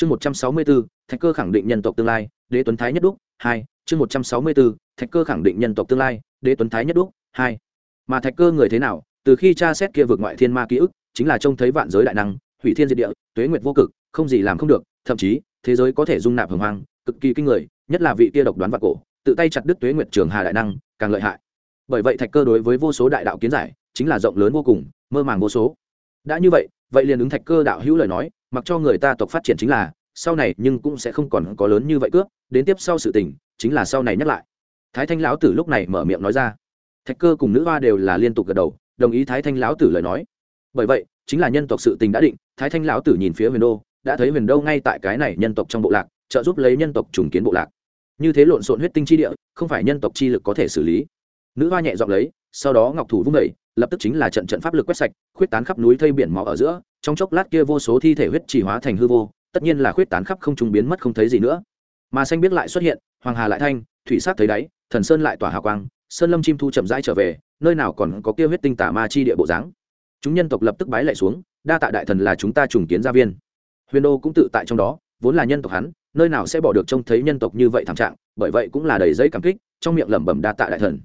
chương một trăm sáu mươi bốn thạch cơ khẳng định nhân tộc tương lai, đế tuấn thái nhất đúc, hai. Chương một trăm sáu mươi bốn thạch cơ khẳng định nhân tộc tương lai, đế tuấn thái nhất đúc, hai. Mà thạch cơ người thế nào? Từ khi cha xét kia vượt ngoại thiên ma ký ức, chính là trông thấy vạn giới đại năng, hủy thiên diệt địa, tuế nguyệt vô cực, không gì làm không được, thậm chí, thế giới có thể dung nạp hồng hoang, cực kỳ kinh người, nhất là vị kia độc đoán vạn cổ, tự tay chặt đứt tuế nguyệt trường hà đại năng, càng lợi hại. Bởi vậy thạch cơ đối với vô số đại đạo kiến giải, chính là rộng lớn vô cùng, mơ màng vô số. Đã như vậy vậy liền ứng thạch cơ đạo hữu lời nói mặc cho người ta tộc phát triển chính là, sau này nhưng cũng sẽ không còn có lớn như vậy cướp, đến tiếp sau sự tình, chính là sau này nhắc lại. Thái thanh lão tử lúc này mở miệng nói ra. Thạch cơ cùng nữ hoa đều là liên tục gật đầu, đồng ý thái thanh lão tử lời nói. Bởi vậy, chính là nhân tộc sự tình đã định, thái thanh lão tử nhìn phía huyền đô, đã thấy huyền đô ngay tại cái này nhân tộc trong bộ lạc, trợ giúp lấy nhân tộc trùng kiến bộ lạc. Như thế lộn xộn huyết tinh chi địa, không phải nhân tộc chi lực có thể xử lý. Nữ hoa nhẹ giọng lấy, sau đó ngọc thủ vung vẩy lập tức chính là trận trận pháp lực quét sạch, khuyết tán khắp núi thây biển máu ở giữa trong chốc lát kia vô số thi thể huyết chỉ hóa thành hư vô, tất nhiên là khuyết tán khắp không trung biến mất không thấy gì nữa. Mà xanh biết lại xuất hiện, hoàng hà lại thanh, thủy sát thấy đáy, thần sơn lại tỏa hào quang, sơn lâm chim thu chậm rãi trở về, nơi nào còn có kia huyết tinh tả ma chi địa bộ dáng. Chúng nhân tộc lập tức bái lại xuống, đa tạ đại thần là chúng ta trùng kiến gia viên. Huyền đô cũng tự tại trong đó, vốn là nhân tộc hắn, nơi nào sẽ bỏ được trông thấy nhân tộc như vậy thảm trạng, bởi vậy cũng là đầy giấy cảm kích, trong miệng lẩm bẩm đa tạ đại thần.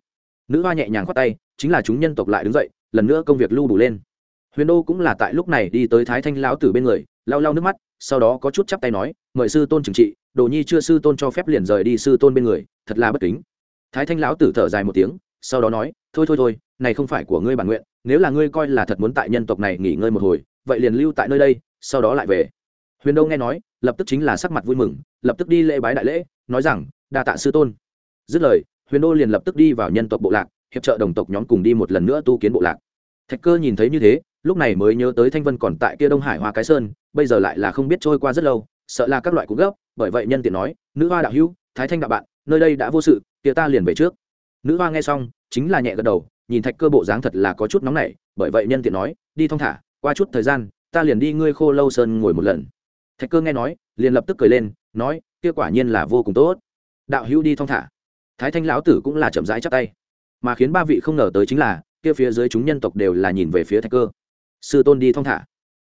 Nữ hoa nhẹ nhàng khoát tay, chính là chúng nhân tộc lại đứng dậy, lần nữa công việc lưu đủ lên huyền đô cũng là tại lúc này đi tới thái thanh lão tử bên người, lau lau nước mắt, sau đó có chút chắp tay nói, mời sư tôn trừng trị, đồ nhi chưa sư tôn cho phép liền rời đi sư tôn bên người, thật là bất kính. Thái thanh lão tử thở dài một tiếng, sau đó nói, thôi thôi thôi, này không phải của ngươi bản nguyện, nếu là ngươi coi là thật muốn tại nhân tộc này nghỉ ngơi một hồi, vậy liền lưu tại nơi đây, sau đó lại về. Huyền đô nghe nói, lập tức chính là sắc mặt vui mừng, lập tức đi lễ bái đại lễ, nói rằng, đa tạ sư tôn. Dứt lời, huyền đô liền lập tức đi vào nhân tộc bộ lạc, hiệp trợ đồng tộc nhóm cùng đi một lần nữa tu kiến bộ lạc. Thạch cơ nhìn thấy như thế lúc này mới nhớ tới thanh vân còn tại kia đông hải hoa cái sơn, bây giờ lại là không biết trôi qua rất lâu, sợ là các loại cú gấp, bởi vậy nhân tiện nói, nữ hoa đạo hữu, thái thanh đạo bạn, nơi đây đã vô sự, kia ta liền về trước. Nữ hoa nghe xong, chính là nhẹ gật đầu, nhìn thạch cơ bộ dáng thật là có chút nóng nảy, bởi vậy nhân tiện nói, đi thong thả, qua chút thời gian, ta liền đi ngươi khô lâu sơn ngồi một lần. Thạch cơ nghe nói, liền lập tức cười lên, nói, kia quả nhiên là vô cùng tốt. Đạo hữu đi thong thả. Thái thanh lão tử cũng là chậm rãi chắp tay. Mà khiến ba vị không ngờ tới chính là, kia phía dưới chúng nhân tộc đều là nhìn về phía thạch cơ sư tôn đi thong thả.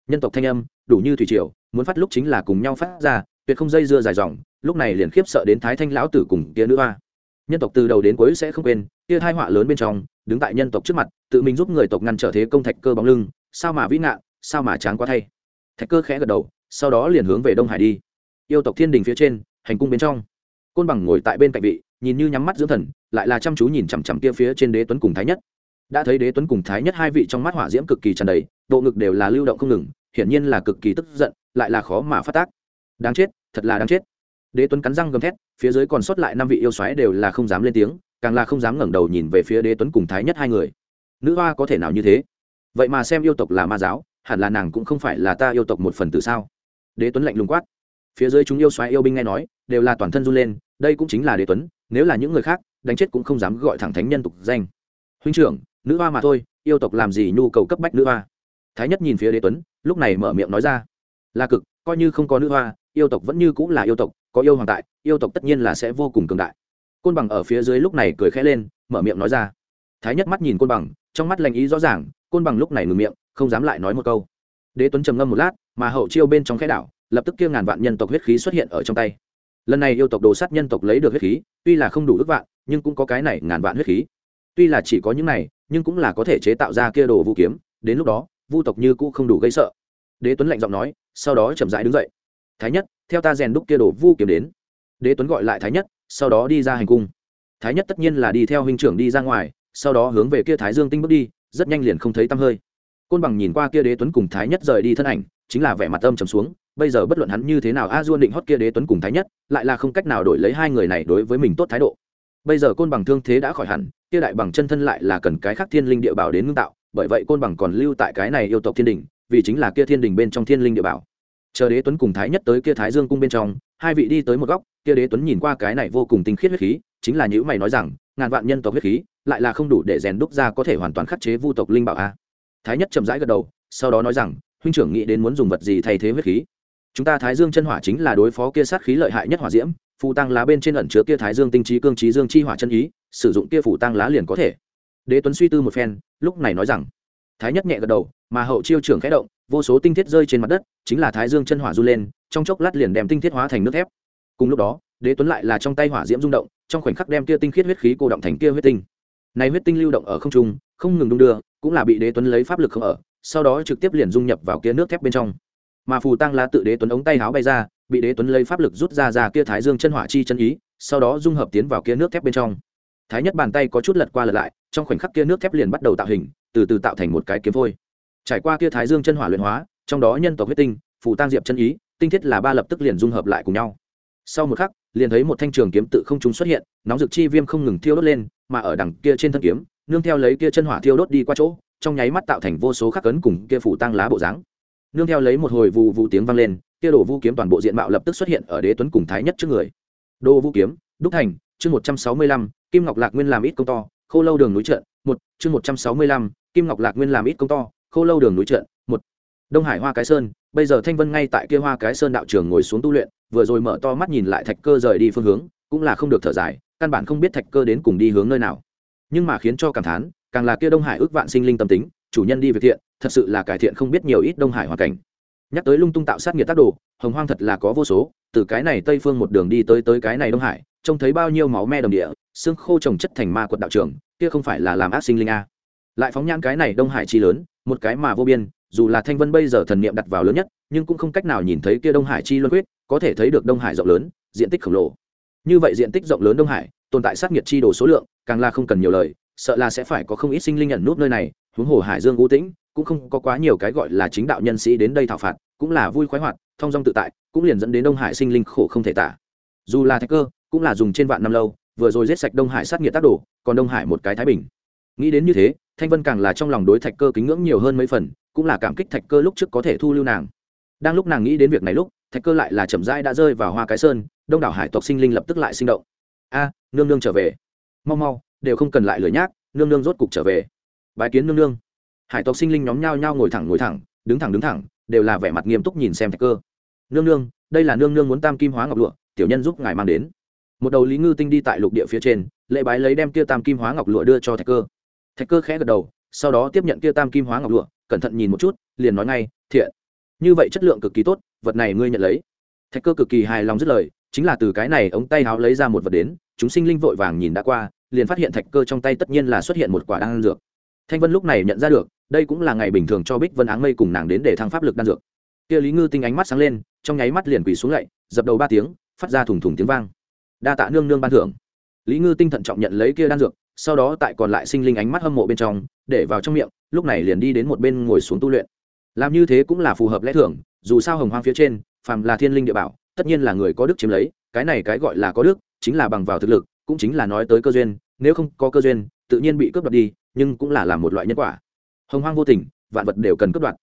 Nhân tộc thanh âm, đủ như thủy triều, muốn phát lúc chính là cùng nhau phát ra, tuyệt không dây dưa dài dòng, lúc này liền khiếp sợ đến thái thanh lão tử cùng kia nữ hoa. Nhân tộc từ đầu đến cuối sẽ không quên, kia hai họa lớn bên trong, đứng tại nhân tộc trước mặt, tự mình giúp người tộc ngăn trở thế công thạch cơ bóng lưng, sao mà vĩ nạn sao mà tráng quá thay. Thạch cơ khẽ gật đầu, sau đó liền hướng về đông hải đi. Yêu tộc thiên đình phía trên, hành cung bên trong. Côn bằng ngồi tại bên cạnh vị, nhìn như nhắm mắt dưỡng thần, lại là chăm chú nhìn chằm chằm kia phía trên đế tuấn cùng thái nhất đã thấy đế tuấn cùng thái nhất hai vị trong mắt hỏa diễm cực kỳ tràn đầy, bộ ngực đều là lưu động không ngừng, hiển nhiên là cực kỳ tức giận, lại là khó mà phát tác. Đáng chết, thật là đáng chết. Đế tuấn cắn răng gầm thét, phía dưới còn sót lại năm vị yêu xoáy đều là không dám lên tiếng, càng là không dám ngẩng đầu nhìn về phía đế tuấn cùng thái nhất hai người. Nữ hoa có thể nào như thế? Vậy mà xem yêu tộc là ma giáo, hẳn là nàng cũng không phải là ta yêu tộc một phần từ sao? Đế tuấn lạnh lùng quát. Phía dưới chúng yêu xoáy yêu binh nghe nói, đều là toàn thân run lên, đây cũng chính là đế tuấn, nếu là những người khác, đánh chết cũng không dám gọi thẳng thánh nhân tục danh. Huynh trưởng nữ hoa mà thôi, yêu tộc làm gì nhu cầu cấp bách nữ hoa? Thái nhất nhìn phía đế tuấn, lúc này mở miệng nói ra. Là cực, coi như không có nữ hoa, yêu tộc vẫn như cũng là yêu tộc, có yêu hoàng tại, yêu tộc tất nhiên là sẽ vô cùng cường đại. Côn bằng ở phía dưới lúc này cười khẽ lên, mở miệng nói ra. Thái nhất mắt nhìn côn bằng, trong mắt lành ý rõ ràng, côn bằng lúc này ngừng miệng, không dám lại nói một câu. Đế tuấn trầm ngâm một lát, mà hậu chiêu bên trong khẽ đảo, lập tức kia ngàn vạn nhân tộc huyết khí xuất hiện ở trong tay. Lần này yêu tộc đồ sát nhân tộc lấy được huyết khí, tuy là không đủ ước vạn, nhưng cũng có cái này ngàn vạn huyết khí. Tuy là chỉ có những này nhưng cũng là có thể chế tạo ra kia đồ vũ kiếm, đến lúc đó, vu tộc như cũ không đủ gây sợ. Đế tuấn lạnh giọng nói, sau đó chậm rãi đứng dậy. Thái nhất, theo ta rèn đúc kia đồ vu kiếm đến. Đế tuấn gọi lại thái nhất, sau đó đi ra hành cung. Thái nhất tất nhiên là đi theo huynh trưởng đi ra ngoài, sau đó hướng về kia thái dương tinh bước đi, rất nhanh liền không thấy tăm hơi. Côn bằng nhìn qua kia đế tuấn cùng thái nhất rời đi thân ảnh, chính là vẻ mặt âm trầm xuống, bây giờ bất luận hắn như thế nào a duôn định hót kia đế tuấn cùng thái nhất, lại là không cách nào đổi lấy hai người này đối với mình tốt thái độ. Bây giờ côn bằng thương thế đã khỏi hẳn kia đại bằng chân thân lại là cần cái khác thiên linh địa bảo đến ngưng tạo, bởi vậy côn bằng còn lưu tại cái này yêu tộc thiên đình, vì chính là kia thiên đình bên trong thiên linh địa bảo. Chờ đế tuấn cùng thái nhất tới kia thái dương cung bên trong, hai vị đi tới một góc, kia đế tuấn nhìn qua cái này vô cùng tinh khiết huyết khí, chính là những mày nói rằng, ngàn vạn nhân tộc huyết khí, lại là không đủ để rèn đúc ra có thể hoàn toàn khắc chế vu tộc linh bảo a. Thái nhất chậm rãi gật đầu, sau đó nói rằng, huynh trưởng nghĩ đến muốn dùng vật gì thay thế huyết khí? Chúng ta thái dương chân hỏa chính là đối phó kia sát khí lợi hại nhất hỏa diễm phù tăng lá bên trên ẩn chứa kia thái dương tinh trí cương trí dương chi hỏa chân ý, sử dụng kia phù tăng lá liền có thể. Đế tuấn suy tư một phen, lúc này nói rằng, thái nhất nhẹ gật đầu, mà hậu chiêu trưởng khẽ động, vô số tinh thiết rơi trên mặt đất, chính là thái dương chân hỏa du lên, trong chốc lát liền đem tinh thiết hóa thành nước thép. Cùng lúc đó, đế tuấn lại là trong tay hỏa diễm rung động, trong khoảnh khắc đem kia tinh khiết huyết khí cô động thành kia huyết tinh. Này huyết tinh lưu động ở không trung, không ngừng đung đưa, cũng là bị đế tuấn lấy pháp lực không ở, sau đó trực tiếp liền dung nhập vào kia nước thép bên trong. Mà phù tăng lá tự đế tuấn ống tay háo bay ra bị đế tuấn lấy pháp lực rút ra ra kia thái dương chân hỏa chi chân ý, sau đó dung hợp tiến vào kia nước thép bên trong. Thái nhất bàn tay có chút lật qua lật lại, trong khoảnh khắc kia nước thép liền bắt đầu tạo hình, từ từ tạo thành một cái kiếm vôi trải qua kia thái dương chân hỏa luyện hóa, trong đó nhân tộc huyết tinh, phù tăng diệp chân ý, tinh thiết là ba lập tức liền dung hợp lại cùng nhau. Sau một khắc, liền thấy một thanh trường kiếm tự không trung xuất hiện, nóng rực chi viêm không ngừng thiêu đốt lên, mà ở đằng kia trên thân kiếm, nương theo lấy kia chân hỏa thiêu đốt đi qua chỗ, trong nháy mắt tạo thành vô số khắc cấn cùng kia phủ tăng lá bộ dáng nương theo lấy một hồi vụ vụ tiếng vang lên, kia đồ vũ kiếm toàn bộ diện mạo lập tức xuất hiện ở đế tuấn cùng thái nhất trước người. Đồ vũ kiếm, đúc thành, chương một trăm sáu mươi lăm, kim ngọc lạc nguyên làm ít công to, khô lâu đường núi trận một, chương một trăm sáu mươi lăm, kim ngọc lạc nguyên làm ít công to, khô lâu đường núi trận một. Đông hải hoa cái sơn, bây giờ thanh vân ngay tại kia hoa cái sơn đạo trường ngồi xuống tu luyện, vừa rồi mở to mắt nhìn lại thạch cơ rời đi phương hướng, cũng là không được thở dài, căn bản không biết thạch cơ đến cùng đi hướng nơi nào. Nhưng mà khiến cho cảm thán, càng là kia đông hải ước vạn sinh linh tâm tính, chủ nhân đi việc thiện thật sự là cải thiện không biết nhiều ít đông hải hoàn cảnh. Nhắc tới lung tung tạo sát nghiệt tác đồ, hồng hoang thật là có vô số, từ cái này tây phương một đường đi tới tới cái này đông hải, trông thấy bao nhiêu máu me đồng địa, xương khô trồng chất thành ma quật đạo trường, kia không phải là làm ác sinh linh a. Lại phóng nhãn cái này đông hải chi lớn, một cái mà vô biên, dù là thanh vân bây giờ thần niệm đặt vào lớn nhất, nhưng cũng không cách nào nhìn thấy kia đông hải chi luân quyết, có thể thấy được đông hải rộng lớn, diện tích khổng lồ. Như vậy diện tích rộng lớn đông hải, tồn tại sát nghiệt chi đồ số lượng, càng là không cần nhiều lời, sợ là sẽ phải có không ít sinh linh nhận nút nơi này, huống hồ hải dương u tĩnh cũng không có quá nhiều cái gọi là chính đạo nhân sĩ đến đây thảo phạt, cũng là vui khoái hoạt thong dong tự tại, cũng liền dẫn đến đông hải sinh linh khổ không thể tả. Dù là thạch cơ, cũng là dùng trên vạn năm lâu, vừa rồi giết sạch đông hải sát nghiệt tác đồ, còn đông hải một cái thái bình. Nghĩ đến như thế, thanh vân càng là trong lòng đối thạch cơ kính ngưỡng nhiều hơn mấy phần, cũng là cảm kích thạch cơ lúc trước có thể thu lưu nàng. Đang lúc nàng nghĩ đến việc này lúc, thạch cơ lại là chậm rãi đã rơi vào hoa cái sơn, đông đảo hải tộc sinh linh lập tức lại sinh động. A, nương nương trở về. Mau mau, đều không cần lại lười nhác, nương nương rốt cục trở về. Bài kiến nương nương hải tộc sinh linh nhóm nhao nhao ngồi thẳng ngồi thẳng, đứng thẳng đứng thẳng, đều là vẻ mặt nghiêm túc nhìn xem thạch cơ. Nương nương, đây là nương nương muốn tam kim hóa ngọc lụa, tiểu nhân giúp ngài mang đến. Một đầu lý ngư tinh đi tại lục địa phía trên lệ bái lấy đem kia tam kim hóa ngọc lụa đưa cho thạch cơ. Thạch cơ khẽ gật đầu, sau đó tiếp nhận kia tam kim hóa ngọc lụa, cẩn thận nhìn một chút, liền nói ngay, thiện. Như vậy chất lượng cực kỳ tốt, vật này ngươi nhận lấy. Thạch cơ cực kỳ hài lòng dứt lời, chính là từ cái này ống tay háo lấy ra một vật đến, chúng sinh linh vội vàng nhìn đã qua, liền phát hiện thạch cơ trong tay tất nhiên là xuất hiện một quả đan dược. Thanh vân lúc này nhận ra được đây cũng là ngày bình thường cho bích vân áng mây cùng nàng đến để thăng pháp lực đan dược. Kia lý ngư tinh ánh mắt sáng lên, trong nháy mắt liền quỳ xuống lạy, dập đầu ba tiếng, phát ra thủng thủng tiếng vang. Đa tạ nương nương ban thưởng. Lý ngư tinh thận trọng nhận lấy kia đan dược, sau đó tại còn lại sinh linh ánh mắt hâm mộ bên trong, để vào trong miệng, lúc này liền đi đến một bên ngồi xuống tu luyện. Làm như thế cũng là phù hợp lẽ thường, dù sao hồng hoang phía trên, phàm là thiên linh địa bảo, tất nhiên là người có đức chiếm lấy, cái này cái gọi là có đức, chính là bằng vào thực lực, cũng chính là nói tới cơ duyên, nếu không có cơ duyên, tự nhiên bị cướp đoạt đi, nhưng cũng là làm một loại nhân quả hồng hoang vô tình, vạn vật đều cần cướp đoạt.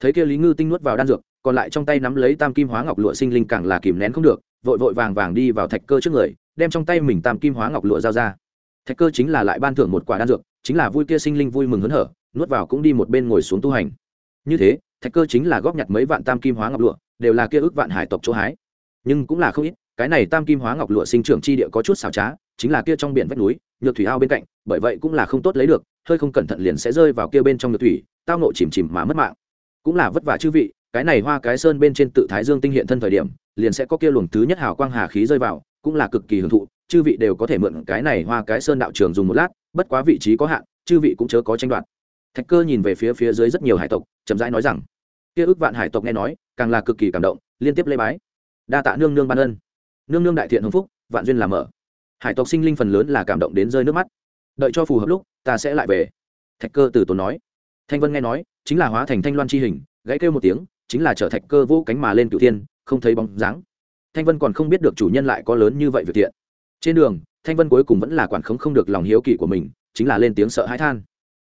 Thấy kia lý ngư tinh nuốt vào đan dược, còn lại trong tay nắm lấy tam kim hóa ngọc lụa sinh linh càng là kìm nén không được, vội vội vàng vàng đi vào thạch cơ trước người, đem trong tay mình tam kim hóa ngọc lụa giao ra. Thạch cơ chính là lại ban thưởng một quả đan dược, chính là vui kia sinh linh vui mừng hớn hở, nuốt vào cũng đi một bên ngồi xuống tu hành. Như thế, thạch cơ chính là góp nhặt mấy vạn tam kim hóa ngọc lụa, đều là kia ước vạn hải tộc chỗ hái. Nhưng cũng là không ít, cái này tam kim hóa ngọc lụa sinh trưởng chi địa có chút xảo trá, chính là kia trong biển vách núi, nhược thủy ao bên cạnh, bởi vậy cũng là không tốt lấy được hơi không cẩn thận liền sẽ rơi vào kia bên trong nhược thủy, tao nộ chìm chìm mà mất mạng. Cũng là vất vả chư vị, cái này hoa cái sơn bên trên tự thái dương tinh hiện thân thời điểm, liền sẽ có kia luồng thứ nhất hào quang hà khí rơi vào, cũng là cực kỳ hưởng thụ, chư vị đều có thể mượn cái này hoa cái sơn đạo trường dùng một lát, bất quá vị trí có hạn, chư vị cũng chớ có tranh đoạt. Thạch cơ nhìn về phía phía dưới rất nhiều hải tộc, chậm rãi nói rằng, kia ước vạn hải tộc nghe nói, càng là cực kỳ cảm động, liên tiếp lê bái. Đa tạ nương nương ban ân. Nương nương đại thiện hồng phúc, vạn duyên làm mở hải tộc sinh linh phần lớn là cảm động đến rơi nước mắt. Đợi cho phù hợp lúc ta sẽ lại về. Thạch cơ từ tốn nói. Thanh vân nghe nói, chính là hóa thành thanh loan chi hình, gãy kêu một tiếng, chính là trở thạch cơ vô cánh mà lên cửu thiên, không thấy bóng dáng. Thanh vân còn không biết được chủ nhân lại có lớn như vậy việc thiện. Trên đường, thanh vân cuối cùng vẫn là quản khống không được lòng hiếu kỳ của mình, chính là lên tiếng sợ hãi than.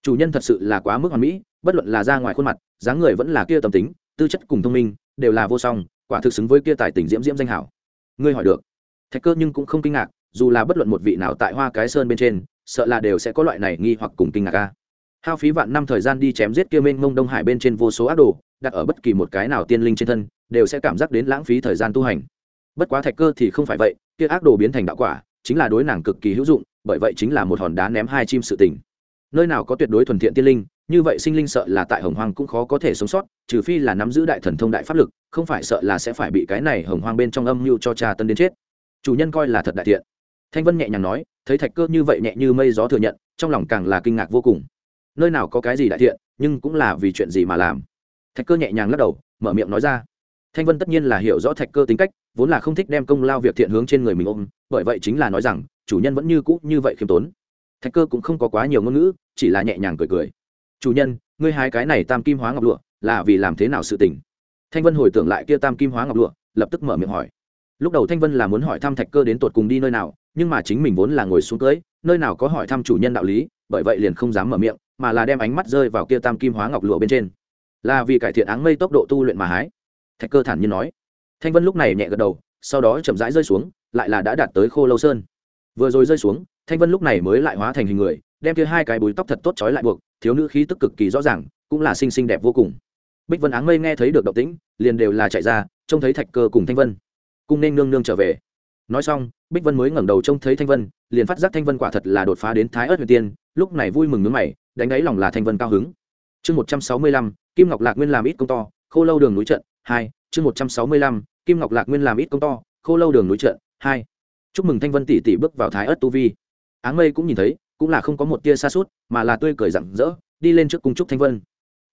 Chủ nhân thật sự là quá mức hoàn mỹ, bất luận là ra ngoài khuôn mặt, dáng người vẫn là kia tâm tính, tư chất cùng thông minh, đều là vô song, quả thực xứng với kia tài tình diễm diễm danh hảo. Ngươi hỏi được. Thạch cơ nhưng cũng không kinh ngạc, dù là bất luận một vị nào tại hoa cái sơn bên trên sợ là đều sẽ có loại này nghi hoặc cùng kinh ngạc a. Hao phí vạn năm thời gian đi chém giết kia mênh mông đông hải bên trên vô số ác đồ, đặt ở bất kỳ một cái nào tiên linh trên thân, đều sẽ cảm giác đến lãng phí thời gian tu hành. Bất quá thạch cơ thì không phải vậy, kia ác đồ biến thành đạo quả, chính là đối nàng cực kỳ hữu dụng, bởi vậy chính là một hòn đá ném hai chim sự tình. Nơi nào có tuyệt đối thuần thiện tiên linh, như vậy sinh linh sợ là tại hồng hoang cũng khó có thể sống sót, trừ phi là nắm giữ đại thần thông đại pháp lực, không phải sợ là sẽ phải bị cái này hồng hoang bên trong âm mưu cho cha tân đến chết. Chủ nhân coi là thật đại thiện. Thanh vân nhẹ nhàng nói thấy thạch cơ như vậy nhẹ như mây gió thừa nhận, trong lòng càng là kinh ngạc vô cùng. Nơi nào có cái gì đại thiện, nhưng cũng là vì chuyện gì mà làm? Thạch cơ nhẹ nhàng lắc đầu, mở miệng nói ra. Thanh vân tất nhiên là hiểu rõ thạch cơ tính cách, vốn là không thích đem công lao việc thiện hướng trên người mình ôm, bởi vậy chính là nói rằng, chủ nhân vẫn như cũ như vậy khiêm tốn. Thạch cơ cũng không có quá nhiều ngôn ngữ, chỉ là nhẹ nhàng cười cười. Chủ nhân, ngươi hai cái này tam kim hóa ngọc lụa, là vì làm thế nào sự tình? Thanh vân hồi tưởng lại kia tam kim hóa ngọc lụa, lập tức mở miệng hỏi. Lúc đầu thanh vân là muốn hỏi thăm thạch cơ đến tột cùng đi nơi nào nhưng mà chính mình vốn là ngồi xuống cưới, nơi nào có hỏi thăm chủ nhân đạo lý, bởi vậy liền không dám mở miệng, mà là đem ánh mắt rơi vào kia tam kim hóa ngọc lụa bên trên. Là vì cải thiện áng mây tốc độ tu luyện mà hái. Thạch cơ thản nhiên nói. Thanh vân lúc này nhẹ gật đầu, sau đó chậm rãi rơi xuống, lại là đã đạt tới khô lâu sơn. Vừa rồi rơi xuống, thanh vân lúc này mới lại hóa thành hình người, đem kia hai cái búi tóc thật tốt trói lại buộc, thiếu nữ khí tức cực kỳ rõ ràng, cũng là xinh xinh đẹp vô cùng. Bích vân áng mây nghe thấy được động tĩnh, liền đều là chạy ra, trông thấy thạch cơ cùng thanh vân. Cùng nên nương nương trở về nói xong, bích vân mới ngẩng đầu trông thấy thanh vân, liền phát giác thanh vân quả thật là đột phá đến thái ớt huyền tiên, lúc này vui mừng nước mày, đánh đáy lòng là thanh vân cao hứng. Chương một trăm sáu mươi lăm, kim ngọc lạc nguyên làm ít công to, khô lâu đường núi trận, hai, chương một trăm sáu mươi lăm, kim ngọc lạc nguyên làm ít công to, khô lâu đường núi trận, hai. Chúc mừng thanh vân tỷ tỷ bước vào thái ớt tu vi. Áng mây cũng nhìn thấy, cũng là không có một tia xa suốt mà là tươi cười rặng rỡ, đi lên trước cung trúc thanh vân.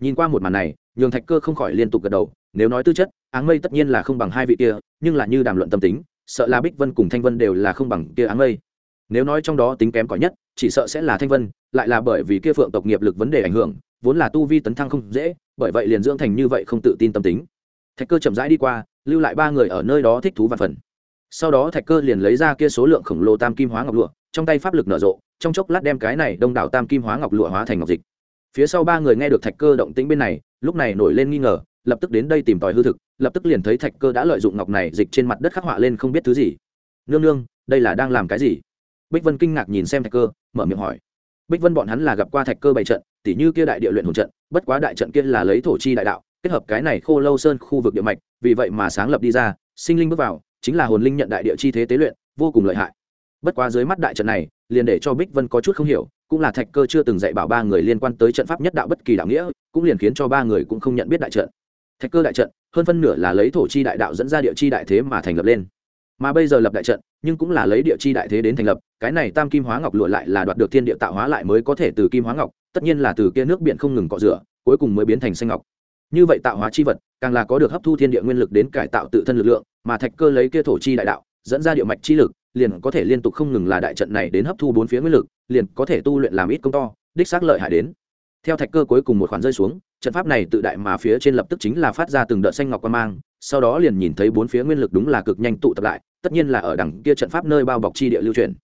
Nhìn qua một màn này, nhường thạch cơ không khỏi liên tục gật đầu, nếu nói tư chất, áng mây tất nhiên là không bằng hai vị kia, nhưng là như đàm luận tâm tính sợ là bích vân cùng thanh vân đều là không bằng kia áng mây. Nếu nói trong đó tính kém cỏi nhất, chỉ sợ sẽ là thanh vân, lại là bởi vì kia phượng tộc nghiệp lực vấn đề ảnh hưởng, vốn là tu vi tấn thăng không dễ, bởi vậy liền dưỡng thành như vậy không tự tin tâm tính. Thạch cơ chậm rãi đi qua, lưu lại ba người ở nơi đó thích thú và phần. Sau đó thạch cơ liền lấy ra kia số lượng khổng lồ tam kim hóa ngọc lụa, trong tay pháp lực nở rộ, trong chốc lát đem cái này đông đảo tam kim hóa ngọc lụa hóa thành ngọc dịch. Phía sau ba người nghe được thạch cơ động tĩnh bên này, lúc này nổi lên nghi ngờ lập tức đến đây tìm tòi hư thực, lập tức liền thấy thạch cơ đã lợi dụng ngọc này dịch trên mặt đất khắc họa lên không biết thứ gì. Nương nương, đây là đang làm cái gì? Bích vân kinh ngạc nhìn xem thạch cơ, mở miệng hỏi. Bích vân bọn hắn là gặp qua thạch cơ bày trận, tỉ như kia đại địa luyện hồn trận, bất quá đại trận kia là lấy thổ chi đại đạo, kết hợp cái này khô lâu sơn khu vực địa mạch, vì vậy mà sáng lập đi ra, sinh linh bước vào, chính là hồn linh nhận đại địa chi thế tế luyện, vô cùng lợi hại. Bất quá dưới mắt đại trận này, liền để cho bích vân có chút không hiểu, cũng là thạch cơ chưa từng dạy bảo ba người liên quan tới trận pháp nhất đạo bất kỳ đạo nghĩa, cũng liền khiến cho ba người cũng không nhận biết đại trận thạch cơ đại trận, hơn phân nửa là lấy thổ chi đại đạo dẫn ra địa chi đại thế mà thành lập lên. Mà bây giờ lập đại trận, nhưng cũng là lấy địa chi đại thế đến thành lập, cái này tam kim hóa ngọc lụa lại là đoạt được thiên địa tạo hóa lại mới có thể từ kim hóa ngọc, tất nhiên là từ kia nước biển không ngừng cọ rửa, cuối cùng mới biến thành xanh ngọc. Như vậy tạo hóa chi vật, càng là có được hấp thu thiên địa nguyên lực đến cải tạo tự thân lực lượng, mà thạch cơ lấy kia thổ chi đại đạo, dẫn ra địa mạch chi lực, liền có thể liên tục không ngừng là đại trận này đến hấp thu bốn phía nguyên lực, liền có thể tu luyện làm ít công to, đích xác lợi hại đến. Theo thạch cơ cuối cùng một khoản rơi xuống trận pháp này tự đại mà phía trên lập tức chính là phát ra từng đợt xanh ngọc quan mang, sau đó liền nhìn thấy bốn phía nguyên lực đúng là cực nhanh tụ tập lại, tất nhiên là ở đằng kia trận pháp nơi bao bọc chi địa lưu truyền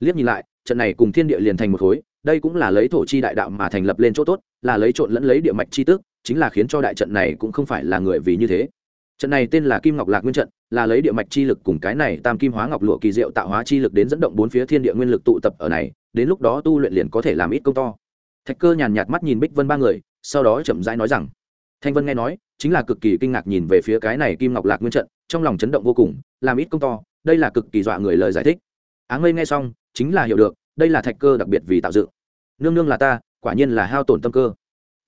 liếc nhìn lại, trận này cùng thiên địa liền thành một khối, đây cũng là lấy thổ chi đại đạo mà thành lập lên chỗ tốt, là lấy trộn lẫn lấy địa mạch chi tức chính là khiến cho đại trận này cũng không phải là người vì như thế. Trận này tên là kim ngọc lạc nguyên trận, là lấy địa mạch chi lực cùng cái này tam kim hóa ngọc lụa kỳ diệu tạo hóa chi lực đến dẫn động bốn phía thiên địa nguyên lực tụ tập ở này, đến lúc đó tu luyện liền có thể làm ít công to thạch cơ nhàn nhạt mắt nhìn bích vân ba người, sau đó chậm rãi nói rằng, thanh vân nghe nói, chính là cực kỳ kinh ngạc nhìn về phía cái này kim ngọc lạc nguyên trận, trong lòng chấn động vô cùng, làm ít công to, đây là cực kỳ dọa người lời giải thích. Áng mây nghe xong, chính là hiểu được, đây là thạch cơ đặc biệt vì tạo dựng. Nương nương là ta, quả nhiên là hao tổn tâm cơ.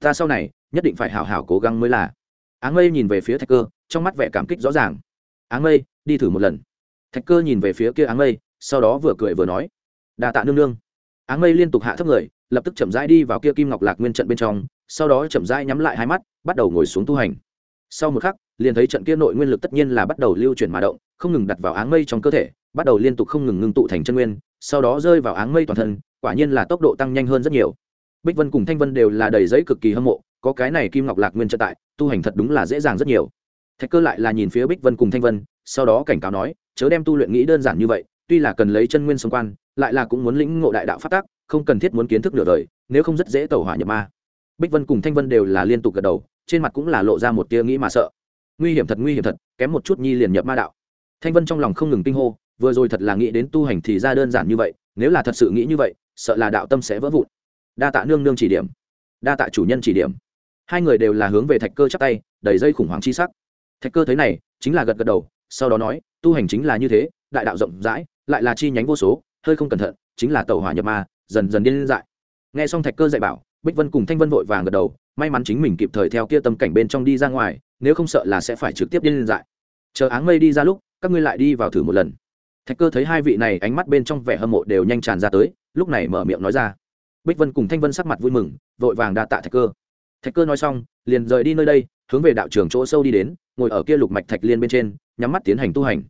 Ta sau này, nhất định phải hảo hảo cố gắng mới là. Áng mây nhìn về phía thạch cơ, trong mắt vẻ cảm kích rõ ràng. Áng mây đi thử một lần. Thạch cơ nhìn về phía kia áng mây sau đó vừa cười vừa nói đà tạ nương nương. Áng mây liên tục hạ thấp người lập tức chậm rãi đi vào kia kim ngọc lạc nguyên trận bên trong, sau đó chậm rãi nhắm lại hai mắt, bắt đầu ngồi xuống tu hành. Sau một khắc, liền thấy trận kia nội nguyên lực tất nhiên là bắt đầu lưu chuyển mà động, không ngừng đặt vào áng mây trong cơ thể, bắt đầu liên tục không ngừng ngưng tụ thành chân nguyên, sau đó rơi vào áng mây toàn thân, quả nhiên là tốc độ tăng nhanh hơn rất nhiều. Bích vân cùng thanh vân đều là đầy giấy cực kỳ hâm mộ, có cái này kim ngọc lạc nguyên trận tại, tu hành thật đúng là dễ dàng rất nhiều. Thạch cơ lại là nhìn phía bích vân cùng thanh vân, sau đó cảnh cáo nói, chớ đem tu luyện nghĩ đơn giản như vậy, tuy là cần lấy chân nguyên xung quan lại là cũng muốn lĩnh ngộ đại đạo phát tác không cần thiết muốn kiến thức nửa đời, nếu không rất dễ tẩu hỏa nhập ma. Bích vân cùng thanh vân đều là liên tục gật đầu, trên mặt cũng là lộ ra một tia nghĩ mà sợ. Nguy hiểm thật, nguy hiểm thật, kém một chút nhi liền nhập ma đạo. Thanh vân trong lòng không ngừng kinh hô, vừa rồi thật là nghĩ đến tu hành thì ra đơn giản như vậy, nếu là thật sự nghĩ như vậy, sợ là đạo tâm sẽ vỡ vụn. Đa tạ nương nương chỉ điểm. Đa tạ chủ nhân chỉ điểm. Hai người đều là hướng về thạch cơ chắc tay, đầy dây khủng hoảng chi sắc. Thạch cơ thấy này, chính là gật gật đầu, sau đó nói, tu hành chính là như thế, đại đạo rộng rãi, lại là chi nhánh vô số, hơi không cẩn thận, chính là tàu hỏa nhập ma dần dần điên dại. Nghe xong thạch cơ dạy bảo, bích vân cùng thanh vân vội vàng gật đầu, may mắn chính mình kịp thời theo kia tâm cảnh bên trong đi ra ngoài, nếu không sợ là sẽ phải trực tiếp đi lên dại. Chờ áng mây đi ra lúc, các ngươi lại đi vào thử một lần. Thạch cơ thấy hai vị này ánh mắt bên trong vẻ hâm mộ đều nhanh tràn ra tới, lúc này mở miệng nói ra. Bích vân cùng thanh vân sắc mặt vui mừng, vội vàng đa tạ thạch cơ. Thạch cơ nói xong, liền rời đi nơi đây, hướng về đạo trường chỗ sâu đi đến, ngồi ở kia lục mạch thạch liên bên trên, nhắm mắt tiến hành tu hành.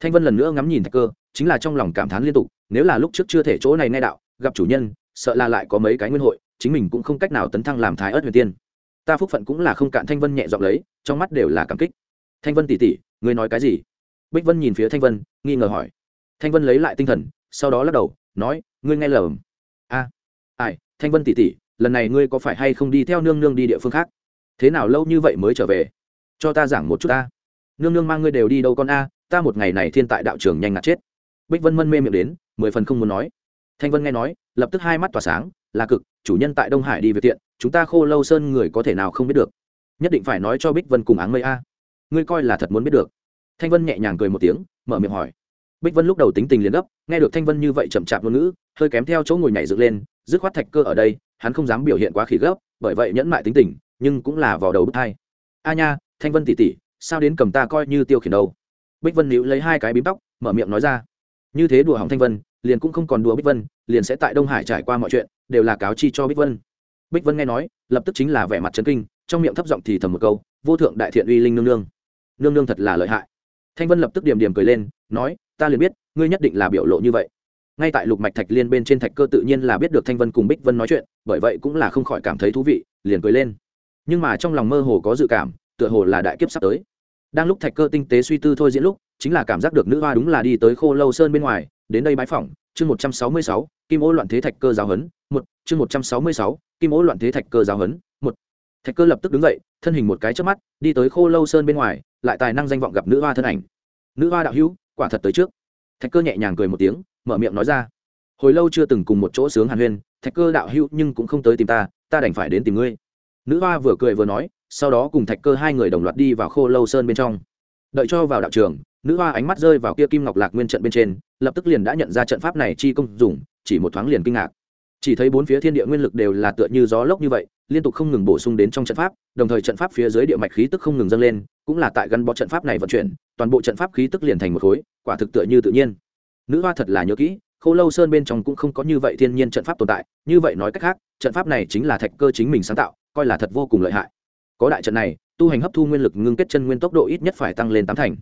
Thanh vân lần nữa ngắm nhìn thạch cơ, chính là trong lòng cảm thán liên tục, nếu là lúc trước chưa thể chỗ này nghe đạo gặp chủ nhân, sợ là lại có mấy cái nguyên hội, chính mình cũng không cách nào tấn thăng làm thái ớt huyền tiên. Ta phúc phận cũng là không cạn thanh vân nhẹ giọng lấy, trong mắt đều là cảm kích. Thanh vân tỉ tỉ ngươi nói cái gì? Bích vân nhìn phía thanh vân, nghi ngờ hỏi. Thanh vân lấy lại tinh thần, sau đó lắc đầu, nói, ngươi nghe lầm. A, ai, thanh vân tỉ tỉ lần này ngươi có phải hay không đi theo nương nương đi địa phương khác? Thế nào lâu như vậy mới trở về? Cho ta giảng một chút ta. Nương nương mang ngươi đều đi đâu con a, ta một ngày này thiên tại đạo trường nhanh ngạt chết. Bích vân mân mê miệng đến, mười phần không muốn nói thanh vân nghe nói, lập tức hai mắt tỏa sáng, là cực, chủ nhân tại đông hải đi về tiện chúng ta khô lâu sơn người có thể nào không biết được? Nhất định phải nói cho bích vân cùng áng mây a. Ngươi coi là thật muốn biết được. Thanh vân nhẹ nhàng cười một tiếng, mở miệng hỏi. Bích vân lúc đầu tính tình liền gấp, nghe được thanh vân như vậy chậm chạp ngôn ngữ, hơi kém theo chỗ ngồi nhảy dựng lên, dứt khoát thạch cơ ở đây, hắn không dám biểu hiện quá khỉ gấp, bởi vậy nhẫn mại tính tình, nhưng cũng là vào đầu bức thai. A nha, thanh vân tỉ tỉ sao đến cầm ta coi như tiêu khiển đâu? Bích vân níu lấy hai cái bím tóc, mở miệng nói ra. Như thế đùa hỏng thanh vân liền cũng không còn đùa bích vân, liền sẽ tại đông hải trải qua mọi chuyện, đều là cáo chi cho bích vân. Bích vân nghe nói, lập tức chính là vẻ mặt trấn kinh, trong miệng thấp giọng thì thầm một câu, vô thượng đại thiện uy linh nương nương nương nương thật là lợi hại. Thanh vân lập tức điểm điểm cười lên, nói, ta liền biết, ngươi nhất định là biểu lộ như vậy. Ngay tại lục mạch thạch liên bên trên thạch cơ tự nhiên là biết được thanh vân cùng bích vân nói chuyện, bởi vậy cũng là không khỏi cảm thấy thú vị, liền cười lên. Nhưng mà trong lòng mơ hồ có dự cảm, tựa hồ là đại kiếp sắp tới. Đang lúc thạch cơ tinh tế suy tư thôi diễn lúc, chính là cảm giác được nữ hoa đúng là đi tới khô lâu sơn bên ngoài đến đây bái phỏng, chương một trăm sáu mươi sáu, kim ô loạn thế thạch cơ giáo hấn một, chương một trăm sáu mươi sáu, kim ô loạn thế thạch cơ giáo hấn một. Thạch cơ lập tức đứng dậy, thân hình một cái trước mắt, đi tới khô lâu sơn bên ngoài, lại tài năng danh vọng gặp nữ hoa thân ảnh. Nữ hoa đạo hữu, quả thật tới trước. Thạch cơ nhẹ nhàng cười một tiếng, mở miệng nói ra. Hồi lâu chưa từng cùng một chỗ sướng hàn huyên, thạch cơ đạo hữu nhưng cũng không tới tìm ta ta đành phải đến tìm ngươi. Nữ hoa vừa cười vừa nói, sau đó cùng thạch cơ hai người đồng loạt đi vào khô lâu sơn bên trong. Đợi cho vào đạo trường nữ hoa ánh mắt rơi vào kia kim ngọc lạc nguyên trận bên trên, lập tức liền đã nhận ra trận pháp này chi công dùng chỉ một thoáng liền kinh ngạc. Chỉ thấy bốn phía thiên địa nguyên lực đều là tựa như gió lốc như vậy, liên tục không ngừng bổ sung đến trong trận pháp, đồng thời trận pháp phía dưới địa mạch khí tức không ngừng dâng lên, cũng là tại gắn bó trận pháp này vận chuyển, toàn bộ trận pháp khí tức liền thành một khối, quả thực tựa như tự nhiên. Nữ hoa thật là nhớ kỹ khô lâu sơn bên trong cũng không có như vậy thiên nhiên trận pháp tồn tại, như vậy nói cách khác, trận pháp này chính là thạch cơ chính mình sáng tạo, coi là thật vô cùng lợi hại. Có đại trận này, tu hành hấp thu nguyên lực ngưng kết chân nguyên tốc độ ít nhất phải tăng lên tám thành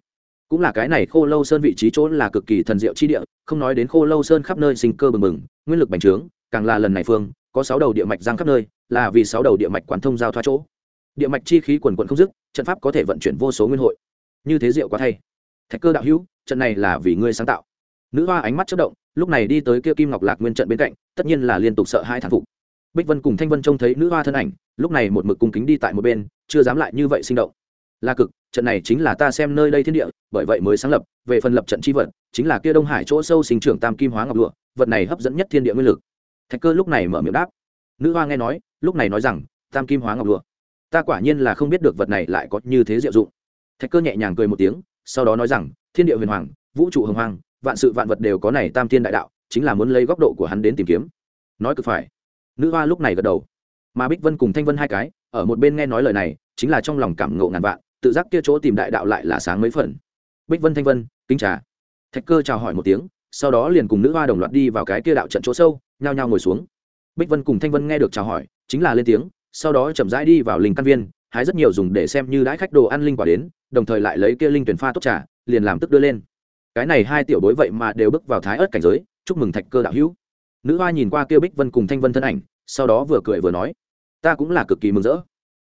cũng là cái này khô lâu sơn vị trí chỗ là cực kỳ thần diệu chi địa, không nói đến khô lâu sơn khắp nơi sinh cơ bừng bừng, nguyên lực bành trướng, càng là lần này phương, có sáu đầu địa mạch giang khắp nơi, là vì sáu đầu địa mạch quán thông giao thoa chỗ. Địa mạch chi khí quần quận không dứt, trận pháp có thể vận chuyển vô số nguyên hội. Như thế diệu quá thay. Thạch cơ đạo hữu, trận này là vì ngươi sáng tạo. Nữ hoa ánh mắt chất động, lúc này đi tới kia kim ngọc lạc nguyên trận bên cạnh, tất nhiên là liên tục sợ hai thản phục. Bích vân cùng thanh vân trông thấy nữ hoa thân ảnh, lúc này một mực cung kính đi tại một bên, chưa dám lại như vậy sinh động la cực, trận này chính là ta xem nơi đây thiên địa, bởi vậy mới sáng lập, về phần lập trận chi vật, chính là kia đông hải chỗ sâu sinh trưởng tam kim hóa ngọc lụa, vật này hấp dẫn nhất thiên địa nguyên lực. Thạch cơ lúc này mở miệng đáp. Nữ hoa nghe nói, lúc này nói rằng, tam kim hóa ngọc lụa. Ta quả nhiên là không biết được vật này lại có như thế diệu dụng. Thạch cơ nhẹ nhàng cười một tiếng, sau đó nói rằng, thiên địa huyền hoàng, vũ trụ hồng hoàng vạn sự vạn vật đều có này tam thiên đại đạo, chính là muốn lấy góc độ của hắn đến tìm kiếm. Nói cực phải. Nữ hoa lúc này gật đầu. Mà bích vân cùng thanh vân hai cái, ở một bên nghe nói lời này, chính là trong lòng cảm ngộ ngàn vạn tự giác kia chỗ tìm đại đạo lại là sáng mấy phần. Bích vân thanh vân, kính trà. Thạch cơ chào hỏi một tiếng, sau đó liền cùng nữ hoa đồng loạt đi vào cái kia đạo trận chỗ sâu, nhao nhao ngồi xuống. Bích vân cùng thanh vân nghe được chào hỏi, chính là lên tiếng, sau đó chậm rãi đi vào linh căn viên, hái rất nhiều dùng để xem như đãi khách đồ ăn linh quả đến, đồng thời lại lấy kia linh tuyển pha tốt trà, liền làm tức đưa lên. Cái này hai tiểu đối vậy mà đều bước vào thái ớt cảnh giới, chúc mừng thạch cơ đạo hữu. Nữ hoa nhìn qua kia bích vân cùng thanh vân thân ảnh, sau đó vừa cười vừa nói, ta cũng là cực kỳ mừng rỡ.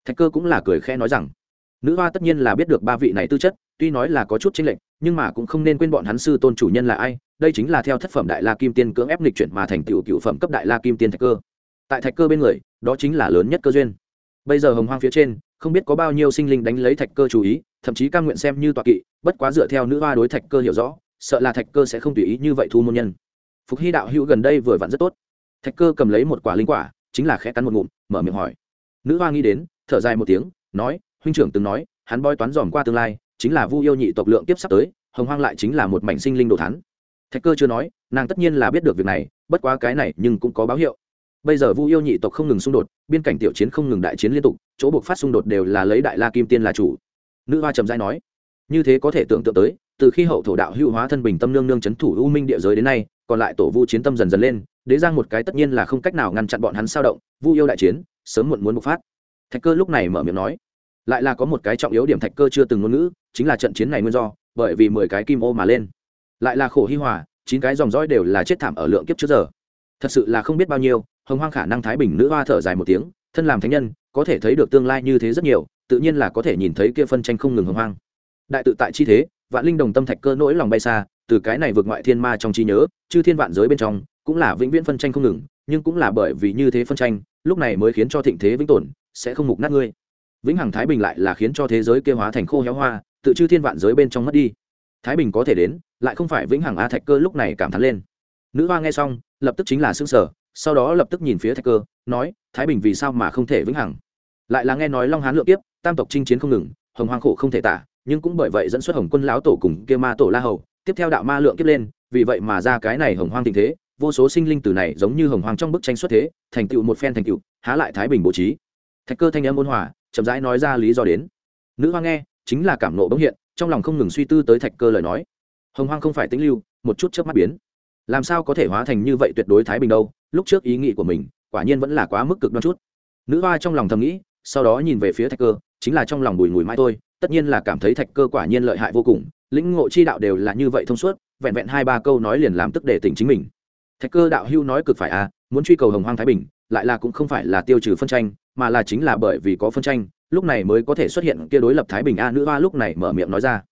Thạch cơ cũng là cười khẽ nói rằng nữ hoa tất nhiên là biết được ba vị này tư chất, tuy nói là có chút chênh lệch, nhưng mà cũng không nên quên bọn hắn sư tôn chủ nhân là ai, đây chính là theo thất phẩm đại la kim tiên cưỡng ép lịch chuyển mà thành tựu cựu phẩm cấp đại la kim tiên thạch cơ. Tại thạch cơ bên người, đó chính là lớn nhất cơ duyên. Bây giờ hồng hoang phía trên, không biết có bao nhiêu sinh linh đánh lấy thạch cơ chú ý, thậm chí căn nguyện xem như tọa kỵ, bất quá dựa theo nữ hoa đối thạch cơ hiểu rõ, sợ là thạch cơ sẽ không tùy ý như vậy thu môn nhân. Phục hy đạo hữu gần đây vừa vặn rất tốt. Thạch cơ cầm lấy một quả linh quả, chính là khẽ cắn một ngụm, mở miệng hỏi. Nữ hoa nghĩ đến, thở dài một tiếng, nói huynh trưởng từng nói, hắn bói toán dòm qua tương lai, chính là vu yêu nhị tộc lượng tiếp sắp tới, hồng hoang lại chính là một mảnh sinh linh đồ thắn thạch cơ chưa nói, nàng tất nhiên là biết được việc này, bất quá cái này nhưng cũng có báo hiệu. Bây giờ vu yêu nhị tộc không ngừng xung đột, biên cảnh tiểu chiến không ngừng đại chiến liên tục, chỗ buộc phát xung đột đều là lấy đại la kim tiên là chủ. Nữ hoa trầm giai nói, như thế có thể tưởng tượng tới, từ khi hậu thổ đạo hữu hóa thân bình tâm nương nương c h ấ n thủ u minh địa giới đến nay, còn lại tổ vu chiến tâm dần dần lên, đế giang một cái tất nhiên là không cách nào ngăn chặn bọn hắn sao động, vu yêu đại chiến, sớm muộn muốn bộc phát. Thạch cơ lúc này mở miệng nói lại là có một cái trọng yếu điểm thạch cơ chưa từng ngôn ngữ, chính là trận chiến này nguyên do, bởi vì mười cái kim ô mà lên. Lại là khổ hi hòa, chín cái dòng dõi đều là chết thảm ở lượng kiếp trước giờ. Thật sự là không biết bao nhiêu, hồng hoang khả năng thái bình nữ hoa thở dài một tiếng, thân làm thánh nhân, có thể thấy được tương lai như thế rất nhiều, tự nhiên là có thể nhìn thấy kia phân tranh không ngừng hồng hoang. Đại tự tại chi thế, vạn linh đồng tâm thạch cơ nỗi lòng bay xa, từ cái này vượt ngoại thiên ma trong trí nhớ, chư thiên vạn giới bên trong, cũng là vĩnh viễn phân tranh không ngừng, nhưng cũng là bởi vì như thế phân tranh, lúc này mới khiến cho thịnh thế vĩnh tồn, sẽ không mục nát ngươi vĩnh hằng thái bình lại là khiến cho thế giới kia hóa thành khô héo hoa, tự chư thiên vạn giới bên trong mất đi. Thái bình có thể đến, lại không phải vĩnh hằng a thạch cơ lúc này cảm thán lên. Nữ hoa nghe xong, lập tức chính là xương sở sau đó lập tức nhìn phía thạch cơ, nói, thái bình vì sao mà không thể vĩnh hằng? Lại là nghe nói long hán lượng tiếp tam tộc chinh chiến không ngừng, hồng hoang khổ không thể tả, nhưng cũng bởi vậy dẫn xuất hồng quân lão tổ cùng kia ma tổ la hầu, tiếp theo đạo ma lượng kiếp lên, vì vậy mà ra cái này hồng hoang tình thế, vô số sinh linh từ này giống như hồng hoang trong bức tranh xuất thế, thành tựu một phen thành tựu, há lại thái bình bố trí. Thạch cơ thanh âm ôn hòa chậm rãi nói ra lý do đến. Nữ hoa nghe, chính là cảm nộ bỗng hiện, trong lòng không ngừng suy tư tới thạch cơ lời nói. Hồng hoang không phải tính lưu, một chút chớp mắt biến. Làm sao có thể hóa thành như vậy tuyệt đối thái bình đâu, lúc trước ý nghĩ của mình, quả nhiên vẫn là quá mức cực đoan chút. Nữ hoa trong lòng thầm nghĩ, sau đó nhìn về phía thạch cơ, chính là trong lòng bùi ngùi mãi thôi, tất nhiên là cảm thấy thạch cơ quả nhiên lợi hại vô cùng, lĩnh ngộ chi đạo đều là như vậy thông suốt, vẹn vẹn hai ba câu nói liền làm tức để tỉnh chính mình. Thạch cơ đạo hưu nói cực phải à muốn truy cầu hồng hoang thái bình, lại là cũng không phải là tiêu trừ phân tranh mà là chính là bởi vì có phân tranh, lúc này mới có thể xuất hiện kia đối lập thái bình a nữ hoa lúc này mở miệng nói ra.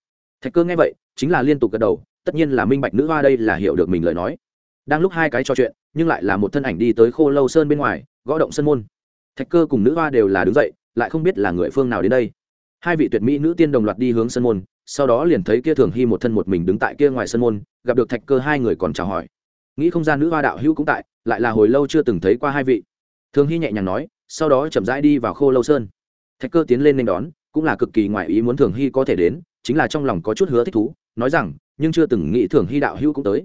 Thạch cơ nghe vậy, chính là liên tục gật đầu, tất nhiên là minh bạch nữ hoa đây là hiểu được mình lời nói. Đang lúc hai cái trò chuyện, nhưng lại là một thân ảnh đi tới khô lâu sơn bên ngoài, gõ động sân môn. Thạch cơ cùng nữ hoa đều là đứng dậy, lại không biết là người phương nào đến đây. Hai vị tuyệt mỹ nữ tiên đồng loạt đi hướng sân môn, sau đó liền thấy kia thường hy một thân một mình đứng tại kia ngoài sân môn, gặp được thạch cơ hai người còn chào hỏi. Nghĩ không gian nữ hoa đạo hữu cũng tại, lại là hồi lâu chưa từng thấy qua hai vị. Thường hy nhẹ nhàng nói sau đó chậm rãi đi vào khô lâu sơn. Thạch cơ tiến lên nên đón, cũng là cực kỳ ngoại ý muốn thường hy có thể đến, chính là trong lòng có chút hứa thích thú, nói rằng, nhưng chưa từng nghĩ thường hy đạo hữu cũng tới.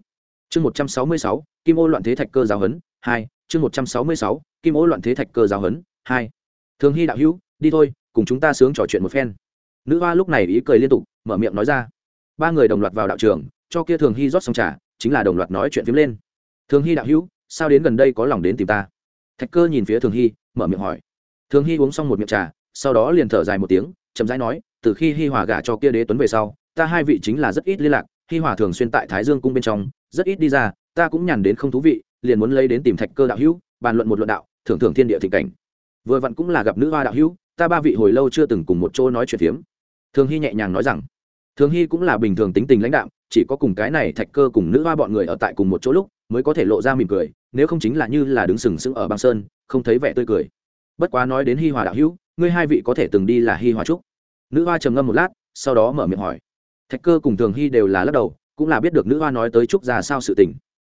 Chương một trăm sáu mươi sáu, kim ô loạn thế thạch cơ giáo huấn, hai, chương một trăm sáu mươi sáu, kim ô loạn thế thạch cơ giáo huấn, hai. Thường hy đạo hữu, đi thôi, cùng chúng ta sướng trò chuyện một phen. Nữ hoa lúc này ý cười liên tục, mở miệng nói ra. Ba người đồng loạt vào đạo trường, cho kia thường hy rót xong trà, chính là đồng loạt nói chuyện phím lên. Thường hy đạo hữu, sao đến gần đây có lòng đến tìm ta? Thạch cơ nhìn phía thường hy mở miệng hỏi. Thường hy uống xong một miệng trà, sau đó liền thở dài một tiếng, chậm rãi nói, từ khi hi hòa gả cho kia đế tuấn về sau, ta hai vị chính là rất ít liên lạc, hi hòa thường xuyên tại thái dương cung bên trong, rất ít đi ra, ta cũng nhàn đến không thú vị, liền muốn lấy đến tìm thạch cơ đạo hữu, bàn luận một luận đạo, thưởng thưởng thiên địa thịnh cảnh. Vừa vặn cũng là gặp nữ hoa đạo hữu, ta ba vị hồi lâu chưa từng cùng một chỗ nói chuyện phiếm. Thường hy nhẹ nhàng nói rằng. Thường hy cũng là bình thường tính tình lãnh đạo chỉ có cùng cái này thạch cơ cùng nữ hoa bọn người ở tại cùng một chỗ lúc, mới có thể lộ ra mỉm cười nếu không chính là như là đứng sừng sững ở băng sơn, không thấy vẻ tươi cười. Bất quá nói đến hi hòa đạo hữu, ngươi hai vị có thể từng đi là hi hòa trúc. Nữ hoa trầm ngâm một lát, sau đó mở miệng hỏi. Thạch cơ cùng thường hy đều là lắc đầu, cũng là biết được nữ hoa nói tới trúc ra sao sự tình.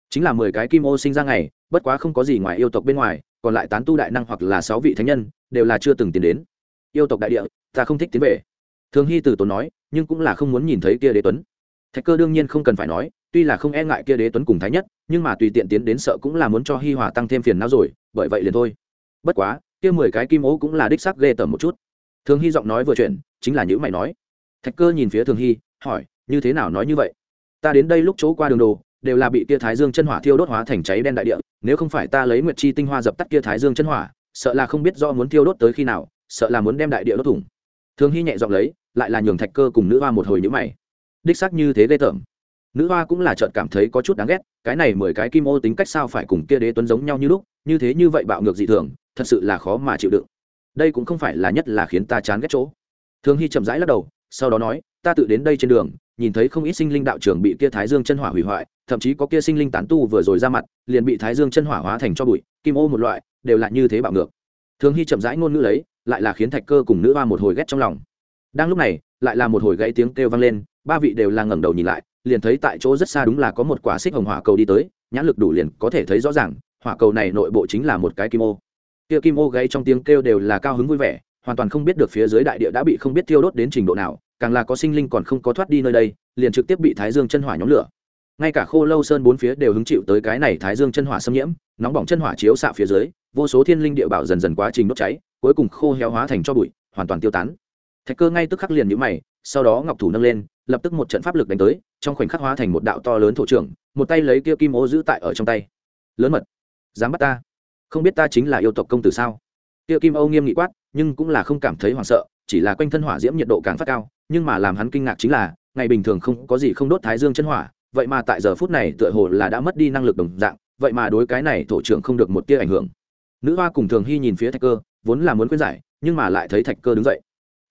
Chính là mười cái kim ô sinh ra ngày, bất quá không có gì ngoài yêu tộc bên ngoài, còn lại tán tu đại năng hoặc là sáu vị thánh nhân, đều là chưa từng tiến đến. Yêu tộc đại địa, ta không thích tiến về. Thường hy từ tốn nói, nhưng cũng là không muốn nhìn thấy kia đế tuấn. Thạch cơ đương nhiên không cần phải nói tuy là không e ngại kia đế tuấn cùng thái nhất, nhưng mà tùy tiện tiến đến sợ cũng là muốn cho hi hòa tăng thêm phiền não rồi, bởi vậy liền thôi. Bất quá, kia mười cái kim ố cũng là đích sắc ghê tởm một chút. Thường hy giọng nói vừa chuyện chính là những mày nói. Thạch cơ nhìn phía thường hy hỏi, như thế nào nói như vậy? Ta đến đây lúc chỗ qua đường đồ, đều là bị kia thái dương chân hỏa thiêu đốt hóa thành cháy đen đại địa, nếu không phải ta lấy nguyệt chi tinh hoa dập tắt kia thái dương chân hỏa, sợ là không biết do muốn thiêu đốt tới khi nào, sợ là muốn đem đại địa đốt thủng. Thường hy nhẹ giọng lấy, lại là nhường thạch cơ cùng nữ hoa một hồi nhữ mày. Đích xác như thế ghê tởm nữ hoa cũng là trợn cảm thấy có chút đáng ghét, cái này mười cái kim ô tính cách sao phải cùng kia đế tuấn giống nhau như lúc, như thế như vậy bạo ngược dị thường, thật sự là khó mà chịu đựng. Đây cũng không phải là nhất là khiến ta chán ghét chỗ. Thường hy chậm rãi lắc đầu, sau đó nói, ta tự đến đây trên đường, nhìn thấy không ít sinh linh đạo trưởng bị kia thái dương chân hỏa hủy hoại, thậm chí có kia sinh linh tán tu vừa rồi ra mặt, liền bị thái dương chân hỏa hóa thành cho bụi, kim ô một loại, đều là như thế bạo ngược. Thường hy chậm rãi ngôn ngữ lấy, lại là khiến thạch cơ cùng nữ hoa một hồi ghét trong lòng. Đang lúc này, lại là một hồi gãy tiếng kêu vang lên, ba vị đều là ngẩng đầu nhìn lại liền thấy tại chỗ rất xa đúng là có một quả xích hồng hỏa cầu đi tới, nhãn lực đủ liền có thể thấy rõ ràng, hỏa cầu này nội bộ chính là một cái kim ô. Kia kim ô gáy trong tiếng kêu đều là cao hứng vui vẻ, hoàn toàn không biết được phía dưới đại địa đã bị không biết thiêu đốt đến trình độ nào, càng là có sinh linh còn không có thoát đi nơi đây, liền trực tiếp bị thái dương chân hỏa nhóm lửa. Ngay cả khô lâu sơn bốn phía đều hứng chịu tới cái này thái dương chân hỏa xâm nhiễm, nóng bỏng chân hỏa chiếu xạ phía dưới, vô số thiên linh địa bảo dần dần quá trình đốt cháy, cuối cùng khô héo hóa thành cho bụi, hoàn toàn tiêu tán thạch cơ ngay tức khắc liền nhũ mày, sau đó ngọc thủ nâng lên, lập tức một trận pháp lực đánh tới, trong khoảnh khắc hóa thành một đạo to lớn thổ trưởng, một tay lấy kia kim ô giữ tại ở trong tay. Lớn mật, dám bắt ta? Không biết ta chính là yêu tộc công tử sao? Kia kim âu nghiêm nghị quát, nhưng cũng là không cảm thấy hoảng sợ, chỉ là quanh thân hỏa diễm nhiệt độ càng phát cao, nhưng mà làm hắn kinh ngạc chính là, ngày bình thường không có gì không đốt thái dương chân hỏa, vậy mà tại giờ phút này tựa hồ là đã mất đi năng lực đồng dạng, vậy mà đối cái này thổ trưởng không được một tia ảnh hưởng. Nữ hoa cùng thường hy nhìn phía thạch cơ, vốn là muốn khuyên giải, nhưng mà lại thấy thạch cơ đứng dậy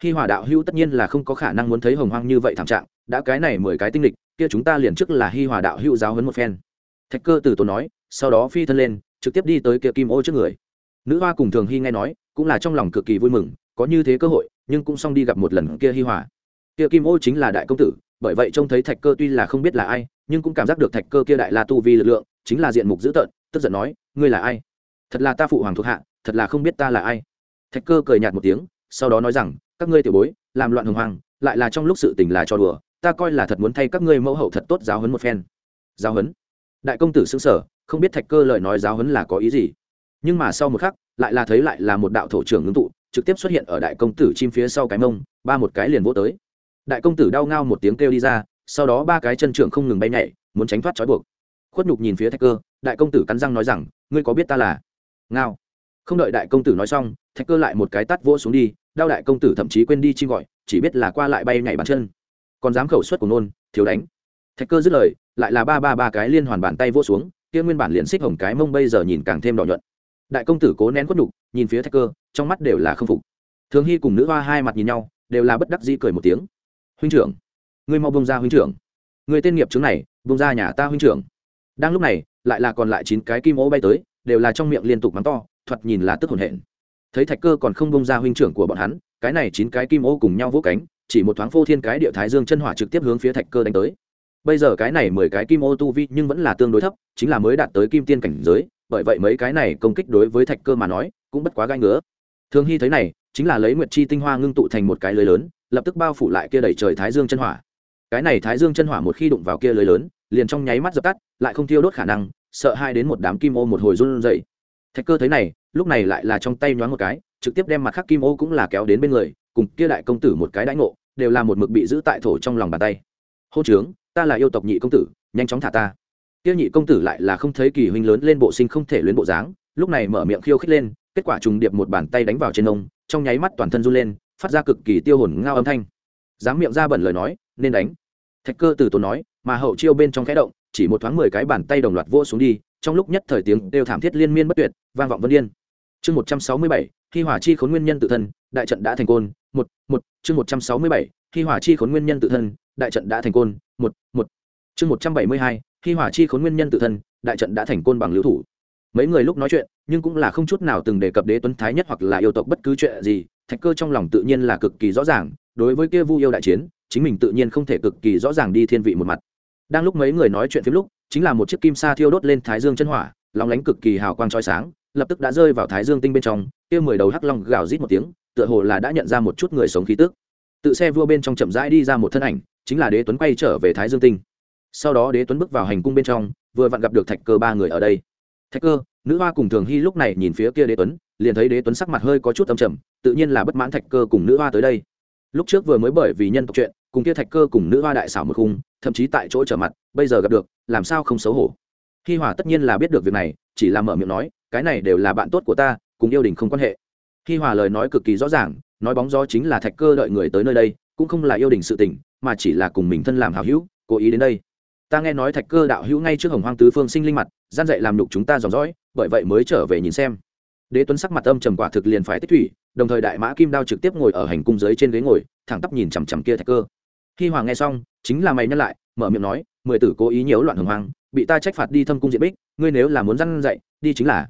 khi hòa đạo hữu tất nhiên là không có khả năng muốn thấy hồng hoang như vậy thảm trạng, đã cái này mười cái tinh lịch, kia chúng ta liền trước là hi hòa đạo hữu giáo hấn một phen. Thạch cơ từ tốn nói, sau đó phi thân lên, trực tiếp đi tới kia kim ô trước người. Nữ hoa cùng thường hy nghe nói, cũng là trong lòng cực kỳ vui mừng, có như thế cơ hội, nhưng cũng xong đi gặp một lần kia hi hòa. Kia kim ô chính là đại công tử, bởi vậy trông thấy thạch cơ tuy là không biết là ai, nhưng cũng cảm giác được thạch cơ kia đại la tu vi lực lượng, chính là diện mục dữ tợn, tức giận nói, ngươi là ai? Thật là ta phụ hoàng thuộc hạ, thật là không biết ta là ai. Thạch cơ cười nhạt một tiếng, sau đó nói rằng các ngươi tiểu bối, làm loạn hồng hoàng, lại là trong lúc sự tình là cho đùa, ta coi là thật muốn thay các ngươi mẫu hậu thật tốt giáo huấn một phen. Giáo huấn? Đại công tử xứng sở không biết thạch cơ lời nói giáo huấn là có ý gì. Nhưng mà sau một khắc, lại là thấy lại là một đạo thổ trưởng ngưng tụ, trực tiếp xuất hiện ở đại công tử chim phía sau cái mông, ba một cái liền vỗ tới. Đại công tử đau ngao một tiếng kêu đi ra, sau đó ba cái chân trưởng không ngừng bay nhảy, muốn tránh thoát trói buộc. Khuất nhục nhìn phía thạch cơ, đại công tử cắn răng nói rằng, ngươi có biết ta là? Ngao không đợi đại công tử nói xong, thạch cơ lại một cái tắt vỗ xuống đi, Đao đại công tử thậm chí quên đi chi gọi, chỉ biết là qua lại bay nhảy bàn chân. Còn dám khẩu suất của nôn, thiếu đánh. Thạch cơ dứt lời, lại là ba ba ba cái liên hoàn bàn tay vỗ xuống, kia nguyên bản liền xích hồng cái mông bây giờ nhìn càng thêm đỏ nhuận. Đại công tử cố nén khuất đục nhìn phía thạch cơ, trong mắt đều là k phục. Thường hy cùng nữ hoa hai mặt nhìn nhau, đều là bất đắc dĩ cười một tiếng. Huynh trưởng, ngươi mau bông ra huynh trưởng. Người tên nghiệp chứng này bông ra nhà ta huynh trưởng. Đang lúc này, lại là còn lại chín cái kim ô bay tới, đều là trong miệng liên tục mắng to thoạt nhìn là tức hồn hển. Thấy thạch cơ còn không bông ra huynh trưởng của bọn hắn, cái này chín cái kim ô cùng nhau vỗ cánh, chỉ một thoáng phô thiên cái địa thái dương chân hỏa trực tiếp hướng phía thạch cơ đánh tới. Bây giờ cái này mười cái kim ô tu vi nhưng vẫn là tương đối thấp, chính là mới đạt tới kim tiên cảnh giới, bởi vậy mấy cái này công kích đối với thạch cơ mà nói, cũng bất quá gai ngứa. Thương hy thấy này, chính là lấy nguyệt chi tinh hoa ngưng tụ thành một cái lưới lớn, lập tức bao phủ lại kia đẩy trời thái dương chân hỏa. Cái này thái dương chân hỏa một khi đụng vào kia lưới lớn, liền trong nháy mắt dập tắt, lại không thiêu đốt khả năng, sợ hai đến một đám kim ô một hồi run dậy thạch cơ thấy này, lúc này lại là trong tay nhoáng một cái, trực tiếp đem mặt khắc kim ô cũng là kéo đến bên người, cùng kia đại công tử một cái đãi ngộ, đều là một mực bị giữ tại thổ trong lòng bàn tay. Hô trướng, ta là yêu tộc nhị công tử, nhanh chóng thả ta. Kia nhị công tử lại là không thấy kỳ huynh lớn lên bộ sinh không thể luyến bộ dáng, lúc này mở miệng khiêu khích lên, kết quả trùng điệp một bàn tay đánh vào trên ông, trong nháy mắt toàn thân run lên, phát ra cực kỳ tiêu hồn ngao âm thanh. Dám miệng ra bẩn lời nói, nên đánh. Thạch cơ từ tốn nói, mà hậu chiêu bên trong khẽ động, chỉ một thoáng mười cái bàn tay đồng loạt vỗ xuống đi trong lúc nhất thời tiếng đều thảm thiết liên miên bất tuyệt, vang vọng vân điên chương một trăm sáu mươi bảy khi hỏa chi khốn nguyên nhân tự thân, đại trận đã thành côn, một một, chương một trăm sáu mươi bảy khi hỏa chi khốn nguyên nhân tự thân, đại trận đã thành côn, một một. Chương một trăm bảy mươi hai khi hỏa chi khốn nguyên nhân tự thân, đại trận đã thành côn bằng lưu thủ. Mấy người lúc nói chuyện, nhưng cũng là không chút nào từng đề cập đế tuấn thái nhất hoặc là yêu tộc bất cứ chuyện gì, thạch cơ trong lòng tự nhiên là cực kỳ rõ ràng, đối với kia vu yêu đại chiến, chính mình tự nhiên không thể cực kỳ rõ ràng đi thiên vị một mặt. Đang lúc mấy người nói chuyện phim lúc chính là một chiếc kim sa thiêu đốt lên thái dương chân hỏa, lóng lánh cực kỳ hào quang trói sáng, lập tức đã rơi vào thái dương tinh bên trong, kia mười đầu hắc long gào rít một tiếng, tựa hồ là đã nhận ra một chút người sống khí tức. Tự xe vua bên trong chậm rãi đi ra một thân ảnh, chính là đế tuấn quay trở về thái dương tinh. Sau đó đế tuấn bước vào hành cung bên trong, vừa vặn gặp được thạch cơ ba người ở đây. Thạch cơ, nữ hoa cùng thường hy lúc này nhìn phía kia đế tuấn, liền thấy đế tuấn sắc mặt hơi có chút âm trầm, tự nhiên là bất mãn thạch cơ cùng nữ hoa tới đây. Lúc trước vừa mới bởi vì nhân tộc chuyện cùng kia thạch cơ cùng nữ hoa đại xảo một khung, thậm chí tại chỗ trở mặt, bây giờ gặp được, làm sao không xấu hổ? Hi hòa tất nhiên là biết được việc này, chỉ là mở miệng nói, cái này đều là bạn tốt của ta, cùng yêu đình không quan hệ. Hi hòa lời nói cực kỳ rõ ràng, nói bóng gió chính là thạch cơ đợi người tới nơi đây, cũng không là yêu đình sự tình, mà chỉ là cùng mình thân làm hảo hữu, cố ý đến đây. Ta nghe nói thạch cơ đạo hữu ngay trước hồng hoang tứ phương sinh linh mặt, gian dạy làm nhục chúng ta dòng dõi, bởi vậy mới trở về nhìn xem. Đế tuấn sắc mặt âm trầm quả thực liền phải tích thủy, đồng thời đại mã kim đao trực tiếp ngồi ở hành cung dưới trên ghế ngồi, thẳng tắp nhìn chằm chằm kia thạch cơ khi hoàng nghe xong, chính là mày nhân lại, mở miệng nói, mười tử cố ý nhiễu loạn hồng hoang, bị ta trách phạt đi thâm cung diện bích, ngươi nếu là muốn răn dạy, đi chính là.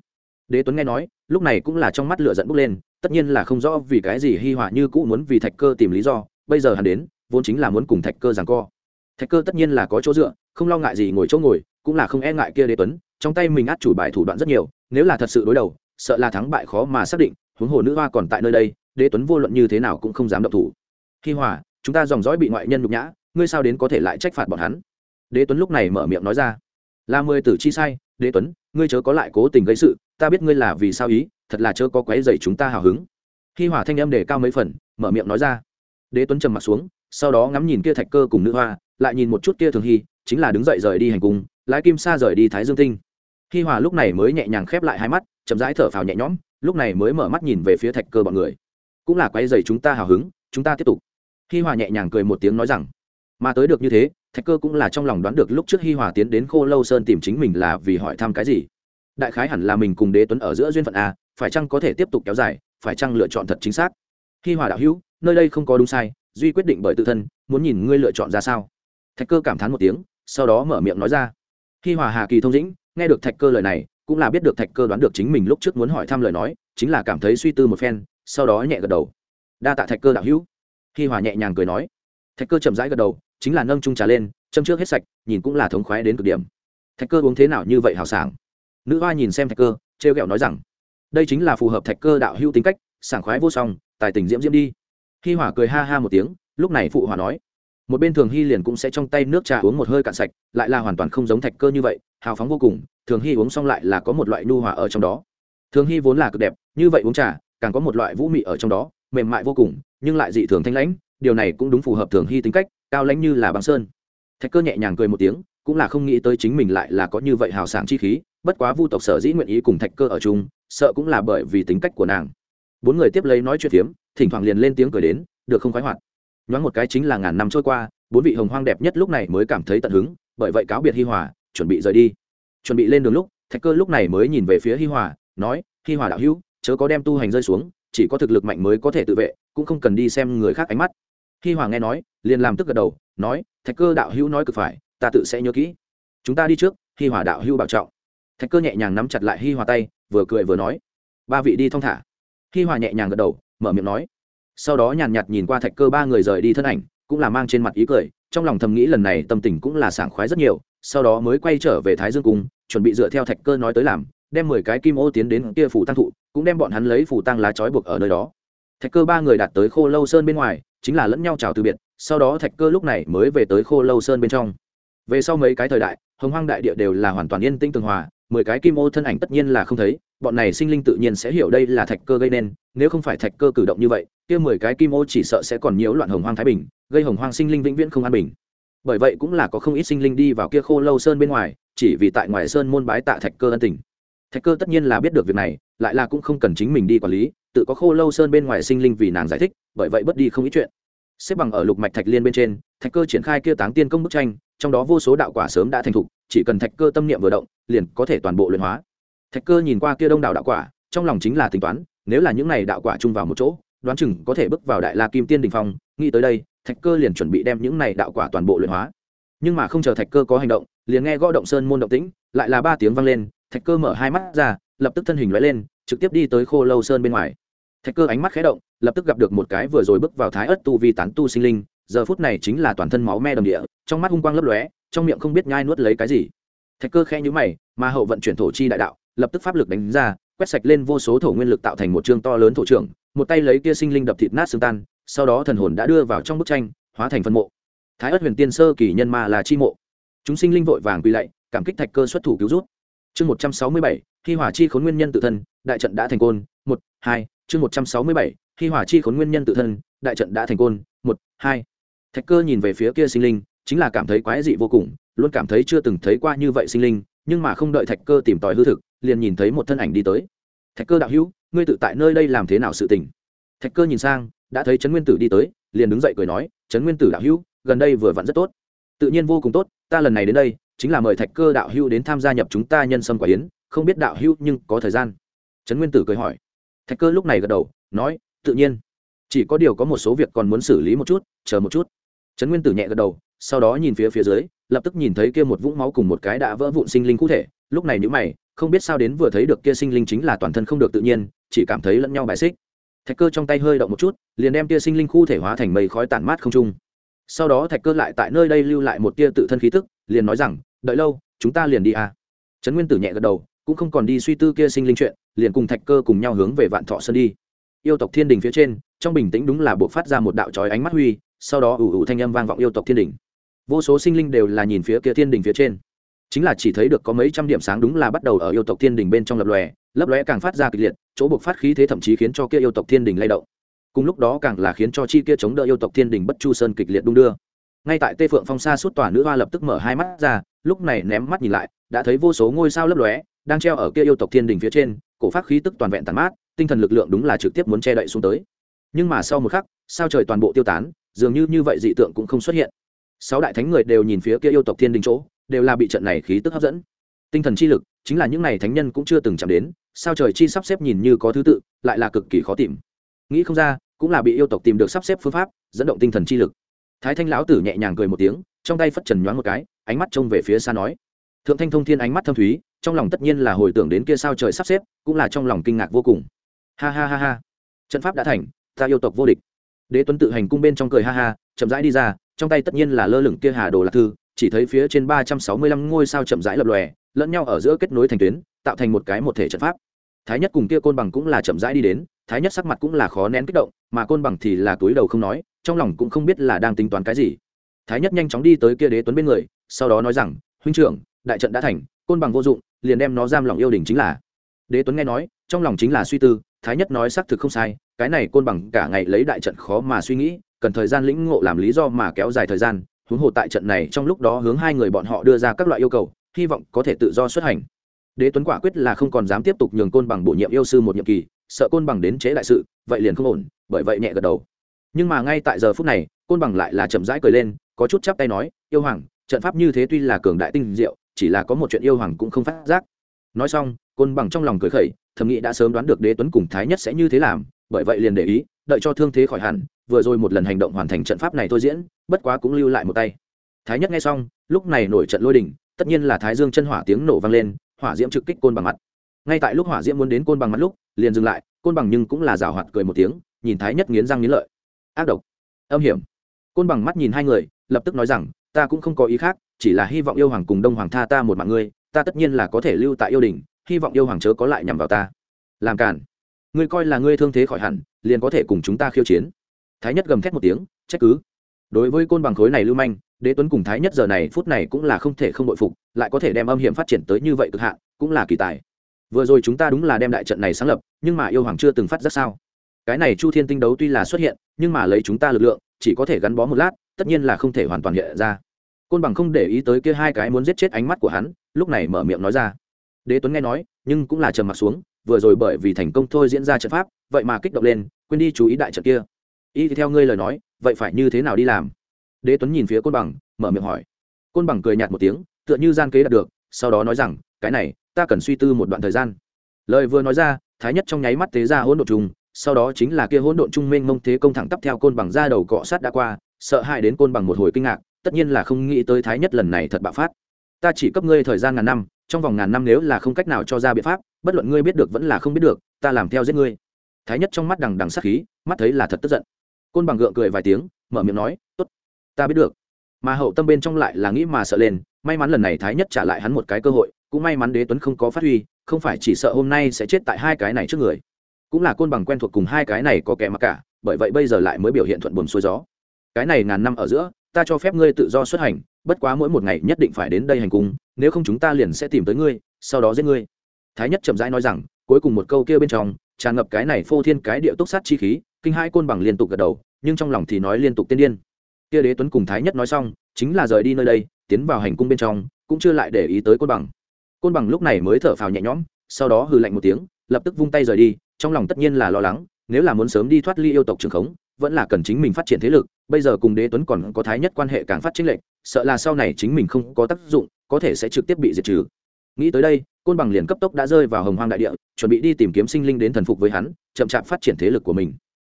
Đế tuấn nghe nói, lúc này cũng là trong mắt lửa giận bốc lên, tất nhiên là không rõ vì cái gì hi hòa như cũ muốn vì thạch cơ tìm lý do, bây giờ hắn đến, vốn chính là muốn cùng thạch cơ giằng co. Thạch cơ tất nhiên là có chỗ dựa, không lo ngại gì ngồi chỗ ngồi, cũng là không e ngại kia đế tuấn, trong tay mình át chủ bài thủ đoạn rất nhiều, nếu là thật sự đối đầu, sợ là thắng bại khó mà xác định, huống hồ nữ hoa còn tại nơi đây, đế tuấn vô luận như thế nào cũng không dám động thủ. Hi hòa chúng ta dòng dõi bị ngoại nhân nhục nhã, ngươi sao đến có thể lại trách phạt bọn hắn? Đế tuấn lúc này mở miệng nói ra. Là mười tử chi sai, đế tuấn, ngươi chớ có lại cố tình gây sự, ta biết ngươi là vì sao ý, thật là chớ có quấy dày chúng ta hào hứng. Khi hỏa thanh âm đề cao mấy phần, mở miệng nói ra. Đế tuấn trầm mặt xuống, sau đó ngắm nhìn kia thạch cơ cùng nữ hoa, lại nhìn một chút kia thường hy, chính là đứng dậy rời đi hành cung, lái kim sa rời đi thái dương tinh. Hi hòa lúc này mới nhẹ nhàng khép lại hai mắt, chậm rãi thở phào nhẹ nhõm, lúc này mới mở mắt nhìn về phía thạch cơ bọn người. Cũng là quay dày chúng ta hào hứng, chúng ta tiếp tục hi hòa nhẹ nhàng cười một tiếng nói rằng, mà tới được như thế, thạch cơ cũng là trong lòng đoán được lúc trước hi hòa tiến đến khô lâu sơn tìm chính mình là vì hỏi thăm cái gì. Đại khái hẳn là mình cùng đế tuấn ở giữa duyên phận a, phải chăng có thể tiếp tục kéo dài, phải chăng lựa chọn thật chính xác? Hi hòa đạo hữu, nơi đây không có đúng sai, duy quyết định bởi tự thân, muốn nhìn ngươi lựa chọn ra sao? Thạch cơ cảm thán một tiếng, sau đó mở miệng nói ra, hi hòa hà kỳ thông dĩnh, nghe được thạch cơ lời này, cũng là biết được thạch cơ đoán được chính mình lúc trước muốn hỏi thăm lời nói, chính là cảm thấy suy tư một phen, sau đó nhẹ gật đầu. Đa tạ thạch cơ đạo hữu hi hòa nhẹ nhàng cười nói. Thạch cơ chậm rãi gật đầu, chính là nâng trung trà lên, châm trước hết sạch, nhìn cũng là thống khoái đến cực điểm. Thạch cơ uống thế nào như vậy hào sảng? Nữ hoa nhìn xem thạch cơ, trêu ghẹo nói rằng, đây chính là phù hợp thạch cơ đạo hữu tính cách, sảng khoái vô song, tài tình diễm diễm đi. Hi hỏa cười ha ha một tiếng, lúc này phụ hòa nói, một bên thường hy liền cũng sẽ trong tay nước trà uống một hơi cạn sạch, lại là hoàn toàn không giống thạch cơ như vậy, hào phóng vô cùng, thường hy uống xong lại là có một loại nu hòa ở trong đó. Thường hy vốn là cực đẹp, như vậy uống trà, càng có một loại vũ mị ở trong đó, mềm mại vô cùng nhưng lại dị thường thanh lãnh, điều này cũng đúng phù hợp thường hy tính cách, cao lãnh như là băng sơn. Thạch cơ nhẹ nhàng cười một tiếng, cũng là không nghĩ tới chính mình lại là có như vậy hào sảng chi khí, bất quá vu tộc sở dĩ nguyện ý cùng thạch cơ ở chung, sợ cũng là bởi vì tính cách của nàng. Bốn người tiếp lấy nói chuyện phiếm, thỉnh thoảng liền lên tiếng cười đến, được không khoái hoạt. Nhoáng một cái chính là ngàn năm trôi qua, bốn vị hồng hoang đẹp nhất lúc này mới cảm thấy tận hứng, bởi vậy cáo biệt hi hòa, chuẩn bị rời đi. Chuẩn bị lên đường lúc, thạch cơ lúc này mới nhìn về phía hi hòa, nói, hi hòa đạo hữu, chớ có đem tu hành rơi xuống chỉ có thực lực mạnh mới có thể tự vệ, cũng không cần đi xem người khác ánh mắt. Hi hoàng nghe nói, liền làm tức gật đầu, nói, thạch cơ đạo hữu nói cực phải, ta tự sẽ nhớ kỹ. Chúng ta đi trước, hi hòa đạo hữu bảo trọng. Thạch cơ nhẹ nhàng nắm chặt lại hi hòa tay, vừa cười vừa nói, ba vị đi thong thả. Hi hòa nhẹ nhàng gật đầu, mở miệng nói. Sau đó nhàn nhạt nhìn qua thạch cơ ba người rời đi thân ảnh, cũng là mang trên mặt ý cười, trong lòng thầm nghĩ lần này tâm tình cũng là sảng khoái rất nhiều, sau đó mới quay trở về thái dương cung, chuẩn bị dựa theo thạch cơ nói tới làm đem mười cái kim ô tiến đến kia phủ tăng thụ, cũng đem bọn hắn lấy phủ tăng lá trói buộc ở nơi đó. Thạch cơ ba người đạt tới khô lâu sơn bên ngoài, chính là lẫn nhau chào từ biệt, sau đó thạch cơ lúc này mới về tới khô lâu sơn bên trong. Về sau mấy cái thời đại, hồng hoang đại địa đều là hoàn toàn yên tĩnh tường hòa, mười cái kim ô thân ảnh tất nhiên là không thấy, bọn này sinh linh tự nhiên sẽ hiểu đây là thạch cơ gây nên, nếu không phải thạch cơ cử động như vậy, kia mười cái kim ô chỉ sợ sẽ còn nhiễu loạn hồng hoang thái bình, gây hồng hoang sinh linh vĩnh viễn không an bình. Bởi vậy cũng là có không ít sinh linh đi vào kia khô lâu sơn bên ngoài, chỉ vì tại ngoài sơn môn bái tạ thạch cơ ân tình thạch cơ tất nhiên là biết được việc này, lại là cũng không cần chính mình đi quản lý, tự có khô lâu sơn bên ngoài sinh linh vì nàng giải thích, bởi vậy bất đi không ít chuyện. Xếp bằng ở lục mạch thạch liên bên trên, thạch cơ triển khai kia táng tiên công bức tranh, trong đó vô số đạo quả sớm đã thành thục, chỉ cần thạch cơ tâm niệm vừa động, liền có thể toàn bộ luyện hóa. Thạch cơ nhìn qua kia đông đảo đạo quả, trong lòng chính là tính toán, nếu là những này đạo quả chung vào một chỗ, đoán chừng có thể bước vào đại la kim tiên đình phong, nghĩ tới đây, thạch cơ liền chuẩn bị đem những này đạo quả toàn bộ luyện hóa. Nhưng mà không chờ thạch cơ có hành động, liền nghe gõ động sơn môn động tĩnh, lại là ba tiếng vang lên thạch cơ mở hai mắt ra, lập tức thân hình lóe lên, trực tiếp đi tới khô lâu sơn bên ngoài. Thạch cơ ánh mắt khé động, lập tức gặp được một cái vừa rồi bước vào thái ất tu vi tán tu sinh linh, giờ phút này chính là toàn thân máu me đầm địa, trong mắt hung quang lấp lóe, trong miệng không biết nhai nuốt lấy cái gì. Thạch cơ khẽ nhữ mày, mà hậu vận chuyển thổ chi đại đạo, lập tức pháp lực đánh ra, quét sạch lên vô số thổ nguyên lực tạo thành một chương to lớn thổ trưởng, một tay lấy kia sinh linh đập thịt nát xương tan, sau đó thần hồn đã đưa vào trong bức tranh, hóa thành phân mộ. Thái ất huyền tiên sơ kỳ nhân ma là chi mộ. Chúng sinh linh vội vàng quy lạy, cảm kích thạch cơ xuất thủ cứu rút chương một trăm sáu mươi bảy khi hỏa chi khốn nguyên nhân tự thân, đại trận đã thành côn, một, hai, chương một trăm sáu mươi bảy khi hỏa chi khốn nguyên nhân tự thân, đại trận đã thành côn, một, hai. Thạch cơ nhìn về phía kia sinh linh, chính là cảm thấy quái dị vô cùng, luôn cảm thấy chưa từng thấy qua như vậy sinh linh, nhưng mà không đợi thạch cơ tìm tòi hư thực, liền nhìn thấy một thân ảnh đi tới. Thạch cơ đạo hữu, ngươi tự tại nơi đây làm thế nào sự tình? Thạch cơ nhìn sang, đã thấy trấn nguyên tử đi tới, liền đứng dậy cười nói, trấn nguyên tử đạo hữu, gần đây vừa vặn rất tốt tự nhiên vô cùng tốt, ta lần này đến đây, chính là mời thạch cơ đạo hữu đến tham gia nhập chúng ta nhân sâm quả yến, không biết đạo hữu nhưng có thời gian. Trấn nguyên tử cười hỏi. Thạch cơ lúc này gật đầu, nói, tự nhiên. Chỉ có điều có một số việc còn muốn xử lý một chút, chờ một chút. Trấn nguyên tử nhẹ gật đầu, sau đó nhìn phía phía dưới, lập tức nhìn thấy kia một vũng máu cùng một cái đã vỡ vụn sinh linh cụ thể, lúc này nhữ mày, không biết sao đến vừa thấy được kia sinh linh chính là toàn thân không được tự nhiên, chỉ cảm thấy lẫn nhau bài xích. Thạch cơ trong tay hơi động một chút, liền đem kia sinh linh khu thể hóa thành mây khói tản mát không trung sau đó thạch cơ lại tại nơi đây lưu lại một tia tự thân khí tức, liền nói rằng, đợi lâu, chúng ta liền đi à. trấn nguyên tử nhẹ gật đầu, cũng không còn đi suy tư kia sinh linh chuyện, liền cùng thạch cơ cùng nhau hướng về vạn thọ sơn đi. Yêu tộc thiên đình phía trên, trong bình tĩnh đúng là buộc phát ra một đạo trói ánh mắt huy, sau đó ủ ủ thanh âm vang vọng yêu tộc thiên đình. Vô số sinh linh đều là nhìn phía kia thiên đình phía trên. Chính là chỉ thấy được có mấy trăm điểm sáng đúng là bắt đầu ở yêu tộc thiên đình bên trong lập lòe lấp lóe càng phát ra kịch liệt, chỗ buộc phát khí thế thậm chí khiến cho kia yêu tộc thiên đình lay động cùng lúc đó càng là khiến cho chi kia chống đỡ yêu tộc thiên đình bất chu sơn kịch liệt đung đưa. Ngay tại tê phượng phong xa suốt tòa nữ hoa lập tức mở hai mắt ra, lúc này ném mắt nhìn lại, đã thấy vô số ngôi sao lấp lóe, đang treo ở kia yêu tộc thiên đình phía trên, cổ phát khí tức toàn vẹn tàn mát, tinh thần lực lượng đúng là trực tiếp muốn che đậy xuống tới. Nhưng mà sau một khắc, sao trời toàn bộ tiêu tán, dường như như vậy dị tượng cũng không xuất hiện. Sáu đại thánh người đều nhìn phía kia yêu tộc thiên đình chỗ, đều là bị trận này khí tức hấp dẫn. Tinh thần chi lực, chính là những này thánh nhân cũng chưa từng chạm đến, sao trời chi sắp xếp nhìn như có thứ tự, lại là cực kỳ khó tìm nghĩ không ra, cũng là bị yêu tộc tìm được sắp xếp phương pháp, dẫn động tinh thần chi lực. Thái thanh lão tử nhẹ nhàng cười một tiếng, trong tay phất trần nhoáng một cái, ánh mắt trông về phía xa nói. Thượng thanh thông thiên ánh mắt thâm thúy, trong lòng tất nhiên là hồi tưởng đến kia sao trời sắp xếp, cũng là trong lòng kinh ngạc vô cùng. Ha ha ha ha. Trận pháp đã thành, ta yêu tộc vô địch. Đế tuấn tự hành cung bên trong cười ha ha, chậm rãi đi ra, trong tay tất nhiên là lơ lửng kia hà đồ lạc thư, chỉ thấy phía trên ba trăm sáu mươi lăm ngôi sao chậm rãi lập lòe, lẫn nhau ở giữa kết nối thành tuyến, tạo thành một cái một thể trận pháp. Thái nhất cùng kia côn bằng cũng là chậm rãi đi đến thái nhất sắc mặt cũng là khó nén kích động, mà côn bằng thì là túi đầu không nói, trong lòng cũng không biết là đang tính toán cái gì. Thái nhất nhanh chóng đi tới kia đế tuấn bên người, sau đó nói rằng, huynh trưởng, đại trận đã thành, côn bằng vô dụng, liền đem nó giam lòng yêu đình chính là. Đế tuấn nghe nói, trong lòng chính là suy tư, thái nhất nói xác thực không sai, cái này côn bằng cả ngày lấy đại trận khó mà suy nghĩ, cần thời gian lĩnh ngộ làm lý do mà kéo dài thời gian, huống hồ tại trận này trong lúc đó hướng hai người bọn họ đưa ra các loại yêu cầu, hy vọng có thể tự do xuất hành. Đế tuấn quả quyết là không còn dám tiếp tục nhường côn bằng bổ nhiệm yêu sư một nhiệm kỳ sợ côn bằng đến chế đại sự, vậy liền không ổn, bởi vậy nhẹ gật đầu. Nhưng mà ngay tại giờ phút này, côn bằng lại là chậm rãi cười lên, có chút chắp tay nói, yêu hoàng, trận pháp như thế tuy là cường đại tinh diệu, chỉ là có một chuyện yêu hoàng cũng không phát giác. Nói xong, côn bằng trong lòng cười khẩy, thầm nghĩ đã sớm đoán được đế tuấn cùng thái nhất sẽ như thế làm, bởi vậy liền để ý, đợi cho thương thế khỏi hẳn, vừa rồi một lần hành động hoàn thành trận pháp này thôi diễn, bất quá cũng lưu lại một tay. Thái nhất nghe xong, lúc này nổi trận lôi đình, tất nhiên là thái dương chân hỏa tiếng nổ vang lên, hỏa diễm trực kích côn bằng mặt. Ngay tại lúc hỏa diễm muốn đến côn bằng mặt lúc liền dừng lại, côn bằng nhưng cũng là rào hoạt cười một tiếng, nhìn thái nhất nghiến răng nghiến lợi. Ác độc. Âm hiểm. Côn bằng mắt nhìn hai người, lập tức nói rằng, ta cũng không có ý khác, chỉ là hy vọng yêu hoàng cùng đông hoàng tha ta một mạng ngươi, ta tất nhiên là có thể lưu tại yêu đình, hy vọng yêu hoàng chớ có lại nhằm vào ta. Làm cản ngươi coi là ngươi thương thế khỏi hẳn, liền có thể cùng chúng ta khiêu chiến. Thái nhất gầm thét một tiếng, trách cứ. Đối với côn bằng khối này lưu manh, đế tuấn cùng thái nhất giờ này, phút này cũng là không thể không bội phục, lại có thể đem âm hiểm phát triển tới như vậy cực hạn, cũng là kỳ tài vừa rồi chúng ta đúng là đem đại trận này sáng lập, nhưng mà yêu hoàng chưa từng phát giác sao? Cái này chu thiên tinh đấu tuy là xuất hiện, nhưng mà lấy chúng ta lực lượng, chỉ có thể gắn bó một lát, tất nhiên là không thể hoàn toàn hiện ra. Côn bằng không để ý tới kia hai cái muốn giết chết ánh mắt của hắn, lúc này mở miệng nói ra. Đế tuấn nghe nói, nhưng cũng là trầm mặt xuống, vừa rồi bởi vì thành công thôi diễn ra trận pháp, vậy mà kích động lên, quên đi chú ý đại trận kia. Y theo ngươi lời nói, vậy phải như thế nào đi làm? Đế tuấn nhìn phía côn bằng, mở miệng hỏi. Côn bằng cười nhạt một tiếng, tựa như gian kế đạt được, sau đó nói rằng, cái này ta cần suy tư một đoạn thời gian. Lời vừa nói ra thái nhất trong nháy mắt tế ra hỗn độn trùng, sau đó chính là kia hỗn độn trung mênh mông thế công thẳng tắp theo côn bằng ra đầu cọ sát đã qua sợ hãi đến côn bằng một hồi kinh ngạc tất nhiên là không nghĩ tới thái nhất lần này thật bạo phát. Ta chỉ cấp ngươi thời gian ngàn năm trong vòng ngàn năm nếu là không cách nào cho ra biện pháp bất luận ngươi biết được vẫn là không biết được ta làm theo giết ngươi. Thái nhất trong mắt đằng đằng sắc khí mắt thấy là thật tức giận. Côn bằng gượng cười vài tiếng mở miệng nói tốt ta biết được. Mà hậu tâm bên trong lại là nghĩ mà sợ lên may mắn lần này thái nhất trả lại hắn một cái cơ hội cũng may mắn đế tuấn không có phát huy, không phải chỉ sợ hôm nay sẽ chết tại hai cái này trước người. Cũng là côn bằng quen thuộc cùng hai cái này có kẻ mặc cả, bởi vậy bây giờ lại mới biểu hiện thuận buồn xuôi gió. Cái này ngàn năm ở giữa, ta cho phép ngươi tự do xuất hành, bất quá mỗi một ngày nhất định phải đến đây hành cung, nếu không chúng ta liền sẽ tìm tới ngươi, sau đó giết ngươi. Thái nhất chậm rãi nói rằng, cuối cùng một câu kia bên trong, tràn ngập cái này phô thiên cái địa túc sát chi khí, kinh hai côn bằng liên tục gật đầu, nhưng trong lòng thì nói liên tục tiên điên. Kia đế tuấn cùng thái nhất nói xong, chính là rời đi nơi đây, tiến vào hành cung bên trong, cũng chưa lại để ý tới côn bằng côn bằng lúc này mới thở phào nhẹ nhõm, sau đó hừ lạnh một tiếng, lập tức vung tay rời đi, trong lòng tất nhiên là lo lắng, nếu là muốn sớm đi thoát ly yêu tộc trường khống, vẫn là cần chính mình phát triển thế lực, bây giờ cùng đế tuấn còn có thái nhất quan hệ càng phát chính lệnh sợ là sau này chính mình không có tác dụng, có thể sẽ trực tiếp bị diệt trừ. Nghĩ tới đây, côn bằng liền cấp tốc đã rơi vào hồng hoang đại địa, chuẩn bị đi tìm kiếm sinh linh đến thần phục với hắn, chậm chạp phát triển thế lực của mình.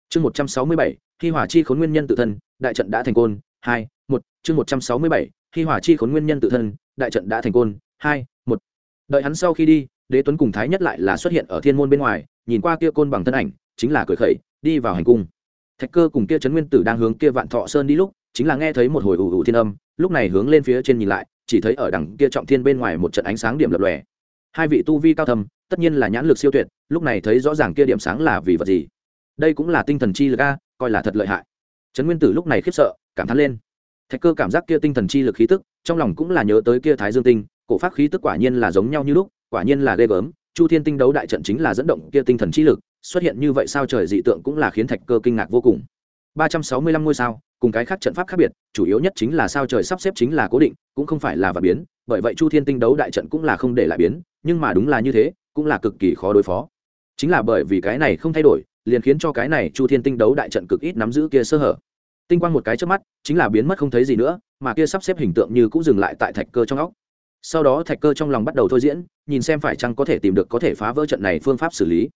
Chương một trăm sáu mươi bảy khi hỏa chi khốn nguyên nhân tự thân, đại trận đã thành côn, hai, một, chương một trăm sáu mươi bảy khi hỏa chi khốn nguyên nhân tự thân, đại trận đã thành côn, hai đợi hắn sau khi đi, đế tuấn cùng thái nhất lại là xuất hiện ở thiên môn bên ngoài, nhìn qua kia côn bằng thân ảnh, chính là cười khẩy, đi vào hành cung. Thạch cơ cùng kia trấn nguyên tử đang hướng kia vạn thọ sơn đi lúc, chính là nghe thấy một hồi ủ ủ thiên âm, lúc này hướng lên phía trên nhìn lại, chỉ thấy ở đằng kia trọng thiên bên ngoài một trận ánh sáng điểm lập lòe. Hai vị tu vi cao thầm tất nhiên là nhãn lực siêu tuyệt, lúc này thấy rõ ràng kia điểm sáng là vì vật gì. Đây cũng là tinh thần chi lực a, coi là thật lợi hại. Trấn nguyên tử lúc này khiếp sợ, cảm thán lên. Thạch cơ cảm giác kia tinh thần chi lực khí tức, trong lòng cũng là nhớ tới kia thái dương tinh cổ pháp khí tức quả nhiên là giống nhau như lúc, quả nhiên là ghê gớm, chu thiên tinh đấu đại trận chính là dẫn động kia tinh thần trí lực, xuất hiện như vậy sao trời dị tượng cũng là khiến thạch cơ kinh ngạc vô cùng. Ba trăm sáu mươi lăm ngôi sao, cùng cái khác trận pháp khác biệt, chủ yếu nhất chính là sao trời sắp xếp chính là cố định, cũng không phải là và biến, bởi vậy chu thiên tinh đấu đại trận cũng là không để lại biến, nhưng mà đúng là như thế, cũng là cực kỳ khó đối phó. Chính là bởi vì cái này không thay đổi, liền khiến cho cái này chu thiên tinh đấu đại trận cực ít nắm giữ kia sơ hở. Tinh quang một cái trước mắt, chính là biến mất không thấy gì nữa, mà kia sắp xếp hình tượng như cũng dừng lại tại thạch cơ trong óc sau đó thạch cơ trong lòng bắt đầu thôi diễn, nhìn xem phải chăng có thể tìm được có thể phá vỡ trận này phương pháp xử lý.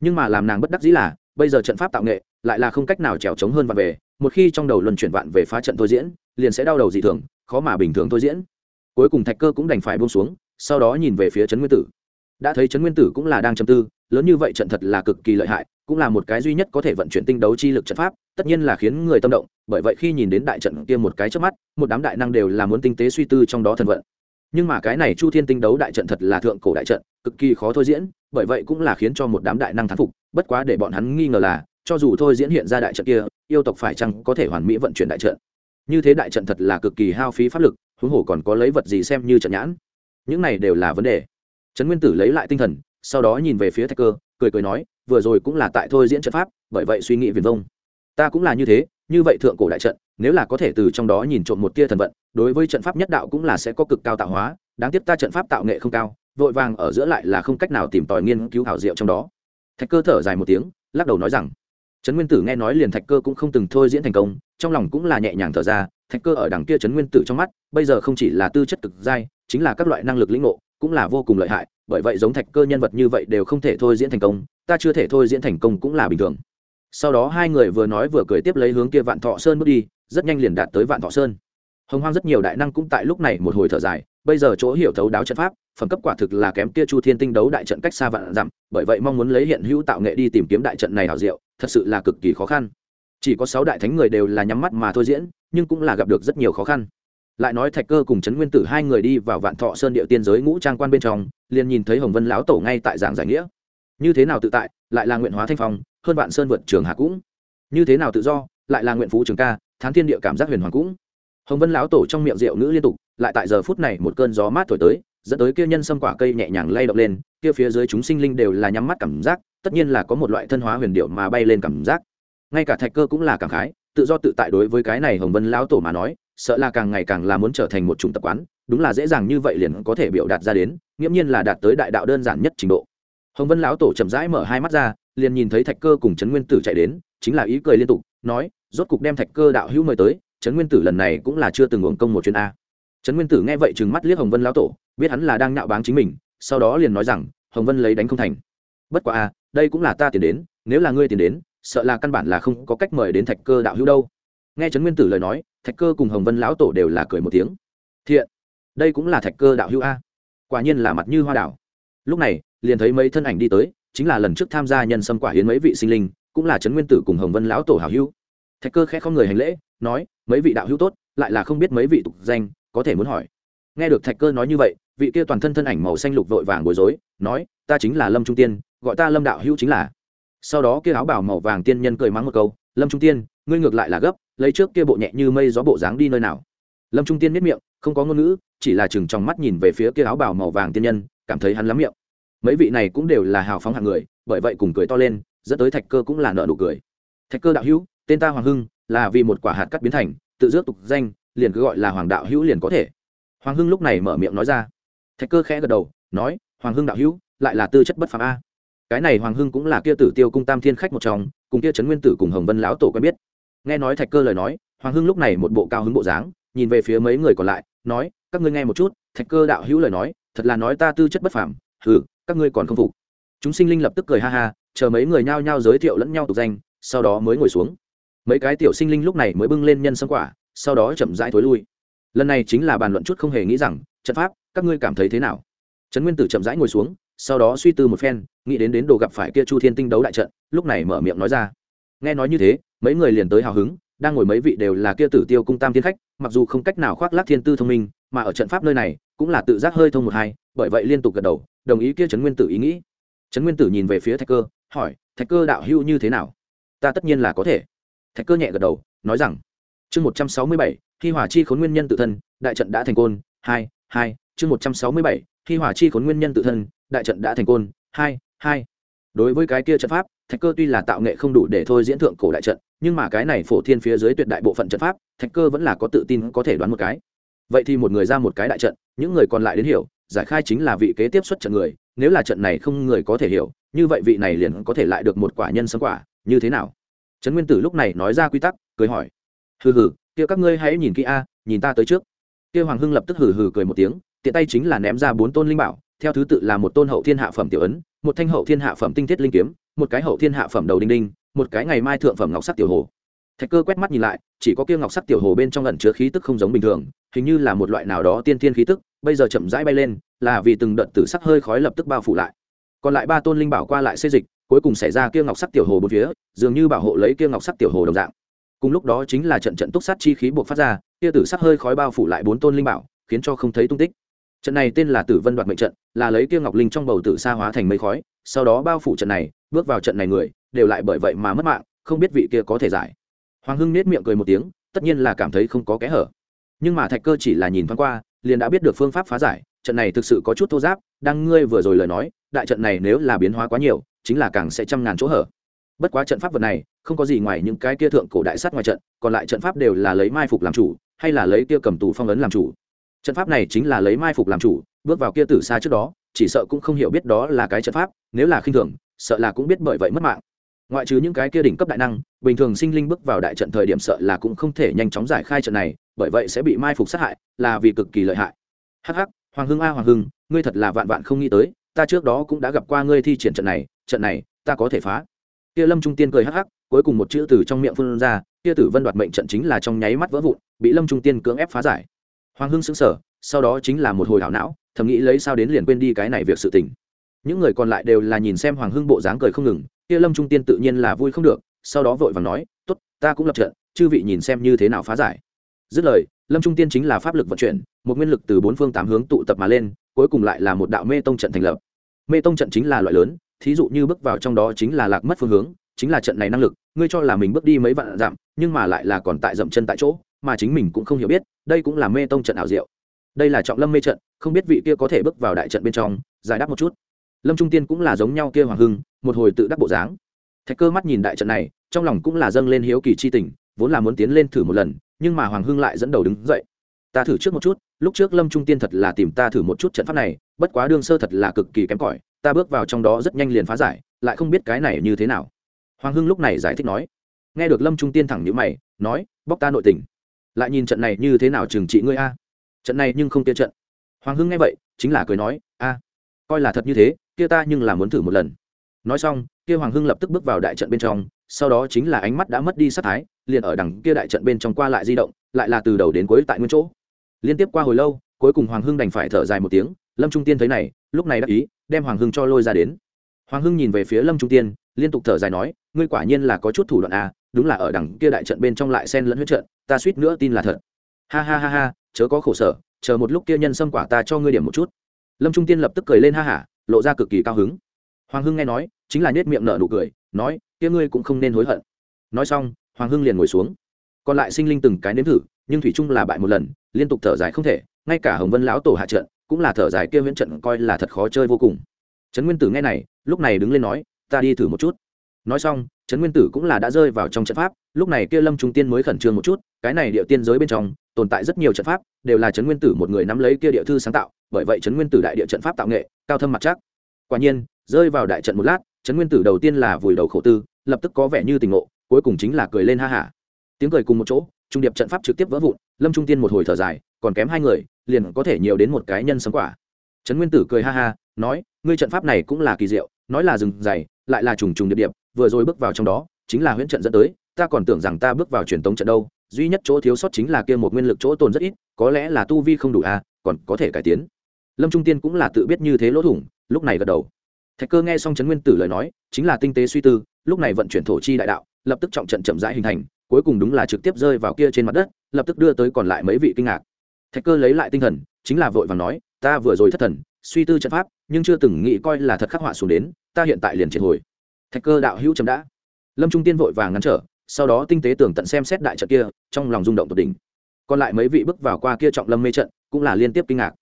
Nhưng mà làm nàng bất đắc dĩ là, bây giờ trận pháp tạo nghệ lại là không cách nào trèo trống hơn vạn về một khi trong đầu luân chuyển vạn về phá trận thôi diễn, liền sẽ đau đầu dị thường, khó mà bình thường thôi diễn. Cuối cùng thạch cơ cũng đành phải buông xuống, sau đó nhìn về phía trấn nguyên tử. Đã thấy trấn nguyên tử cũng là đang châm tư, lớn như vậy trận thật là cực kỳ lợi hại, cũng là một cái duy nhất có thể vận chuyển tinh đấu chi lực trận pháp, tất nhiên là khiến người tâm động, bởi vậy khi nhìn đến đại trận kia một cái trước mắt, một đám đại năng đều là muốn tinh tế suy tư trong đó thần vận nhưng mà cái này chu thiên tinh đấu đại trận thật là thượng cổ đại trận, cực kỳ khó thôi diễn, bởi vậy cũng là khiến cho một đám đại năng thán phục, bất quá để bọn hắn nghi ngờ là, cho dù thôi diễn hiện ra đại trận kia, yêu tộc phải chăng có thể hoàn mỹ vận chuyển đại trận? Như thế đại trận thật là cực kỳ hao phí pháp lực, huống hồ còn có lấy vật gì xem như trận nhãn? Những này đều là vấn đề. Trấn nguyên tử lấy lại tinh thần, sau đó nhìn về phía thạch cơ, cười cười nói, vừa rồi cũng là tại thôi diễn trận pháp, bởi vậy suy nghĩ viền vông. Ta cũng là như thế, như vậy thượng cổ đại trận nếu là có thể từ trong đó nhìn trộm một tia thần vận, đối với trận pháp nhất đạo cũng là sẽ có cực cao tạo hóa, đáng tiếc ta trận pháp tạo nghệ không cao, vội vàng ở giữa lại là không cách nào tìm tòi nghiên cứu hảo diệu trong đó. Thạch cơ thở dài một tiếng, lắc đầu nói rằng, trấn nguyên tử nghe nói liền thạch cơ cũng không từng thôi diễn thành công, trong lòng cũng là nhẹ nhàng thở ra, thạch cơ ở đằng kia trấn nguyên tử trong mắt, bây giờ không chỉ là tư chất cực giai, chính là các loại năng lực lĩnh ngộ, cũng là vô cùng lợi hại, bởi vậy giống thạch cơ nhân vật như vậy đều không thể thôi diễn thành công, ta chưa thể thôi diễn thành công cũng là bình thường. Sau đó hai người vừa nói vừa cười tiếp lấy hướng kia vạn thọ sơn bước đi rất nhanh liền đạt tới vạn thọ sơn. Hồng hoang rất nhiều đại năng cũng tại lúc này một hồi thở dài, bây giờ chỗ hiểu thấu đáo trận pháp, phẩm cấp quả thực là kém kia chu thiên tinh đấu đại trận cách xa vạn dặm, bởi vậy mong muốn lấy hiện hữu tạo nghệ đi tìm kiếm đại trận này hảo diệu, thật sự là cực kỳ khó khăn. Chỉ có sáu đại thánh người đều là nhắm mắt mà thôi diễn, nhưng cũng là gặp được rất nhiều khó khăn. Lại nói thạch cơ cùng trấn nguyên tử hai người đi vào vạn thọ sơn địa tiên giới ngũ trang quan bên trong, liền nhìn thấy hồng vân lão tổ ngay tại giảng giải nghĩa. Như thế nào tự tại, lại là nguyện hóa thanh phong, hơn vạn sơn vượt trường hạ cũng. Như thế nào tự do, lại là nguyện phú trường ca thán thiên địa cảm giác huyền hoàng cũng. Hồng vân lão tổ trong miệng rượu ngữ liên tục, lại tại giờ phút này một cơn gió mát thổi tới, dẫn tới kia nhân sâm quả cây nhẹ nhàng lay động lên, kia phía dưới chúng sinh linh đều là nhắm mắt cảm giác, tất nhiên là có một loại thân hóa huyền điệu mà bay lên cảm giác. Ngay cả thạch cơ cũng là cảm khái, tự do tự tại đối với cái này hồng vân lão tổ mà nói, sợ là càng ngày càng là muốn trở thành một chủng tập quán, đúng là dễ dàng như vậy liền có thể biểu đạt ra đến, nghiễm nhiên là đạt tới đại đạo đơn giản nhất trình độ. Hồng vân lão tổ chậm rãi mở hai mắt ra, liền nhìn thấy thạch cơ cùng trấn nguyên tử chạy đến, chính là ý cười liên tục, nói rốt cục đem thạch cơ đạo hữu mời tới, trấn nguyên tử lần này cũng là chưa từng uổng công một chuyến a. Trấn nguyên tử nghe vậy trừng mắt liếc hồng vân lão tổ, biết hắn là đang nạo báng chính mình, sau đó liền nói rằng, hồng vân lấy đánh không thành. Bất quá a, đây cũng là ta tiền đến, nếu là ngươi tiền đến, sợ là căn bản là không có cách mời đến thạch cơ đạo hữu đâu. Nghe trấn nguyên tử lời nói, thạch cơ cùng hồng vân lão tổ đều là cười một tiếng. Thiện, đây cũng là thạch cơ đạo hữu a. Quả nhiên là mặt như hoa đảo. Lúc này, liền thấy mấy thân ảnh đi tới, chính là lần trước tham gia nhân sâm quả hiến mấy vị sinh linh, cũng là trấn nguyên tử cùng hồng vân lão tổ hảo hữu thạch cơ khẽ không người hành lễ, nói, mấy vị đạo hữu tốt, lại là không biết mấy vị tục danh, có thể muốn hỏi. Nghe được thạch cơ nói như vậy, vị kia toàn thân thân ảnh màu xanh lục vội vàng bối rối, nói, ta chính là lâm trung tiên, gọi ta lâm đạo hữu chính là. Sau đó kia áo bảo màu vàng tiên nhân cười mắng một câu, lâm trung tiên, ngươi ngược lại là gấp, lấy trước kia bộ nhẹ như mây gió bộ dáng đi nơi nào? Lâm trung tiên miết miệng, không có ngôn ngữ, chỉ là chừng trong mắt nhìn về phía kia áo bảo màu vàng tiên nhân, cảm thấy hắn lắm miệng. Mấy vị này cũng đều là hào phóng hạng người, bởi vậy cùng cười to lên, dẫn tới thạch cơ cũng là nợ nụ cười. Thạch cơ đạo hữu tên ta hoàng hưng là vì một quả hạt cắt biến thành tự dước tục danh liền cứ gọi là hoàng đạo hữu liền có thể. Hoàng hưng lúc này mở miệng nói ra. Thạch cơ khẽ gật đầu nói hoàng hưng đạo hữu lại là tư chất bất phàm a. Cái này hoàng hưng cũng là kia tử tiêu cung tam thiên khách một trong cùng kia trấn nguyên tử cùng hồng vân lão tổ quen biết. Nghe nói thạch cơ lời nói hoàng hưng lúc này một bộ cao hứng bộ dáng nhìn về phía mấy người còn lại nói các ngươi nghe một chút thạch cơ đạo hữu lời nói thật là nói ta tư chất bất phàm hừ, các ngươi còn không phục. Chúng sinh linh lập tức cười ha ha chờ mấy người nhao nhao giới thiệu lẫn nhau tục danh sau đó mới ngồi xuống mấy cái tiểu sinh linh lúc này mới bưng lên nhân sâm quả, sau đó chậm rãi thối lui. Lần này chính là bàn luận chút không hề nghĩ rằng, trận pháp, các ngươi cảm thấy thế nào? Trấn nguyên tử chậm rãi ngồi xuống, sau đó suy tư một phen, nghĩ đến đến đồ gặp phải kia chu thiên tinh đấu đại trận, lúc này mở miệng nói ra. Nghe nói như thế, mấy người liền tới hào hứng, đang ngồi mấy vị đều là kia tử tiêu cung tam thiên khách, mặc dù không cách nào khoác lác thiên tư thông minh, mà ở trận pháp nơi này, cũng là tự giác hơi thông một hai, bởi vậy liên tục gật đầu, đồng ý kia trấn nguyên tử ý nghĩ. Trấn nguyên tử nhìn về phía thạch cơ, hỏi, thạch cơ đạo hữu như thế nào? Ta tất nhiên là có thể thạch cơ nhẹ gật đầu, nói rằng, chương một trăm sáu mươi bảy khi hỏa chi khốn nguyên nhân tự thân, đại trận đã thành côn, hai hai, chương một trăm sáu mươi bảy khi hỏa chi khốn nguyên nhân tự thân, đại trận đã thành côn, hai hai. Đối với cái kia trận pháp, thạch cơ tuy là tạo nghệ không đủ để thôi diễn thượng cổ đại trận, nhưng mà cái này phổ thiên phía dưới tuyệt đại bộ phận trận pháp, thạch cơ vẫn là có tự tin có thể đoán một cái. Vậy thì một người ra một cái đại trận, những người còn lại đến hiểu, giải khai chính là vị kế tiếp xuất trận người, nếu là trận này không người có thể hiểu, như vậy vị này liền có thể lại được một quả nhân sâm quả, như thế nào? Trấn nguyên tử lúc này nói ra quy tắc, cười hỏi. Hừ hừ, kia các ngươi hãy nhìn kỹ a, nhìn ta tới trước. Kia hoàng hưng lập tức hừ hừ cười một tiếng, tiện tay chính là ném ra bốn tôn linh bảo, theo thứ tự là một tôn hậu thiên hạ phẩm tiểu ấn, một thanh hậu thiên hạ phẩm tinh thiết linh kiếm, một cái hậu thiên hạ phẩm đầu đinh đinh, một cái ngày mai thượng phẩm ngọc sắc tiểu hồ. Thạch cơ quét mắt nhìn lại, chỉ có kia ngọc sắc tiểu hồ bên trong ẩn chứa khí tức không giống bình thường, hình như là một loại nào đó tiên thiên khí tức, bây giờ chậm rãi bay lên, là vì từng đợt tử sắc hơi khói lập tức bao phủ lại. Còn lại ba tôn linh bảo qua lại xây dịch cuối cùng xảy ra kia ngọc sắc tiểu hồ bốn phía, dường như bảo hộ lấy kia ngọc sắc tiểu hồ đồng dạng. Cùng lúc đó chính là trận trận túc sát chi khí buộc phát ra, kia tử sắc hơi khói bao phủ lại bốn tôn linh bảo, khiến cho không thấy tung tích. Trận này tên là tử vân đoạt mệnh trận, là lấy kia ngọc linh trong bầu tử sa hóa thành mây khói, sau đó bao phủ trận này, bước vào trận này người, đều lại bởi vậy mà mất mạng, không biết vị kia có thể giải. Hoàng hưng nết miệng cười một tiếng, tất nhiên là cảm thấy không có kẽ hở. Nhưng mà thạch cơ chỉ là nhìn thoáng qua, liền đã biết được phương pháp phá giải, trận này thực sự có chút thô giáp đang ngươi vừa rồi lời nói đại trận này nếu là biến hóa quá nhiều, chính là càng sẽ trăm ngàn chỗ hở. Bất quá trận pháp vật này, không có gì ngoài những cái kia thượng cổ đại sát ngoài trận, còn lại trận pháp đều là lấy mai phục làm chủ, hay là lấy kia cầm tù phong ấn làm chủ. Trận pháp này chính là lấy mai phục làm chủ, bước vào kia tử xa trước đó, chỉ sợ cũng không hiểu biết đó là cái trận pháp, nếu là khinh thường, sợ là cũng biết bởi vậy mất mạng. Ngoại trừ những cái kia đỉnh cấp đại năng, bình thường sinh linh bước vào đại trận thời điểm sợ là cũng không thể nhanh chóng giải khai trận này, bởi vậy sẽ bị mai phục sát hại, là vì cực kỳ lợi hại. Hh hoàng hưng a, hoàng hưng, ngươi thật là vạn vạn không nghĩ tới ta trước đó cũng đã gặp qua ngươi thi triển trận này trận này, ta có thể phá. Kia lâm trung tiên cười hắc hắc, cuối cùng một chữ từ trong miệng phun ra, kia tử vân đoạt mệnh trận chính là trong nháy mắt vỡ vụn, bị lâm trung tiên cưỡng ép phá giải. Hoàng hưng sững sờ, sau đó chính là một hồi hảo não, thầm nghĩ lấy sao đến liền quên đi cái này việc sự tình. Những người còn lại đều là nhìn xem hoàng hưng bộ dáng cười không ngừng, kia lâm trung tiên tự nhiên là vui không được, sau đó vội vàng nói, tốt, ta cũng lập trận, chư vị nhìn xem như thế nào phá giải. Dứt lời, lâm trung tiên chính là pháp lực vận chuyển, một nguyên lực từ bốn phương tám hướng tụ tập mà lên, cuối cùng lại là một đạo mê tông trận thành lập mê tông trận chính là loại lớn, thí dụ như bước vào trong đó chính là lạc mất phương hướng, chính là trận này năng lực, ngươi cho là mình bước đi mấy vạn dặm, nhưng mà lại là còn tại dậm chân tại chỗ, mà chính mình cũng không hiểu biết, đây cũng là mê tông trận ảo diệu. Đây là trọng lâm mê trận, không biết vị kia có thể bước vào đại trận bên trong, giải đáp một chút. Lâm trung tiên cũng là giống nhau kia hoàng hưng, một hồi tự đắc bộ dáng. Thạch cơ mắt nhìn đại trận này, trong lòng cũng là dâng lên hiếu kỳ chi tình, vốn là muốn tiến lên thử một lần, nhưng mà hoàng hưng lại dẫn đầu đứng dậy. Ta thử trước một chút lúc trước lâm trung tiên thật là tìm ta thử một chút trận pháp này, bất quá đương sơ thật là cực kỳ kém cỏi, ta bước vào trong đó rất nhanh liền phá giải, lại không biết cái này như thế nào. Hoàng hưng lúc này giải thích nói. Nghe được lâm trung tiên thẳng nhữ mày, nói, bóc ta nội tình. Lại nhìn trận này như thế nào trừng trị ngươi a? Trận này nhưng không kia trận. Hoàng hưng nghe vậy, chính là cười nói, a, coi là thật như thế, kia ta nhưng là muốn thử một lần. Nói xong, kia hoàng hưng lập tức bước vào đại trận bên trong, sau đó chính là ánh mắt đã mất đi sát thái, liền ở đằng kia đại trận bên trong qua lại di động, lại là từ đầu đến cuối tại nguyên chỗ liên tiếp qua hồi lâu, cuối cùng hoàng hưng đành phải thở dài một tiếng, lâm trung tiên thấy này, lúc này đắc ý, đem hoàng hưng cho lôi ra đến. Hoàng hưng nhìn về phía lâm trung tiên, liên tục thở dài nói, ngươi quả nhiên là có chút thủ đoạn à đúng là ở đằng kia đại trận bên trong lại xen lẫn huyết trận, ta suýt nữa tin là thật. Ha ha ha ha, chớ có khổ sở, chờ một lúc kia nhân xâm quả ta cho ngươi điểm một chút. Lâm trung tiên lập tức cười lên ha hả, lộ ra cực kỳ cao hứng. Hoàng hưng nghe nói, chính là nết miệng nở nụ cười, nói, kia ngươi cũng không nên hối hận. Nói xong, hoàng hưng liền ngồi xuống. Còn lại sinh linh từng cái nếm thử nhưng thủy trung là bại một lần, liên tục thở dài không thể, ngay cả hồng vân lão tổ hạ trận, cũng là thở dài kia viễn trận coi là thật khó chơi vô cùng. Trấn nguyên tử nghe này, lúc này đứng lên nói, ta đi thử một chút. Nói xong, trấn nguyên tử cũng là đã rơi vào trong trận pháp, lúc này kia lâm trung tiên mới khẩn trương một chút, cái này địa tiên giới bên trong, tồn tại rất nhiều trận pháp, đều là trấn nguyên tử một người nắm lấy kia địa thư sáng tạo, bởi vậy trấn nguyên tử đại địa trận pháp tạo nghệ, cao thâm mặt chắc. Quả nhiên, rơi vào đại trận một lát, trấn nguyên tử đầu tiên là vùi đầu khổ tư, lập tức có vẻ như tình ngộ, cuối cùng chính là cười lên ha hả tiếng cười cùng một chỗ trung điệp trận pháp trực tiếp vỡ vụn, lâm trung tiên một hồi thở dài, còn kém hai người, liền có thể nhiều đến một cái nhân sống quả. Trấn nguyên tử cười ha ha, nói, ngươi trận pháp này cũng là kỳ diệu, nói là rừng dày, lại là trùng trùng điệp điệp, vừa rồi bước vào trong đó, chính là huyễn trận dẫn tới, ta còn tưởng rằng ta bước vào truyền tống trận đâu, duy nhất chỗ thiếu sót chính là kia một nguyên lực chỗ tồn rất ít, có lẽ là tu vi không đủ à còn có thể cải tiến. Lâm trung tiên cũng là tự biết như thế lỗ thủng, lúc này gật đầu. Thạch cơ nghe xong trấn nguyên tử lời nói, chính là tinh tế suy tư, lúc này vận chuyển thổ chi đại đạo, lập tức trọng trận chậm rãi hình thành cuối cùng đúng là trực tiếp rơi vào kia trên mặt đất, lập tức đưa tới còn lại mấy vị kinh ngạc. Thạch cơ lấy lại tinh thần, chính là vội và nói, ta vừa rồi thất thần, suy tư trận pháp, nhưng chưa từng nghĩ coi là thật khắc họa xuống đến, ta hiện tại liền triệt hồi. Thạch cơ đạo hữu chấm đã. Lâm trung tiên vội vàng ngăn trở, sau đó tinh tế tưởng tận xem xét đại trận kia, trong lòng rung động tột đỉnh. Còn lại mấy vị bước vào qua kia trọng lâm mê trận, cũng là liên tiếp kinh ngạc.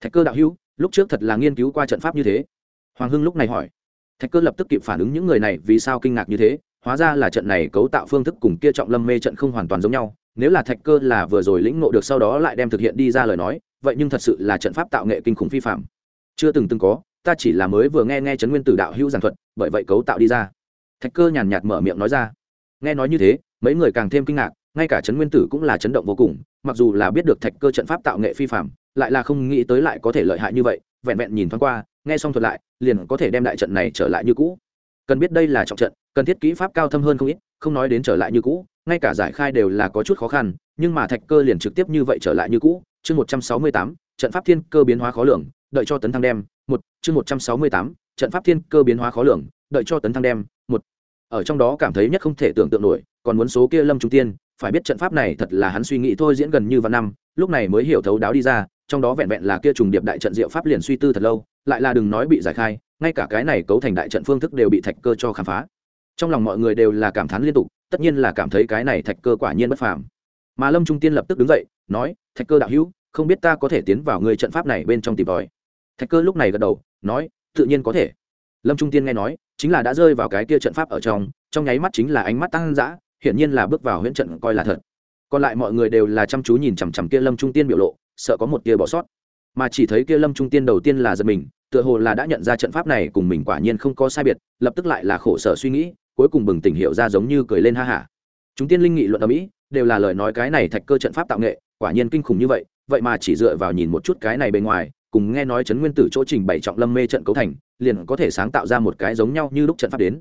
Thạch cơ đạo hữu, lúc trước thật là nghiên cứu qua trận pháp như thế. Hoàng hưng lúc này hỏi. Thạch cơ lập tức kịp phản ứng những người này vì sao kinh ngạc như thế hóa ra là trận này cấu tạo phương thức cùng kia trọng lâm mê trận không hoàn toàn giống nhau, nếu là thạch cơ là vừa rồi lĩnh ngộ được sau đó lại đem thực hiện đi ra lời nói, vậy nhưng thật sự là trận pháp tạo nghệ kinh khủng phi phạm. Chưa từng từng có, ta chỉ là mới vừa nghe nghe trấn nguyên tử đạo hữu giảng thuật, bởi vậy cấu tạo đi ra. Thạch cơ nhàn nhạt mở miệng nói ra. Nghe nói như thế, mấy người càng thêm kinh ngạc, ngay cả trấn nguyên tử cũng là chấn động vô cùng, mặc dù là biết được thạch cơ trận pháp tạo nghệ phi phạm, lại là không nghĩ tới lại có thể lợi hại như vậy, vẹn vẹn nhìn thoáng qua, nghe xong thuật lại, liền có thể đem đại trận này trở lại như cũ. Cần biết đây là trọng trận cần thiết kỹ pháp cao thâm hơn không ít, không nói đến trở lại như cũ, ngay cả giải khai đều là có chút khó khăn, nhưng mà thạch cơ liền trực tiếp như vậy trở lại như cũ. Chương một trăm sáu mươi tám, trận pháp thiên cơ biến hóa khó lường, đợi cho tấn thăng đem, một, chương một trăm sáu mươi tám, trận pháp thiên cơ biến hóa khó lường, đợi cho tấn thăng đem, một. Ở trong đó cảm thấy nhất không thể tưởng tượng nổi, còn muốn số kia lâm trung tiên, phải biết trận pháp này thật là hắn suy nghĩ thôi diễn gần như vạn năm, lúc này mới hiểu thấu đáo đi ra, trong đó vẹn vẹn là kia trùng điệp đại trận diệu pháp liền suy tư thật lâu, lại là đừng nói bị giải khai, ngay cả cái này cấu thành đại trận phương thức đều bị thạch cơ cho khám phá trong lòng mọi người đều là cảm thán liên tục, tất nhiên là cảm thấy cái này thạch cơ quả nhiên bất phàm. Mà lâm trung tiên lập tức đứng dậy, nói, thạch cơ đạo hữu, không biết ta có thể tiến vào người trận pháp này bên trong tìm tòi. Thạch cơ lúc này gật đầu, nói, tự nhiên có thể. Lâm trung tiên nghe nói, chính là đã rơi vào cái kia trận pháp ở trong trong nháy mắt chính là ánh mắt tăng dã, hiển nhiên là bước vào huyễn trận coi là thật. Còn lại mọi người đều là chăm chú nhìn chằm chằm kia lâm trung tiên biểu lộ, sợ có một tia bỏ sót mà chỉ thấy kia lâm trung tiên đầu tiên là giật mình, tựa hồ là đã nhận ra trận pháp này cùng mình quả nhiên không có sai biệt, lập tức lại là khổ sở suy nghĩ, cuối cùng bừng tỉnh hiểu ra giống như cười lên ha hả. Chúng tiên linh nghị luận ở mỹ, đều là lời nói cái này thạch cơ trận pháp tạo nghệ, quả nhiên kinh khủng như vậy vậy mà chỉ dựa vào nhìn một chút cái này bên ngoài, cùng nghe nói chấn nguyên tử chỗ trình bảy trọng lâm mê trận cấu thành, liền có thể sáng tạo ra một cái giống nhau như lúc trận pháp đến.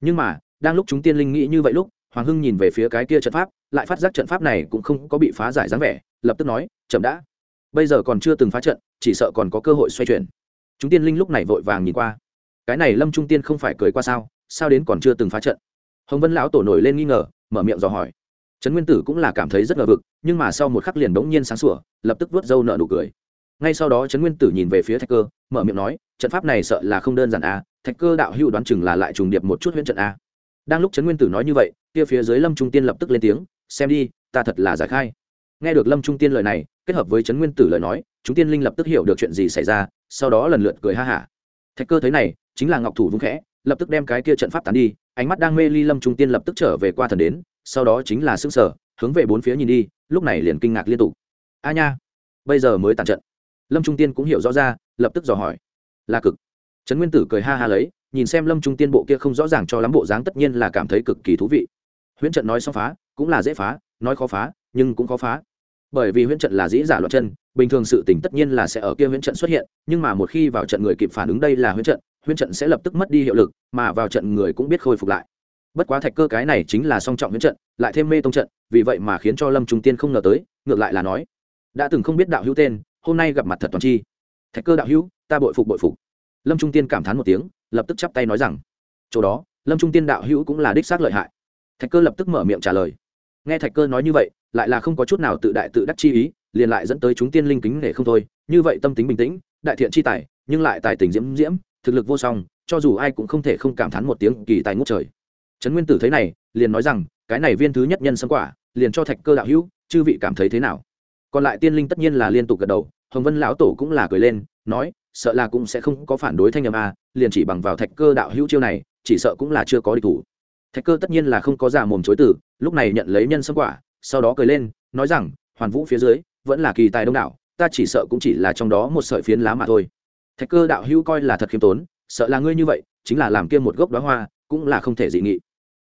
Nhưng mà, đang lúc chúng tiên linh nghĩ như vậy lúc, hoàng hưng nhìn về phía cái kia trận pháp, lại phát giác trận pháp này cũng không có bị phá giải dáng vẻ, lập tức nói, chậm đã bây giờ còn chưa từng phá trận, chỉ sợ còn có cơ hội xoay chuyển. Chúng tiên linh lúc này vội vàng nhìn qua. Cái này lâm trung tiên không phải cười qua sao sao đến còn chưa từng phá trận? Hồng vân lão tổ nổi lên nghi ngờ, mở miệng dò hỏi. Trấn nguyên tử cũng là cảm thấy rất ngờ vực, nhưng mà sau một khắc liền bỗng nhiên sáng sủa, lập tức vớt râu nợ nụ cười. Ngay sau đó trấn nguyên tử nhìn về phía thạch cơ, mở miệng nói, trận pháp này sợ là không đơn giản a à. thạch cơ đạo hữu đoán chừng là lại trùng điệp một chút huyễn trận a đang lúc trấn nguyên tử nói như vậy, kia phía dưới lâm trung tiên lập tức lên tiếng, xem đi, ta thật là giải khai. Nghe được lâm trung tiên lời này kết hợp với trấn nguyên tử lời nói, chúng tiên linh lập tức hiểu được chuyện gì xảy ra, sau đó lần lượt cười ha hả. Thạch cơ thấy này, chính là ngọc thủ vung khẽ, lập tức đem cái kia trận pháp tán đi, ánh mắt đang mê ly lâm trung tiên lập tức trở về qua thần đến, sau đó chính là xương sở hướng về bốn phía nhìn đi, lúc này liền kinh ngạc liên tục. A nha, bây giờ mới tàn trận. Lâm trung tiên cũng hiểu rõ ra, lập tức dò hỏi. Là cực. Trấn nguyên tử cười ha ha lấy, nhìn xem lâm trung tiên bộ kia không rõ ràng cho lắm bộ dáng tất nhiên là cảm thấy cực kỳ thú vị. Huyễn trận nói xong phá, cũng là dễ phá, nói khó phá, nhưng cũng khó phá bởi vì huyễn trận là dĩ giả loạn chân, bình thường sự tình tất nhiên là sẽ ở kia huyễn trận xuất hiện, nhưng mà một khi vào trận người kịp phản ứng đây là huyễn trận huyễn trận sẽ lập tức mất đi hiệu lực, mà vào trận người cũng biết khôi phục lại. Bất quá thạch cơ cái này chính là song trọng huyễn trận, lại thêm mê tông trận, vì vậy mà khiến cho lâm trung tiên không ngờ tới, ngược lại là nói, đã từng không biết đạo hữu tên, hôm nay gặp mặt thật toàn chi. Thạch cơ đạo hữu, ta bội phục bội phục. Lâm trung tiên cảm thán một tiếng, lập tức chắp tay nói rằng, chỗ đó, lâm trung tiên đạo hữu cũng là đích xác lợi hại. Thạch cơ lập tức mở miệng trả lời. Nghe thạch cơ nói như vậy lại là không có chút nào tự đại tự đắc chi ý, liền lại dẫn tới chúng tiên linh kính nể không thôi. Như vậy tâm tính bình tĩnh, đại thiện chi tài, nhưng lại tài tình diễm diễm, thực lực vô song, cho dù ai cũng không thể không cảm thán một tiếng kỳ tài ngút trời. Trấn nguyên tử thấy này, liền nói rằng, cái này viên thứ nhất nhân sâm quả, liền cho thạch cơ đạo hữu, chư vị cảm thấy thế nào? Còn lại tiên linh tất nhiên là liên tục gật đầu, hồng vân lão tổ cũng là cười lên, nói, sợ là cũng sẽ không có phản đối thanh âm a, liền chỉ bằng vào thạch cơ đạo hữu chiêu này, chỉ sợ cũng là chưa có địch thủ. Thạch cơ tất nhiên là không có giả mồm chối từ, lúc này nhận lấy nhân sâm quả sau đó cười lên, nói rằng, hoàn vũ phía dưới vẫn là kỳ tài đông đảo, ta chỉ sợ cũng chỉ là trong đó một sợi phiến lá mà thôi. Thạch cơ đạo hữu coi là thật khiêm tốn, sợ là ngươi như vậy, chính là làm kia một gốc đoá hoa, cũng là không thể dị nghị.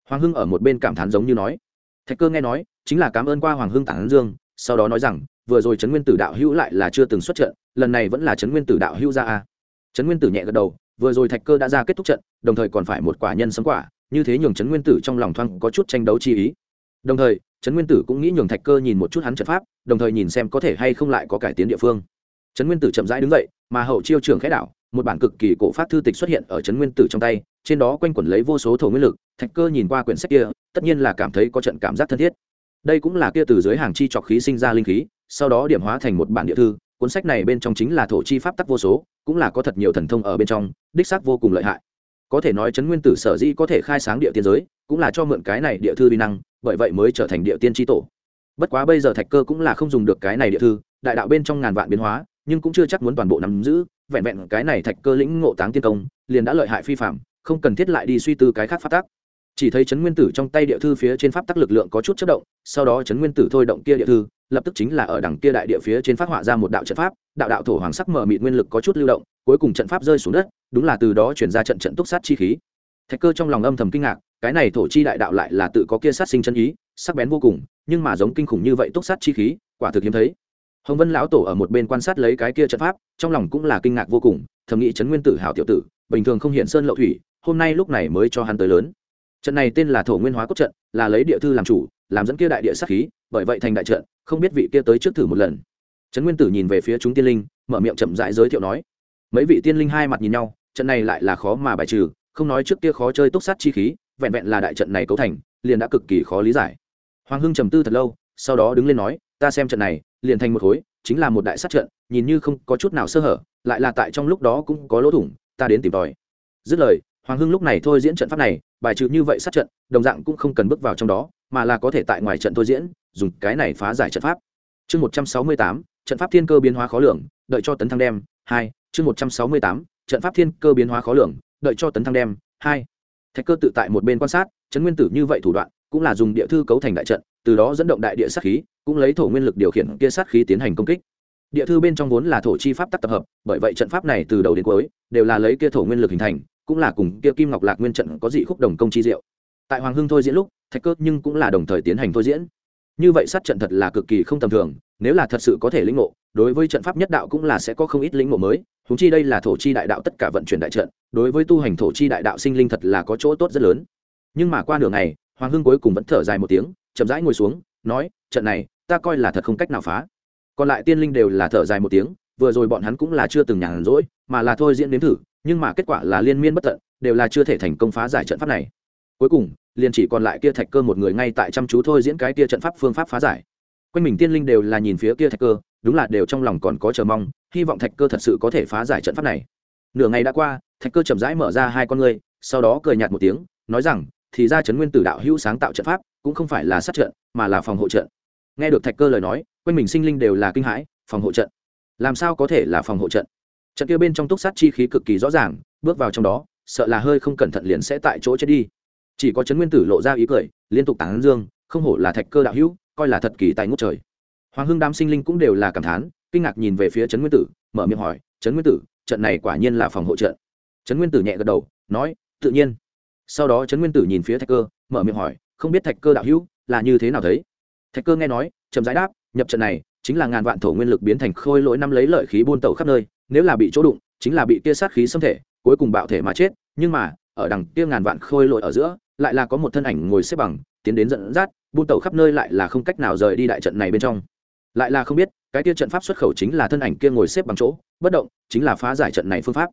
Hoàng hưng ở một bên cảm thán giống như nói. Thạch cơ nghe nói, chính là cảm ơn qua hoàng hưng tản dương, sau đó nói rằng, vừa rồi trấn nguyên tử đạo hữu lại là chưa từng xuất trận, lần này vẫn là trấn nguyên tử đạo hữu ra a. Trấn nguyên tử nhẹ gật đầu, vừa rồi thạch cơ đã ra kết thúc trận, đồng thời còn phải một quả nhân sấm quả, như thế nhường trấn nguyên tử trong lòng thoáng có chút tranh đấu chi ý đồng thời, trấn nguyên tử cũng nghĩ nhường thạch cơ nhìn một chút hắn trận pháp, đồng thời nhìn xem có thể hay không lại có cải tiến địa phương. Trấn nguyên tử chậm rãi đứng dậy, mà hậu chiêu trường khẽ đảo, một bản cực kỳ cổ phát thư tịch xuất hiện ở trấn nguyên tử trong tay, trên đó quanh quẩn lấy vô số thổ nguyên lực, thạch cơ nhìn qua quyển sách kia, tất nhiên là cảm thấy có trận cảm giác thân thiết. Đây cũng là kia từ dưới hàng chi trọc khí sinh ra linh khí, sau đó điểm hóa thành một bản địa thư, cuốn sách này bên trong chính là thổ chi pháp tắc vô số, cũng là có thật nhiều thần thông ở bên trong, đích xác vô cùng lợi hại. Có thể nói trấn nguyên tử sở di có thể khai sáng địa tiên giới, cũng là cho mượn cái này địa thư vi năng bởi vậy mới trở thành địa tiên tri tổ. Bất quá bây giờ thạch cơ cũng là không dùng được cái này địa thư, đại đạo bên trong ngàn vạn biến hóa, nhưng cũng chưa chắc muốn toàn bộ nắm giữ, vẹn vẹn cái này thạch cơ lĩnh ngộ táng tiên công, liền đã lợi hại phi phạm, không cần thiết lại đi suy tư cái khác phát tác chỉ thấy trấn nguyên tử trong tay địa thư phía trên pháp tắc lực lượng có chút chất động, sau đó trấn nguyên tử thôi động kia địa thư, lập tức chính là ở đằng kia đại địa phía trên phát họa ra một đạo trận pháp, đạo đạo thổ hoàng sắc mở mịt nguyên lực có chút lưu động, cuối cùng trận pháp rơi xuống đất, đúng là từ đó chuyển ra trận trận túc sát chi khí. Thạch cơ trong lòng âm thầm kinh ngạc cái này thổ chi đại đạo lại là tự có kia sát sinh chân ý, sắc bén vô cùng, nhưng mà giống kinh khủng như vậy túc sát chi khí, quả thực hiếm thấy. Hồng vân lão tổ ở một bên quan sát lấy cái kia trận pháp, trong lòng cũng là kinh ngạc vô cùng, thầm nghĩ trấn nguyên tử hảo tiểu tử, bình thường không hiện sơn lậu thủy, hôm nay lúc này mới cho hắn tới lớn. Trận này tên là thổ nguyên hóa cốt trận, là lấy địa thư làm chủ, làm dẫn kia đại địa sát khí, bởi vậy thành đại trận, không biết vị kia tới trước thử một lần. Trấn nguyên tử nhìn về phía chúng tiên linh, mở miệng chậm rãi giới thiệu nói, mấy vị tiên linh hai mặt nhìn nhau, trận này lại là khó mà bài trừ, không nói trước kia khó chơi túc sát chi khí vẹn vẹn là đại trận này cấu thành, liền đã cực kỳ khó lý giải. Hoàng hưng trầm tư thật lâu, sau đó đứng lên nói, ta xem trận này, liền thành một khối, chính là một đại sát trận, nhìn như không có chút nào sơ hở, lại là tại trong lúc đó cũng có lỗ thủng, ta đến tìm tòi. Dứt lời, hoàng hưng lúc này thôi diễn trận pháp này, bài trừ như vậy sát trận, đồng dạng cũng không cần bước vào trong đó, mà là có thể tại ngoài trận thôi diễn, dùng cái này phá giải trận pháp. Chương một trăm sáu mươi tám, trận pháp thiên cơ biến hóa khó lường, đợi cho tấn thăng đem, hai, chương một trăm sáu mươi tám, trận pháp thiên cơ biến hóa khó lường, đợi cho tấn thăng đem, hai thạch cơ tự tại một bên quan sát chấn nguyên tử như vậy thủ đoạn, cũng là dùng địa thư cấu thành đại trận, từ đó dẫn động đại địa sát khí, cũng lấy thổ nguyên lực điều khiển kia sát khí tiến hành công kích. Địa thư bên trong vốn là thổ chi pháp tắc tập hợp, bởi vậy trận pháp này từ đầu đến cuối, đều là lấy kia thổ nguyên lực hình thành, cũng là cùng kia kim ngọc lạc nguyên trận có dị khúc đồng công chi diệu. Tại hoàng hưng thôi diễn lúc, thạch cơ nhưng cũng là đồng thời tiến hành thôi diễn như vậy sát trận thật là cực kỳ không tầm thường, nếu là thật sự có thể lĩnh ngộ, đối với trận pháp nhất đạo cũng là sẽ có không ít lĩnh ngộ mới. Húng chi đây là thổ chi đại đạo tất cả vận chuyển đại trận, đối với tu hành thổ chi đại đạo sinh linh thật là có chỗ tốt rất lớn. Nhưng mà qua nửa ngày, hoàng hưng cuối cùng vẫn thở dài một tiếng, chậm rãi ngồi xuống, nói, trận này, ta coi là thật không cách nào phá. Còn lại tiên linh đều là thở dài một tiếng, vừa rồi bọn hắn cũng là chưa từng nhàn rỗi, mà là thôi diễn đến thử, nhưng mà kết quả là liên miên bất tận, đều là chưa thể thành công phá giải trận pháp này cuối cùng, liền chỉ còn lại kia thạch cơ một người ngay tại chăm chú thôi diễn cái kia trận pháp phương pháp phá giải. Quanh mình tiên linh đều là nhìn phía kia thạch cơ, đúng là đều trong lòng còn có chờ mong, hy vọng thạch cơ thật sự có thể phá giải trận pháp này. Nửa ngày đã qua, thạch cơ chậm rãi mở ra hai con ngươi, sau đó cười nhạt một tiếng, nói rằng, thì ra trấn nguyên tử đạo hữu sáng tạo trận pháp, cũng không phải là sát trận, mà là phòng hộ trận. Nghe được thạch cơ lời nói, quanh mình sinh linh đều là kinh hãi, phòng hộ trận? Làm sao có thể là phòng hộ trận? Trận kia bên trong túc sát chi khí cực kỳ rõ ràng, bước vào trong đó, sợ là hơi không cẩn thận liền sẽ tại chỗ chết đi chỉ có trấn nguyên tử lộ ra ý cười, liên tục tán dương, không hổ là thạch cơ đạo hữu, coi là thật kỳ tài ngút trời. Hoàng hưng đám sinh linh cũng đều là cảm thán, kinh ngạc nhìn về phía trấn nguyên tử, mở miệng hỏi, trấn nguyên tử, trận này quả nhiên là phòng hộ trận. Trấn nguyên tử nhẹ gật đầu, nói, tự nhiên. Sau đó trấn nguyên tử nhìn phía thạch cơ, mở miệng hỏi, không biết thạch cơ đạo hữu là như thế nào thấy? Thạch cơ nghe nói, chậm giải đáp, nhập trận này chính là ngàn vạn thổ nguyên lực biến thành khôi lỗi năm lấy lợi khí buôn tẩu khắp nơi, nếu là bị chỗ đụng, chính là bị kia sát khí xâm thể, cuối cùng bạo thể mà chết, nhưng mà, ở đằng kia ngàn vạn khôi lỗi ở giữa lại là có một thân ảnh ngồi xếp bằng, tiến đến dẫn dắt, buôn tẩu khắp nơi lại là không cách nào rời đi đại trận này bên trong. Lại là không biết, cái kia trận pháp xuất khẩu chính là thân ảnh kia ngồi xếp bằng chỗ, bất động, chính là phá giải trận này phương pháp.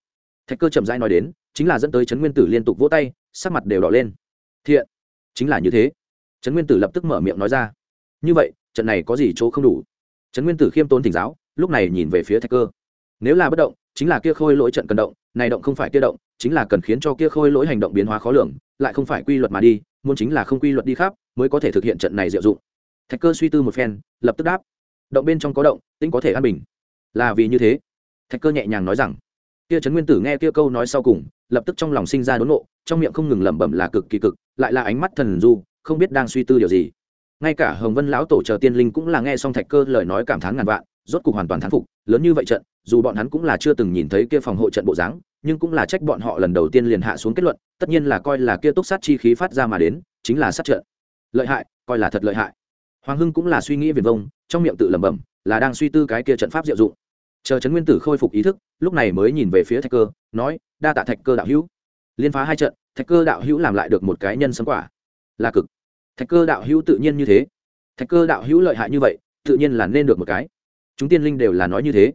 Thạch cơ chậm rãi nói đến, chính là dẫn tới trấn nguyên tử liên tục vỗ tay, sắc mặt đều đỏ lên. Thiện! Chính là như thế. Trấn nguyên tử lập tức mở miệng nói ra. Như vậy, trận này có gì chỗ không đủ? Trấn nguyên tử khiêm tốn thỉnh giáo, lúc này nhìn về phía thạch cơ. Nếu là bất động, chính là kia khôi lỗi trận cần động, này động không phải kia động, chính là cần khiến cho kia khôi lỗi hành động biến hóa khó lường lại không phải quy luật mà đi, muốn chính là không quy luật đi khắp, mới có thể thực hiện trận này diệu dụng. Thạch cơ suy tư một phen, lập tức đáp. Động bên trong có động, tính có thể an bình. Là vì như thế. Thạch cơ nhẹ nhàng nói rằng. Kia trấn nguyên tử nghe kia câu nói sau cùng, lập tức trong lòng sinh ra đốn nộ, trong miệng không ngừng lẩm bẩm là cực kỳ cực, lại là ánh mắt thần du, không biết đang suy tư điều gì. Ngay cả hồng vân lão tổ chờ tiên linh cũng là nghe xong thạch cơ lời nói cảm thán ngàn vạn rốt cục hoàn toàn thắng phục, lớn như vậy trận, dù bọn hắn cũng là chưa từng nhìn thấy kia phòng hộ trận bộ dáng, nhưng cũng là trách bọn họ lần đầu tiên liền hạ xuống kết luận, tất nhiên là coi là kia túc sát chi khí phát ra mà đến, chính là sát trận. Lợi hại, coi là thật lợi hại. Hoàng hưng cũng là suy nghĩ viền vông, trong miệng tự lẩm bẩm, là đang suy tư cái kia trận pháp diệu dụng. Chờ trấn nguyên tử khôi phục ý thức, lúc này mới nhìn về phía thạch cơ, nói, đa tạ thạch cơ đạo hữu. Liên phá hai trận, thạch cơ đạo hữu làm lại được một cái nhân sống quả. Là cực. Thạch cơ đạo hữu tự nhiên như thế. Thạch cơ đạo hữu lợi hại như vậy, tự nhiên là nên được một cái chúng tiên linh đều là nói như thế.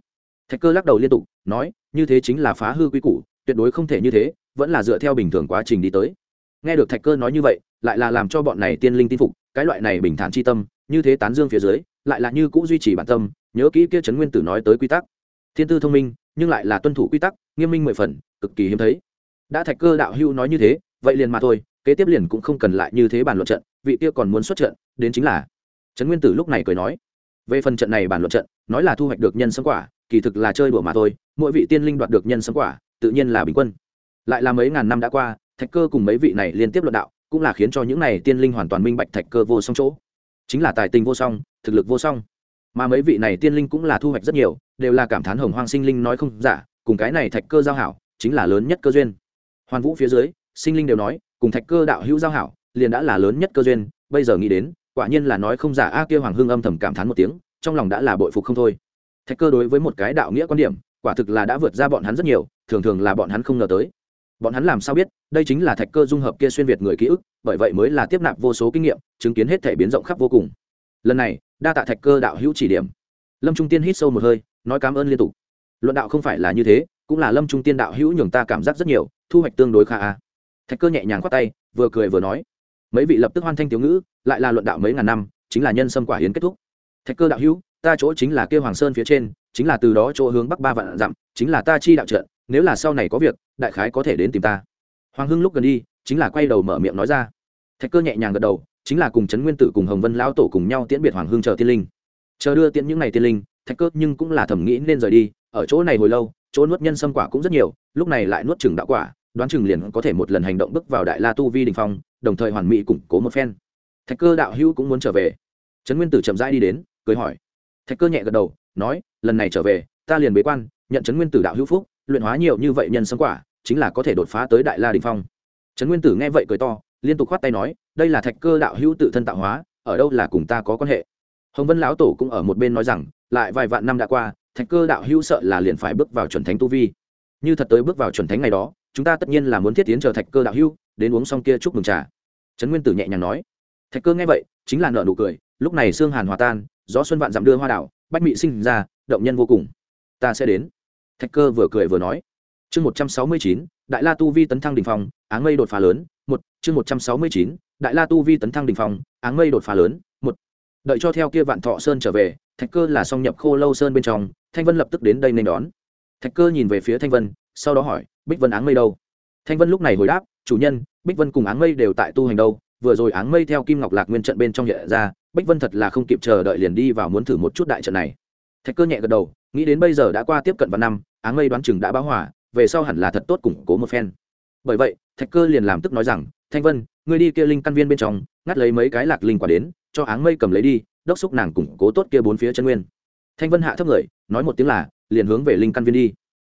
Thạch cơ lắc đầu liên tục, nói, như thế chính là phá hư quy củ, tuyệt đối không thể như thế, vẫn là dựa theo bình thường quá trình đi tới. Nghe được thạch cơ nói như vậy, lại là làm cho bọn này tiên linh tin phục, cái loại này bình thản c h i tâm, như thế tán dương phía dưới, lại là như cũ duy trì bản tâm, nhớ kỹ kia trấn nguyên tử nói tới quy tắc. Thiên tư thông minh, nhưng lại là tuân thủ quy tắc, nghiêm minh mười phần, cực kỳ hiếm thấy. Đã thạch cơ đạo hưu nói như thế, vậy liền mà thôi, kế tiếp liền cũng không cần lại như thế bàn luận trận, vị kia còn muốn xuất trận, đến chính là. Trấn nguyên tử lúc này cười nói về phần trận này bàn luận trận, nói là thu hoạch được nhân sâm quả, kỳ thực là chơi đùa mà thôi, mỗi vị tiên linh đoạt được nhân sâm quả, tự nhiên là bình quân. Lại là mấy ngàn năm đã qua, thạch cơ cùng mấy vị này liên tiếp luận đạo, cũng là khiến cho những này tiên linh hoàn toàn minh bạch thạch cơ vô song chỗ. Chính là tài tình vô song, thực lực vô song. Mà mấy vị này tiên linh cũng là thu hoạch rất nhiều, đều là cảm thán hồng hoang sinh linh nói không giả, cùng cái này thạch cơ giao hảo, chính là lớn nhất cơ duyên. Hoàn vũ phía dưới, sinh linh đều nói, cùng thạch cơ đạo hữu giao hảo, liền đã là lớn nhất cơ duyên, bây giờ nghĩ đến quả nhiên là nói không giả, a kia hoàng hưng âm thầm cảm thán một tiếng, trong lòng đã là bội phục không thôi. Thạch cơ đối với một cái đạo nghĩa quan điểm, quả thực là đã vượt ra bọn hắn rất nhiều, thường thường là bọn hắn không ngờ tới. Bọn hắn làm sao biết, đây chính là thạch cơ dung hợp kia xuyên việt người ký ức, bởi vậy mới là tiếp nạp vô số kinh nghiệm, chứng kiến hết thể biến rộng khắp vô cùng. Lần này, đa tạ thạch cơ đạo hữu chỉ điểm. Lâm trung tiên hít sâu một hơi, nói cảm ơn liên tục. Luận đạo không phải là như thế, cũng là lâm trung tiên đạo hữu nhường ta cảm giác rất nhiều, thu hoạch tương đối khá a. Thạch cơ nhẹ nhàng khoát tay, vừa cười vừa nói mấy vị lập tức hoan thanh tiểu ngữ, lại là luận đạo mấy ngàn năm, chính là nhân sâm quả hiến kết thúc. Thạch cơ đạo hữu, ta chỗ chính là kêu hoàng sơn phía trên, chính là từ đó chỗ hướng bắc ba vạn dặm, chính là ta chi đạo trận, nếu là sau này có việc, đại khái có thể đến tìm ta. Hoàng hưng lúc gần đi, chính là quay đầu mở miệng nói ra. Thạch cơ nhẹ nhàng gật đầu, chính là cùng trấn nguyên tử cùng hồng vân lão tổ cùng nhau tiễn biệt hoàng hưng chờ tiên linh. Chờ đưa tiễn những ngày tiên linh, thạch cơ nhưng cũng là thẩm nghĩ nên rời đi, ở chỗ này hồi lâu, chỗ nuốt nhân sâm quả cũng rất nhiều, lúc này lại nuốt chừng đạo quả đoán chừng liền có thể một lần hành động bước vào đại la tu vi đình phong, đồng thời hoàn mỹ củng cố một phen. Thạch cơ đạo hữu cũng muốn trở về. Trấn nguyên tử chậm rãi đi đến, cười hỏi. Thạch cơ nhẹ gật đầu, nói, lần này trở về, ta liền bế quan, nhận trấn nguyên tử đạo hữu phúc, luyện hóa nhiều như vậy nhân sâm quả, chính là có thể đột phá tới đại la đình phong. Trấn nguyên tử nghe vậy cười to, liên tục khoát tay nói, đây là thạch cơ đạo hữu tự thân tạo hóa, ở đâu là cùng ta có quan hệ? Hồng vân lão tổ cũng ở một bên nói rằng, lại vài vạn năm đã qua, thạch cơ đạo hữu sợ là liền phải bước vào chuẩn thánh tu vi. Như thật tới bước vào chuẩn thánh ngày đó chúng ta tất nhiên là muốn thiết tiến chờ thạch cơ đạo hữu đến uống xong kia chúc mừng trà. Trấn nguyên tử nhẹ nhàng nói. Thạch cơ nghe vậy, chính là nợ nụ cười, lúc này xương hàn hòa tan, gió xuân vạn dặm đưa hoa đảo, bách mị sinh ra, động nhân vô cùng. Ta sẽ đến. Thạch cơ vừa cười vừa nói. Chương một trăm sáu mươi chín, đại la tu vi tấn thăng đình phòng áng mây đột phá lớn, một, chương một trăm sáu mươi chín, đại la tu vi tấn thăng đình phòng áng mây đột phá lớn, một. Đợi cho theo kia vạn thọ sơn trở về, thạch cơ là song nhập khô lâu sơn bên trong, thanh vân lập tức đến đây nên đón. Thạch cơ nhìn về phía thanh vân, sau đó hỏi bích vân áng mây đâu? Thanh vân lúc này hồi đáp, chủ nhân, bích vân cùng áng mây đều tại tu hành đâu, vừa rồi áng mây theo kim ngọc lạc nguyên trận bên trong hiện ra, bích vân thật là không kịp chờ đợi liền đi vào muốn thử một chút đại trận này. Thạch cơ nhẹ gật đầu, nghĩ đến bây giờ đã qua tiếp cận vào năm, áng mây đoán chừng đã báo hỏa về sau hẳn là thật tốt củng cố một phen. Bởi vậy, thạch cơ liền làm tức nói rằng, thanh vân, ngươi đi kia linh căn viên bên trong, ngắt lấy mấy cái lạc linh quả đến, cho áng mây cầm lấy đi, đốc xúc nàng củng cố tốt kia bốn phía chân nguyên. Thanh vân hạ thấp người, nói một tiếng là, liền hướng về linh căn viên đi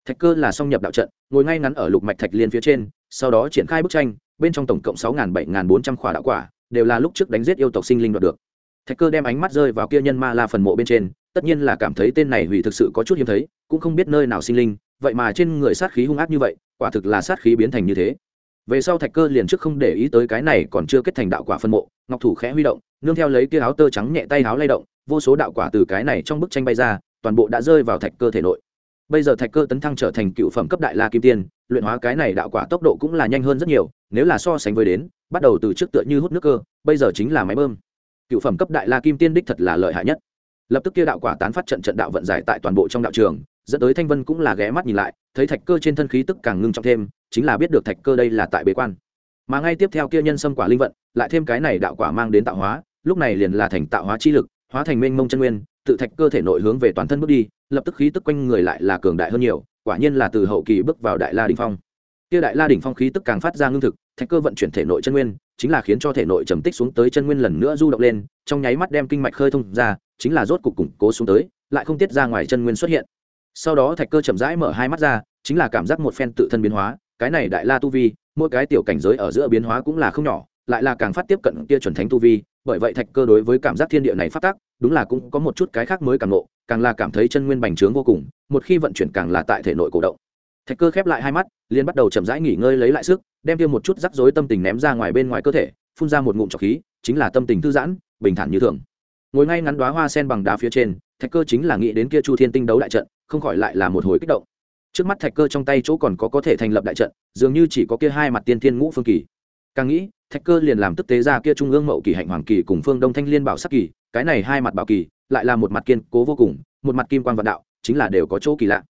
thạch cơ là song nhập đạo trận, ngồi ngay ngắn ở lục mạch thạch liên phía trên, sau đó triển khai bức tranh, bên trong tổng cộng sáu bảy bốn trăm khỏa đạo quả, đều là lúc trước đánh giết yêu tộc sinh linh đoạt được. Thạch cơ đem ánh mắt rơi vào kia nhân ma la phần mộ bên trên, tất nhiên là cảm thấy tên này hủy thực sự có chút hiếm thấy, cũng không biết nơi nào sinh linh, vậy mà trên người sát khí hung ác như vậy, quả thực là sát khí biến thành như thế. Về sau thạch cơ liền trước không để ý tới cái này còn chưa kết thành đạo quả phân mộ, ngọc thủ khẽ huy động, nương theo lấy kia áo tơ trắng nhẹ tay áo lay động, vô số đạo quả từ cái này trong bức tranh bay ra, toàn bộ đã rơi vào thạch cơ thể nội bây giờ thạch cơ tấn thăng trở thành cựu phẩm cấp đại la kim tiên, luyện hóa cái này đạo quả tốc độ cũng là nhanh hơn rất nhiều, nếu là so sánh với đến, bắt đầu từ trước tựa như hút nước cơ, bây giờ chính là máy bơm. Cựu phẩm cấp đại la kim tiên đích thật là lợi hại nhất. Lập tức kia đạo quả tán phát trận trận đạo vận giải tại toàn bộ trong đạo trường, dẫn tới thanh vân cũng là ghé mắt nhìn lại, thấy thạch cơ trên thân khí tức càng ngưng trọng thêm, chính là biết được thạch cơ đây là tại bế quan. Mà ngay tiếp theo kia nhân sâm quả linh vận, lại thêm cái này đạo quả mang đến tạo hóa, lúc này liền là thành tạo hóa chi lực, hóa thành mênh mông chân nguyên, tự thạch cơ thể nội hướng về toàn thân bước đi lập tức khí tức quanh người lại là cường đại hơn nhiều, quả nhiên là từ hậu kỳ bước vào đại la đình phong. Kia đại la đỉnh phong khí tức càng phát ra ngưng thực, thạch cơ vận chuyển thể nội chân nguyên, chính là khiến cho thể nội trầm tích xuống tới chân nguyên lần nữa du động lên, trong nháy mắt đem kinh mạch khơi thông ra, chính là rốt cục củng cố xuống tới, lại không tiết ra ngoài chân nguyên xuất hiện. Sau đó thạch cơ chậm rãi mở hai mắt ra, chính là cảm giác một phen tự thân biến hóa, cái này đại la tu vi, mỗi cái tiểu cảnh giới ở giữa biến hóa cũng là không nhỏ lại là càng phát tiếp cận kia chuẩn thánh tu vi bởi vậy thạch cơ đối với cảm giác thiên địa này phát tác đúng là cũng có một chút cái khác mới càng ngộ, càng là cảm thấy chân nguyên bành trướng vô cùng một khi vận chuyển càng là tại thể nội cổ động. Thạch cơ khép lại hai mắt liền bắt đầu chậm rãi nghỉ ngơi lấy lại sức đem kia một chút rắc rối tâm tình ném ra ngoài bên ngoài cơ thể phun ra một ngụm trọc khí chính là tâm tình thư giãn bình thản như thường. Ngồi ngay ngắn đoá hoa sen bằng đá phía trên thạch cơ chính là nghĩ đến kia chu thiên tinh đấu đại trận không khỏi lại là một hồi kích động. Trước mắt thạch cơ trong tay chỗ còn có có thể thành lập đại trận dường như chỉ có kia hai mặt tiên thiên ngũ phương kỳ càng nghĩ, thạch cơ liền làm tức tế ra kia trung ương mậu kỳ hạnh hoàng kỳ cùng phương đông thanh liên bảo sắc kỳ, cái này hai mặt bảo kỳ, lại là một mặt kiên cố vô cùng, một mặt kim quan vạn đạo, chính là đều có chỗ kỳ lạ.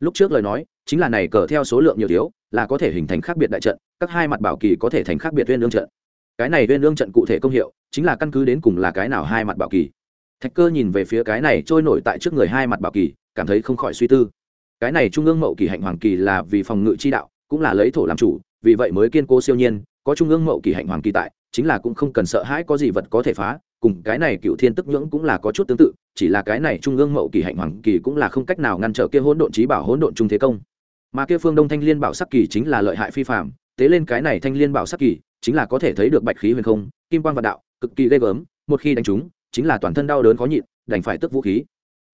Lúc trước lời nói, chính là này cờ theo số lượng nhiều thiếu, là có thể hình thành khác biệt đại trận, các hai mặt bảo kỳ có thể thành khác biệt viên lương trận. Cái này viên lương trận cụ thể công hiệu, chính là căn cứ đến cùng là cái nào hai mặt bảo kỳ. Thạch cơ nhìn về phía cái này trôi nổi tại trước người hai mặt bảo kỳ, cảm thấy không khỏi suy tư. Cái này trung ương mậu kỳ hạnh hoàng kỳ là vì phòng ngự chi đạo, cũng là lấy thổ làm chủ, vì vậy mới kiên cố siêu nhiên có trung ương mậu kỳ hạnh hoàng kỳ tại, chính là cũng không cần sợ hãi có gì vật có thể phá, cùng cái này cựu thiên tức nhưỡng cũng là có chút tương tự, chỉ là cái này trung ương mậu kỳ hạnh hoàng kỳ cũng là không cách nào ngăn trở kia hỗn độn trí bảo hỗn độn trung thế công. Mà kia phương đông thanh liên bảo sắc kỳ chính là lợi hại phi phạm tế lên cái này thanh liên bảo sắc kỳ, chính là có thể thấy được bạch khí huyền không, kim quan vạn đạo, cực kỳ ghê gớm, một khi đánh chúng, chính là toàn thân đau đớn khó nhịn, đành phải tức vũ khí.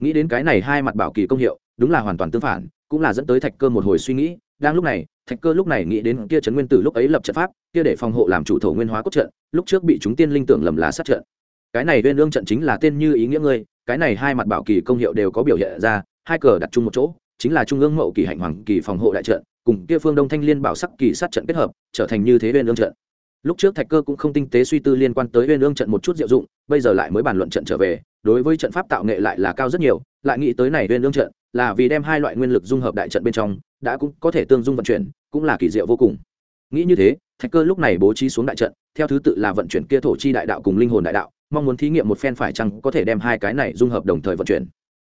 Nghĩ đến cái này hai mặt bảo kỳ công hiệu, đúng là hoàn toàn tương phản cũng là dẫn tới thạch cơ một hồi suy nghĩ, đang lúc này, thạch cơ lúc này nghĩ đến kia trấn nguyên tử lúc ấy lập trận pháp, kia để phòng hộ làm chủ thổ nguyên hóa cốt trận, lúc trước bị chúng tiên linh tưởng lầm lá sát trận. Cái này uyên ương trận chính là tên như ý nghĩa ngươi, cái này hai mặt bảo kỳ công hiệu đều có biểu hiện ra, hai cờ đặt chung một chỗ, chính là trung ương mậu kỳ hạnh hoàng kỳ phòng hộ đại trận, cùng kia phương đông thanh liên bảo sắc kỳ sát trận kết hợp, trở thành như thế uyên ương trận. Lúc trước thạch cơ cũng không tinh tế suy tư liên quan tới uyên ương trận một chút diệu dụng, bây giờ lại mới bàn luận trận trở về, đối với trận pháp tạo nghệ lại là cao rất nhiều, lại nghĩ tới này uyên ương trận là vì đem hai loại nguyên lực dung hợp đại trận bên trong, đã cũng có thể tương dung vận chuyển, cũng là kỳ diệu vô cùng. Nghĩ như thế, thạch cơ lúc này bố trí xuống đại trận, theo thứ tự là vận chuyển kia thổ chi đại đạo cùng linh hồn đại đạo, mong muốn thí nghiệm một phen phải chăng có thể đem hai cái này dung hợp đồng thời vận chuyển.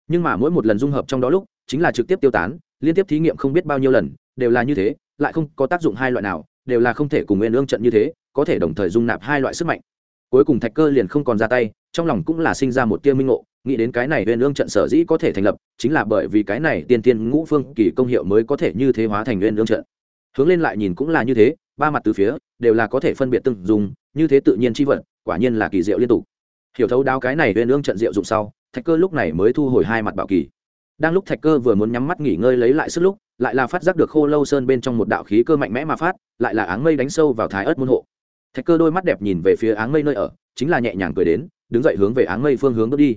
Nhưng mà mỗi một lần dung hợp trong đó lúc, chính là trực tiếp tiêu tán, liên tiếp thí nghiệm không biết bao nhiêu lần, đều là như thế, lại không có tác dụng hai loại nào, đều là không thể cùng nguyên ương trận như thế, có thể đồng thời dung nạp hai loại sức mạnh. Cuối cùng thạch cơ liền không còn ra tay, trong lòng cũng là sinh ra một tia minh ngộ nghĩ đến cái này huyền ương trận sở dĩ có thể thành lập, chính là bởi vì cái này tiên tiên ngũ phương kỳ công hiệu mới có thể như thế hóa thành huyền ương trận. Hướng lên lại nhìn cũng là như thế, ba mặt từ phía, đều là có thể phân biệt từng dùng, như thế tự nhiên chi vật quả nhiên là kỳ diệu liên tục. Hiểu thấu đáo cái này huyền ương trận diệu dụng sau, thạch cơ lúc này mới thu hồi hai mặt bảo kỳ. Đang lúc thạch cơ vừa muốn nhắm mắt nghỉ ngơi lấy lại sức lúc, lại là phát giác được khô lâu sơn bên trong một đạo khí cơ mạnh mẽ mà phát, lại là áng mây đánh sâu vào thái ớt môn hộ. Thạch cơ đôi mắt đẹp nhìn về phía áng mây nơi ở, chính là nhẹ nhàng cười đến, đứng dậy hướng về áng mây phương hướng bước đi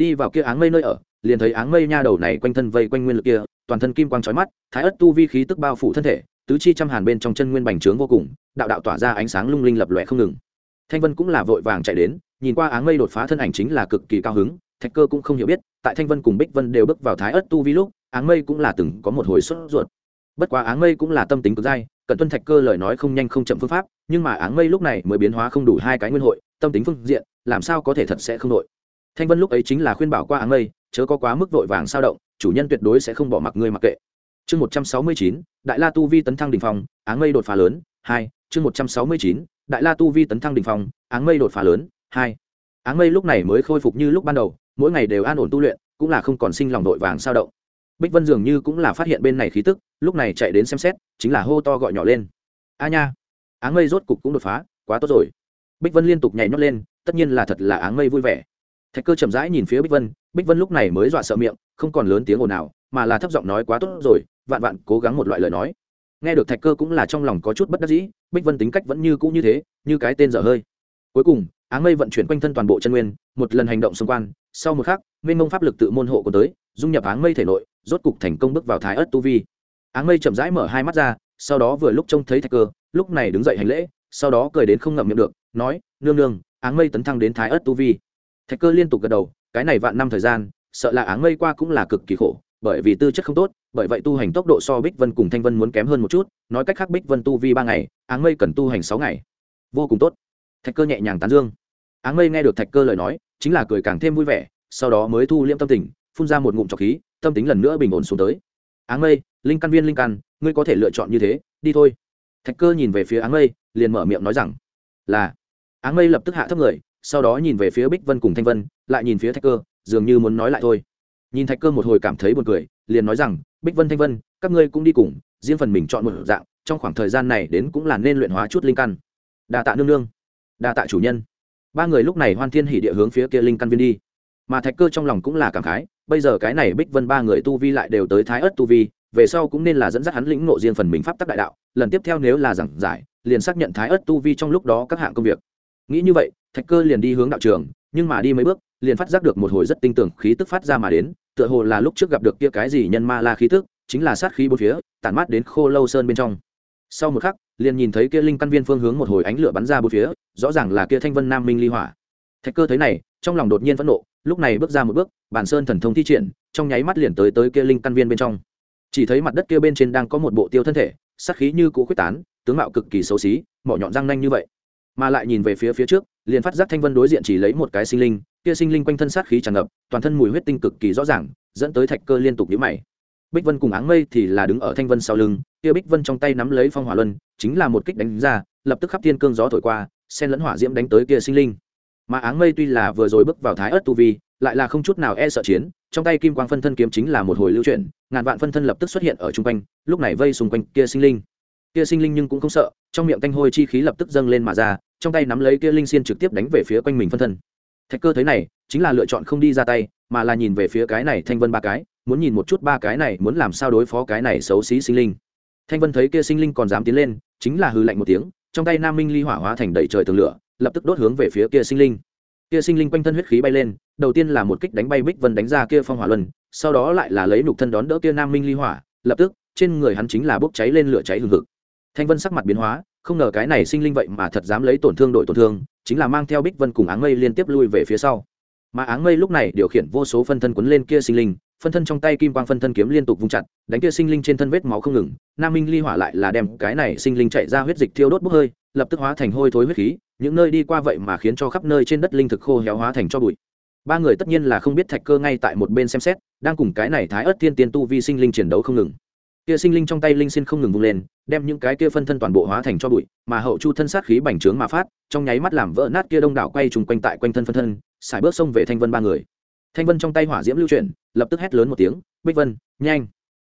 đi vào kia áng mây nơi ở, liền thấy áng mây nha đầu này quanh thân vây quanh nguyên lực kia, toàn thân kim quang trói mắt, thái ớt tu vi khí tức bao phủ thân thể, tứ chi trăm hàn bên trong chân nguyên bành trướng vô cùng, đạo đạo tỏa ra ánh sáng lung linh lập lòe không ngừng. Thanh vân cũng là vội vàng chạy đến, nhìn qua áng mây đột phá thân ảnh chính là cực kỳ cao hứng, thạch cơ cũng không hiểu biết, tại thanh vân cùng bích vân đều bước vào thái ớt tu vi lúc, áng mây cũng là từng có một hồi sốt ruột. Bất quá áng mây cũng là tâm tính cực dai cần tuân thạch cơ lời nói không nhanh không chậm phương pháp, nhưng mà áng mây lúc này mới biến hóa không đủ hai cái nguyên hội, tâm tính phương diện, làm sao có thể thật sẽ không đội thanh vân lúc ấy chính là khuyên bảo qua áng mây, chớ có quá mức vội vàng sao động, chủ nhân tuyệt đối sẽ không bỏ mặc ngươi mặc kệ. Chương một trăm sáu mươi chín, đại la tu vi tấn thăng đình phong, áng mây đột phá lớn, hai, chương một trăm sáu mươi chín, đại la tu vi tấn thăng đình phong, áng mây đột phá lớn, hai. Áng mây lúc này mới khôi phục như lúc ban đầu, mỗi ngày đều an ổn tu luyện, cũng là không còn sinh lòng vội vàng sao động. Bích vân dường như cũng là phát hiện bên này khí tức, lúc này chạy đến xem xét, chính là hô to gọi nhỏ lên. A nha! Áng mây rốt cục cũng đột phá, quá tốt rồi. Bích vân liên tục nhảy nhót lên, tất nhiên là thật là áng mây vui vẻ thạch cơ chậm rãi nhìn phía bích vân bích vân lúc này mới dọa sợ miệng, không còn lớn tiếng ồn nào mà là thấp giọng nói quá tốt rồi, vạn vạn cố gắng một loại lời nói. Nghe được thạch cơ cũng là trong lòng có chút bất đắc dĩ, bích vân tính cách vẫn như cũ như thế, như cái tên dở hơi. Cuối cùng, áng mây vận chuyển quanh thân toàn bộ chân nguyên, một lần hành động xung quanh, sau một khắc, mênh mông pháp lực tự môn hộ của tới, dung nhập áng mây thể nội, rốt cục thành công bước vào thái ớt tu vi. Áng mây chậm rãi mở hai mắt ra, sau đó vừa lúc trông thấy thạch cơ, lúc này đứng dậy hành lễ, sau đó cười đến không ngậm miệng được, nói, nương nương, áng mây tấn thăng đến thái ớt tu vi thạch cơ liên tục gật đầu, cái này vạn năm thời gian, sợ là áng mây qua cũng là cực kỳ khổ, bởi vì tư chất không tốt, bởi vậy tu hành tốc độ so bích vân cùng thanh vân muốn kém hơn một chút, nói cách khác bích vân tu vi ba ngày, áng mây cần tu hành sáu ngày. Vô cùng tốt. Thạch cơ nhẹ nhàng tán dương. Áng mây nghe được thạch cơ lời nói, chính là cười càng thêm vui vẻ, sau đó mới thu liễm tâm tình, phun ra một ngụm trọc khí, tâm tính lần nữa bình ổn xuống tới. Áng mây, linh căn viên linh căn, ngươi có thể lựa chọn như thế, đi thôi. Thạch cơ nhìn về phía áng mây, liền mở miệng nói rằng, là. Áng mây lập tức hạ thấp người sau đó nhìn về phía bích vân cùng thanh vân, lại nhìn phía thạch cơ, dường như muốn nói lại thôi. Nhìn thạch cơ một hồi cảm thấy buồn cười, liền nói rằng, bích vân, thanh vân, các ngươi cũng đi cùng, riêng phần mình chọn một dạng, trong khoảng thời gian này đến cũng là nên luyện hóa chút linh căn. Đà tạ nương nương. Đà tạ chủ nhân. Ba người lúc này hoan thiên hỉ địa hướng phía kia linh căn viên đi. Mà thạch cơ trong lòng cũng là cảm khái, bây giờ cái này bích vân ba người tu vi lại đều tới thái ớt tu vi, về sau cũng nên là dẫn dắt hắn lĩnh ngộ riêng phần mình pháp tắc đại đạo, lần tiếp theo nếu là giảng giải, liền xác nhận thái ớt tu vi trong lúc đó các hạng công việc nghĩ như vậy, thạch cơ liền đi hướng đạo trường, nhưng mà đi mấy bước, liền phát giác được một hồi rất tinh tường khí tức phát ra mà đến, tựa hồ là lúc trước gặp được kia cái gì nhân ma la khí tức, chính là sát khí bốn phía, tản mát đến khô lâu sơn bên trong. Sau một khắc, liền nhìn thấy kia linh căn viên phương hướng một hồi ánh lửa bắn ra bốn phía, rõ ràng là kia thanh vân nam minh ly hỏa. Thạch cơ thấy này, trong lòng đột nhiên phẫn nộ, lúc này bước ra một bước, bản sơn thần thông thi triển, trong nháy mắt liền tới tới kia linh căn viên bên trong. Chỉ thấy mặt đất kia bên trên đang có một bộ tiêu thân thể, sát khí như cũ quyết tán, tướng mạo cực kỳ xấu xí, mỏ nhọn răng nanh như vậy mà lại nhìn về phía phía trước, liền phát giác thanh vân đối diện chỉ lấy một cái sinh linh, kia sinh linh quanh thân sát khí tràn ngập, toàn thân mùi huyết tinh cực kỳ rõ ràng, dẫn tới thạch cơ liên tục nhíu mày. Bích vân cùng áng mây thì là đứng ở thanh vân sau lưng, kia bích vân trong tay nắm lấy phong hỏa luân, chính là một kích đánh ra, lập tức khắp thiên cương gió thổi qua sen lẫn hỏa diễm đánh tới kia sinh linh. Mà áng mây tuy là vừa rồi bước vào thái ớt tu vi, lại là không chút nào e sợ chiến, trong tay kim quang phân thân kiếm chính là một hồi lưu chuyển, ngàn vạn phân thân lập tức xuất hiện ở chung quanh, lúc này vây xung quanh kia sinh linh kia sinh linh nhưng cũng không sợ, trong miệng canh hôi chi khí lập tức dâng lên mà ra, trong tay nắm lấy kia linh xiên trực tiếp đánh về phía quanh mình phân thân. Thạch cơ thấy này, chính là lựa chọn không đi ra tay, mà là nhìn về phía cái này thanh vân ba cái, muốn nhìn một chút ba cái này muốn làm sao đối phó cái này xấu xí sinh linh. Thanh vân thấy kia sinh linh còn dám tiến lên, chính là hư lạnh một tiếng, trong tay nam minh ly hỏa hóa thành đầy trời tường lửa, lập tức đốt hướng về phía kia sinh linh. Kia sinh linh quanh thân huyết khí bay lên, đầu tiên là một kích đánh bay bích vân đánh ra kia phong hỏa luân, sau đó lại là lấy nục thân đón đỡ kia nam minh ly hỏa, lập tức, trên người hắn chính là bốc cháy lên lửa cháy hừng hực thanh vân sắc mặt biến hóa, không ngờ cái này sinh linh vậy mà thật dám lấy tổn thương đổi tổn thương, chính là mang theo bích vân cùng áng mây liên tiếp lui về phía sau. Mà áng mây lúc này điều khiển vô số phân thân quấn lên kia sinh linh, phân thân trong tay kim quang phân thân kiếm liên tục vung chặt, đánh kia sinh linh trên thân vết máu không ngừng. Nam minh ly hỏa lại là đem cái này sinh linh chạy ra huyết dịch thiêu đốt bốc hơi, lập tức hóa thành hôi thối huyết khí, những nơi đi qua vậy mà khiến cho khắp nơi trên đất linh thực khô héo hóa thành cho bụi. Ba người tất nhiên là không biết thạch cơ ngay tại một bên xem xét, đang cùng cái này thái ớt thiên tiên tu vi sinh linh chiến đấu không ngừng kia sinh linh trong tay linh xin không ngừng vung lên, đem những cái kia phân thân toàn bộ hóa thành cho bụi, mà hậu chu thân sát khí bành trướng mà phát, trong nháy mắt làm vỡ nát kia đông đảo quay trùng quanh tại quanh thân phân thân, xài bước xông về thanh vân ba người. Thanh vân trong tay hỏa diễm lưu chuyển, lập tức hét lớn một tiếng, bích vân, nhanh!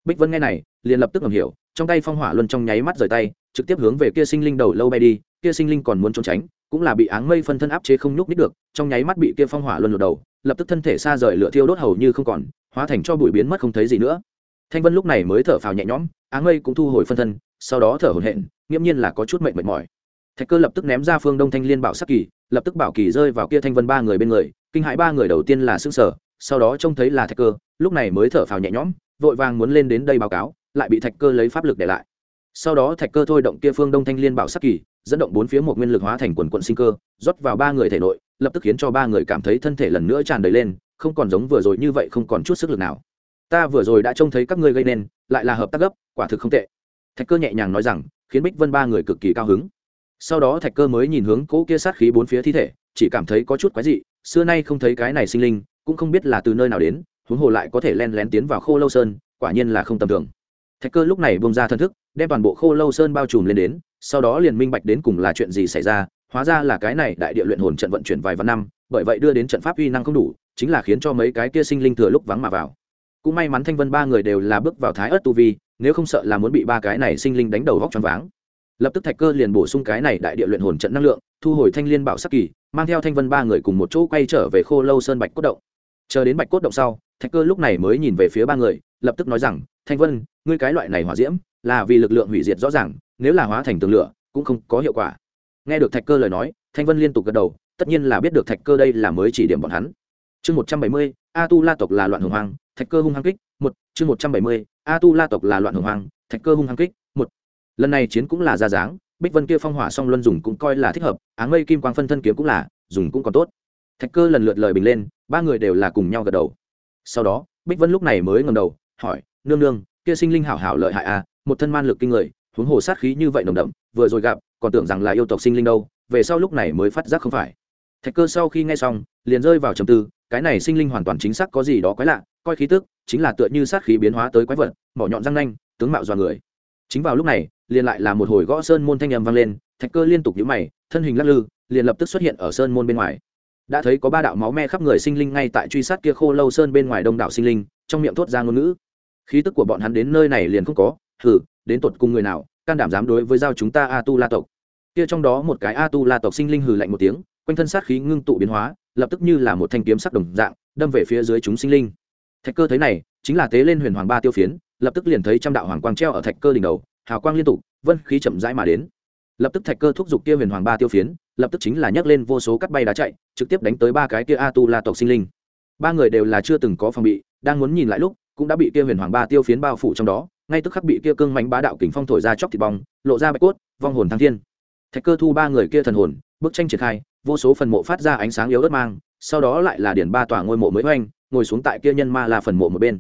Bích vân nghe này, liền lập tức ngầm hiểu, trong tay phong hỏa luân trong nháy mắt rời tay, trực tiếp hướng về kia sinh linh đầu lâu bay đi, kia sinh linh còn muốn trốn tránh, cũng là bị áng mây phân thân áp chế không nhúc nít được, trong nháy mắt bị kia phong hỏa luân lột đầu, lập tức thân thể xa rời lửa thiêu đốt hầu như không còn, hóa thành cho bụi biến mất không thấy gì nữa thanh vân lúc này mới thở phào nhẹ nhõm, áng mây cũng thu hồi phân thân, sau đó thở hổn hển, nghiễm nhiên là có chút mệt mệt mỏi. Thạch cơ lập tức ném ra phương đông thanh liên bảo sắc kỳ, lập tức bảo kỳ rơi vào kia thanh vân ba người bên người, kinh hãi ba người đầu tiên là xương sở sau đó trông thấy là thạch cơ, lúc này mới thở phào nhẹ nhõm, vội vàng muốn lên đến đây báo cáo, lại bị thạch cơ lấy pháp lực để lại. Sau đó thạch cơ thôi động kia phương đông thanh liên bảo sắc kỳ, dẫn động bốn phía một nguyên lực hóa thành quần quận sinh cơ, rót vào ba người thể nội, lập tức khiến cho ba người cảm thấy thân thể lần nữa tràn đầy lên, không còn giống vừa rồi như vậy không còn chút sức lực nào ta vừa rồi đã trông thấy các ngươi gây nên, lại là hợp tác gấp, quả thực không tệ. Thạch cơ nhẹ nhàng nói rằng, khiến bích vân ba người cực kỳ cao hứng. Sau đó thạch cơ mới nhìn hướng cỗ kia sát khí bốn phía thi thể, chỉ cảm thấy có chút quái dị, xưa nay không thấy cái này sinh linh, cũng không biết là từ nơi nào đến, huống hồ lại có thể len lén tiến vào khô lâu sơn, quả nhiên là không tầm thường. Thạch cơ lúc này bông ra thân thức, đem toàn bộ khô lâu sơn bao trùm lên đến, sau đó liền minh bạch đến cùng là chuyện gì xảy ra, hóa ra là cái này đại địa luyện hồn trận vận chuyển vài vạn năm, bởi vậy đưa đến trận pháp uy năng không đủ, chính là khiến cho mấy cái kia sinh linh thừa lúc vắng mà vào cũng may mắn thanh vân ba người đều là bước vào thái ớt tu vi, nếu không sợ là muốn bị ba cái này sinh linh đánh đầu góc choáng váng. Lập tức thạch cơ liền bổ sung cái này đại địa luyện hồn trận năng lượng, thu hồi thanh liên bảo sắc kỳ, mang theo thanh vân ba người cùng một chỗ quay trở về khô lâu sơn bạch cốt động. Chờ đến bạch cốt động sau, thạch cơ lúc này mới nhìn về phía ba người, lập tức nói rằng, thanh vân, ngươi cái loại này hỏa diễm, là vì lực lượng hủy diệt rõ ràng, nếu là hóa thành tường lửa, cũng không có hiệu quả. Nghe được thạch cơ lời nói, thanh vân liên tục gật đầu, tất nhiên là biết được thạch cơ đây là mới chỉ điểm bọn hắn. Chương một trăm bảy mươi, a tu la tộc là loạn hồng hoang thạch cơ hung hăng kích một chương một trăm bảy mươi a tu la tộc là loạn hồng hoàng thạch cơ hung hăng kích một. Lần này chiến cũng là ra dáng bích vân kia phong hỏa song luân dùng cũng coi là thích hợp áng mây kim quang phân thân kiếm cũng là dùng cũng còn tốt. Thạch cơ lần lượt lời bình lên ba người đều là cùng nhau gật đầu. Sau đó bích vân lúc này mới ngầm đầu hỏi nương nương kia sinh linh hảo hảo lợi hại a, à, một thân man lực kinh người huống hồ sát khí như vậy nồng đậm vừa rồi gặp còn tưởng rằng là yêu tộc sinh linh đâu về sau lúc này mới phát giác không phải. Thạch cơ sau khi nghe xong liền rơi vào trầm tư, cái này sinh linh hoàn toàn chính xác có gì đó quái lạ, coi khí tức, chính là tựa như sát khí biến hóa tới quái vật, mỏ nhọn răng nanh, tướng mạo dọa người. Chính vào lúc này, liền lại là một hồi gõ sơn môn thanh âm vang lên, thạch cơ liên tục nhíu mày, thân hình lắc lư, liền lập tức xuất hiện ở sơn môn bên ngoài. Đã thấy có ba đạo máu me khắp người sinh linh ngay tại truy sát kia khô lâu sơn bên ngoài đông đảo sinh linh, trong miệng thốt ra ngôn ngữ. Khí tức của bọn hắn đến nơi này liền không có, hừ, đến tột cùng người nào, can đảm dám đối với giao chúng ta a tu la tộc. Kia trong đó một cái a tu la tộc sinh linh hừ lạnh một tiếng, quanh thân sát khí ngưng tụ biến hóa lập tức như là một thanh kiếm sắc đồng dạng, đâm về phía dưới chúng sinh linh. Thạch cơ thấy này, chính là tế lên huyền hoàng ba tiêu phiến, lập tức liền thấy trăm đạo hoàng quang treo ở thạch cơ đỉnh đầu, hào quang liên tục, vân khí chậm rãi mà đến. Lập tức thạch cơ thúc giục kia huyền hoàng ba tiêu phiến, lập tức chính là nhấc lên vô số cắt bay đá chạy, trực tiếp đánh tới ba cái kia a tu la tộc sinh linh. Ba người đều là chưa từng có phòng bị, đang muốn nhìn lại lúc, cũng đã bị kia huyền hoàng ba tiêu phiến bao phủ trong đó, ngay tức khắc bị kia cương mánh bá đạo kình phong thổi ra chóc thịt bong, lộ ra bạch cốt, vong hồn thăng thiên. Thạch cơ thu ba người kia thần hồn bức tranh triển khai vô số phần mộ phát ra ánh sáng yếu ớt mang, sau đó lại là điển ba tòa ngôi mộ mới oanh ngồi xuống tại kia nhân ma là phần mộ một bên.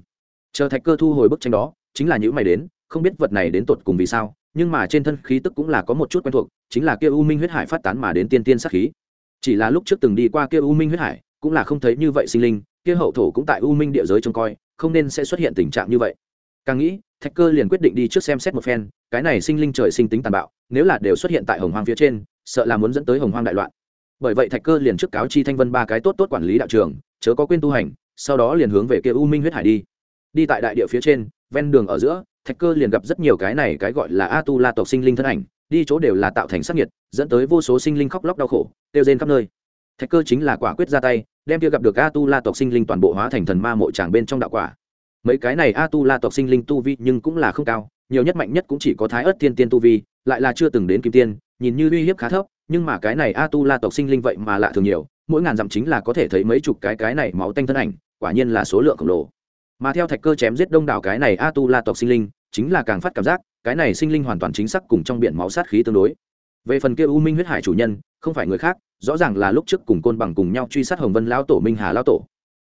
Chờ thạch cơ thu hồi bức tranh đó, chính là những mày đến, không biết vật này đến tột cùng vì sao, nhưng mà trên thân khí tức cũng là có một chút quen thuộc, chính là kia u minh huyết hải phát tán mà đến tiên tiên sát khí. Chỉ là lúc trước từng đi qua kia u minh huyết hải, cũng là không thấy như vậy sinh linh, kia hậu thổ cũng tại u minh địa giới trông coi, không nên sẽ xuất hiện tình trạng như vậy. Càng nghĩ, thạch cơ liền quyết định đi trước xem xét một phen, cái này sinh linh trời sinh tính tàn bạo, nếu là đều xuất hiện tại hồng hoang phía trên, sợ là muốn dẫn tới hồng hoang đại loạn bởi vậy thạch cơ liền trước cáo chi thanh vân ba cái tốt tốt quản lý đạo trường, chớ có quên tu hành, sau đó liền hướng về kia u minh huyết hải đi. Đi tại đại địa phía trên, ven đường ở giữa, thạch cơ liền gặp rất nhiều cái này cái gọi là a tu la tộc sinh linh thân ảnh, đi chỗ đều là tạo thành sắc nhiệt dẫn tới vô số sinh linh khóc lóc đau khổ tiêu rên khắp nơi. Thạch cơ chính là quả quyết ra tay, đem kia gặp được a tu la tộc sinh linh toàn bộ hóa thành thần ma mộ tràng bên trong đạo quả. Mấy cái này a tu la tộc sinh linh tu vi nhưng cũng là không cao, nhiều nhất mạnh nhất cũng chỉ có thái ớt thiên tiên tu vi, lại là chưa từng đến kim tiên, nhìn như uy hiếp khá thấp nhưng mà cái này a tu la tộc sinh linh vậy mà lạ thường nhiều, mỗi ngàn dặm chính là có thể thấy mấy chục cái cái này máu tanh thân ảnh, quả nhiên là số lượng khổng lồ. Mà theo thạch cơ chém giết đông đảo cái này a tu la tộc sinh linh, chính là càng phát cảm giác, cái này sinh linh hoàn toàn chính xác cùng trong biển máu sát khí tương đối. Về phần kia u minh huyết hải chủ nhân, không phải người khác, rõ ràng là lúc trước cùng côn bằng cùng nhau truy sát hồng vân lão tổ minh hà lão tổ.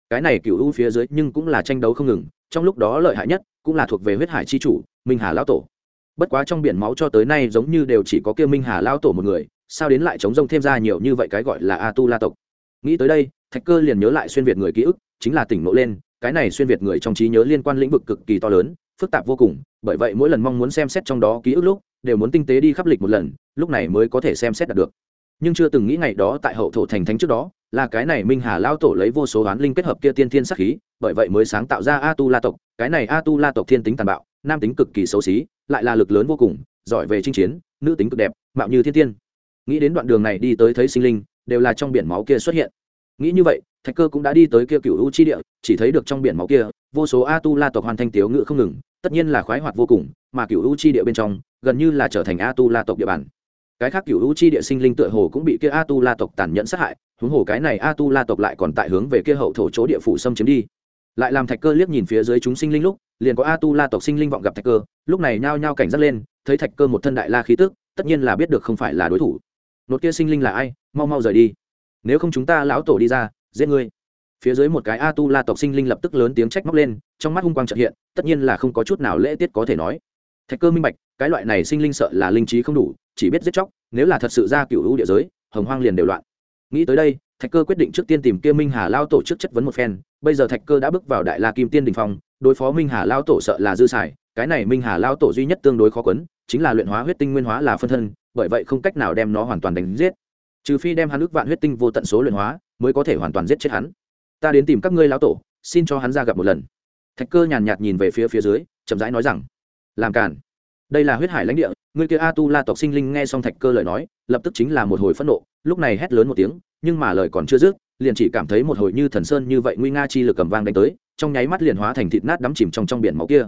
Cái này cựu u phía dưới nhưng cũng là tranh đấu không ngừng, trong lúc đó lợi hại nhất cũng là thuộc về huyết hải chi chủ, minh hà lão tổ. Bất quá trong biển máu cho tới nay giống như đều chỉ có kia minh hà lão tổ một người sao đến lại chống rông thêm ra nhiều như vậy cái gọi là a tu la tộc? Nghĩ tới đây, thạch cơ liền nhớ lại xuyên việt người ký ức, chính là tỉnh nộ lên, cái này xuyên việt người trong trí nhớ liên quan lĩnh vực cực kỳ to lớn, phức tạp vô cùng, bởi vậy mỗi lần mong muốn xem xét trong đó ký ức lúc, đều muốn tinh tế đi khắp lịch một lần, lúc này mới có thể xem xét đạt được. Nhưng chưa từng nghĩ ngày đó tại hậu thổ thành thánh trước đó, là cái này minh hà lao tổ lấy vô số oán linh kết hợp kia tiên thiên sắc khí, bởi vậy mới sáng tạo ra a tu la tộc, cái này a tu la tộc thiên tính tàn bạo, nam tính cực kỳ xấu xí, lại là lực lớn vô cùng, giỏi về chinh chiến, nữ tính cực đẹp, mạo như thiên tiên nghĩ đến đoạn đường này đi tới thấy sinh linh, đều là trong biển máu kia xuất hiện. Nghĩ như vậy, thạch cơ cũng đã đi tới kia cựu u chi địa, chỉ thấy được trong biển máu kia, vô số a tu la tộc hoàn thành tiếu ngự không ngừng, tất nhiên là khoái hoạt vô cùng, mà cựu u chi địa bên trong, gần như là trở thành a tu la tộc địa bàn. Cái khác cựu u chi địa sinh linh tựa hồ cũng bị kia a tu la tộc tàn nhẫn sát hại, huống hồ cái này a tu la tộc lại còn tại hướng về kia hậu thổ chỗ địa phủ xâm chiếm đi. Lại làm thạch cơ liếc nhìn phía dưới chúng sinh linh lúc, liền có a tu la tộc sinh linh vọng gặp thạch cơ, lúc này nhao nhao cảnh giác lên, thấy thạch cơ một thân đại la khí tức, tất nhiên là biết được không phải là đối thủ nốt kia sinh linh là ai, mau mau rời đi. Nếu không chúng ta lão tổ đi ra, giết ngươi. Phía dưới một cái a tu la tộc sinh linh lập tức lớn tiếng trách móc lên, trong mắt hung quang trợ hiện, tất nhiên là không có chút nào lễ tiết có thể nói. Thạch cơ minh bạch, cái loại này sinh linh sợ là linh trí không đủ, chỉ biết giết chóc, nếu là thật sự ra cựu hữu địa giới, hồng hoang liền đều loạn. Nghĩ tới đây, thạch cơ quyết định trước tiên tìm kia minh hà lao tổ chức chất vấn một phen, bây giờ thạch cơ đã bước vào đại la kim tiên đình phong, đối phó minh hà lao tổ sợ là dư xài, cái này minh hà lao tổ duy nhất tương đối khó quấn, chính là luyện hóa huyết tinh nguyên hóa là phân thân bởi vậy không cách nào đem nó hoàn toàn đánh giết. Trừ phi đem hắn ước vạn huyết tinh vô tận số luyện hóa, mới có thể hoàn toàn giết chết hắn. Ta đến tìm các ngươi lão tổ, xin cho hắn ra gặp một lần. Thạch cơ nhàn nhạt nhìn về phía phía dưới, chậm rãi nói rằng, làm cản đây là huyết hải lãnh địa người kia a tu la tộc sinh linh nghe xong thạch cơ lời nói, lập tức chính là một hồi phẫn nộ, lúc này hét lớn một tiếng, nhưng mà lời còn chưa dứt, liền chỉ cảm thấy một hồi như thần sơn như vậy nguy nga chi lực cầm vang đánh tới, trong nháy mắt liền hóa thành thịt nát đắm chìm trong trong biển máu kia.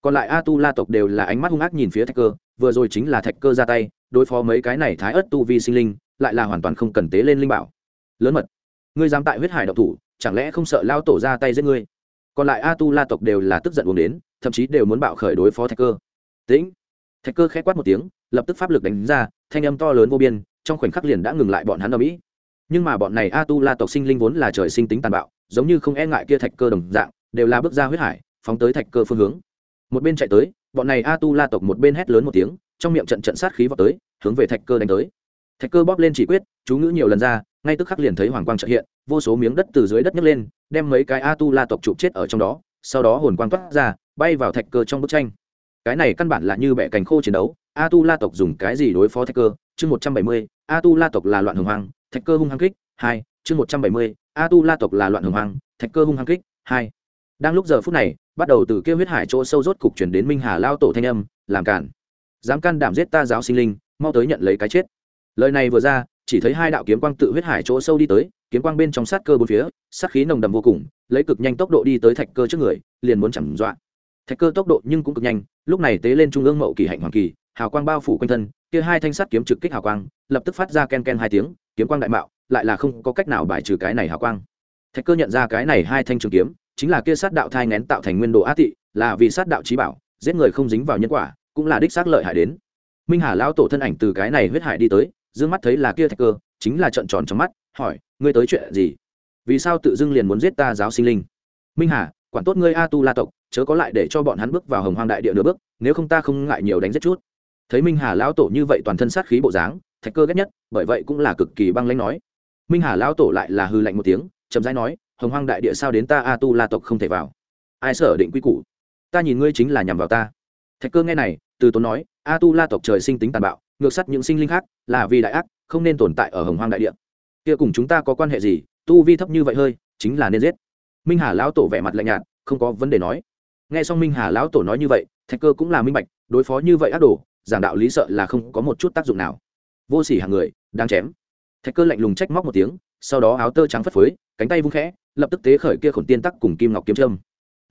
Còn lại a tu la tộc đều là ánh mắt hung ác nhìn phía thạch cơ, vừa rồi chính là thạch cơ ra tay đối phó mấy cái này thái ớt tu vi sinh linh, lại là hoàn toàn không cần tế lên linh bảo. Lớn mật, ngươi dám tại huyết hải độc thủ, chẳng lẽ không sợ lao tổ ra tay giết ngươi? Còn lại a tu la tộc đều là tức giận uống đến, thậm chí đều muốn bạo khởi đối phó thạch cơ. Tĩnh. Thạch cơ k h ẽ quát một tiếng, lập tức pháp lực đánh ra, thanh âm to lớn vô biên, trong khoảnh khắc liền đã ngừng lại bọn hắn ở mỹ. Nhưng mà bọn này a tu la tộc sinh linh vốn là trời sinh tính tàn bạo, giống như không e ngại kia thạch cơ đồng dạng, đều là bước ra huyết hải, phóng tới thạch cơ phương hướng. Một bên chạy tới, bọn này a tu la tộc một bên hét lớn một tiếng trong miệng trận trận sát khí vào tới, hướng về thạch cơ đánh tới. Thạch cơ bóp lên chỉ quyết, chú ngữ nhiều lần ra, ngay tức khắc liền thấy hoàng quang trợ hiện, vô số miếng đất từ dưới đất nhấc lên, đem mấy cái a tu la tộc chụp chết ở trong đó, sau đó hồn quang toát ra, bay vào thạch cơ trong bức tranh. Cái này căn bản là như bẻ cành khô chiến đấu, a tu la tộc dùng cái gì đối phó thạch cơ? Chương một trăm bảy mươi, a tu la tộc là loạn hồng hoang thạch cơ hung hăng kích, hai, chương một trăm bảy mươi, a tu la tộc là loạn hồng hoang thạch cơ hung hăng kích, hai. Đang lúc giờ phút này, bắt đầu từ kêu huyết hải chỗ sâu rốt cục chuyển đến minh hà lao tổ thanh âm, làm cản dám can đảm giết ta giáo sinh linh, mau tới nhận lấy cái chết. Lời này vừa ra, chỉ thấy hai đạo kiếm quang tự huyết hải chỗ sâu đi tới, kiếm quang bên trong sát cơ bốn phía, sát khí nồng đầm vô cùng, lấy cực nhanh tốc độ đi tới thạch cơ trước người, liền muốn chẳng dọa. Thạch cơ tốc độ nhưng cũng cực nhanh, lúc này tế lên trung ương mậu kỳ hạnh hoàng kỳ, hào quang bao phủ quanh thân, kia hai thanh sắt kiếm trực kích hào quang, lập tức phát ra ken ken hai tiếng, kiếm quang đại mạo, lại là không có cách nào bài trừ cái này hào quang. Thạch cơ nhận ra cái này hai thanh trường kiếm, chính là kia sát đạo thai ngén tạo thành nguyên đồ á tị, là vì sát đạo trí bảo, giết người không dính vào nhân quả cũng là đích xác lợi hại đến. Minh hà lão tổ thân ảnh từ cái này huyết hải đi tới d mắt thấy là kia thạch cơ, chính là trận tròn trong mắt, hỏi, ngươi tới chuyện gì? Vì sao tự dưng liền muốn giết ta giáo sinh linh? Minh hà, quản tốt ngươi a tu la tộc, chớ có lại để cho bọn hắn bước vào hồng hoang đại địa nửa bước, nếu không ta không ngại nhiều đánh rất chút. Thấy minh hà lão tổ như vậy toàn thân sát khí bộ dáng, thạch cơ ghét nhất, bởi vậy cũng là cực kỳ băng lãnh nói. Minh hà lão tổ lại là hư lạnh một tiếng, chậm rãi nói, hồng hoang đại địa sao đến ta a tu la tộc không thể vào? Ai sở định quy củ? Ta nhìn ngươi chính là nhằm vào ta thạch cơ nghe này, từ tốn nói, a tu la tộc trời sinh tính tàn bạo, ngược sắt những sinh linh khác là vì đại ác, không nên tồn tại ở hồng hoang đại địa. Kia cùng chúng ta có quan hệ gì? Tu vi thấp như vậy hơi, chính là nên giết. Minh hà lão tổ vẻ mặt lạnh nhạt, không có vấn đề nói. Nghe xong minh hà lão tổ nói như vậy, thạch cơ cũng là minh bạch, đối phó như vậy ác đồ, giảng đạo lý sợ là không có một chút tác dụng nào. Vô sỉ hàng người đang chém. Thạch cơ lạnh lùng trách móc một tiếng, sau đó áo tơ trắng phất phới, cánh tay vung khẽ, lập tức tế khởi kia khổn tiên tắc cùng kim ngọc kiếm trâm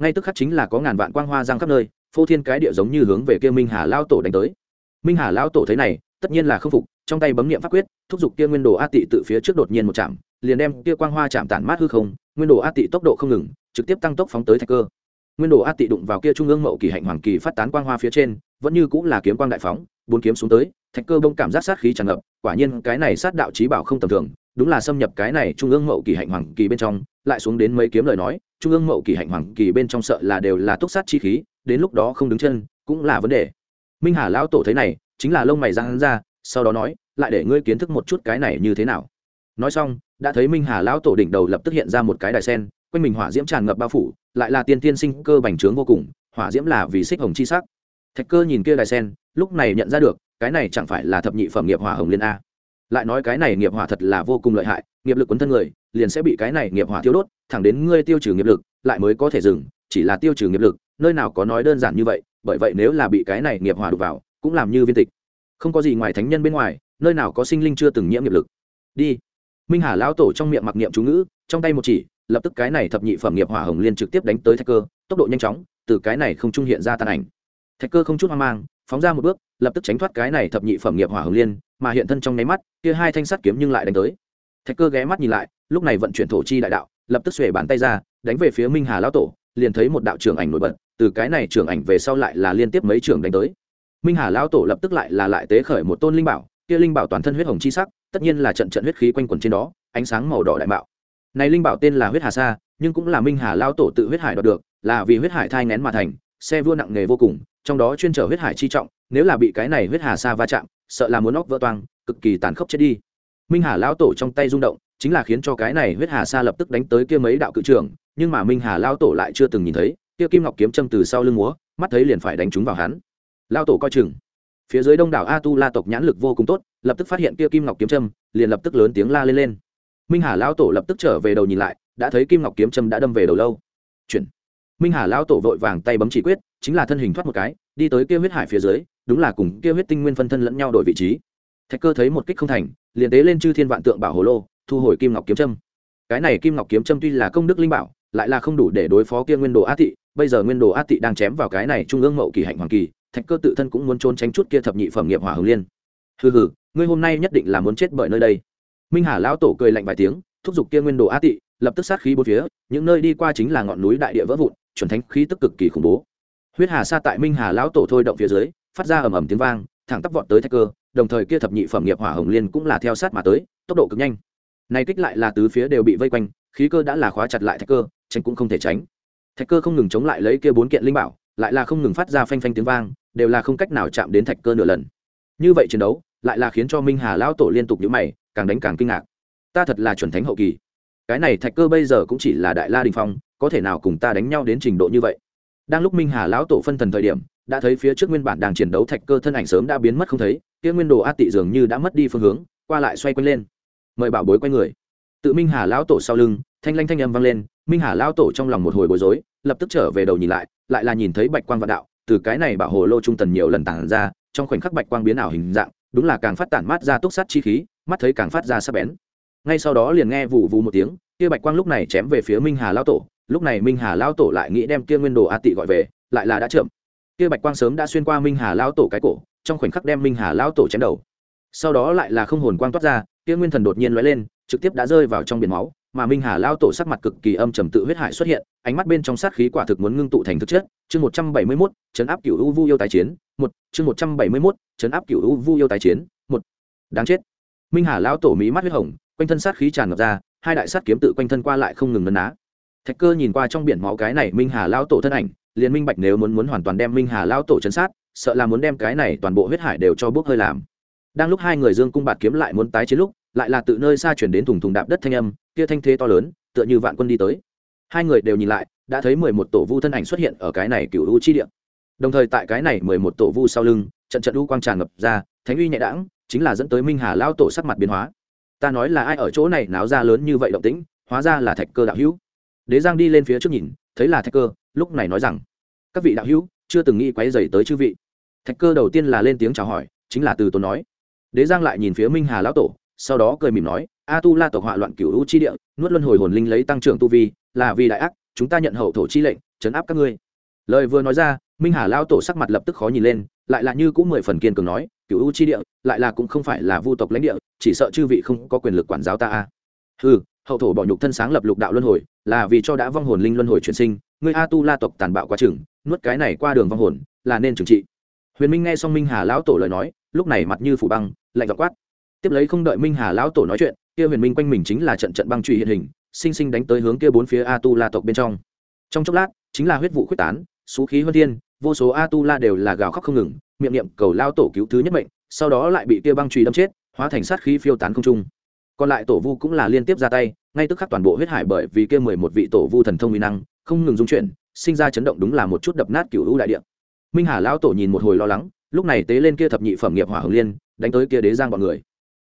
ngay tức khắc chính là có ngàn vạn quang hoa giang khắp nơi phô thiên cái địa giống như hướng về kia minh hà lao tổ đánh tới. Minh hà lao tổ thấy này, tất nhiên là không phục, trong tay bấm niệm pháp quyết, thúc giục kia nguyên đồ a tị tự phía trước đột nhiên một chạm, liền đem kia quang hoa chạm tản mát hư không, nguyên đồ a tị tốc độ không ngừng, trực tiếp tăng tốc phóng tới thạch cơ. Nguyên đồ a tị đụng vào kia trung ương mậu kỳ hạnh hoàng kỳ phát tán quang hoa phía trên, vẫn như cũng là kiếm quang đại phóng, bốn kiếm xuống tới, thạch cơ bông cảm giác sát khí tràn ngập, quả nhiên cái này sát đạo trí bảo không tầm thường, đúng là xâm nhập cái này trung ương mậu kỳ hạnh hoàng kỳ bên trong lại xuống đến mấy kiếm lời nói, trung ương mậu kỳ hạnh hoàng kỳ bên trong sợ là đều là túc sát chi khí, đến lúc đó không đứng chân, cũng là vấn đề. Minh hà lão tổ thấy này, chính là lông mày ra hắn ra, sau đó nói, lại để ngươi kiến thức một chút cái này như thế nào? Nói xong, đã thấy minh hà lão tổ đỉnh đầu lập tức hiện ra một cái đài sen, quanh mình hỏa diễm tràn ngập bao phủ, lại là tiên tiên sinh cơ bành trướng vô cùng, hỏa diễm là vì xích hồng chi sắc. Thạch cơ nhìn kia đài sen, lúc này nhận ra được, cái này chẳng phải là thập nhị phẩm nghiệp hỏa hồng liên a lại nói cái này nghiệp hỏa thật là vô cùng lợi hại, nghiệp lực quấn thân người, liền sẽ bị cái này nghiệp hỏa thiêu đốt, thẳng đến ngươi tiêu trừ nghiệp lực, lại mới có thể dừng, chỉ là tiêu trừ nghiệp lực, nơi nào có nói đơn giản như vậy, bởi vậy nếu là bị cái này nghiệp hỏa đục vào, cũng làm như viên tịch. Không có gì ngoài thánh nhân bên ngoài, nơi nào có sinh linh chưa từng nhiễm nghiệp lực. Đi. Minh hà lão tổ trong miệng mặc niệm chú ngữ, trong tay một chỉ, lập tức cái này thập nhị phẩm nghiệp hỏa hồng liên trực tiếp đánh tới thạch cơ, tốc độ nhanh chóng, từ cái này không trung hiện ra tàn ảnh. Thạch cơ không chút hoang mang, phóng ra một bước, lập tức tránh thoát cái này thập nhị phẩm nghiệp hỏa hồng liên mà hiện thân trong nháy mắt, kia hai thanh sắt kiếm nhưng lại đánh tới. Thạch cơ ghé mắt nhìn lại, lúc này vận chuyển thổ chi đại đạo, lập tức xuề bàn tay ra, đánh về phía minh hà lão tổ, liền thấy một đạo trưởng ảnh nổi bật, từ cái này trưởng ảnh về sau lại là liên tiếp mấy trưởng đánh tới. Minh hà lão tổ lập tức lại là lại tế khởi một tôn linh bảo, kia linh bảo toàn thân huyết hồng chi sắc, tất nhiên là trận trận huyết khí quanh quẩn trên đó, ánh sáng màu đỏ đại mạo. Này linh bảo tên là huyết hà sa, nhưng cũng là minh hà lão tổ tự huyết hải đoạt được, là vì huyết hải thai nén mà thành, xe vua nặng nghề vô cùng, trong đó chuyên chở huyết hải chi trọng, nếu là bị cái này huyết hà sa va chạm sợ là muốn óc vỡ toang cực kỳ tàn khốc chết đi. Minh hà lão tổ trong tay rung động chính là khiến cho cái này huyết hà sa lập tức đánh tới kia mấy đạo cự trưởng, nhưng mà minh hà lão tổ lại chưa từng nhìn thấy kia kim ngọc kiếm châm từ sau lưng múa mắt thấy liền phải đánh trúng vào hắn. Lão tổ coi chừng. Phía dưới đông đảo a tu la tộc nhãn lực vô cùng tốt lập tức phát hiện kia kim ngọc kiếm châm liền lập tức lớn tiếng la lên lên. Minh hà lão tổ lập tức trở về đầu nhìn lại đã thấy kim ngọc kiếm châm đã đâm về đầu lâu. Chuyển. Minh hà lão tổ vội vàng tay bấm chỉ quyết chính là thân hình thoát một cái đi tới kia huyết hải phía dưới đúng là cùng kia huyết tinh nguyên phân thân lẫn nhau đổi vị trí. Thạch cơ thấy một kích không thành, liền tế lên chư thiên vạn tượng bảo hồ lô, thu hồi kim ngọc kiếm trâm cái này kim ngọc kiếm trâm tuy là công đức linh bảo, lại là không đủ để đối phó kia nguyên đồ á thị bây giờ nguyên đồ á thị đang chém vào cái này trung ương mậu kỳ hạnh hoàng kỳ, thạch cơ tự thân cũng muốn trốn tránh chút kia thập nhị phẩm nghiệp hỏa hồng liên. Hừ hừ, ngươi hôm nay nhất định là muốn chết bởi nơi đây. Minh hà lão tổ cười lạnh vài tiếng, thúc giục kia nguyên đồ á thị lập tức sát khí bốn phía, những nơi đi qua chính là ngọn núi đại địa vỡ vụn, chuẩn thánh khí tức cực kỳ khủng bố. Huyết hà sa tại minh hà lão tổ thôi động phía dưới phát ra ầm ầm tiếng vang, thẳng tắp vọt tới thạch cơ, đồng thời kia thập nhị phẩm nghiệp hỏa hồng liên cũng là theo sát mà tới, tốc độ cực nhanh. Này kích lại là tứ phía đều bị vây quanh, khí cơ đã là khóa chặt lại thạch cơ, tránh cũng không thể tránh. Thạch cơ không ngừng chống lại lấy kia bốn kiện linh bảo, lại là không ngừng phát ra phanh phanh tiếng vang, đều là không cách nào chạm đến thạch cơ nửa lần. Như vậy chiến đấu, lại là khiến cho minh hà lão tổ liên tục nhíu mày, càng đánh càng kinh ngạc. Ta thật là chuẩn thánh hậu kỳ. Cái này thạch cơ bây giờ cũng chỉ là đại la đình phong, có thể nào cùng ta đánh nhau đến trình độ như vậy? Đang lúc minh hà lão tổ phân thần thời điểm đã thấy phía trước nguyên bản đang chiến đấu thạch cơ thân ảnh sớm đã biến mất không thấy, kia nguyên đồ a tị dường như đã mất đi phương hướng, qua lại xoay quanh lên. Mời bảo bối quay người. Tự minh hà lão tổ sau lưng, thanh lanh thanh âm vang lên, minh hà lão tổ trong lòng một hồi bối rối, lập tức trở về đầu nhìn lại lại là nhìn thấy bạch quang vạn đạo, từ cái này bảo hồ lô trung tần nhiều lần tản ra, trong khoảnh khắc bạch quang biến ảo hình dạng, đúng là càng phát tản mát ra túc sát chi khí, mắt thấy càng phát ra sắc bén. Ngay sau đó liền nghe vụ vụ một tiếng, kia bạch quang lúc này chém về phía minh hà lão tổ, lúc này minh hà lão tổ lại nghĩ đem kia nguyên đồ a tị gọi về, lại là đã chậm kia bạch quang sớm đã xuyên qua minh hà lão tổ cái cổ, trong khoảnh khắc đem minh hà lão tổ chém đầu. Sau đó lại là không hồn quang toát ra, kia nguyên thần đột nhiên lóe lên, trực tiếp đã rơi vào trong biển máu, mà minh hà lao tổ sắc mặt cực kỳ âm trầm tự huyết hải xuất hiện, ánh mắt bên trong sát khí quả thực muốn ngưng tụ thành thực chất. Chương một trăm bảy mươi mốt, chấn áp cựu u vu yêu tái chiến, một, chương một trăm bảy mươi mốt, chấn áp cựu u vu yêu tái chiến, một. Đáng chết. Minh hà lao tổ mỹ mắt huyết hồng, quanh thân sát khí tràn ngập ra, hai đại sát kiếm tự quanh thân qua lại không ngừng ngân á thạch cơ nhìn qua trong biển máu cái này minh hà lao tổ thân ảnh liền minh bạch nếu muốn muốn hoàn toàn đem minh hà Lao tổ chấn sát, sợ là muốn đem cái này toàn bộ huyết hải đều cho bước hơi làm. Đang lúc hai người dương cung bạt kiếm lại muốn tái chiến lúc, lại là tự nơi xa chuyển đến thùng thùng đạp đất thanh âm, kia thanh thế to lớn, tựa như vạn quân đi tới. Hai người đều nhìn lại, đã thấy mười một tổ vu thân ảnh xuất hiện ở cái này cựu u chi địa. Đồng thời tại cái này mười một tổ vu sau lưng, trận trận u quang tràn ngập ra, thánh uy nhẹ đãng, chính là dẫn tới minh hà lao tổ sắc mặt biến hóa. Ta nói là ai ở chỗ này náo ra lớn như vậy động tĩnh, hóa ra là thạch cơ đạo hữu. Đế giang đi lên phía trước nhìn, thấy là thạch cơ lúc này nói rằng, các vị đạo hữu, chưa từng nghĩ quấy dày tới chư vị. Thạch cơ đầu tiên là lên tiếng chào hỏi, chính là từ tốn nói. Đế giang lại nhìn phía minh hà lão tổ, sau đó cười mỉm nói, a tu la tộc họa loạn cửu u chi địa, nuốt luân hồi hồn linh lấy tăng trưởng tu vi, là vì đại ác, chúng ta nhận hậu thổ chi lệnh chấn áp các ngươi. Lời vừa nói ra, minh hà lão tổ sắc mặt lập tức khó nhìn lên, lại là như cũng mười phần kiên cường nói, cửu u chi địa, lại là cũng không phải là vu tộc lãnh địa, chỉ sợ chư vị không có quyền lực quản giáo ta a. Ừ hậu thổ bỏ nhục thân sáng lập lục đạo luân hồi, là vì cho đã vong hồn linh luân hồi chuyển sinh ngươi a tu la tộc tàn bạo quá chừng, nuốt cái này qua đường vong hồn, là nên trừng trị. Huyền minh nghe xong minh hà lão tổ lời nói, lúc này mặt như phủ băng, lạnh dọ quát. Tiếp lấy không đợi minh hà lão tổ nói chuyện, kia huyền minh quanh mình chính là trận trận băng truy hiện hình, sinh sinh đánh tới hướng kia bốn phía a tu la tộc bên trong. Trong chốc lát, chính là huyết vụ quyết tán, xú khí huân thiên, vô số a tu la đều là gào khóc không ngừng, miệng niệm cầu lao tổ cứu thứ nhất mệnh, sau đó lại bị kia băng truy đâm chết, hóa thành sát khí phiêu tán không trung. Còn lại tổ vu cũng là liên tiếp ra tay, ngay tức khắc toàn bộ huyết hải bởi vì kia mười một vị tổ vu thần thông uy năng không ngừng dung chuyển, sinh ra chấn động đúng là một chút đập nát cựu hữu đại địa. Minh hà lão tổ nhìn một hồi lo lắng, lúc này tế lên kia thập nhị phẩm nghiệp hỏa hồng liên, đánh tới kia đế giang bọn người.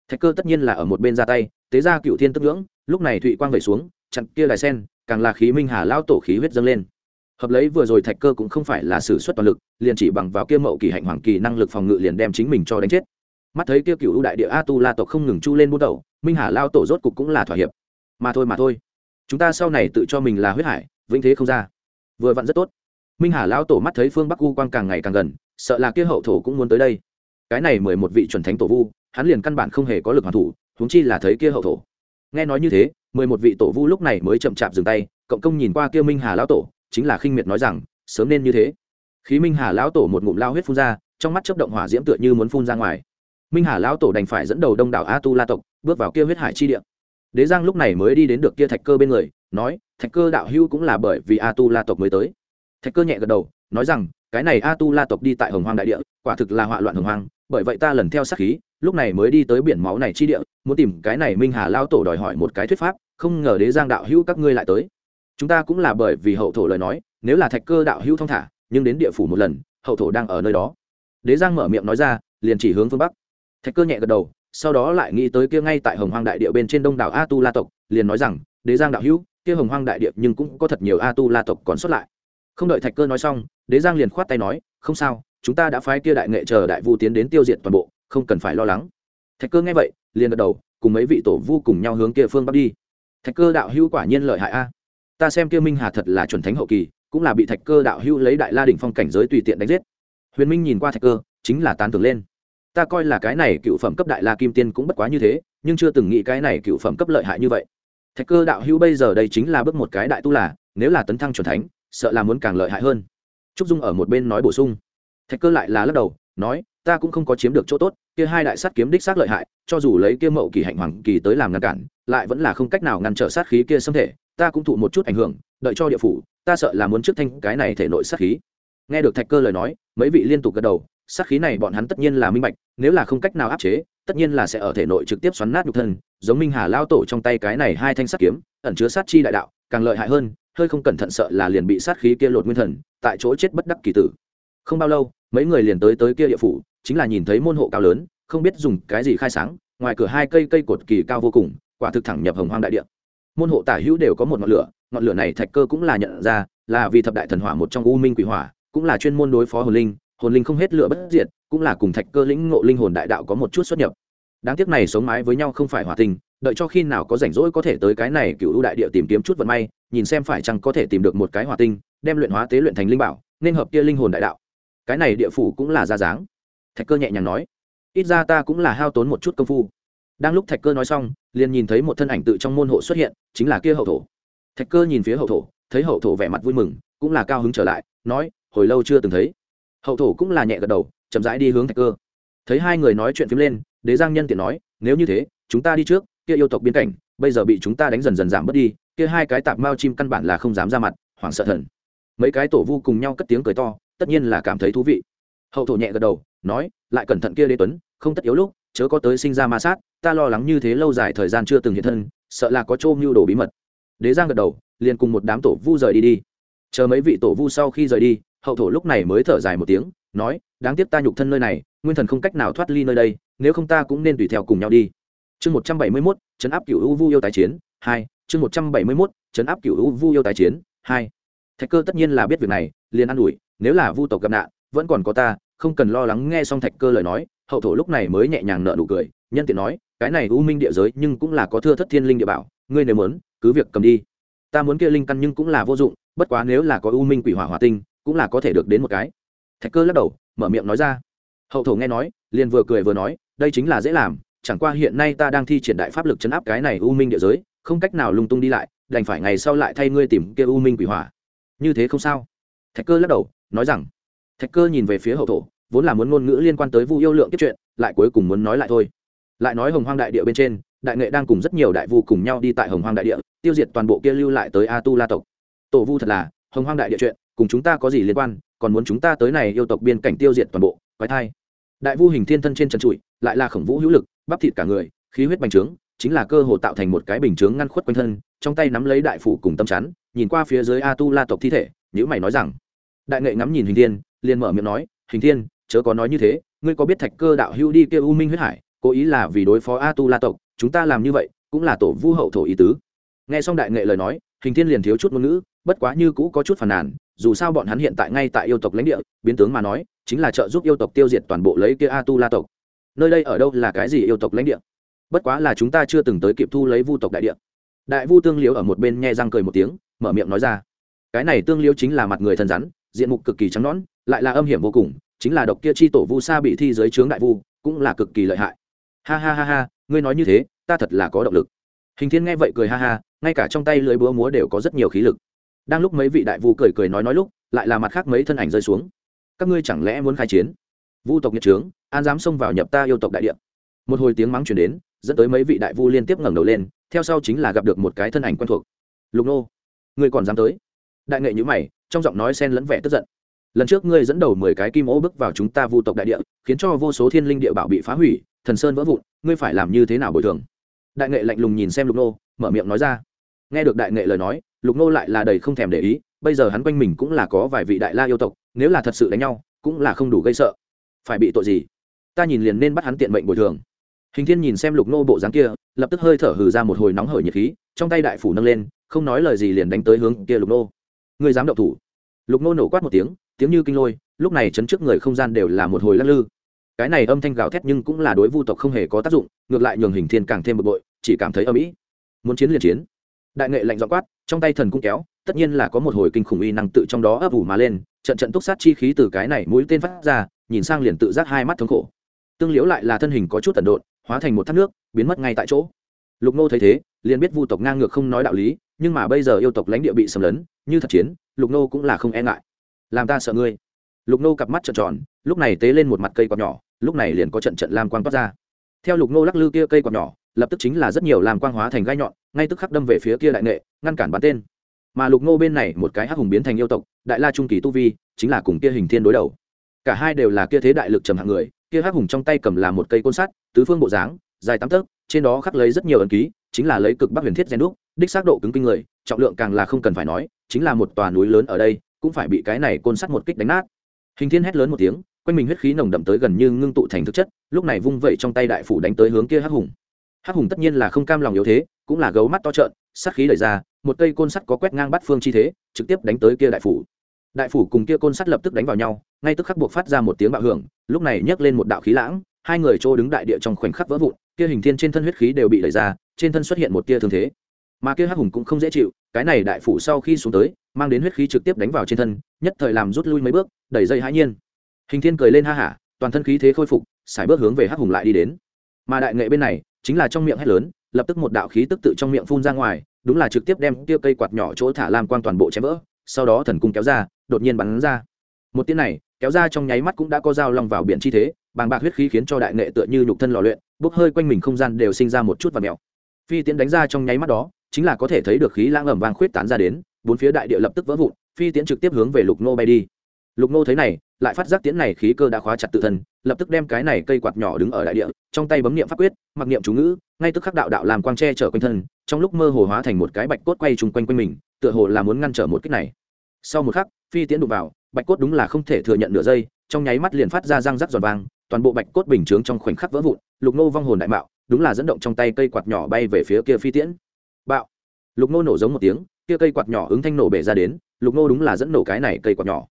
Thạch cơ tất nhiên là ở một bên ra tay, tế ra cựu thiên tức ngưỡng, lúc này thụy quang vẩy xuống, chặn kia đài sen, càng là khí minh hà lão tổ khí huyết dâng lên. Hợp lấy vừa rồi thạch cơ cũng không phải là sử xuất toàn lực, liền chỉ bằng vào kia mậu kỳ hạnh hoàng kỳ năng lực phòng ngự liền đem chính mình cho đánh chết. Mắt thấy kia cựu đại địa a tu la tộc không ngừng chu lên bút đầu, minh hà lao tổ rốt cục cũng là thỏa hiệp. Mà thôi mà thôi, chúng ta sau này tự cho mình là huyết hải vĩnh thế không ra. Vừa vặn rất tốt. Minh hà lao tổ mắt thấy phương bắc u quang càng ngày càng gần, sợ là kia hậu thổ cũng muốn tới đây. Cái này mười một vị chuẩn thánh tổ vu, hắn liền căn bản không hề có lực hoàn thủ, huống chi là thấy kia hậu thổ. Nghe nói như thế, mười một vị tổ vu lúc này mới chậm chạp dừng tay, cộng công nhìn qua kia minh hà lão tổ, chính là khinh miệt nói rằng, sớm nên như thế. Khí minh hà lão tổ một ngụm lao huyết phun ra, trong mắt chấp động hỏa diễm tựa như muốn phun ra ngoài. Minh hà lão tổ đành phải dẫn đầu đông đảo a tu la tộc, bước vào kia huyết hải chi địa. Đế giang lúc này mới đi đến được kia thạch cơ bên người, nói thạch cơ đạo hưu cũng là bởi vì a tu la tộc mới tới. Thạch cơ nhẹ gật đầu, nói rằng, cái này a tu la tộc đi tại hồng hoang đại địa, quả thực là họa loạn hồng hoang, bởi vậy ta lần theo sát khí, lúc này mới đi tới biển máu này chi địa, muốn tìm cái này minh hà lao tổ đòi hỏi một cái thuyết pháp, không ngờ đế giang đạo hữu các ngươi lại tới. Chúng ta cũng là bởi vì hậu thổ lời nói, nếu là thạch cơ đạo hữu thong thả, nhưng đến địa phủ một lần, hậu thổ đang ở nơi đó. Đế giang mở miệng nói ra, liền chỉ hướng phương bắc. Thạch cơ nhẹ gật đầu, sau đó lại nghĩ tới kia ngay tại hồng hoang đại địa bên trên đông đảo a tu la tộc, liền nói rằng, đế giang đạo hữu kia hồng hoang đại địa nhưng cũng có thật nhiều a tu la tộc còn xuất lại. Không đợi thạch cơ nói xong, đế giang liền khoát tay nói, không sao, chúng ta đã phái kia đại nghệ chờ đại vu tiến đến tiêu diệt toàn bộ, không cần phải lo lắng. Thạch cơ nghe vậy, liền gật đầu, cùng mấy vị tổ vu cùng nhau hướng kia phương bắc đi. Thạch cơ đạo hữu quả nhiên lợi hại a. Ta xem kia minh hà thật là chuẩn thánh hậu kỳ, cũng là bị thạch cơ đạo hữu lấy đại la đỉnh phong cảnh giới tùy tiện đánh giết. Huyền minh nhìn qua thạch cơ, chính là tán tưởng lên. Ta coi là cái này cựu phẩm cấp đại la kim tiên cũng bất quá như thế, nhưng chưa từng nghĩ cái này cựu phẩm cấp lợi hại như vậy thạch cơ đạo hữu bây giờ đây chính là bước một cái đại tu là, nếu là tấn thăng c thánh, sợ là muốn càng lợi hại hơn. Trúc dung ở một bên nói bổ sung. Thạch cơ lại là lắc đầu, nói, ta cũng không có chiếm được chỗ tốt, kia hai đại sát kiếm đích xác lợi hại, cho dù lấy kia mậu kỳ hạnh hoàng kỳ tới làm ngăn cản, lại vẫn là không cách nào ngăn trở sát khí kia xâm thể, ta cũng thụ một chút ảnh hưởng, đợi cho địa phủ, ta sợ là muốn trước thanh cái này thể nội sát khí. Nghe được thạch cơ lời nói, mấy vị liên tục gật đầu, sát khí này bọn hắn tất nhiên là minh bạch, nếu là không cách nào áp chế tất nhiên là sẽ ở thể nội trực tiếp xoắn nát nhục thân, giống minh hà lao tổ trong tay cái này hai thanh sắt kiếm, ẩn chứa sát chi đại đạo, càng lợi hại hơn, hơi không cẩn thận sợ là liền bị sát khí kia lột nguyên thần, tại chỗ chết bất đắc kỳ tử. Không bao lâu, mấy người liền tới tới kia địa phủ, chính là nhìn thấy môn hộ cao lớn, không biết dùng cái gì khai sáng, ngoài cửa hai cây cây cột kỳ cao vô cùng, quả thực thẳng nhập hồng hoang đại địa. Môn hộ tả hữu đều có một ngọn lửa ngọn lửa này thạch cơ cũng là nhận ra, là vì thập đại thần hỏa một trong u minh quỷ hỏa, cũng là chuyên môn đối phó hồn linh hồn linh không hết lửa bất diệt cũng là cùng thạch cơ lĩnh ngộ linh hồn đại đạo có một chút xuất nhập. Đáng tiếc này sống mái với nhau không phải hòa tình, đợi cho khi nào có rảnh rỗi có thể tới cái này cựu ưu đại địa tìm kiếm chút vận may, nhìn xem phải chăng có thể tìm được một cái hòa tinh, đem luyện hóa tế luyện thành linh bảo, nên hợp kia linh hồn đại đạo. Cái này địa phủ cũng là ra dáng. Thạch cơ nhẹ nhàng nói, ít ra ta cũng là hao tốn một chút công phu. Đang lúc thạch cơ nói xong, liền nhìn thấy một thân ảnh tự trong môn hộ xuất hiện, chính là kia hậu thổ. Thạch cơ nhìn phía hậu thổ, thấy hậu thổ vẻ mặt vui mừng, cũng là cao hứng trở lại, nói, hồi lâu chưa từng thấy. Hậu thổ cũng là nhẹ gật đầu chậm rãi đi hướng thạch cơ. Thấy hai người nói chuyện phím lên, đế giang nhân tiện nói, nếu như thế, chúng ta đi trước, kia yêu tộc biên cảnh, bây giờ bị chúng ta đánh dần dần giảm bớt đi, kia hai cái tạp mao chim căn bản là không dám ra mặt, hoảng sợ thần. Mấy cái tổ vu cùng nhau cất tiếng cười to, tất nhiên là cảm thấy thú vị. Hậu thổ nhẹ gật đầu, nói, lại cẩn thận kia đế tuấn, không tất yếu lúc, chớ có tới sinh ra ma sát, ta lo lắng như thế lâu dài thời gian chưa từng hiện thân, sợ là có trô mưu đồ bí mật. Đế giang gật đầu, liền cùng một đám tổ vu rời đi đi. Chờ mấy vị tổ vu sau khi rời đi, hậu thổ lúc này mới thở dài một tiếng nói, đáng tiếc ta nhục thân nơi này, nguyên thần không cách nào thoát ly nơi đây, nếu không ta cũng nên tùy theo cùng nhau đi. Chương một trăm bảy mươi mốt, chấn áp cựu u vu yêu tái chiến, hai, chương một trăm bảy mươi mốt, chấn áp cựu u vu yêu tái chiến, hai. Thạch cơ tất nhiên là biết việc này, liền an ủi, nếu là vu tộc gặp nạn, vẫn còn có ta, không cần lo lắng nghe xong thạch cơ lời nói. Hậu thổ lúc này mới nhẹ nhàng nợ nụ cười, nhân tiện nói, cái này u minh địa giới nhưng cũng là có thưa thất thiên linh địa bảo, ngươi nếu muốn, cứ việc cầm đi. Ta muốn kia linh căn nhưng cũng là vô dụng, bất quá nếu là có u minh quỷ hỏa hỏa tinh, cũng là có thể được đến một cái thạch cơ lắc đầu, mở miệng nói ra. Hậu thổ nghe nói, liền vừa cười vừa nói, đây chính là dễ làm, chẳng qua hiện nay ta đang thi triển đại pháp lực chấn áp cái này u minh địa giới, không cách nào lung tung đi lại, đành phải ngày sau lại thay ngươi tìm kia u minh quỷ hỏa. Như thế không sao. Thạch cơ lắc đầu, nói rằng. Thạch cơ nhìn về phía hậu thổ, vốn là muốn ngôn ngữ liên quan tới vu yêu lượng tiếp chuyện, lại cuối cùng muốn nói lại thôi. Lại nói hồng hoang đại địa bên trên, đại nghệ đang cùng rất nhiều đại vu cùng nhau đi tại hồng hoang đại địa, tiêu diệt toàn bộ kia lưu lại tới a tu la tộc. Tổ vu thật là, hồng hoang đại địa chuyện, cùng chúng ta có gì liên quan còn muốn chúng ta tới này yêu tộc biên cảnh tiêu diệt toàn bộ, quái thai. Đại vu hình thiên thân trên trần trụi, lại là khổng vũ hữu lực, bắp thịt cả người, khí huyết bành trướng, chính là cơ hồ tạo thành một cái bình chướng ngăn khuất quanh thân, trong tay nắm lấy đại phủ cùng tâm chắn, nhìn qua phía dưới a tu la tộc thi thể nhữ mày nói rằng, đại nghệ ngắm nhìn hình thiên, liền mở miệng nói, hình thiên, chớ có nói như thế, ngươi có biết thạch cơ đạo hữu đi kêu u minh huyết hải, cố ý là vì đối phó a tu la tộc, chúng ta làm như vậy, cũng là tổ vu hậu thổ ý tứ. Nghe xong đại nghệ lời nói, hình thiên liền thiếu chút ngôn ngữ, bất quá như cũ có chút phàn nàn dù sao bọn hắn hiện tại ngay tại yêu tộc lãnh địa, biến tướng mà nói, chính là trợ giúp yêu tộc tiêu diệt toàn bộ lấy kia a tu la tộc. Nơi đây ở đâu là cái gì yêu tộc lãnh địa? Bất quá là chúng ta chưa từng tới kịp thu lấy vu tộc đại địa. Đại vu tương liếu ở một bên nghe răng cười một tiếng, mở miệng nói ra. Cái này tương liếu chính là mặt người thân rắn, diện mục cực kỳ trắng nõn, lại là âm hiểm vô cùng, chính là độc kia chi tổ vu sa bị thi giới trướng đại vu, cũng là cực kỳ lợi hại. Ha ha ha ha, ngươi nói như thế, ta thật là có động lực. Hình thiên nghe vậy cười ha ha, ngay cả trong tay lưới búa múa đều có rất nhiều khí lực đang lúc mấy vị đại vu cười cười nói nói lúc, lại là mặt khác mấy thân ảnh rơi xuống. Các ngươi chẳng lẽ muốn khai chiến? Vu tộc nhật trướng, an dám xông vào nhập ta yêu tộc đại địa? Một hồi tiếng mắng chuyển đến, dẫn tới mấy vị đại vu liên tiếp ngẩng đầu lên, theo sau chính là gặp được một cái thân ảnh quen thuộc. Lục nô, ngươi còn dám tới? Đại nghệ nhữ mày, trong giọng nói sen lẫn vẻ tức giận. Lần trước ngươi dẫn đầu mười cái kim ô bước vào chúng ta vu tộc đại địa, khiến cho vô số thiên linh địa bảo bị phá hủy, thần sơn vỡ vụn, ngươi phải làm như thế nào bồi thường? Đại nghệ lạnh lùng nhìn xem lục nô, mở miệng nói ra. Nghe được đại nghệ lời nói lục nô lại là đầy không thèm để ý, bây giờ hắn quanh mình cũng là có vài vị đại la yêu tộc, nếu là thật sự đánh nhau, cũng là không đủ gây sợ. Phải bị tội gì? Ta nhìn liền nên bắt hắn tiện mệnh bồi thường. Hình thiên nhìn xem lục nô bộ dáng kia, lập tức hơi thở hừ ra một hồi nóng hởi nhiệt khí, trong tay đại phủ nâng lên, không nói lời gì liền đánh tới hướng kia lục nô người dám động thủ. Lục nô nổ quát một tiếng tiếng như kinh lôi, lúc này chấn trước người không gian đều là một hồi lắc lư. Cái này âm thanh gào thét nhưng cũng là đối vu tộc không hề có tác dụng, ngược lại nhường hình thiên càng thêm bực bội, chỉ cảm thấy âm ỉ muốn chiến liền chiến đại nghệ lạnh dọ quát, trong tay thần cung kéo, tất nhiên là có một hồi kinh khủng uy năng tự trong đó ấp ủ mà lên, trận trận túc sát chi khí từ cái này mũi tên phát ra, nhìn sang liền tự giác hai mắt thống khổ. Tương liễu lại là thân hình có chút tần độn, hóa thành một thác nước, biến mất ngay tại chỗ. Lục nô thấy thế, liền biết vu tộc ngang ngược không nói đạo lý, nhưng mà bây giờ yêu tộc lãnh địa bị xâm lấn, như thật chiến, lục nô cũng là không e ngại. Làm ta sợ ngươi. Lục nô cặp mắt trợn tròn, lúc này tế lên một mặt cây quạt nhỏ, lúc này liền có trận trận lam quang toát ra. Theo lục nô lắc lư kia cây quạt nhỏ, lập tức chính là rất nhiều lam quang hóa thành gai nhọn ngay tức khắc đâm về phía kia đại nghệ, ngăn cản bắn tên. Mà lục ngô bên này một cái hắc hùng biến thành yêu tộc, đại la trung kỳ tu vi, chính là cùng kia hình thiên đối đầu. Cả hai đều là kia thế đại lực trầm hạng người, kia hắc hùng trong tay cầm là một cây côn sắt, tứ phương bộ dáng, dài tám tấc, trên đó khắc lấy rất nhiều ấn ký, chính là lấy cực bắc huyền thiết gen đúc, đích xác độ cứng kinh người, trọng lượng càng là không cần phải nói, chính là một tòa núi lớn ở đây, cũng phải bị cái này côn sắt một kích đánh nát. Hình thiên hét lớn một tiếng, quanh mình huyết khí nồng đậm tới gần như ngưng tụ thành thực chất, lúc này vung vẩy trong tay đại phủ đánh tới hướng kia hắc hùng. Hắc hùng tất nhiên là không cam lòng yếu thế cũng là gấu mắt to trợn, sát khí đẩy ra, một cây côn sắt có quét ngang bắt phương chi thế, trực tiếp đánh tới kia đại phủ. Đại phủ cùng kia côn sắt lập tức đánh vào nhau, ngay tức khắc buộc phát ra một tiếng bạo hưởng, lúc này nhấc lên một đạo khí lãng, hai người trô đứng đại địa trong khoảnh khắc vỡ vụn, kia hình thiên trên thân huyết khí đều bị đẩy ra, trên thân xuất hiện một tia thương thế. Mà kia hắc hùng cũng không dễ chịu, cái này đại phủ sau khi xuống tới, mang đến huyết khí trực tiếp đánh vào trên thân, nhất thời làm rút lui mấy bước, đẩy dây hãi nhiên. Hình thiên cười lên ha hả, toàn thân khí thế khôi phục xài bước hướng về hắc hùng lại đi đến. Mà đại nghệ bên này, chính là trong miệng hét lớn lập tức một đạo khí tức tự trong miệng phun ra ngoài, đúng là trực tiếp đem tiêu cây quạt nhỏ chỗ thả lam quang toàn bộ chém vỡ, sau đó thần cung kéo ra, đột nhiên bắn ra. Một tiếng này, kéo ra trong nháy mắt cũng đã có dao long vào biển chi thế, bàng bạc huyết khí khiến cho đại nghệ tựa như nhục thân lò luyện, bốc hơi quanh mình không gian đều sinh ra một chút và mèo. Phi tiến đánh ra trong nháy mắt đó, chính là có thể thấy được khí lãng ẩm vàng khuyết tán ra đến, bốn phía đại địa lập tức vỡ vụn, phi tiến trực tiếp hướng về lục nô bay đi. Lục nô thấy này lại phát giác tiễn này khí cơ đã khóa chặt tự thân, lập tức đem cái này cây quạt nhỏ đứng ở đại địa, trong tay bấm niệm pháp quyết, mặc niệm chú ngữ, ngay tức khắc đạo đạo làm quang tre chở quanh thân, trong lúc mơ hồ hóa thành một cái bạch cốt quay chung quanh quanh mình, tựa hồ là muốn ngăn trở một kích này. Sau một khắc, phi tiễn đụng vào, bạch cốt đúng là không thể thừa nhận nửa giây, trong nháy mắt liền phát ra răng rắc giòn vang, toàn bộ bạch cốt bình chướng trong khoảnh khắc vỡ vụn, lục nô vong hồn đại mạo, đúng là dẫn động trong tay cây quạt nhỏ bay về phía kia phi tiễn. Bạo! Lục nô nổ giống một tiếng, kia cây quạt nhỏ ứng thanh nổ bể ra đến, lục nô đúng là dẫn nổ cái này cây quạt nhỏ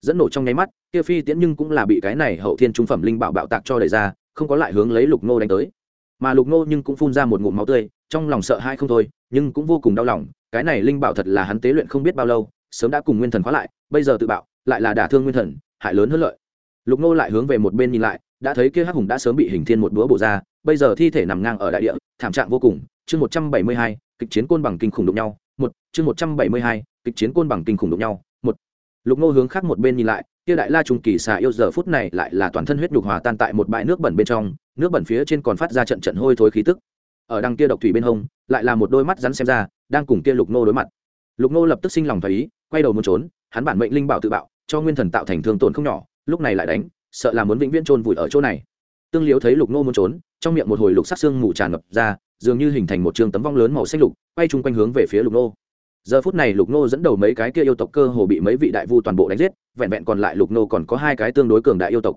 dẫn nổ trong nháy mắt, kia phi tiễn nhưng cũng là bị cái này hậu thiên trung phẩm linh bảo bạo tạc cho đẩy ra, không có lại hướng lấy lục nô đánh tới. Mà lục nô nhưng cũng phun ra một ngụm máu tươi, trong lòng sợ hai không thôi, nhưng cũng vô cùng đau lòng, cái này linh bảo thật là hắn tế luyện không biết bao lâu, sớm đã cùng nguyên thần khóa lại, bây giờ tự bạo, lại là đả thương nguyên thần, hại lớn hơn lợi. Lục nô lại hướng về một bên nhìn lại, đã thấy kia hắc hùng đã sớm bị hình thiên một búa bổ ra, bây giờ thi thể nằm ngang ở đại địa, thảm trạng vô cùng. Chương một trăm bảy mươi hai, kịch chiến côn bằng kinh khủng đụng nhau. Một, chương một trăm bảy mươi hai, kịch chiến côn bằng kinh khủng đụng nhau lục nô hướng khác một bên nhìn lại, kia đại la trung kỳ xà yêu giờ phút này lại là toàn thân huyết nhục hòa tan tại một bãi nước bẩn bên trong, nước bẩn phía trên còn phát ra trận trận hôi thối khí tức. Ở đằng kia độc thủy bên hông, lại là một đôi mắt rắn xem ra, đang cùng kia lục nô đối mặt. Lục nô lập tức sinh lòng thấy ý, quay đầu muốn trốn, hắn bản mệnh linh bảo tự bạo, cho nguyên thần tạo thành thương tổn không nhỏ, lúc này lại đánh, sợ là muốn vĩnh viễn trôn vùi ở chỗ này. Tương liếu thấy lục nô muốn trốn, trong miệng một hồi lục sắc xương mù tràn ngập ra, dường như hình thành một trường tấm vong lớn màu xanh lục, quay chung quanh hướng về phía lục nô giờ phút này lục nô dẫn đầu mấy cái kia yêu tộc cơ hồ bị mấy vị đại vu toàn bộ đánh giết, vẹn vẹn còn lại lục nô còn có hai cái tương đối cường đại yêu tộc.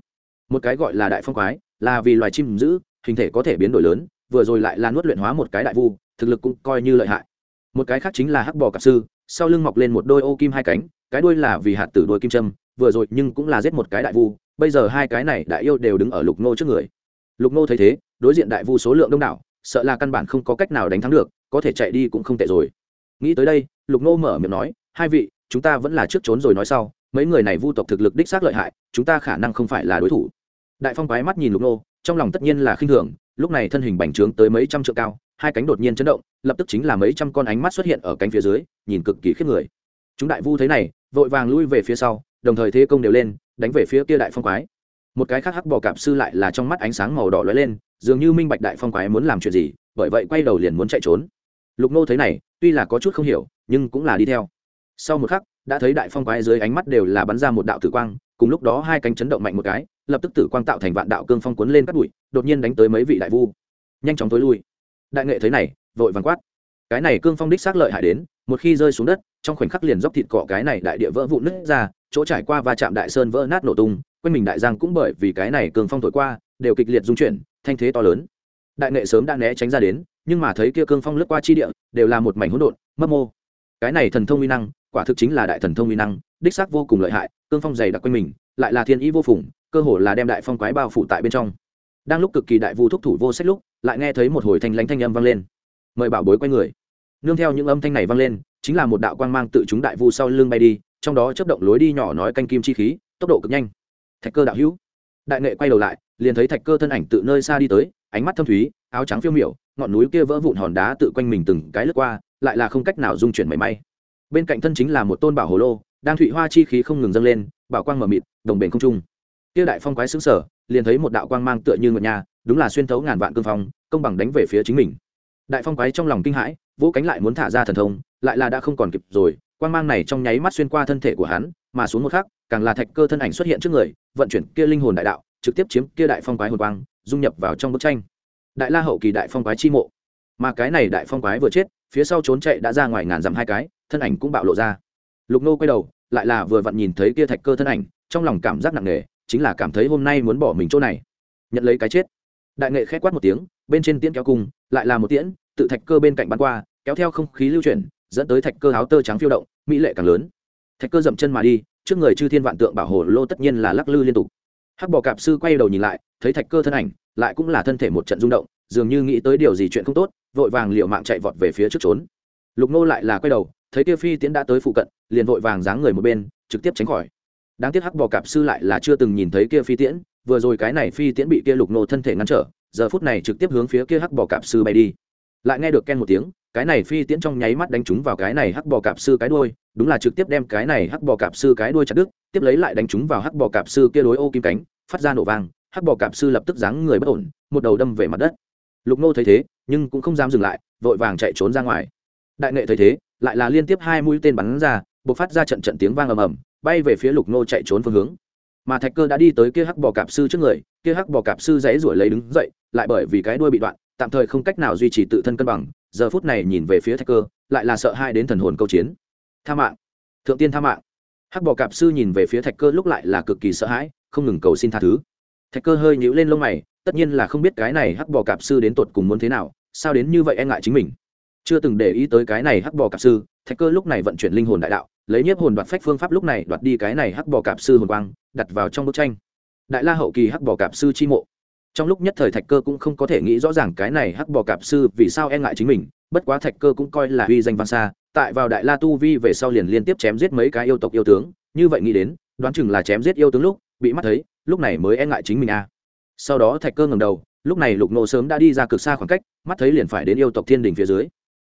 Một cái gọi là đại phong quái, là vì loài chim giữ, hình thể có thể biến đổi lớn, vừa rồi lại là nuốt luyện hóa một cái đại vu, thực lực cũng coi như lợi hại. Một cái khác chính là hắc bò cạp sư, sau lưng mọc lên một đôi ô kim hai cánh, cái đuôi là vì hạt tử đôi kim trâm vừa rồi nhưng cũng là giết một cái đại vu, bây giờ hai cái này đại yêu đều đứng ở lục nô trước người. Lục nô thấy thế, đối diện đại vu số lượng đông đảo, sợ là căn bản không có cách nào đánh thắng được, có thể chạy đi cũng không tệ rồi nghĩ tới đây, lục nô mở miệng nói, hai vị, chúng ta vẫn là trước trốn rồi nói sau, mấy người này vu tộc thực lực đích xác lợi hại, chúng ta khả năng không phải là đối thủ. Đại phong quái mắt nhìn lục nô trong lòng tất nhiên là khinh thường, lúc này thân hình bành trướng tới mấy trăm trượng cao, hai cánh đột nhiên chấn động, lập tức chính là mấy trăm con ánh mắt xuất hiện ở cánh phía dưới, nhìn cực kỳ khiếp người. Chúng đại vu thấy này, vội vàng lui về phía sau, đồng thời thế công đều lên, đánh về phía kia đại phong quái. Một cái khác hắc bò cạp sư lại là trong mắt ánh sáng màu đỏ lóe lên, dường như minh bạch đại phong quái muốn làm chuyện gì, bởi vậy quay đầu liền muốn chạy trốn. Lục nô thấy này tuy là có chút không hiểu, nhưng cũng là đi theo. Sau một khắc, đã thấy đại phong quái dưới ánh mắt đều là bắn ra một đạo tử quang, cùng lúc đó hai cánh chấn động mạnh một cái, lập tức tử quang tạo thành vạn đạo cương phong cuốn lên cắt bụi, đột nhiên đánh tới mấy vị đại vu. Nhanh chóng tối lui. Đại nghệ thấy này, vội vàng quát. Cái này cương phong đích xác lợi hại đến, một khi rơi xuống đất, trong khoảnh khắc liền dốc thịt cọ cái này đại địa vỡ vụn nứt ra, chỗ trải qua va chạm đại sơn vỡ nát nổ tung, quanh mình đại giang cũng bởi vì cái này cương phong thổi qua, đều kịch liệt dung chuyển, thanh thế to lớn. Đại nghệ sớm đã né tránh ra đến nhưng mà thấy kia cương phong lướt qua chi địa, đều là một mảnh hỗn độn, mấp mô. Cái này thần thông uy năng, quả thực chính là đại thần thông uy năng, đích xác vô cùng lợi hại, cương phong dày đặc quanh mình, lại là thiên ý vô phùng, cơ hồ là đem đại phong quái bao phủ tại bên trong. Đang lúc cực kỳ đại vu thúc thủ vô sách lúc, lại nghe thấy một hồi thanh lãnh thanh âm vang lên. Mời bảo bối quay người. Nương theo những âm thanh này vang lên, chính là một đạo quang mang tự chúng đại vu sau lưng bay đi, trong đó chấp động lối đi nhỏ nói canh kim chi khí, tốc độ cực nhanh. Thạch cơ đạo hữu. Đại nghệ quay đầu lại, liền thấy thạch cơ thân ảnh tự nơi xa đi tới, ánh mắt thâm thúy, áo trắng phiêu miểu ngọn núi kia vỡ vụn hòn đá tự quanh mình từng cái lướt qua, lại là không cách nào dung chuyển mảy may. Bên cạnh thân chính là một tôn bảo hồ lô, đang thụy hoa chi khí không ngừng dâng lên, bảo quang mờ mịt, đồng bền không trung. Kia đại phong quái xứng sở liền thấy một đạo quang mang tựa như ngựa nhà, đúng là xuyên thấu ngàn vạn cương phong, công bằng đánh về phía chính mình. Đại phong quái trong lòng kinh hãi, vỗ cánh lại muốn thả ra thần thông, lại là đã không còn kịp rồi, quang mang này trong nháy mắt xuyên qua thân thể của hắn, mà xuống một khắc, càng là thạch cơ thân ảnh xuất hiện trước người, vận chuyển kia linh hồn đại đạo, trực tiếp chiếm kia đại phong quái hồn quang, dung nhập vào trong bức tranh đại la hậu kỳ đại phong quái chi mộ. Mà cái này đại phong quái vừa chết, phía sau trốn chạy đã ra ngoài ngàn dặm hai cái, thân ảnh cũng bạo lộ ra. Lục nô quay đầu, lại là vừa vặn nhìn thấy kia thạch cơ thân ảnh, trong lòng cảm giác nặng nề, chính là cảm thấy hôm nay muốn bỏ mình chỗ này. Nhận lấy cái chết. Đại nghệ khét quát một tiếng, bên trên tiễn kéo cung lại là một tiễn, tự thạch cơ bên cạnh bắn qua, kéo theo không khí lưu chuyển, dẫn tới thạch cơ áo tơ trắng phiêu động, mỹ lệ càng lớn. Thạch cơ dậm chân mà đi, trước người chư thiên vạn tượng bảo hộ lô tất nhiên là lắc lư liên tục hắc bò cạp sư quay đầu nhìn lại, thấy thạch cơ thân ảnh, lại cũng là thân thể một trận rung động, dường như nghĩ tới điều gì chuyện không tốt, vội vàng liệu mạng chạy vọt về phía trước trốn. Lục nô lại là quay đầu, thấy tiêu phi tiến đã tới phụ cận, liền vội vàng dáng người một bên, trực tiếp tránh khỏi. Đáng tiếc hắc bò cạp sư lại là chưa từng nhìn thấy kia phi tiễn, vừa rồi cái này phi tiễn bị kia lục nô thân thể ngăn trở, giờ phút này trực tiếp hướng phía kia hắc bò cạp sư bay đi. Lại nghe được ken một tiếng cái này phi tiễn trong nháy mắt đánh trúng vào cái này hắc bò cạp sư cái đuôi, đúng là trực tiếp đem cái này hắc bò cạp sư cái đuôi chặt đứt, tiếp lấy lại đánh trúng vào hắc bò cạp sư kia đối ô kim cánh, phát ra nổ vang, hắc bò cạp sư lập tức giáng người bất ổn, một đầu đâm về mặt đất. Lục nô thấy thế, nhưng cũng không dám dừng lại, vội vàng chạy trốn ra ngoài. Đại nghệ thấy thế, lại là liên tiếp hai mũi tên bắn ra b phát ra trận trận tiếng vang ầm ầm, bay về phía lục nô chạy trốn phương hướng. Mà thạch cơ đã đi tới kia hắc bò cạp sư trước người, kia hắc bò cạp sư dãy ruổi lấy đứng dậy, lại bởi vì cái đuôi bị đoạn, tạm thời không cách nào duy trì tự thân cân bằng giờ phút này nhìn về phía thạch cơ, lại là sợ hai đến thần hồn câu chiến. Tha mạng. Thượng tiên tha mạng. Hắc bò cạp sư nhìn về phía thạch cơ lúc lại là cực kỳ sợ hãi, không ngừng cầu xin tha thứ. Thạch cơ hơi nhíu lên lông mày, tất nhiên là không biết cái này hắc bò cạp sư đến tột cùng muốn thế nào, sao đến như vậy e ngại chính mình. Chưa từng để ý tới cái này hắc bò cạp sư, thạch cơ lúc này vận chuyển linh hồn đại đạo, lấy nhiếp hồn đoạt phách phương pháp lúc này đoạt đi cái này hắc bò cạp sư hồn quang, đặt vào trong bức tranh. Đại la hậu kỳ hắc bò cạp sư chi mộ trong lúc nhất thời thạch cơ cũng không có thể nghĩ rõ ràng cái này hắc bò cạp sư vì sao e ngại chính mình, bất quá thạch cơ cũng coi là uy danh vang xa, tại vào đại la tu vi về sau liền liên tiếp chém giết mấy cái yêu tộc yêu tướng như vậy nghĩ đến, đoán chừng là chém giết yêu tướng lúc, bị mắt thấy, lúc này mới e ngại chính mình a à. sau đó thạch cơ ngầm đầu, lúc này lục nô sớm đã đi ra cực xa khoảng cách, mắt thấy liền phải đến yêu tộc thiên đình phía dưới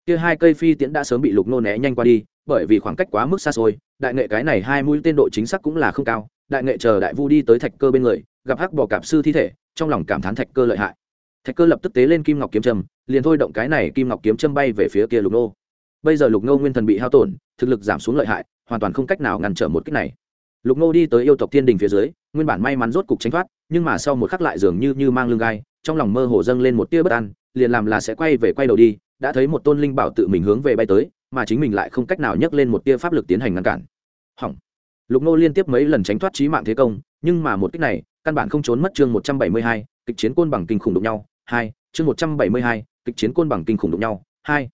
kia hai cây phi tiễn đã sớm bị lục nô né nhanh qua đi, bởi vì khoảng cách quá mức xa xôi, đại nghệ cái này hai mũi tên độ chính xác cũng là không cao, đại nghệ chờ đại vu đi tới thạch cơ bên người, gặp hắc bò cạp sư thi thể trong lòng cảm thán thạch cơ lợi hại. Thạch cơ lập tức tế lên kim ngọc kiếm trâm, liền thôi động cái này kim ngọc kiếm châm bay về phía kia lục nô. Bây giờ lục nô nguyên thần bị hao tổn, thực lực giảm xuống lợi hại, hoàn toàn không cách nào ngăn trở một cách này. Lục nô đi tới yêu tộc thiên đình phía dưới, nguyên bản may mắn rốt cục tránh thoát, nhưng mà sau một khắc lại dường như như mang lưng gai, trong lòng mơ hồ dâng lên một tia bất an, liền làm là sẽ quay về quay đầu đi, đã thấy một tôn linh bảo tự mình hướng về bay tới, mà chính mình lại không cách nào nhấc lên một tia pháp lực tiến hành ngăn cản. Hỏng. Lục nô liên tiếp mấy lần tránh thoát trí mạng thế công, nhưng mà một cách này căn bản không trốn mất chương một trăm bảy mươi hai, kịch chiến côn bằng kinh khủng đụng nhau, hai, chương một trăm bảy mươi hai, kịch chiến côn bằng kinh khủng đụng nhau, hai.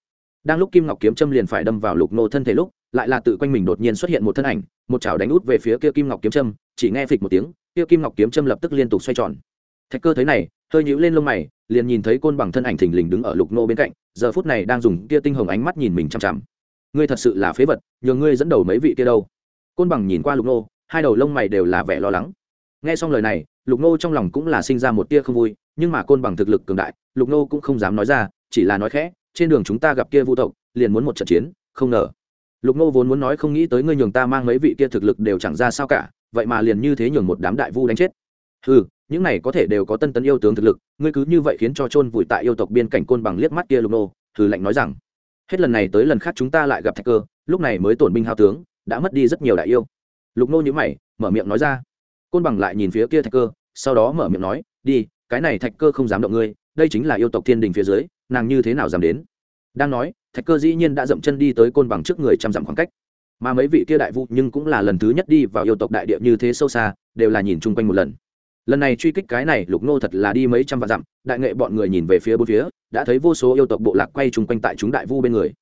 Đang lúc kim ngọc kiếm châm liền phải đâm vào lục nô thân thể lúc, lại là tự quanh mình đột nhiên xuất hiện một thân ảnh, một chảo đánh út về phía kia kim ngọc kiếm châm, chỉ nghe phịch một tiếng, kia kim ngọc kiếm châm lập tức liên tục xoay tròn. Thạch cơ thấy này, hơi nhíu lên lông mày, liền nhìn thấy côn bằng thân ảnh thình lình đứng ở lục nô bên cạnh, giờ phút này đang dùng kia tinh hồng ánh mắt nhìn mình chằm chằm. Ngươi thật sự là phế vật, nhờ ngươi dẫn đầu mấy vị kia đâu? Côn bằng nhìn qua lục nô, hai đầu lông mày đều là vẻ lo lắng nghe xong lời này, lục nô trong lòng cũng là sinh ra một tia không vui, nhưng mà côn bằng thực lực cường đại, lục nô cũng không dám nói ra, chỉ là nói khẽ, trên đường chúng ta gặp kia vu tộc, liền muốn một trận chiến, không ngờ. Lục nô vốn muốn nói không nghĩ tới ngươi nhường ta mang mấy vị kia thực lực đều chẳng ra sao cả, vậy mà liền như thế nhường một đám đại vu đánh chết. Ừ những này có thể đều có tân tấn yêu tướng thực lực, ngươi cứ như vậy khiến cho chôn vùi tại yêu tộc biên cảnh côn bằng liếc mắt kia lục nô thử lạnh nói rằng. Hết lần này tới lần khác chúng ta lại gặp thạch cơ, lúc này mới tổn binh hao tướng, đã mất đi rất nhiều đại yêu. Lục nô nhữ mày, mở miệng nói ra côn bằng lại nhìn phía kia thạch cơ, sau đó mở miệng nói, đi, cái này thạch cơ không dám động ngươi, đây chính là yêu tộc thiên đình phía dưới, nàng như thế nào dám đến? Đang nói, thạch cơ dĩ nhiên đã dậm chân đi tới côn bằng trước người trăm dặm khoảng cách. Mà mấy vị kia đại vụ nhưng cũng là lần thứ nhất đi vào yêu tộc đại địa như thế sâu xa, đều là nhìn chung quanh một lần. Lần này truy kích cái này, lục nô thật là đi mấy trăm vạn dặm, đại nghệ bọn người nhìn về phía bốn phía, đã thấy vô số yêu tộc bộ lạc quay chung quanh tại chúng đại vu bên người.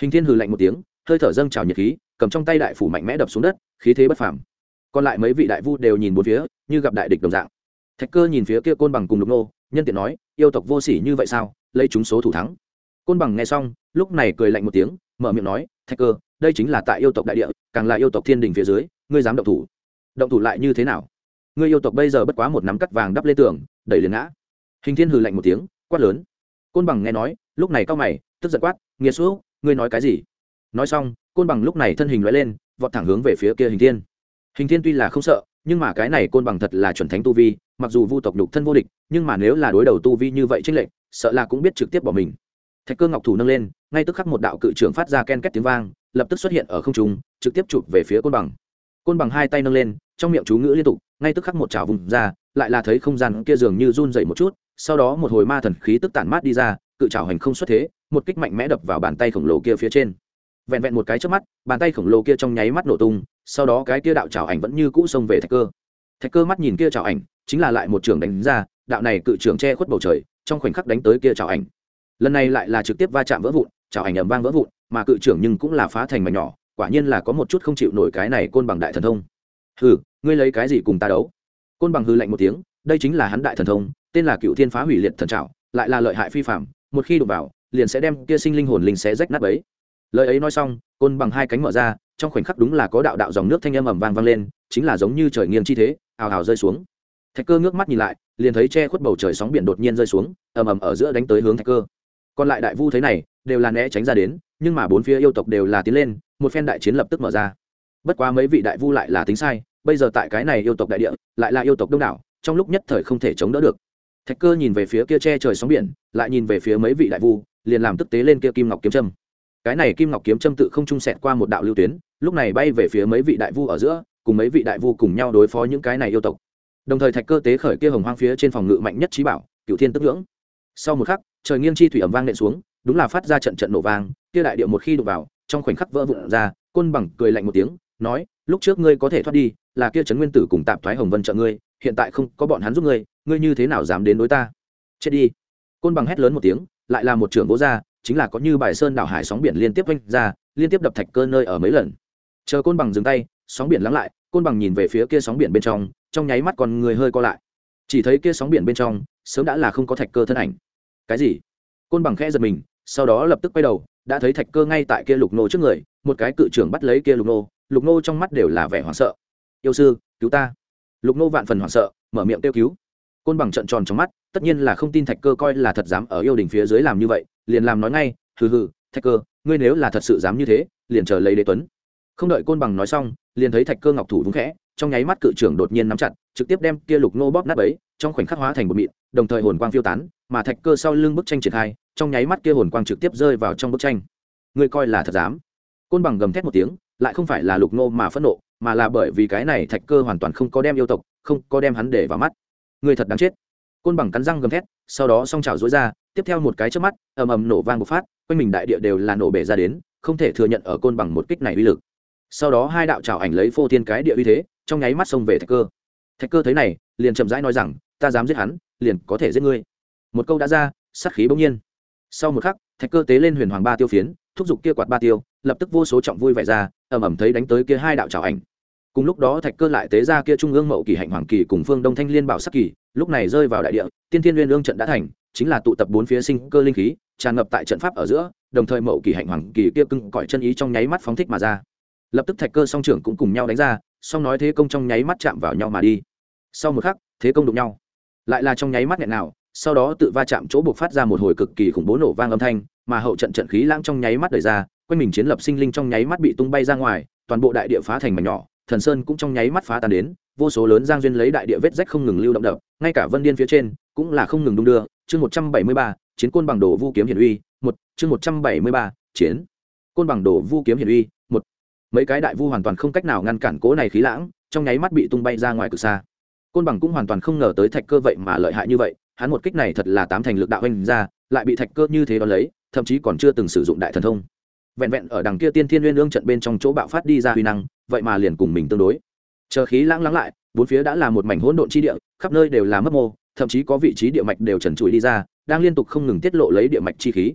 Hình thiên hừ lạnh một tiếng, hơi thở dâng trào nhiệt khí, cầm trong tay đại phủ mạnh mẽ đập xuống đất, khí thế bất phàm còn lại mấy vị đại vu đều nhìn bốn phía, như gặp đại địch đồng dạng. Thạch cơ nhìn phía kia côn bằng cùng lục nô, nhân tiện nói, yêu tộc vô sỉ như vậy sao? Lấy chúng số thủ thắng. Côn bằng nghe xong, lúc này cười lạnh một tiếng, mở miệng nói, thạch cơ, đây chính là tại yêu tộc đại địa, càng là yêu tộc thiên đình phía dưới, ngươi dám động thủ. Động thủ lại như thế nào? Ngươi yêu tộc bây giờ bất quá một nắm cắt vàng đắp lên tường, đẩy liền ngã. Hình thiên hừ lạnh một tiếng, quát lớn. Côn bằng nghe nói, lúc này cao mày, tức giận quát, nghiệt xuống ngươi nói cái gì? Nói xong, côn bằng lúc này thân hình loại lên, vọt thẳng hướng về phía kia hình thiên hình thiên tuy là không sợ nhưng mà cái này côn bằng thật là chuẩn thánh tu vi mặc dù vu tộc nhục thân vô địch nhưng mà nếu là đối đầu tu vi như vậy tranh lệnh, sợ là cũng biết trực tiếp bỏ mình. Thạch cơ ngọc thủ nâng lên ngay tức khắc một đạo cự trưởng phát ra ken két tiếng vang lập tức xuất hiện ở không trung trực tiếp chụp về phía côn bằng. Côn bằng hai tay nâng lên trong miệng chú ngữ liên tục ngay tức khắc một chảo vùng ra lại là thấy không gian kia dường như run dậy một chút sau đó một hồi ma thần khí tức tản mát đi ra cự chảo hành không xuất thế một kích mạnh mẽ đập vào bàn tay khổng lồ kia phía trên. Vẹn vẹn một cái trước mắt bàn tay khổng lồ kia trong nháy mắt nổ tung sau đó cái kia đạo chảo ảnh vẫn như cũ xông về thạch cơ. Thạch cơ mắt nhìn kia chảo ảnh, chính là lại một trường đánh ra, đạo này cự trường che khuất bầu trời, trong khoảnh khắc đánh tới kia chảo ảnh. Lần này lại là trực tiếp va chạm vỡ vụn chảo ảnh ầm vang vỡ vụn, mà cự trưởng nhưng cũng là phá thành mảnh nhỏ, quả nhiên là có một chút không chịu nổi cái này côn bằng đại thần thông. Hừ, ngươi lấy cái gì cùng ta đấu? Côn bằng hư lạnh một tiếng, đây chính là hắn đại thần thông, tên là cựu thiên phá hủy liệt thần trảo, lại là lợi hại phi phạm một khi đụng vào, liền sẽ đem kia sinh linh hồn linh xé rách nát ấy lời ấy nói xong, côn bằng hai cánh mở ra trong khoảnh khắc đúng là có đạo đạo dòng nước thanh âm ầm vang vang lên, chính là giống như trời nghiêng chi thế, ào ào rơi xuống. Thạch cơ ngước mắt nhìn lại, liền thấy che khuất bầu trời sóng biển đột nhiên rơi xuống, ầm ầm ở giữa đánh tới hướng thạch cơ. Còn lại đại vu thấy này, đều là né tránh ra đến, nhưng mà bốn phía yêu tộc đều là tiến lên, một phen đại chiến lập tức mở ra. Bất quá mấy vị đại vu lại là tính sai, bây giờ tại cái này yêu tộc đại địa, lại là yêu tộc đông đảo, trong lúc nhất thời không thể chống đỡ được. Thạch cơ nhìn về phía kia che trời sóng biển, lại nhìn về phía mấy vị đại vu, liền làm tức tế lên kia kim ngọc kiếm trâm cái này kim ngọc kiếm châm tự không trung sẹt qua một đạo lưu tuyến, lúc này bay về phía mấy vị đại vu ở giữa, cùng mấy vị đại vu cùng nhau đối phó những cái này yêu tộc. Đồng thời thạch cơ tế khởi kia hồng hoang phía trên phòng ngự mạnh nhất trí bảo cựu thiên tức ngưỡng. Sau một khắc, trời nghiêng chi thủy ẩm vang nện xuống, đúng là phát ra trận trận nổ vang, kia đại điệu một khi đụng vào, trong khoảnh khắc vỡ vụn ra, côn bằng cười lạnh một tiếng, nói, lúc trước ngươi có thể thoát đi, là kia trấn nguyên tử cùng tạp thoái hồng vân trợ ngươi, hiện tại không có bọn hắn giúp ngươi ngươi như thế nào dám đến đối ta? Chết đi. Côn bằng hét lớn một tiếng, lại là một trưởng vỗ ra chính là có như bài sơn đảo hải sóng biển liên tiếp oanh ra, liên tiếp đập thạch cơ nơi ở mấy lần. Chờ côn bằng dừng tay, sóng biển lắng lại, côn bằng nhìn về phía kia sóng biển bên trong trong nháy mắt còn người hơi co lại. Chỉ thấy kia sóng biển bên trong, sớm đã là không có thạch cơ thân ảnh. Cái gì? Côn bằng khẽ giật mình, sau đó lập tức quay đầu, đã thấy thạch cơ ngay tại kia lục nô trước người, một cái cự trưởng bắt lấy kia lục nô lục nô trong mắt đều là vẻ hoảng sợ. Yêu sư, cứu ta. Lục nô vạn phần hoảng sợ, mở miệng kêu cứu côn bằng trận tròn trong mắt, tất nhiên là không tin thạch cơ coi là thật dám ở yêu đình phía dưới làm như vậy, liền làm nói ngay, hừ hừ, thạch cơ, ngươi nếu là thật sự dám như thế, liền chờ lấy đế tuấn. Không đợi côn bằng nói xong, liền thấy thạch cơ ngọc thủ vúng khẽ, trong nháy mắt cự trưởng đột nhiên nắm chặt, trực tiếp đem kia lục nô bóp nát ấy trong khoảnh khắc hóa thành một mịn, đồng thời hồn quang phiêu tán, mà thạch cơ sau lưng bức tranh triển khai, trong nháy mắt kia hồn quang trực tiếp rơi vào trong bức tranh. Ngươi coi là thật dám? Côn bằng gầm thét một tiếng, lại không phải là lục nô mà phẫn nộ, mà là bởi vì cái này thạch cơ hoàn toàn không có đem yêu tộc, không có đem hắn để vào mắt người thật đáng chết. Côn bằng cắn răng gầm thét, sau đó s o n g trào dối ra, tiếp theo một cái trước mắt, ầm ầm nổ vang bộc phát, quanh mình đại địa đều là nổ bể ra đến, không thể thừa nhận ở côn bằng một kích này uy lực. Sau đó hai đạo trào ảnh lấy phô thiên cái địa uy thế, trong nháy mắt xông về thạch cơ. Thạch cơ thấy này, liền chậm rãi nói rằng, ta dám giết hắn, liền có thể giết ngươi. Một câu đã ra, sát khí bỗng nhiên. Sau một khắc, thạch cơ tế lên huyền hoàng ba tiêu phiến, thúc giục kia quạt ba tiêu, lập tức vô số trọng vui vẻ ra, ầm ầm thấy đánh tới kia hai đạo trào ảnh cùng lúc đó thạch cơ lại tế ra kia trung ương mậu kỳ hạnh hoàng kỳ cùng phương đông thanh liên bảo sắc kỳ, lúc này rơi vào đại địa, tiên thiên liên ương trận đã thành, chính là tụ tập bốn phía sinh cơ linh khí, tràn ngập tại trận pháp ở giữa, đồng thời mậu kỳ hạnh hoàng kỳ kia cưng cõi chân ý trong nháy mắt phóng thích mà ra. Lập tức thạch cơ song trưởng cũng cùng nhau đánh ra, song nói thế công trong nháy mắt chạm vào nhau mà đi. Sau một khắc, thế công đụng nhau. Lại là trong nháy mắt nghẹn nào, sau đó tự va chạm chỗ buộc phát ra một hồi cực kỳ khủng bố nổ vang âm thanh, mà hậu trận trận khí lãng trong nháy mắt đời ra, quanh mình chiến lập sinh linh trong nháy mắt bị tung bay ra ngoài, toàn bộ đại địa phá thành mảnh nhỏ thần sơn cũng trong nháy mắt phá tan đến, vô số lớn giang duyên lấy đại địa vết rách không ngừng lưu động đập, ngay cả vân điên phía trên cũng là không ngừng đung đưa. Chương một trăm bảy mươi ba, chiến côn bằng đồ vu kiếm hiển uy, một, chương một trăm bảy mươi ba, chiến côn bằng đồ vu kiếm hiển uy, một. Mấy cái đại vu hoàn toàn không cách nào ngăn cản cố này khí lãng, trong nháy mắt bị tung bay ra ngoài cực xa. Côn bằng cũng hoàn toàn không ngờ tới thạch cơ vậy mà lợi hại như vậy, hắn một kích này thật là tám thành lực đạo anh ra, lại bị thạch cơ như thế đón lấy, thậm chí còn chưa từng sử dụng đại thần thông. Vẹn vẹn ở đằng kia tiên thiên liên lương trận bên trong chỗ bạo phát đi ra huy năng vậy mà liền cùng mình tương đối. Chờ khí lãng lắng lại, bốn phía đã là một mảnh hỗn độn chi địa, khắp nơi đều là mấp mô, thậm chí có vị trí địa mạch đều trần trụi đi ra, đang liên tục không ngừng tiết lộ lấy địa mạch chi khí.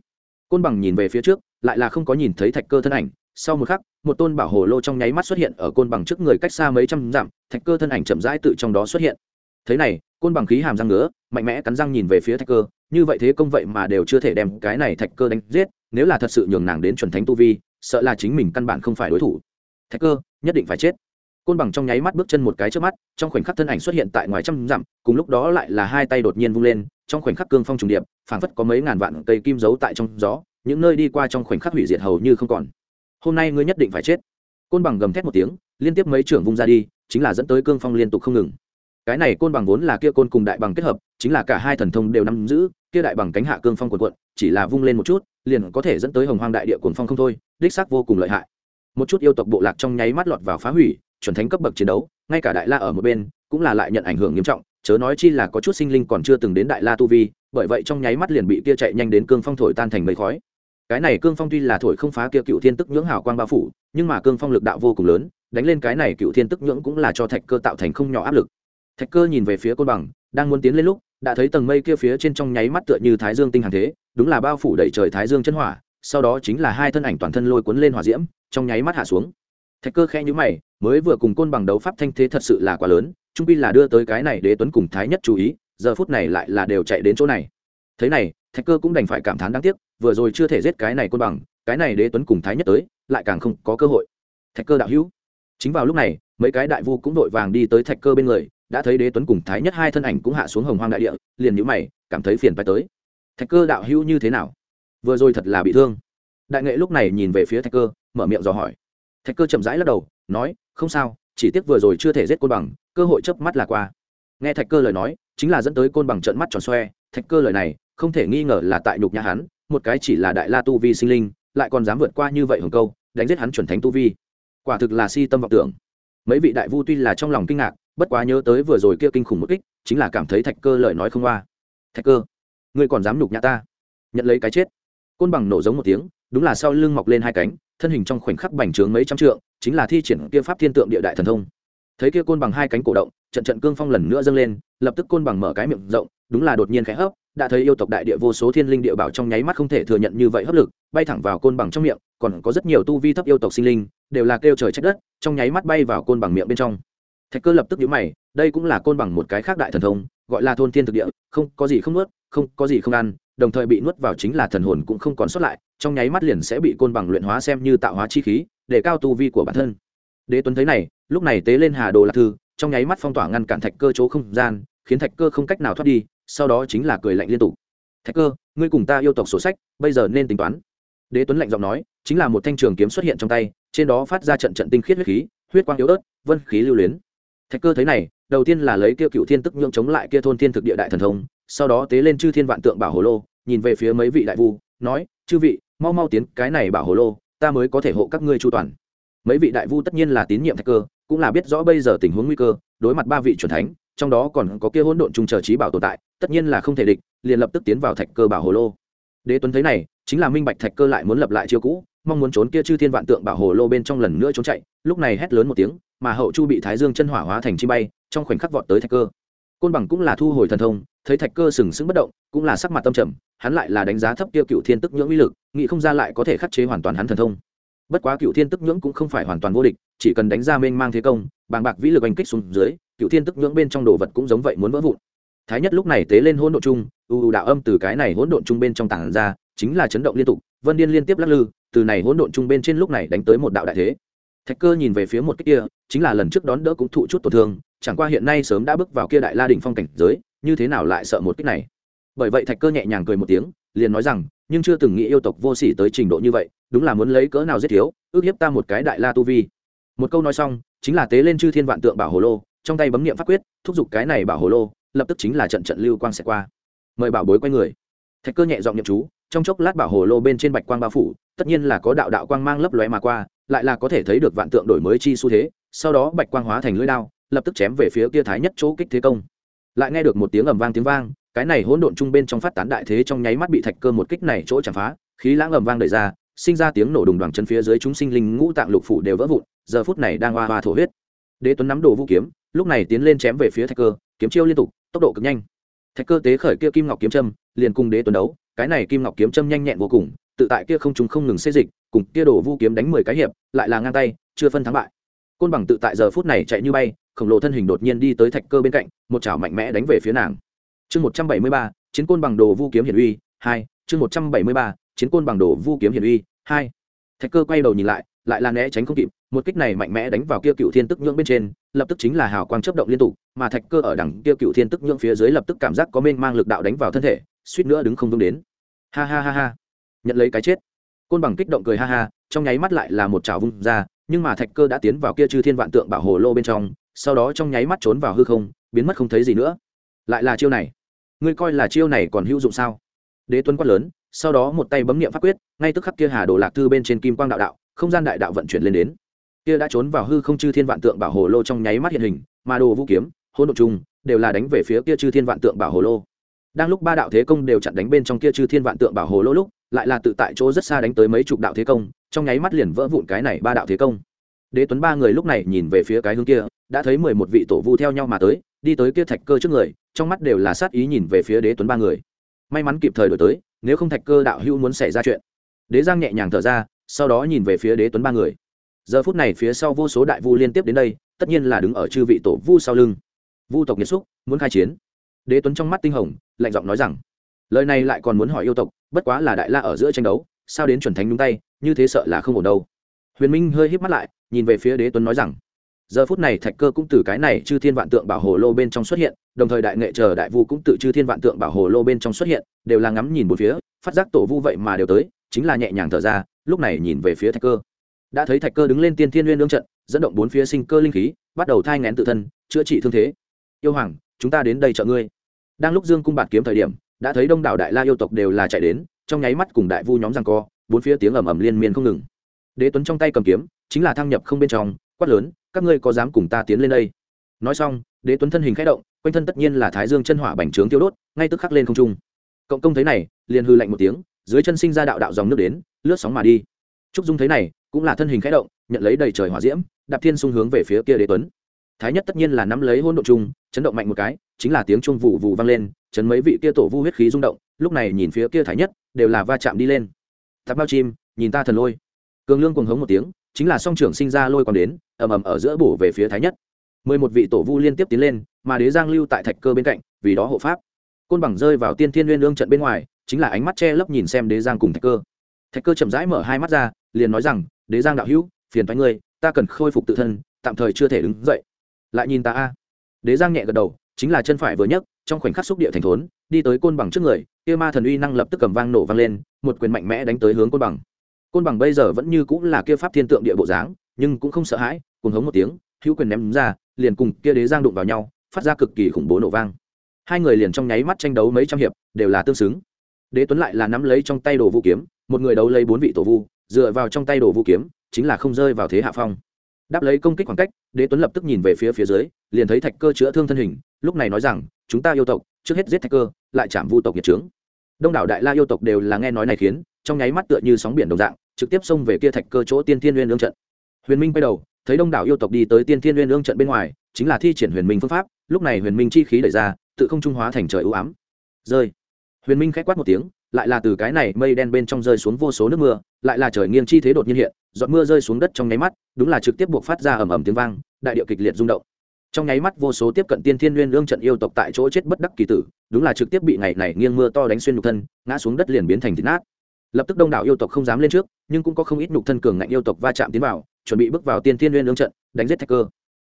Côn bằng nhìn về phía trước, lại là không có nhìn thấy thạch cơ thân ảnh. Sau một khắc, một tôn bảo hồ lô trong nháy mắt xuất hiện ở côn bằng trước người cách xa mấy trăm dặm, thạch cơ thân ảnh chậm rãi tự trong đó xuất hiện. Thế này, côn bằng khí hàm răng ngứa, mạnh mẽ cắn răng nhìn về phía thạch cơ, như vậy thế công vậy mà đều chưa thể đem cái này thạch cơ đánh giết, nếu là thật sự nhường nàng đến chuẩn thánh tu vi, sợ là chính mình căn bản không phải đối thủ. Thạch cơ nhất định phải chết. Côn bằng trong nháy mắt bước chân một cái trước mắt, trong khoảnh khắc thân ảnh xuất hiện tại ngoài trăm dặm, cùng lúc đó lại là hai tay đột nhiên vung lên, trong khoảnh khắc cương phong trùng điệp, phảng phất có mấy ngàn vạn cây kim giấu tại trong gió, những nơi đi qua trong khoảnh khắc hủy diệt hầu như không còn. Hôm nay ngươi nhất định phải chết. Côn bằng gầm thét một tiếng, liên tiếp mấy trưởng vung ra đi, chính là dẫn tới cương phong liên tục không ngừng. Cái này côn bằng vốn là kia côn cùng đại bằng kết hợp, chính là cả hai thần thông đều nắm giữ, kia đại bằng cánh hạ cương phong quần quận chỉ là vung lên một chút, liền có thể dẫn tới hồng hoang đại địa cuồng phong không thôi, đích xác vô cùng lợi hại một chút yêu tộc bộ lạc trong nháy mắt lọt vào phá hủy, chuẩn thánh cấp bậc chiến đấu, ngay cả đại la ở một bên cũng là lại nhận ảnh hưởng nghiêm trọng, chớ nói chi là có chút sinh linh còn chưa từng đến đại la tu vi, bởi vậy trong nháy mắt liền bị kia chạy nhanh đến cương phong thổi tan thành mây khói. Cái này cương phong tuy là thổi không phá kia cựu thiên tức nhưỡng hào quang bao phủ, nhưng mà cương phong lực đạo vô cùng lớn, đánh lên cái này cựu thiên tức nhưỡng cũng là cho thạch cơ tạo thành không nhỏ áp lực. Thạch cơ nhìn về phía côn bằng, đang muốn tiến lên lúc, đã thấy tầng mây kia phía trên trong nháy mắt tựa như thái dương tinh hàng thế, đúng là bao phủ đầy trời thái dương chân hỏa sau đó chính là hai thân ảnh toàn thân lôi cuốn lên hỏa diễm, trong nháy mắt hạ xuống. Thạch cơ khẽ nhữ mày, mới vừa cùng côn bằng đấu pháp thanh thế thật sự là quá lớn, trung pi là đưa tới cái này đế tuấn cùng thái nhất chú ý, giờ phút này lại là đều chạy đến chỗ này. Thế này, thạch cơ cũng đành phải cảm thán đáng tiếc, vừa rồi chưa thể giết cái này côn bằng, cái này đế tuấn cùng thái nhất tới, lại càng không có cơ hội. Thạch cơ đạo hữu, chính vào lúc này, mấy cái đại vu cũng đội vàng đi tới thạch cơ bên người, đã thấy đế tuấn cùng thái nhất hai thân ảnh cũng hạ xuống hồng hoang đại địa, liền nhữ mày, cảm thấy phiền phải tới. Thạch cơ đạo hữu như thế nào? Vừa rồi thật là bị thương. Đại nghệ lúc này nhìn về phía thạch cơ, mở miệng dò hỏi. Thạch cơ chậm rãi lắc đầu, nói, không sao, chỉ tiếc vừa rồi chưa thể giết côn bằng, cơ hội chớp mắt là qua. Nghe thạch cơ lời nói, chính là dẫn tới côn bằng trận mắt tròn xoe. Thạch cơ lời này, không thể nghi ngờ là tại nhục nhà hắn, một cái chỉ là đại la tu vi sinh linh, lại còn dám vượt qua như vậy hồng câu, đánh giết hắn chuẩn thánh tu vi. Quả thực là si tâm vọng tưởng. Mấy vị đại vu tuy là trong lòng kinh ngạc, bất quá nhớ tới vừa rồi kia kinh khủng một kích, chính là cảm thấy thạch cơ lời nói không qua thạch cơ, ngươi còn dám nhục nhã ta? Nhận lấy cái chết côn bằng nổ giống một tiếng, đúng là sau lưng mọc lên hai cánh, thân hình trong khoảnh khắc bành trướng mấy trăm trượng, chính là thi triển kia pháp thiên tượng địa đại thần thông. Thấy kia côn bằng hai cánh cổ động, trận trận cương phong lần nữa dâng lên, lập tức côn bằng mở cái miệng rộng, đúng là đột nhiên khẽ hấp, đã thấy yêu tộc đại địa vô số thiên linh địa bảo trong nháy mắt không thể thừa nhận như vậy hấp lực, bay thẳng vào côn bằng trong miệng, còn có rất nhiều tu vi thấp yêu tộc sinh linh, đều là kêu trời trách đất, trong nháy mắt bay vào côn bằng miệng bên trong. Thạch cơ lập tức nhíu mày, đây cũng là côn bằng một cái khác đại thần thông, gọi là thôn thiên thực địa, không có gì không nuốt, không có gì không ăn đồng thời bị nuốt vào chính là thần hồn cũng không còn sót lại, trong nháy mắt liền sẽ bị côn bằng luyện hóa xem như tạo hóa chi khí, để cao tu vi của bản thân. Đế tuấn thấy này, lúc này tế lên hà đồ lạc thư, trong nháy mắt phong tỏa ngăn cản thạch cơ chỗ không gian, khiến thạch cơ không cách nào thoát đi, sau đó chính là cười lạnh liên tục. Thạch cơ, ngươi cùng ta yêu tộc sổ sách, bây giờ nên tính toán. Đế tuấn lạnh giọng nói, chính là một thanh trường kiếm xuất hiện trong tay, trên đó phát ra trận trận tinh khiết huyết khí, huyết quang yếu ớt, vân khí lưu luyến. Thạch cơ thấy này, đầu tiên là lấy kia cựu thiên tức nhượng chống lại kia thôn thiên thực địa đại thần thông sau đó tế lên chư thiên vạn tượng bảo hồ lô, nhìn về phía mấy vị đại vu, nói, chư vị, mau mau tiến cái này bảo hồ lô, ta mới có thể hộ các ngươi chu toàn. Mấy vị đại vu tất nhiên là tín nhiệm thạch cơ, cũng là biết rõ bây giờ tình huống nguy cơ, đối mặt ba vị c thánh, trong đó còn có kia hỗn độn trung chờ trí bảo tồn tại, tất nhiên là không thể địch, liền lập tức tiến vào thạch cơ bảo hồ lô. Đế tuấn thấy này, chính là minh bạch thạch cơ lại muốn lập lại chiêu cũ, mong muốn trốn kia chư thiên vạn tượng bảo hồ lô bên trong lần nữa trốn chạy, lúc này hét lớn một tiếng, mà hậu chu bị thái dương chân hỏa hóa thành chi bay, trong khoảnh khắc vọt tới thạch cơ. Côn bằng cũng là thu hồi thần thông thấy thạch cơ sừng sững bất động, cũng là sắc mặt tâm trầm, hắn lại là đánh giá thấp kia cựu thiên tức nhưỡng uy lực, nghĩ không ra lại có thể khắc chế hoàn toàn hắn thần thông. Bất quá cựu thiên tức nhưỡng cũng không phải hoàn toàn vô địch, chỉ cần đánh ra mênh mang thế công, bàng bạc vĩ lực oanh kích xuống dưới, cựu thiên tức nhưỡng bên trong đồ vật cũng giống vậy muốn vỡ vụn. Thái nhất lúc này tế lên hỗn độn chung, u u đạo âm từ cái này hỗn độn chung bên trong tảng ra, chính là chấn động liên tục, vân điên liên tiếp lắc lư, từ này hỗn độn chung bên trên lúc này đánh tới một đạo đại thế. Thạch cơ nhìn về phía một cái kia, chính là lần trước đón đỡ cũng thụ chút tổn thương, chẳng qua hiện nay sớm đã bước vào kia đại la đỉnh phong cảnh giới như thế nào lại sợ một kích này? Bởi vậy thạch cơ nhẹ nhàng cười một tiếng, liền nói rằng, nhưng chưa từng nghĩ yêu tộc vô sỉ tới trình độ như vậy, đúng là muốn lấy cỡ nào giết thiếu, ước hiếp ta một cái đại la tu vi. Một câu nói xong, chính là tế lên chư thiên vạn tượng bảo hồ lô, trong tay bấm nghiệm pháp quyết, thúc giục cái này bảo hồ lô, lập tức chính là trận trận lưu quang sẽ qua. Mời bảo bối quay người. Thạch cơ nhẹ giọng nhậm chú, trong chốc lát bảo hồ lô bên trên bạch quang bao phủ, tất nhiên là có đạo đạo quang mang lấp lóe mà qua, lại là có thể thấy được vạn tượng đổi mới chi xu thế, sau đó bạch quang hóa thành lưỡi đao, lập tức chém về phía kia thái nhất chỗ kích thế công lại nghe được một tiếng ầm vang tiếng vang, cái này hỗn độn chung bên trong phát tán đại thế trong nháy mắt bị thạch cơ một kích này chỗ chạm phá, khí lãng ầm vang đẩy ra, sinh ra tiếng nổ đùng đoàn chân phía dưới chúng sinh linh ngũ tạng lục phủ đều vỡ vụn, giờ phút này đang hoa hoa thổ huyết. Đế tuấn nắm đồ vũ kiếm, lúc này tiến lên chém về phía thạch cơ, kiếm chiêu liên tục, tốc độ cực nhanh. Thạch cơ tế khởi kia kim ngọc kiếm châm, liền cùng đế tuấn đấu, cái này kim ngọc kiếm châm nhanh nhẹn vô cùng, tự tại kia không chúng không ngừng xê dịch, cùng kia đổ vu kiếm đánh mười cái hiệp, lại là ngang tay, chưa phân thắng bại côn bằng tự tại giờ phút này chạy như bay, khổng lồ thân hình đột nhiên đi tới thạch cơ bên cạnh, một chảo mạnh mẽ đánh về phía nàng. Chương một trăm bảy mươi ba, chiến côn bằng đồ vu kiếm hiển uy, hai. Chương một trăm bảy mươi ba, chiến côn bằng đồ vu kiếm hiển uy, hai. Thạch cơ quay đầu nhìn lại lại là né tránh không kịp, một kích này mạnh mẽ đánh vào kia cựu thiên tức nhưỡng bên trên, lập tức chính là hào quang chấp động liên tục, mà thạch cơ ở đằng kia cựu thiên tức nhưỡng phía dưới lập tức cảm giác có mênh mang lực đạo đánh vào thân thể, suýt nữa đứng không vững đến. Ha ha ha ha. Nhận lấy cái chết. Côn bằng kích động cười ha ha, trong nháy mắt lại là một trào vung ra nhưng mà thạch cơ đã tiến vào kia chư thiên vạn tượng bảo hồ lô bên trong, sau đó trong nháy mắt trốn vào hư không, biến mất không thấy gì nữa. Lại là chiêu này. Ngươi coi là chiêu này còn hữu dụng sao? Đế tuấn quát lớn, sau đó một tay bấm nghiệm pháp quyết, ngay tức khắc kia hà đồ lạc thư bên trên kim quang đạo đạo, không gian đại đạo vận chuyển lên đến. Kia đã trốn vào hư không chư thiên vạn tượng bảo hồ lô trong nháy mắt hiện hình, mà đồ vũ kiếm hôn đ chung đều là đánh về phía kia chư thiên vạn tượng bảo hồ lô. Đang lúc ba đạo thế công đều chặn đánh bên trong kia chư thiên vạn tượng bảo hồ lô lúc, lại là tự tại chỗ rất xa đánh tới mấy chục đạo thế công trong nháy mắt liền vỡ vụn cái này ba đạo thế công. Đế tuấn ba người lúc này nhìn về phía cái hướng kia, đã thấy mười một vị tổ vu theo nhau mà tới, đi tới kia thạch cơ trước người, trong mắt đều là sát ý nhìn về phía đế tuấn ba người. May mắn kịp thời đổi tới, nếu không thạch cơ đạo hữu muốn xảy ra chuyện. Đế giang nhẹ nhàng thở ra, sau đó nhìn về phía đế tuấn ba người. Giờ phút này phía sau vô số đại vu liên tiếp đến đây, tất nhiên là đứng ở chư vị tổ vu sau lưng. Vu tộc nhiệt xúc, muốn khai chiến. Đế tuấn trong mắt tinh hồng, lạnh giọng nói rằng, lời này lại còn muốn hỏi yêu tộc, bất quá là đại la ở giữa tranh đấu sao đến chuẩn thánh đúng tay, như thế sợ là không ổn đâu. Huyền minh hơi híp mắt lại, nhìn về phía đế tuấn nói rằng, giờ phút này thạch cơ cũng từ cái này chư thiên vạn tượng bảo hồ lô bên trong xuất hiện, đồng thời đại nghệ chờ đại vu cũng tự chư thiên vạn tượng bảo hồ lô bên trong xuất hiện, đều là ngắm nhìn một phía, phát giác tổ vu vậy mà đều tới, chính là nhẹ nhàng thở ra, lúc này nhìn về phía thạch cơ. Đã thấy thạch cơ đứng lên tiên thiên nguyên lương trận, dẫn động bốn phía sinh cơ linh khí, bắt đầu thai ngén tự thân, chữa trị thương thế. Yêu hoàng, chúng ta đến đây trợ ngươi. Đang lúc dương cung bạt kiếm thời điểm, đã thấy đông đảo đại la yêu tộc đều là chạy đến trong nháy mắt cùng đại vu nhóm rằng co, bốn phía tiếng ầm ầm liên miên không ngừng. Đế tuấn trong tay cầm kiếm, chính là thăng nhập không bên trong, quát lớn, các ngươi có dám cùng ta tiến lên đây? Nói xong, đế tuấn thân hình khẽ động, quanh thân tất nhiên là thái dương chân hỏa bành trướng tiêu đốt, ngay tức khắc lên không trung. Cộng công thấy này, liền hư lạnh một tiếng, dưới chân sinh ra đạo đạo dòng nước đến, lướt sóng mà đi. Trúc dung thấy này, cũng là thân hình khẽ động, nhận lấy đầy trời hỏa diễm, đạp thiên xung hướng về phía kia đế tuấn. Thái nhất tất nhiên là nắm lấy hôn độ chung chấn động mạnh một cái, chính là tiếng chung vụ vụ vang lên chấn mấy vị kia tổ vu huyết khí rung động, lúc này nhìn phía kia thái nhất, đều là va chạm đi lên. Tạp bao chim, nhìn ta thần lôi. Cường lương cuồng hống một tiếng, chính là song trưởng sinh ra lôi còn đến, ầm ầm ở giữa bổ về phía thái nhất. Mười một vị tổ vu liên tiếp tiến lên, mà đế giang lưu tại thạch cơ bên cạnh, vì đó hộ pháp. Côn bằng rơi vào tiên thiên liên lương trận bên ngoài, chính là ánh mắt che lấp nhìn xem đế giang cùng thạch cơ. Thạch cơ chậm rãi mở hai mắt ra, liền nói rằng, đế giang đạo hữu, phiền thoái ngươi, ta cần khôi phục tự thân, tạm thời chưa thể đứng dậy. Lại nhìn ta a. Đế giang nhẹ gật đầu chính là chân phải vừa nhấc, trong khoảnh khắc xúc địa thành thốn, đi tới côn bằng trước người, kia ma thần uy năng lập tức cầm vang nổ vang lên, một quyền mạnh mẽ đánh tới hướng côn bằng. Côn bằng bây giờ vẫn như cũng là kia pháp thiên tượng địa bộ dáng, nhưng cũng không sợ hãi cùng hống một tiếng, hữu quyền ném ra, liền cùng kia đế giang đụng vào nhau, phát ra cực kỳ khủng bố nổ vang. Hai người liền trong nháy mắt tranh đấu mấy trăm hiệp, đều là tương xứng. Đế tuấn lại là nắm lấy trong tay đồ vũ kiếm, một người đấu lấy bốn vị tổ vu, dựa vào trong tay đồ vũ kiếm, chính là không rơi vào thế hạ phong. Đáp lấy công kích khoảng cách, đế tuấn lập tức nhìn về phía phía dưới, liền thấy thạch cơ chữa thương thân hình lúc này nói rằng, chúng ta yêu tộc, trước hết giết thạch cơ, lại chạm vu tộc nhiệt trướng đông đảo đại la yêu tộc đều là nghe nói này khiến, trong nháy mắt tựa như sóng biển đồng dạng, trực tiếp xông về kia thạch cơ chỗ tiên thiên uyên ương trận. Huyền minh quay đầu, thấy đông đảo yêu tộc đi tới tiên thiên uyên ương trận bên ngoài, chính là thi triển huyền minh phương pháp, lúc này huyền minh chi khí đẩy ra, tự không trung hóa thành trời ưu ám. Rơi. Huyền minh k h á c quát một tiếng, lại là từ cái này mây đen bên trong rơi xuống vô số nước mưa, lại là trời nghiêng chi thế đột nhiên hiện, giọt mưa rơi xuống đất trong nháy mắt, đúng là trực tiếp buộc phát ra ầm ầm tiếng vang, đại điệu kịch liệt rung động trong nháy mắt vô số tiếp cận tiên thiên nguyên lương trận yêu tộc tại chỗ chết bất đắc kỳ tử, đúng là trực tiếp bị ngày này nghiêng mưa to đánh xuyên nhục thân, ngã xuống đất liền biến thành thịt nát. Lập tức đông đảo yêu tộc không dám lên trước, nhưng cũng có không ít nhục thân cường ngạnh yêu tộc va chạm tiến vào, chuẩn bị bước vào tiên thiên nguyên lương trận, đánh giết thạch cơ.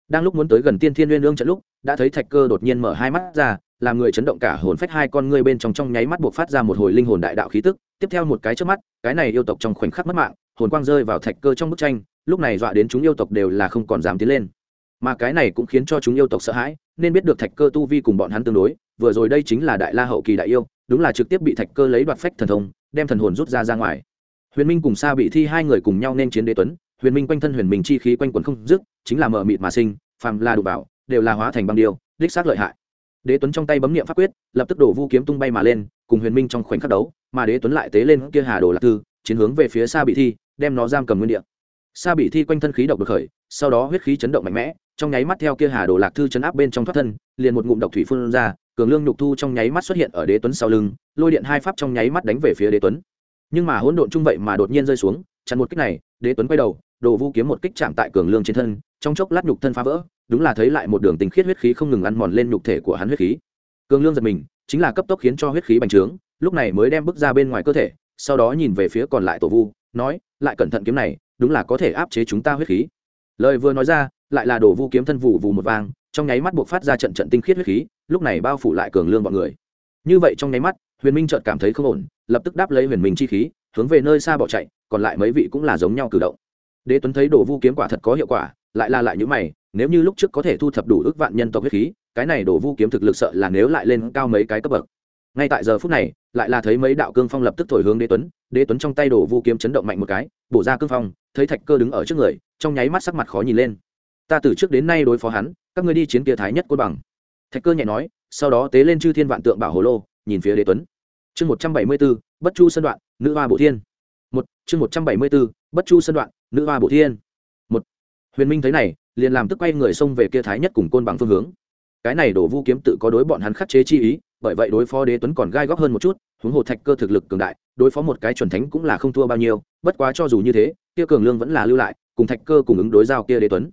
Đang lúc muốn tới gần tiên thiên nguyên lương trận lúc, đã thấy thạch cơ đột nhiên mở hai mắt ra, làm người chấn động cả hồn phách hai con ngươi bên trong trong nháy mắt buộc phát ra một hồi linh hồn đại đạo khí tức, tiếp theo một cái trước mắt, cái này yêu tộc trong khoảnh khắc mất mạng, hồn quang rơi vào thạch cơ trong bức tranh, lúc này dọa đến chúng yêu tộc đều là không còn dám tiến lên mà cái này cũng khiến cho chúng yêu tộc sợ hãi, nên biết được thạch cơ tu vi cùng bọn hắn tương đối, vừa rồi đây chính là đại la hậu kỳ đại yêu, đúng là trực tiếp bị thạch cơ lấy đoạt phách thần thông, đem thần hồn rút ra ra ngoài. Huyền minh cùng sa bị thi hai người cùng nhau nên chiến đế tuấn, huyền minh quanh thân huyền minh chi khí quanh quẩn không dứt, chính là mờ mịt mà sinh, phàm la đủ bảo đều là hóa thành băng điêu, đích xác lợi hại. Đế tuấn trong tay bấm niệm pháp quyết, lập tức đổ vu kiếm tung bay mà lên, cùng huyền minh trong khoảnh khắc đấu, mà đế tuấn lại tế lên kia hà đồ lạc tư, chiến hướng về phía xa bị thi, đem nó giam cầm nguyên địa. Xa bị thi quanh thân khí độc được khởi, sau đó huyết khí chấn động mạnh mẽ trong nháy mắt theo kia hà đồ lạc thư chấn áp bên trong thoát thân, liền một ngụm độc thủy phun ra, cường lương nhục thu trong nháy mắt xuất hiện ở đế tuấn sau lưng, lôi điện hai pháp trong nháy mắt đánh về phía đế tuấn. Nhưng mà hỗn độn chung vậy mà đột nhiên rơi xuống, chặn một kích này, đế tuấn quay đầu, đồ vu kiếm một kích chạm tại cường lương trên thân, trong chốc lát nhục thân phá vỡ, đúng là thấy lại một đường tình khiết huyết khí không ngừng ăn mòn lên nhục thể của hắn huyết khí. Cường lương giật mình, chính là cấp tốc khiến cho huyết khí bành trướng, lúc này mới đem bước ra bên ngoài cơ thể, sau đó nhìn về phía còn lại tổ vu, nói, lại cẩn thận kiếm này, đúng là có thể áp chế chúng ta huyết khí. Lời vừa nói ra lại là đổ vu kiếm thân vụ vù một vang trong nháy mắt buộc phát ra trận trận tinh khiết huyết khí, lúc này bao phủ lại cường lương bọn người. Như vậy trong nháy mắt, huyền minh chợt cảm thấy không ổn, lập tức đáp lấy huyền minh chi khí, hướng về nơi xa bỏ chạy, còn lại mấy vị cũng là giống nhau cử động. Đế tuấn thấy đổ vu kiếm quả thật có hiệu quả, lại là lại những mày, nếu như lúc trước có thể thu thập đủ ước vạn nhân tộc huyết khí, cái này đổ vu kiếm thực lực sợ là nếu lại lên cao mấy cái cấp bậc. Ngay tại giờ phút này, lại là thấy mấy đạo cương phong lập tức thổi hướng đế tuấn đế tuấn trong tay đổ vu kiếm chấn động mạnh một cái, bổ ra cương phong, thấy thạch cơ đứng ở trước người, trong nháy mắt sắc mặt khó nhìn lên ta từ trước đến nay đối phó hắn, các ngươi đi chiến kia thái nhất côn bằng. Thạch cơ nhẹ nói, sau đó tế lên chư thiên vạn tượng bảo hồ lô, nhìn phía đế tuấn. Chương một trăm bảy mươi b ố bất chu sân đoạn, nữ hoa bổ thiên. Một, chương một trăm bảy mươi b ố bất chu sân đoạn, nữ hoa bổ thiên. Một, huyền minh thấy này, liền làm tức quay người xông về kia thái nhất cùng côn bằng phương hướng. Cái này đổ vu kiếm tự có đối bọn hắn khắc chế chi ý, bởi vậy đối phó đế tuấn còn gai góc hơn một chút, huống hồ thạch cơ thực lực cường đại, đối phó một cái chuẩn thánh cũng là không thua bao nhiêu, bất quá cho dù như thế, kia cường lương vẫn là lưu lại, cùng thạch cơ cùng ứng đối giao kia đế tuấn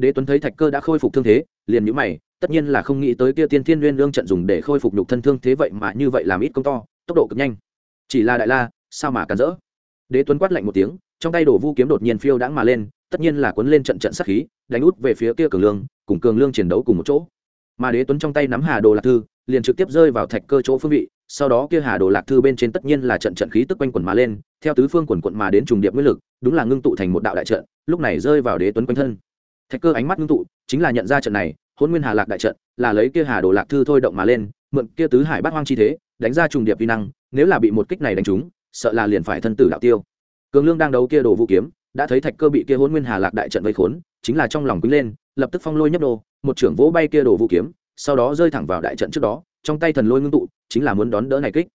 đế tuấn thấy thạch cơ đã khôi phục thương thế, liền nhữ mày, tất nhiên là không nghĩ tới kia tiên thiên nguyên lương trận dùng để khôi phục nhục thân thương thế vậy mà như vậy làm ít công to, tốc độ cực nhanh. Chỉ là đại la, sao mà cản rỡ? Đế tuấn quát lạnh một tiếng, trong tay đổ vu kiếm đột nhiên phiêu đãng mà lên, tất nhiên là cuốn lên trận trận sát khí, đánh út về phía kia cường lương, cùng cường lương chiến đấu cùng một chỗ. Mà đế tuấn trong tay nắm hà đồ lạc thư, liền trực tiếp rơi vào thạch cơ chỗ phương vị, sau đó kia hà đồ lạc thư bên trên tất nhiên là trận trận khí tức quanh quẩn mà lên, theo tứ phương quần quận mà đến trùng điệp nguyên lực, đúng là ngưng tụ thành một đạo đại trận, lúc này rơi vào đế tuấn quanh thân thạch cơ ánh mắt ngưng tụ, chính là nhận ra trận này hôn nguyên hà lạc đại trận, là lấy kia hà đồ lạc thư thôi động mà lên, mượn kia tứ hải bát hoang chi thế, đánh ra trùng điệp vi năng, nếu là bị một kích này đánh trúng, sợ là liền phải thân tử đạo tiêu. Cường lương đang đấu kia đồ vũ kiếm, đã thấy thạch cơ bị kia hôn nguyên hà lạc đại trận vây khốn, chính là trong lòng quýnh lên, lập tức phong lôi nhấp đô một trưởng vỗ bay kia đồ vũ kiếm, sau đó rơi thẳng vào đại trận trước đó, trong tay thần lôi ngưng tụ, chính là muốn đón đỡ này kích.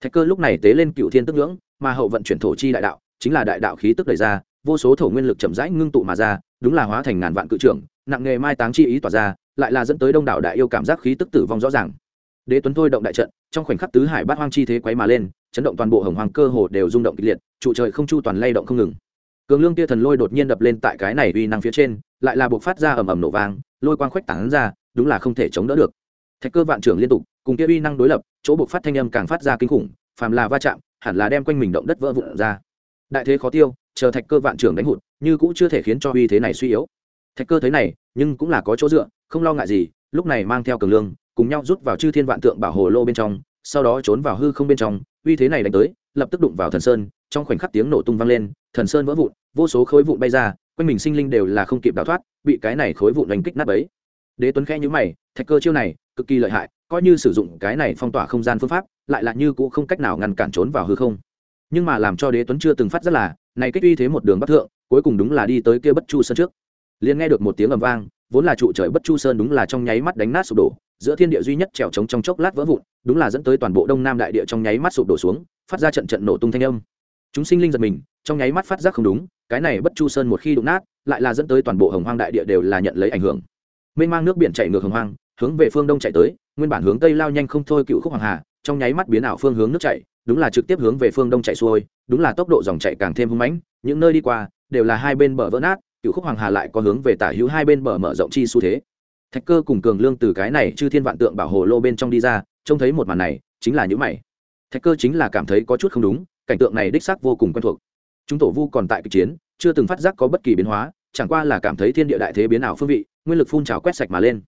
Thạch cơ lúc này tế lên cựu thiên tức ngưỡng, mà hậu vận chuyển thổ chi đại đạo, chính là đại đạo khí tức đẩy ra vô số thổ nguyên lực chậm rãi ngưng tụ mà ra, đúng là hóa thành ngàn vạn cự trưởng, nặng nghề mai táng chi ý tỏa ra, lại là dẫn tới đông đảo đại yêu cảm giác khí tức tử vong rõ ràng. Đế tuấn thôi động đại trận, trong khoảnh khắc tứ hải bát hoang chi thế quấy mà lên, chấn động toàn bộ hồng hoàng cơ hồ đều rung động kịch liệt, trụ trời không chu toàn lay động không ngừng. Cường lương tia thần lôi đột nhiên đập lên tại cái này uy năng phía trên, lại là buộc phát ra ầm ầm nổ vang, lôi quang khoách tảng ra, đúng là không thể chống đỡ được. Thạch cơ vạn trưởng liên tục, cùng kia uy năng đối lập, chỗ buộc phát thanh âm càng phát ra kinh khủng, phàm là va chạm, hẳn là đem quanh mình động đất vỡ vụn ra. Đại thế khó tiêu chờ thạch cơ vạn trưởng đánh hụt, như cũng chưa thể khiến cho uy thế này suy yếu. Thạch cơ thấy này, nhưng cũng là có chỗ dựa, không lo ngại gì, lúc này mang theo cường lương, cùng nhau rút vào chư thiên vạn tượng bảo hồ lô bên trong, sau đó trốn vào hư không bên trong, uy thế này đánh tới, lập tức đụng vào thần sơn, trong khoảnh khắc tiếng nổ tung vang lên, thần sơn vỡ vụn, vô số khối vụn bay ra, quanh mình sinh linh đều là không kịp đào thoát, bị cái này khối vụn đánh kích nát ấy đế tuấn khẽ nhữ mày, thạch cơ chiêu này, cực kỳ lợi hại, coi như sử dụng cái này phong tỏa không gian phương pháp, lại là như cũng không cách nào ngăn cản trốn vào hư không nhưng mà làm cho đế tuấn chưa từng phát rất là, này kích uy thế một đường bắc thượng, cuối cùng đúng là đi tới kia bất chu sơn trước. Liền nghe được một tiếng ầm vang, vốn là trụ trời bất chu sơn đúng là trong nháy mắt đánh nát sụp đổ, giữa thiên địa duy nhất trèo trống trong chốc lát vỡ vụn, đúng là dẫn tới toàn bộ đông nam đại địa trong nháy mắt sụp đổ xuống, phát ra trận trận nổ tung thanh âm. Chúng sinh linh giật mình, trong nháy mắt phát giác không đúng, cái này bất chu sơn một khi đụng nát, lại là dẫn tới toàn bộ hồng hoang đại địa đều là nhận lấy ảnh hưởng. Mênh mang nước biển chảy ngược hồng hoang, hướng về phương đông chạy tới, nguyên bản hướng tây lao nhanh không thôi cựu khúc hoàng hà, trong nháy mắt biến ảo phương hướng nước chảy đúng là trực tiếp hướng về phương đông chạy xuôi, đúng là tốc độ dòng chạy càng thêm hung mãnh, những nơi đi qua đều là hai bên bờ vỡ nát, cựu khúc hoàng hà lại có hướng về tả hữu hai bên bờ mở rộng chi xu thế. Thạch cơ cùng cường lương từ cái này chư thiên vạn tượng bảo hồ lô bên trong đi ra, trông thấy một màn này, chính là những mày. Thạch cơ chính là cảm thấy có chút không đúng, cảnh tượng này đích xác vô cùng quen thuộc. Chúng tổ vu còn tại kịch chiến, chưa từng phát giác có bất kỳ biến hóa, chẳng qua là cảm thấy thiên địa đại thế biến ảo phương vị, nguyên lực phun trào quét sạch mà lên.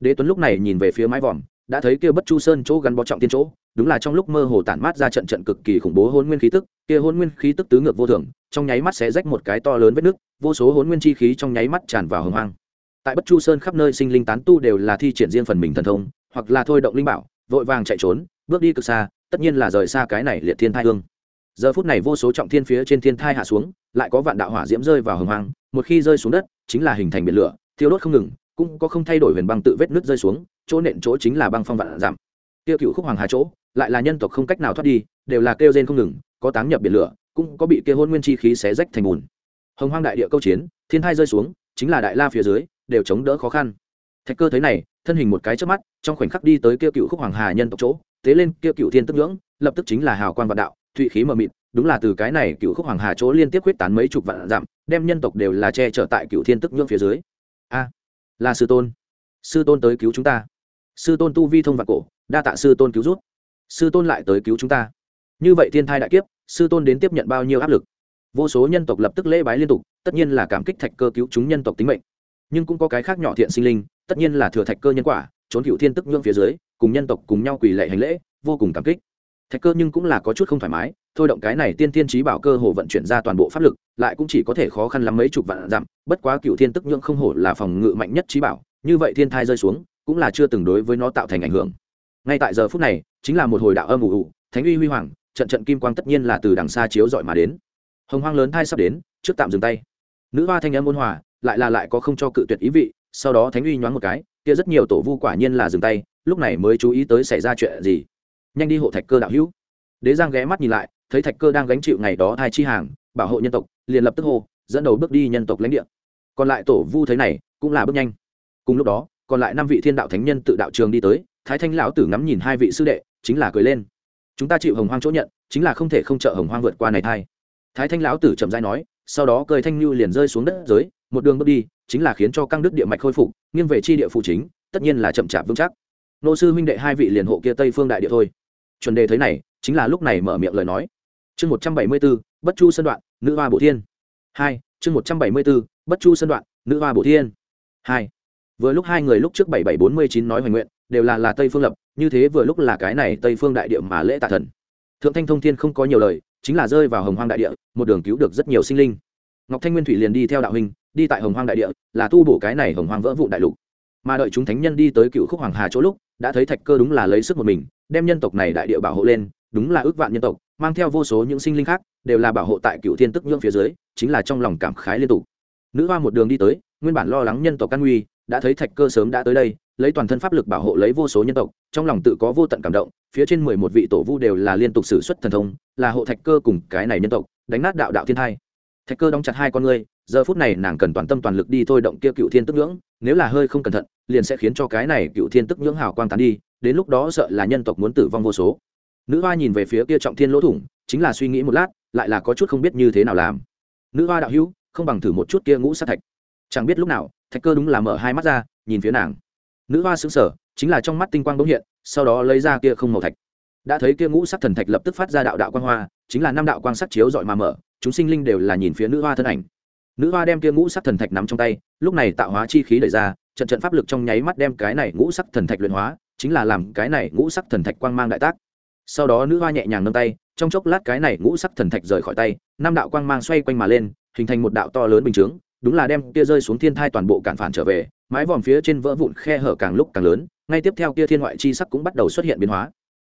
Đế tuấn lúc này nhìn về phía mái vòm đã thấy kia bất chu sơn chỗ gắn bó trọng tiên chỗ, đúng là trong lúc mơ hồ tản mát ra trận trận cực kỳ khủng bố hôn nguyên khí tức, kia hôn nguyên khí tức tứ ngược vô thường, trong nháy mắt sẽ rách một cái to lớn vết nước vô số hôn nguyên chi khí trong nháy mắt tràn vào hồng hoang. Tại bất chu sơn khắp nơi sinh linh tán tu đều là thi triển riêng phần mình thần thông, hoặc là thôi động linh bảo, vội vàng chạy trốn, bước đi cực xa, tất nhiên là rời xa cái này liệt thiên thai hương. Giờ phút này vô số trọng thiên phía trên thiên thai hạ xuống, lại có vạn đạo hỏa diễm rơi vào hồng hoang, một khi rơi xuống đất, chính là hình thành biển lửa, thiêu đốt không ngừng cũng có không thay đổi huyền băng tự vết nước rơi xuống, chỗ nện chỗ chính là băng phong vạn giảm. Tiêu cựu khúc hoàng hà chỗ, lại là nhân tộc không cách nào thoát đi, đều là kêu rên không ngừng, có táng nhập biển lửa, cũng có bị kêu hôn nguyên chi khí xé rách thành bùn. Hồng hoang đại địa câu chiến, thiên thai rơi xuống, chính là đại la phía dưới, đều chống đỡ khó khăn. Thạch cơ thấy này, thân hình một cái trước mắt, trong khoảnh khắc đi tới kêu cựu khúc hoàng hà nhân tộc chỗ thế lên kêu cựu thiên tức ngưỡng lập tức chính là hào quan vạn đạo, thụy khí mờ mịt, đúng là từ cái này cựu khúc hoàng hà chỗ liên tiếp quyết tán mấy chục vạn dặm đem nhân tộc đều là che trở tại cựu thiên tức ngưỡng phía dưới. A! Là sư tôn. Sư tôn tới cứu chúng ta. Sư tôn tu vi thông vạn cổ, đa tạ sư tôn cứu rút sư tôn lại tới cứu chúng ta. Như vậy thiên thai đại kiếp, sư tôn đến tiếp nhận bao nhiêu áp lực? Vô số nhân tộc lập tức lễ bái liên tục, tất nhiên là cảm kích thạch cơ cứu chúng nhân tộc tính mệnh. Nhưng cũng có cái khác nhỏ thiện sinh linh, tất nhiên là thừa thạch cơ nhân quả, trốn cựu thiên tức nhưỡng phía dưới, cùng nhân tộc cùng nhau quỳ lệ hành lễ, vô cùng cảm kích thạch cơ nhưng cũng là có chút không thoải mái, thôi động cái này tiên tiên trí bảo cơ hồ vận chuyển ra toàn bộ pháp lực, lại cũng chỉ có thể khó khăn lắm mấy chục vạn dặm, bất quá cựu thiên tức nhưỡng không hổ là phòng ngự mạnh nhất trí bảo, như vậy thiên thai rơi xuống, cũng là chưa từng đối với nó tạo thành ảnh hưởng. Ngay tại giờ phút này, chính là một hồi đạo âm ủ ủ thánh uy huy hoàng, trận trận kim quang tất nhiên là từ đằng xa chiếu dọi mà đến. Hồng hoang lớn thai sắp đến, trước tạm dừng tay. Nữ hoa thanh âm ôn hòa, lại là lại có không cho cự tuyệt ý vị, sau đó thánh uy nhoáng một cái, kia rất nhiều tổ vu quả nhiên là dừng tay, lúc này mới chú ý tới xảy ra chuyện gì nhanh đi hộ thạch cơ đạo hữu. Đế giang ghé mắt nhìn lại, thấy thạch cơ đang gánh chịu ngày đó thai chi hàng, bảo hộ nhân tộc, liền lập tức hô, dẫn đầu bước đi nhân tộc lãnh địa. Còn lại tổ vu thấy này, cũng là bước nhanh. Cùng lúc đó, còn lại năm vị thiên đạo thánh nhân tự đạo trường đi tới, thái thanh lão tử ngắm nhìn hai vị sư đệ, chính là cười lên. Chúng ta chịu hồng hoang chỗ nhận, chính là không thể không trợ hồng hoang vượt qua này thai. Thái thanh lão tử chậm dai nói, sau đó cười thanh lưu liền rơi xuống đất dưới một đường bước đi, chính là khiến cho căng đức địa mạch khôi phục, nghiêng về chi địa phụ chính, tất nhiên là chậm chạp vững chắc. Nô sư huynh đệ hai vị liền hộ kia tây phương đại địa thôi chuẩn đề thấy này, chính là lúc này mở miệng lời nói. Chương một trăm bảy mươi b ố bất chu sân đoạn, nữ hoa bổ thiên. Hai, chương một trăm bảy mươi b ố bất chu sân đoạn, nữ hoa bổ thiên. Hai, vừa lúc hai người lúc trước bảy bảy bốn mươi chín nói hoành nguyện, đều là là tây phương lập, như thế vừa lúc là cái này tây phương đại địa mà lễ tạ thần. Thượng thanh thông thiên không có nhiều lời, chính là rơi vào hồng hoang đại địa, một đường cứu được rất nhiều sinh linh. Ngọc thanh nguyên thủy liền đi theo đạo hình đi tại hồng hoang đại địa, là tu bổ cái này hồng hoang vỡ vụ đại lục. Mà đợi chúng thánh nhân đi tới cựu khúc hoàng hà chỗ lúc, đã thấy thạch cơ đúng là lấy sức một mình đem nhân tộc này đại địa bảo hộ lên, đúng là ước vạn nhân tộc, mang theo vô số những sinh linh khác, đều là bảo hộ tại cựu thiên tức nhưỡng phía dưới, chính là trong lòng cảm khái liên tục. Nữ hoa một đường đi tới, nguyên bản lo lắng nhân tộc căn nguy, đã thấy thạch cơ sớm đã tới đây, lấy toàn thân pháp lực bảo hộ lấy vô số nhân tộc, trong lòng tự có vô tận cảm động, phía trên mười một vị tổ vu đều là liên tục xử suất thần thông, là hộ thạch cơ cùng cái này nhân tộc, đánh nát đạo đạo thiên thai. Thạch cơ đóng chặt hai con ngươi giờ phút này nàng cần toàn tâm toàn lực đi thôi động kia cựu thiên tức ngưỡng nếu là hơi không cẩn thận, liền sẽ khiến cho cái này cựu thiên tức ngưỡng hào quang tán đi, đến lúc đó sợ là nhân tộc muốn tử vong vô số. Nữ hoa nhìn về phía kia trọng thiên lỗ thủng, chính là suy nghĩ một lát, lại là có chút không biết như thế nào làm. Nữ hoa đạo hữu, không bằng thử một chút kia ngũ sát thạch. Chẳng biết lúc nào, thạch cơ đúng là mở hai mắt ra, nhìn phía nàng. Nữ hoa xứng sở chính là trong mắt tinh quang bỗng hiện, sau đó lấy ra kia không màu thạch. Đã thấy kia ngũ sắc thần thạch lập tức phát ra đạo đạo quang hoa, chính là năm đạo quang sắc chiếu dọi mà mở, chúng sinh linh đều là nhìn phía nữ hoa thân ảnh nữ hoa đem kia ngũ sắc thần thạch nắm trong tay, lúc này tạo hóa chi khí đẩy ra, trận trận pháp lực trong nháy mắt đem cái này ngũ sắc thần thạch luyện hóa, chính là làm cái này ngũ sắc thần thạch quang mang đại tác. Sau đó nữ hoa nhẹ nhàng nâng tay, trong chốc lát cái này ngũ sắc thần thạch rời khỏi tay, năm đạo quang mang xoay quanh mà lên, hình thành một đạo to lớn bình chướng, đúng là đem kia rơi xuống thiên thai toàn bộ cản phản trở về, mái vòm phía trên vỡ vụn khe hở càng lúc càng lớn, ngay tiếp theo kia thiên ngoại chi sắc cũng bắt đầu xuất hiện biến hóa.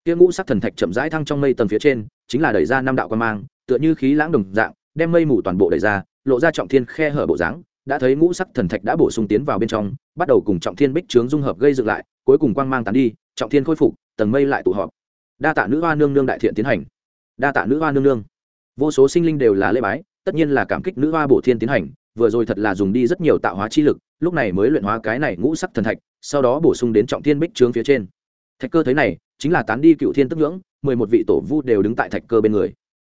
Kia ngũ sắc thần thạch chậm rãi thăng trong mây tầng phía trên, chính là đẩy ra năm đạo quang mang, tựa như khí lãng đồng dạng, đem mây mù toàn bộ đẩy ra lộ ra trọng thiên khe hở bộ dáng, đã thấy ngũ sắc thần thạch đã bổ sung tiến vào bên trong, bắt đầu cùng trọng thiên bích trướng dung hợp gây dựng lại, cuối cùng quang mang tán đi, trọng thiên khôi phục, tầng mây lại tụ họp. Đa tạ nữ hoa nương nương đại thiện tiến hành. Đa tạ nữ hoa nương nương. Vô số sinh linh đều là lễ bái, tất nhiên là cảm kích nữ hoa bổ thiên tiến hành, vừa rồi thật là dùng đi rất nhiều tạo hóa chi lực, lúc này mới luyện hóa cái này ngũ sắc thần thạch, sau đó bổ sung đến trọng thiên bích trướng phía trên. Thạch cơ thấy này, chính là tán đi cựu thiên tức ngưỡng mười một vị tổ vu đều đứng tại thạch cơ bên người.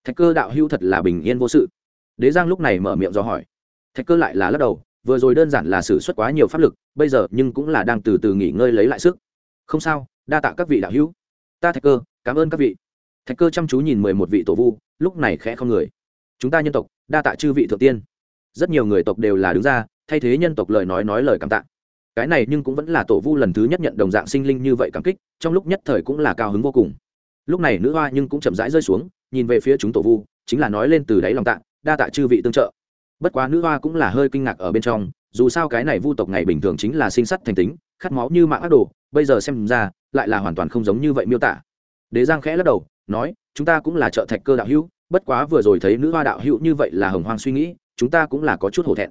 Thạch cơ đạo hưu thật là bình yên vô sự đế giang lúc này mở miệng do hỏi. Thạch cơ lại là lắc đầu, vừa rồi đơn giản là xử suất quá nhiều pháp lực, bây giờ nhưng cũng là đang từ từ nghỉ ngơi lấy lại sức. Không sao, đa tạ các vị đạo hữu. Ta thạch cơ, cảm ơn các vị. Thạch cơ chăm chú nhìn mười một vị tổ vu, lúc này khẽ không người. Chúng ta nhân tộc, đa tạ chư vị thượng tiên. Rất nhiều người tộc đều là đứng ra, thay thế nhân tộc lời nói nói lời cảm tạ. Cái này nhưng cũng vẫn là tổ vu lần thứ nhất nhận đồng dạng sinh linh như vậy cảm kích, trong lúc nhất thời cũng là cao hứng vô cùng. Lúc này nữ hoa nhưng cũng chậm rãi rơi xuống, nhìn về phía chúng tổ vu, chính là nói lên từ đáy lòng tạ đa tạ chư vị tương trợ. Bất quá nữ hoa cũng là hơi kinh ngạc ở bên trong, dù sao cái này vu tộc ngày bình thường chính là sinh sắt thành tính, khát máu như mạng ác đồ, bây giờ xem ra, lại là hoàn toàn không giống như vậy miêu tả. Đế giang khẽ lắc đầu, nói, chúng ta cũng là trợ thạch cơ đạo hữu, bất quá vừa rồi thấy nữ hoa đạo hữu như vậy là hồng hoang suy nghĩ, chúng ta cũng là có chút hổ thẹn.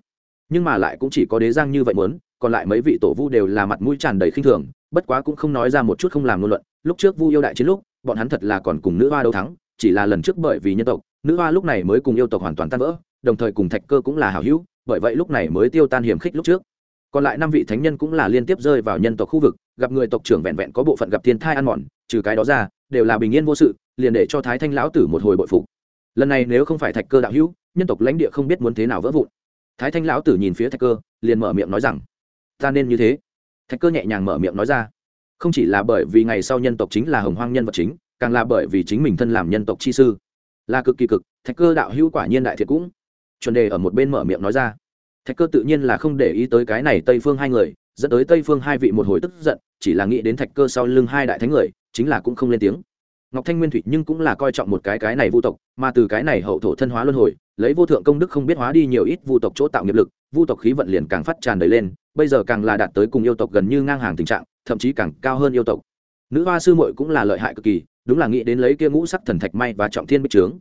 Nhưng mà lại cũng chỉ có đế giang như vậy muốn, còn lại mấy vị tổ vu đều là mặt mũi tràn đầy khinh thường, bất quá cũng không nói ra một chút không làm ngôn luận. Lúc trước vu yêu đại chiến lúc, bọn hắn thật là còn cùng nữ hoa đấu thắng, chỉ là lần trước bởi vì nhân tộc nữ hoa lúc này mới cùng yêu tộc hoàn toàn tan vỡ, đồng thời cùng thạch cơ cũng là hảo hữu, bởi vậy lúc này mới tiêu tan hiểm khích lúc trước. Còn lại năm vị thánh nhân cũng là liên tiếp rơi vào nhân tộc khu vực, gặp người tộc trưởng vẹn vẹn có bộ phận gặp thiên thai ăn mòn, trừ cái đó ra, đều là bình yên vô sự, liền để cho thái thanh lão tử một hồi bội phục. Lần này nếu không phải thạch cơ đạo hữu, nhân tộc lãnh địa không biết muốn thế nào vỡ vụn. Thái thanh lão tử nhìn phía thạch cơ, liền mở miệng nói rằng, ta nên như thế. Thạch cơ nhẹ nhàng mở miệng nói ra, không chỉ là bởi vì ngày sau nhân tộc chính là hồng hoang nhân vật chính, càng là bởi vì chính mình thân làm nhân tộc chi sư là cực kỳ cực, thạch cơ đạo hữu quả nhiên đại thiệt cũng. Chuẩn đề ở một bên mở miệng nói ra. Thạch cơ tự nhiên là không để ý tới cái này tây phương hai người, dẫn tới tây phương hai vị một hồi tức giận, chỉ là nghĩ đến thạch cơ sau lưng hai đại thánh người, chính là cũng không lên tiếng. Ngọc thanh nguyên thủy nhưng cũng là coi trọng một cái cái này vu tộc, mà từ cái này hậu thổ thân hóa luân hồi, lấy vô thượng công đức không biết hóa đi nhiều ít vu tộc chỗ tạo nghiệp lực, vu tộc khí vận liền càng phát tràn đầy lên, bây giờ càng là đạt tới cùng yêu tộc gần như ngang hàng tình trạng, thậm chí càng cao hơn yêu tộc. Nữ hoa sư muội cũng là lợi hại cực kỳ đúng là nghĩ đến lấy kia ngũ sắc thần thạch may và trọng thiên bích trướng.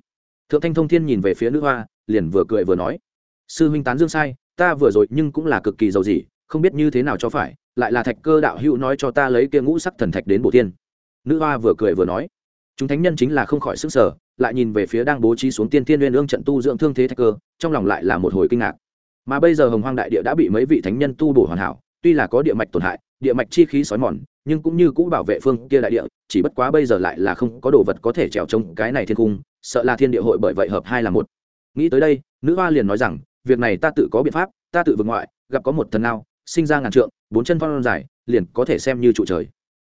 Thượng thanh thông thiên nhìn về phía nữ hoa, liền vừa cười vừa nói, sư huynh tán dương sai, ta vừa rồi nhưng cũng là cực kỳ giàu gì, không biết như thế nào cho phải, lại là thạch cơ đạo hữu nói cho ta lấy kia ngũ sắc thần thạch đến bổ tiên nữ hoa vừa cười vừa nói, chúng thánh nhân chính là không khỏi sức sở lại nhìn về phía đang bố trí xuống tiên tiên liên ương trận tu dưỡng thương thế thạch cơ, trong lòng lại là một hồi kinh ngạc. Mà bây giờ hồng hoang đại địa đã bị mấy vị thánh nhân tu bổ hoàn hảo, tuy là có địa mạch tổn hại, địa mạch chi khí sói mòn nhưng cũng như cũ bảo vệ phương kia đại địa, chỉ bất quá bây giờ lại là không có đồ vật có thể trèo trông cái này thiên cung, sợ là thiên địa hội bởi vậy hợp hai là một. Nghĩ tới đây, nữ hoa liền nói rằng, việc này ta tự có biện pháp, ta tự vượt ngoại, gặp có một thần nào sinh ra ngàn trượng, bốn chân phong dài, liền có thể xem như trụ trời.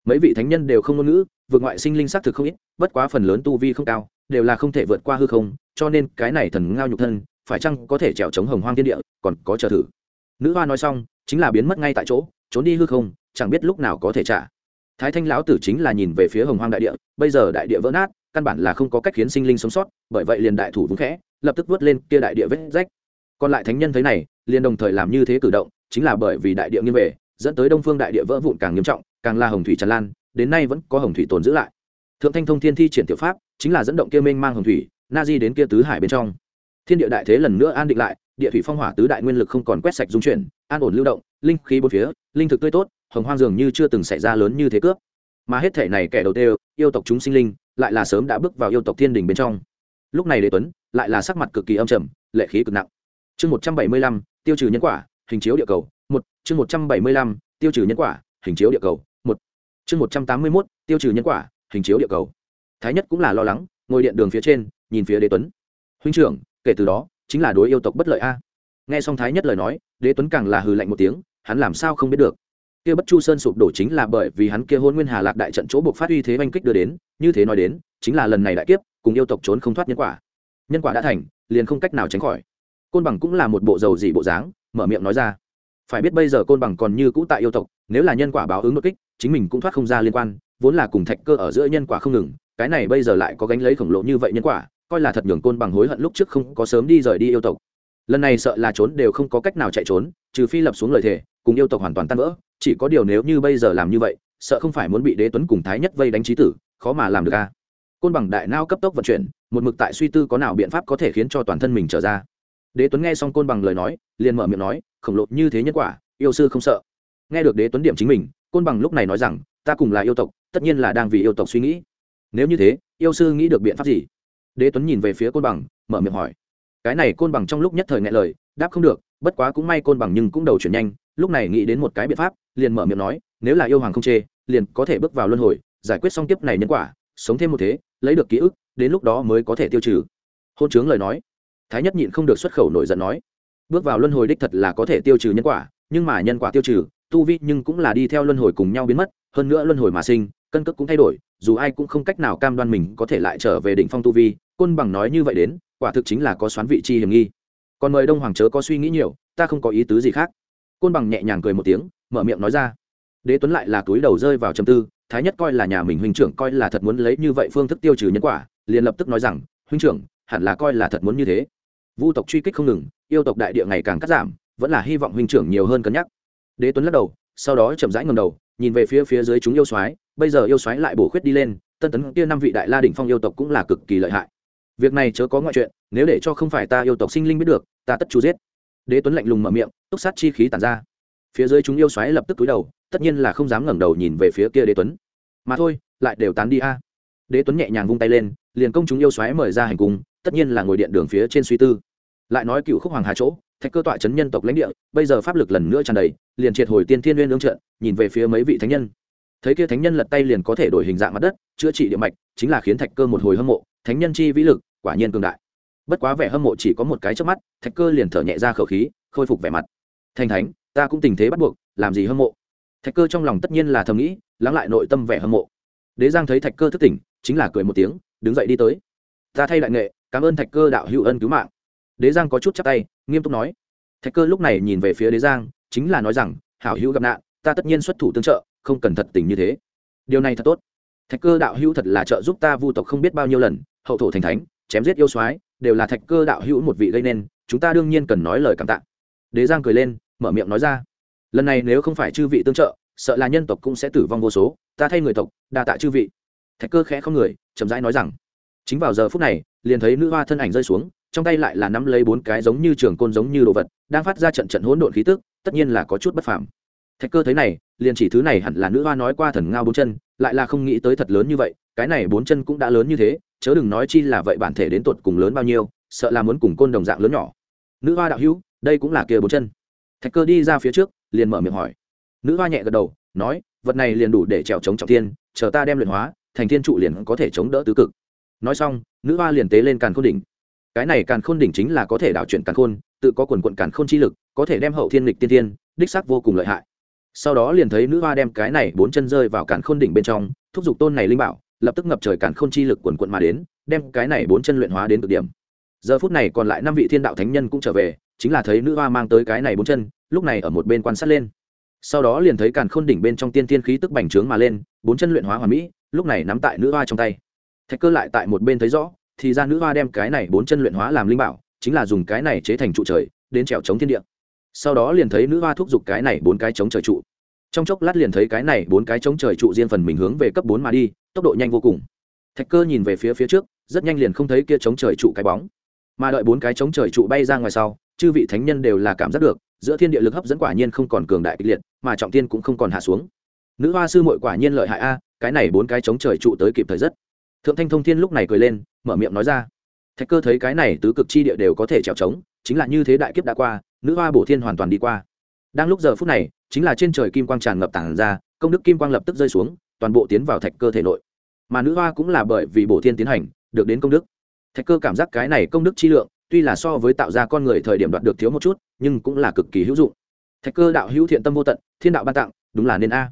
Mấy vị thánh nhân đều không ngôn ngữ, vượt ngoại sinh linh xác thực không ít, bất quá phần lớn tu vi không cao, đều là không thể vượt qua hư không, cho nên cái này thần ngao nhục thân, phải chăng có thể trèo chống hồng hoang thiên địa, còn có chờ thử. Nữ hoa nói xong, chính là biến mất ngay tại chỗ, trốn đi hư không chẳng biết lúc nào có thể trả. Thái thanh lão tử chính là nhìn về phía hồng hoang đại địa, bây giờ đại địa vỡ nát, căn bản là không có cách khiến sinh linh sống sót, bởi vậy liền đại thủ vững khẽ, lập tức vớt lên kia đại địa vết rách. Còn lại thánh nhân thấy này, liền đồng thời làm như thế cử động, chính là bởi vì đại địa nghiêng về, dẫn tới đông phương đại địa vỡ vụn càng nghiêm trọng, càng là hồng thủy tràn lan, đến nay vẫn có hồng thủy tồn giữ lại. Thượng thanh thông thiên thi triển tiểu pháp, chính là dẫn động kia Minh mang hồng thủy, na di đến kia tứ hải bên trong. Thiên địa đại thế lần nữa an định lại, địa thủy phong hỏa tứ đại nguyên lực không còn quét sạch dung chuyển, an ổn lưu động, linh khí bốn phía, linh thực tươi tốt hồng hoang dường như chưa từng xảy ra lớn như thế cướp. Mà hết thể này kẻ đầu tiên, yêu tộc chúng sinh linh, lại là sớm đã bước vào yêu tộc thiên đình bên trong. Lúc này đế tuấn, lại là sắc mặt cực kỳ âm trầm, lệ khí cực nặng. Chương một trăm bảy mươi lăm, tiêu trừ nhân quả, hình chiếu địa cầu, một. Chương một trăm bảy mươi lăm, tiêu trừ nhân quả, hình chiếu địa cầu, một. Chương một trăm tám mươi mốt, tiêu trừ nhân quả, hình chiếu địa cầu. Thái nhất cũng là lo lắng, ngồi điện đường phía trên, nhìn phía đế tuấn. Huynh trưởng, kể từ đó, chính là đối yêu tộc bất lợi a. Nghe xong thái nhất lời nói, đế tuấn càng là hừ lạnh một tiếng, hắn làm sao không biết được kia bất chu sơn sụp đổ chính là bởi vì hắn kia hôn nguyên hà lạc đại trận chỗ buộc phát uy thế oanh kích đưa đến, như thế nói đến, chính là lần này đại kiếp, cùng yêu tộc trốn không thoát nhân quả. Nhân quả đã thành, liền không cách nào tránh khỏi. Côn bằng cũng là một bộ dầu dị bộ dáng, mở miệng nói ra. Phải biết bây giờ côn bằng còn như cũ tại yêu tộc, nếu là nhân quả báo ứng đột kích, chính mình cũng thoát không ra liên quan, vốn là cùng thạch cơ ở giữa nhân quả không ngừng, cái này bây giờ lại có gánh lấy khổng lồ như vậy nhân quả, coi là thật nhường côn bằng hối hận lúc trước không có sớm đi rời đi yêu tộc. Lần này sợ là trốn đều không có cách nào chạy trốn, trừ phi lập xuống lời thề cùng yêu tộc hoàn toàn tan vỡ, chỉ có điều nếu như bây giờ làm như vậy, sợ không phải muốn bị đế tuấn cùng thái nhất vây đánh trí tử, khó mà làm được a côn bằng đại nao cấp tốc vận chuyển, một mực tại suy tư có nào biện pháp có thể khiến cho toàn thân mình trở ra. Đế tuấn nghe xong côn bằng lời nói, liền mở miệng nói, khổng lồ như thế nhân quả, yêu sư không sợ. Nghe được đế tuấn điểm chính mình, côn bằng lúc này nói rằng, ta cùng là yêu tộc, tất nhiên là đang vì yêu tộc suy nghĩ. Nếu như thế, yêu sư nghĩ được biện pháp gì? Đế tuấn nhìn về phía côn bằng, mở miệng hỏi. Cái này côn bằng trong lúc nhất thời ngại lời, đáp không được, bất quá cũng may côn bằng nhưng cũng đầu chuyển nhanh lúc này nghĩ đến một cái biện pháp, liền mở miệng nói, nếu là yêu hoàng không chê, liền có thể bước vào luân hồi, giải quyết xong kiếp này nhân quả, sống thêm một thế, lấy được ký ức, đến lúc đó mới có thể tiêu trừ. Hôn chướng lời nói. Thái nhất nhịn không được xuất khẩu nổi giận nói, bước vào luân hồi đích thật là có thể tiêu trừ nhân quả, nhưng mà nhân quả tiêu trừ, tu vi nhưng cũng là đi theo luân hồi cùng nhau biến mất, hơn nữa luân hồi mà sinh, cân cước cũng thay đổi, dù ai cũng không cách nào cam đoan mình có thể lại trở về đỉnh phong tu vi, côn bằng nói như vậy đến, quả thực chính là có xoán vị chi hiểm nghi. Còn mời đông hoàng chớ có suy nghĩ nhiều, ta không có ý tứ gì khác côn bằng nhẹ nhàng cười một tiếng, mở miệng nói ra. Đế tuấn lại là túi đầu rơi vào trầm tư, thái nhất coi là nhà mình huynh trưởng coi là thật muốn lấy như vậy phương thức tiêu trừ nhân quả, liền lập tức nói rằng, huynh trưởng, hẳn là coi là thật muốn như thế. Vu tộc truy kích không ngừng, yêu tộc đại địa ngày càng cắt giảm, vẫn là hy vọng huynh trưởng nhiều hơn cân nhắc. Đế tuấn lắc đầu, sau đó chậm rãi ngầm đầu, nhìn về phía phía dưới chúng yêu soái, bây giờ yêu soái lại bổ khuyết đi lên, tân tấn kia năm vị đại la đỉnh phong yêu tộc cũng là cực kỳ lợi hại. Việc này chớ có ngoại chuyện, nếu để cho không phải ta yêu tộc sinh linh biết được, ta tất chú giết đế tuấn lạnh lùng mở miệng, túc sát chi khí tàn ra. Phía dưới chúng yêu xoáy lập tức túi đầu, tất nhiên là không dám ngẩng đầu nhìn về phía kia đế tuấn. Mà thôi, lại đều tán đi a. Đế tuấn nhẹ nhàng vung tay lên, liền công chúng yêu xoáy mời ra hành cung, tất nhiên là ngồi điện đường phía trên suy tư. Lại nói cựu khúc hoàng hà chỗ, thạch cơ tọa chấn nhân tộc lãnh địa, bây giờ pháp lực lần nữa tràn đầy, liền triệt hồi tiên thiên nguyên lương trận, nhìn về phía mấy vị thánh nhân. Thấy kia thánh nhân lật tay liền có thể đổi hình dạng mặt đất, chữa trị địa mạch, chính là khiến thạch cơ một hồi hâm mộ, thánh nhân chi vĩ lực, quả nhiên cường đại bất quá vẻ hâm mộ chỉ có một cái trước mắt, thạch cơ liền thở nhẹ ra khẩu khí, khôi phục vẻ mặt. Thành thánh, ta cũng tình thế bắt buộc, làm gì hâm mộ? Thạch cơ trong lòng tất nhiên là thầm nghĩ, lắng lại nội tâm vẻ hâm mộ. Đế giang thấy thạch cơ thức tỉnh, chính là cười một tiếng, đứng dậy đi tới. Ta thay đại nghệ, cảm ơn thạch cơ đạo hữu ân cứu mạng. Đế giang có chút chắc tay, nghiêm túc nói. Thạch cơ lúc này nhìn về phía đế giang, chính là nói rằng, hảo hữu gặp nạn, ta tất nhiên xuất thủ tương trợ, không cần thật tình như thế. Điều này thật tốt. Thạch cơ đạo hữu thật là trợ giúp ta vu tộc không biết bao nhiêu lần, hậu thổ thành thánh, chém giết yêu soái đều là thạch cơ đạo hữu một vị gây nên, chúng ta đương nhiên cần nói lời cảm tạ. Đế giang cười lên, mở miệng nói ra, lần này nếu không phải chư vị tương trợ, sợ là nhân tộc cũng sẽ tử vong vô số, ta thay người tộc, đa tạ chư vị. Thạch cơ khẽ không người, chậm rãi nói rằng, chính vào giờ phút này, liền thấy nữ hoa thân ảnh rơi xuống, trong tay lại là nắm lấy bốn cái giống như trường côn giống như đồ vật, đang phát ra trận trận hỗn độn khí tức, tất nhiên là có chút bất phàm. Thạch cơ thấy này, liền chỉ thứ này hẳn là nữ hoa nói qua thần ngao bốn chân, lại là không nghĩ tới thật lớn như vậy, cái này bốn chân cũng đã lớn như thế chớ đừng nói chi là vậy bản thể đến tột cùng lớn bao nhiêu, sợ là muốn cùng côn đồng dạng lớn nhỏ. Nữ hoa đạo hữu, đây cũng là kia bốn chân. Thạch cơ đi ra phía trước, liền mở miệng hỏi. Nữ hoa nhẹ gật đầu, nói, vật này liền đủ để trèo chống trọng thiên, chờ ta đem luyện hóa, thành thiên trụ liền có thể chống đỡ tứ cực. Nói xong, nữ hoa liền tế lên càn khôn đỉnh. Cái này càn khôn đỉnh chính là có thể đảo chuyển càn khôn, tự có quần quận càn khôn chi lực, có thể đem hậu thiên lịch tiên tiên đích sắc vô cùng lợi hại. Sau đó liền thấy nữ hoa đem cái này bốn chân rơi vào càn khôn đỉnh bên trong, thúc giục tôn này linh bảo lập tức ngập trời càn khôn chi lực quần quận mà đến, đem cái này bốn chân luyện hóa đến cực điểm. Giờ phút này còn lại năm vị thiên đạo thánh nhân cũng trở về, chính là thấy nữ hoa mang tới cái này bốn chân, lúc này ở một bên quan sát lên. Sau đó liền thấy càn khôn đỉnh bên trong tiên tiên khí tức bành trướng mà lên, bốn chân luyện hóa hoàn mỹ, lúc này nắm tại nữ hoa trong tay. Thạch cơ lại tại một bên thấy rõ, thì ra nữ hoa đem cái này bốn chân luyện hóa làm linh bảo, chính là dùng cái này chế thành trụ trời, đến trèo chống thiên địa. Sau đó liền thấy nữ hoa thúc giục cái này bốn cái chống trời trụ trong chốc lát liền thấy cái này bốn cái chống trời trụ riêng phần mình hướng về cấp bốn mà đi, tốc độ nhanh vô cùng. Thạch cơ nhìn về phía phía trước, rất nhanh liền không thấy kia chống trời trụ cái bóng. Mà đợi bốn cái chống trời trụ bay ra ngoài sau, chư vị thánh nhân đều là cảm giác được, giữa thiên địa lực hấp dẫn quả nhiên không còn cường đại kịch liệt, mà trọng tiên cũng không còn hạ xuống. Nữ hoa sư mội quả nhiên lợi hại a, cái này bốn cái chống trời trụ tới kịp thời rất. Thượng thanh thông thiên lúc này cười lên, mở miệng nói ra. Thạch cơ thấy cái này tứ cực chi địa đều có thể trèo trống, chính là như thế đại kiếp đã qua, nữ hoa bổ thiên hoàn toàn đi qua. Đang lúc giờ phút này chính là trên trời kim quang tràn ngập tảng ra, công đức kim quang lập tức rơi xuống, toàn bộ tiến vào thạch cơ thể nội. Mà nữ hoa cũng là bởi vì bổ thiên tiến hành, được đến công đức. Thạch cơ cảm giác cái này công đức chi lượng, tuy là so với tạo ra con người thời điểm đoạt được thiếu một chút, nhưng cũng là cực kỳ hữu dụng. Thạch cơ đạo hữu thiện tâm vô tận, thiên đạo ban tặng, đúng là nên a.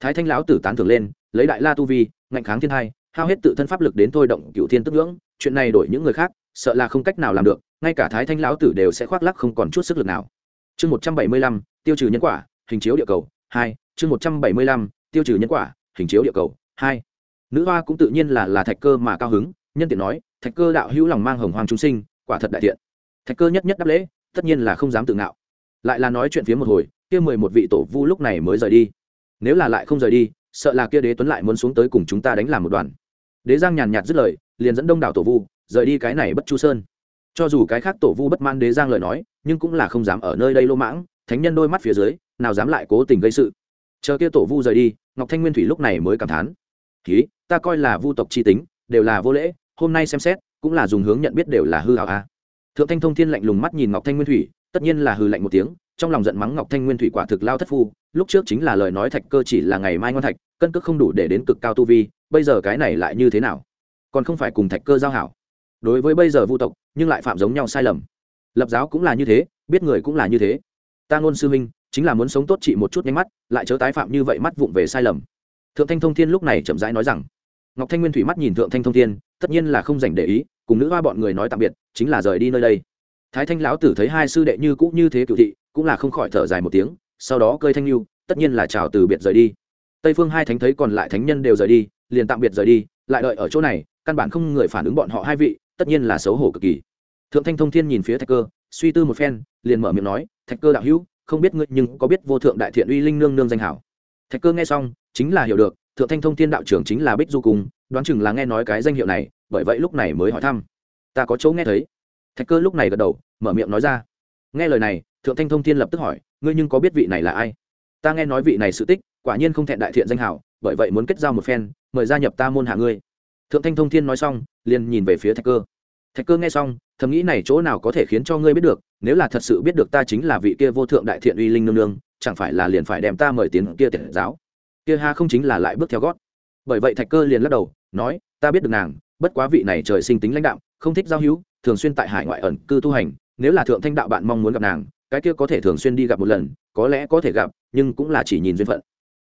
Thái thanh lão tử tán thưởng lên, lấy đại la tu vi, ngạnh kháng thiên hai hao hết tự thân pháp lực đến thôi động cựu thiên tức ngưỡng, chuyện này đổi những người khác, sợ là không cách nào làm được, ngay cả thái thanh lão tử đều sẽ khoác lắc không còn chút sức lực nào. Chương một trăm bảy mươi lăm, tiêu trừ nhân quả hình chiếu địa cầu, hai, chương một trăm bảy mươi lăm, tiêu trừ nhân quả, hình chiếu địa cầu, hai. Nữ hoa cũng tự nhiên là là thạch cơ mà cao hứng, nhân tiện nói, thạch cơ đạo hữu lòng mang hồng hoàng chúng sinh, quả thật đại thiện thạch cơ nhất nhất đáp lễ, tất nhiên là không dám tự ngạo. Lại là nói chuyện phía một hồi, kia mười một vị tổ vu lúc này mới rời đi. Nếu là lại không rời đi, sợ là kia đế tuấn lại muốn xuống tới cùng chúng ta đánh làm một đoàn. Đế giang nhàn nhạt dứt lời, liền dẫn đông đảo tổ vu, rời đi cái này bất chu sơn. Cho dù cái khác tổ vu bất man đế giang lời nói, nhưng cũng là không dám ở nơi đây lô mãng thánh nhân đôi mắt phía dưới, nào dám lại cố tình gây sự. Chờ kia tổ vu rời đi, ngọc thanh nguyên thủy lúc này mới cảm thán. Ký ta coi là vu tộc c h i tính, đều là vô lễ, hôm nay xem xét, cũng là dùng hướng nhận biết đều là hư hảo a. Thượng thanh thông thiên lạnh lùng mắt nhìn ngọc thanh nguyên thủy, tất nhiên là hư lạnh một tiếng, trong lòng giận mắng ngọc thanh nguyên thủy quả thực lao thất phu, lúc trước chính là lời nói thạch cơ chỉ là ngày mai ngon thạch, cân cước không đủ để đến cực cao tu vi, bây giờ cái này lại như thế nào? Còn không phải cùng thạch cơ giao hảo. Đối với bây giờ vu tộc, nhưng lại phạm giống nhau sai lầm. Lập giáo cũng là như thế, biết người cũng là như thế ta ngôn sư minh chính là muốn sống tốt chị một chút nhanh mắt, lại chớ tái phạm như vậy mắt vụng về sai lầm. Thượng thanh thông thiên lúc này chậm rãi nói rằng, ngọc thanh nguyên thủy mắt nhìn thượng thanh thông thiên, tất nhiên là không dành để ý, cùng nữ hoa bọn người nói tạm biệt, chính là rời đi nơi đây. Thái thanh lão tử thấy hai sư đệ như cũ như thế cựu thị, cũng là không khỏi thở dài một tiếng, sau đó cơi thanh lưu, tất nhiên là chào từ biệt rời đi. Tây phương hai thánh thấy còn lại thánh nhân đều rời đi, liền tạm biệt rời đi, lại đợi ở chỗ này, căn bản không người phản ứng bọn họ hai vị, tất nhiên là xấu hổ cực kỳ. Thượng thanh thông thiên nhìn phía thạch cơ, suy tư một phen, liền mở miệng nói thạch cơ đạo hữu, không biết ngươi nhưng có biết vô thượng đại thiện uy linh nương nương danh hảo. Thạch cơ nghe xong, chính là hiểu được, thượng thanh thông thiên đạo trưởng chính là bích du cùng đoán chừng là nghe nói cái danh hiệu này, bởi vậy lúc này mới hỏi thăm. Ta có chỗ nghe thấy. Thạch cơ lúc này gật đầu, mở miệng nói ra. Nghe lời này, thượng thanh thông thiên lập tức hỏi, ngươi nhưng có biết vị này là ai? Ta nghe nói vị này sự tích, quả nhiên không thẹn đại thiện danh hảo, bởi vậy muốn kết giao một phen, mời gia nhập ta môn hạ ngươi. Thượng thanh thông thiên nói xong, liền nhìn về phía thạch cơ. Thạch cơ nghe xong, thầm nghĩ này chỗ nào có thể khiến cho ngươi biết được nếu là thật sự biết được ta chính là vị kia vô thượng đại thiện uy linh nương nương, chẳng phải là liền phải đem ta mời tiến kia tiện giáo? Kia ha không chính là lại bước theo gót. Bởi vậy thạch cơ liền lắc đầu, nói, ta biết được nàng, bất quá vị này trời sinh tính lãnh đạo không thích giao hữu, thường xuyên tại hải ngoại ẩn cư tu hành, nếu là thượng thanh đạo bạn mong muốn gặp nàng, cái kia có thể thường xuyên đi gặp một lần, có lẽ có thể gặp, nhưng cũng là chỉ nhìn duyên phận.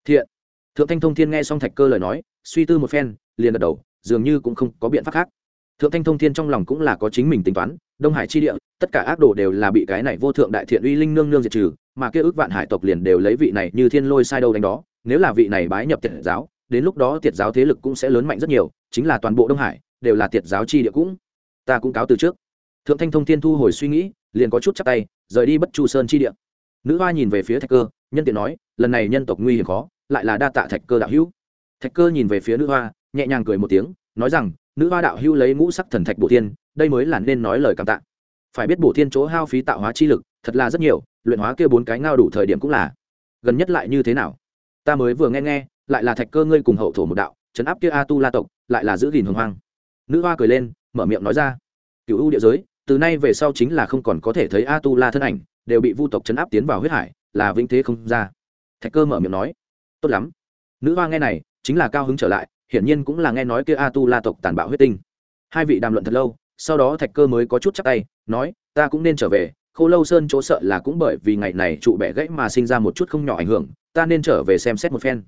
Thiện. Thượng thanh thông thiên nghe xong thạch cơ lời nói, suy tư một phen, liền gật đầu, dường như cũng không có biện pháp khác thượng thanh thông thiên trong lòng cũng là có chính mình tính toán, đông hải chi địa, tất cả ác đồ đều là bị cái này vô thượng đại thiện uy linh nương nương diệt trừ, mà kia ước vạn hải tộc liền đều lấy vị này như thiên lôi sai đâu đánh đó, nếu là vị này bái nhập tiệt giáo, đến lúc đó tiệt giáo thế lực cũng sẽ lớn mạnh rất nhiều, chính là toàn bộ đông hải, đều là tiệt giáo chi địa cũng. Ta cũng cáo từ trước. Thượng thanh thông thiên thu hồi suy nghĩ, liền có chút chắc tay, rời đi bất chu sơn chi địa. Nữ hoa nhìn về phía thạch cơ, nhân tiện nói, lần này nhân tộc nguy hiểm khó, lại là đa tạ thạch cơ đạo hữu. Thạch cơ nhìn về phía nữ hoa, nhẹ nhàng cười một tiếng, nói rằng nữ hoa đạo hưu lấy ngũ sắc thần thạch bổ thiên, đây mới là nên nói lời cảm tạ. Phải biết bổ thiên chỗ hao phí tạo hóa chi lực, thật là rất nhiều, luyện hóa kia bốn cái ngao đủ thời điểm cũng là. Gần nhất lại như thế nào? Ta mới vừa nghe nghe, lại là thạch cơ ngươi cùng hậu thổ một đạo, chấn áp kia a tu la tộc, lại là giữ gìn hồng hoang. Nữ hoa cười lên, mở miệng nói ra. Cựu ưu địa giới, từ nay về sau chính là không còn có thể thấy a tu la thân ảnh, đều bị vu tộc chấn áp tiến vào huyết hải, là vĩnh thế không ra. Thạch cơ mở miệng nói. Tốt lắm. Nữ hoa nghe này, chính là cao hứng trở lại hiển nhiên cũng là nghe nói kia a tu la tộc tàn bạo huyết tinh. Hai vị đàm luận thật lâu, sau đó thạch cơ mới có chút chắc tay, nói, ta cũng nên trở về, khô lâu sơn chỗ sợ là cũng bởi vì ngày này trụ bẻ gãy mà sinh ra một chút không nhỏ ảnh hưởng, ta nên trở về xem xét một phen.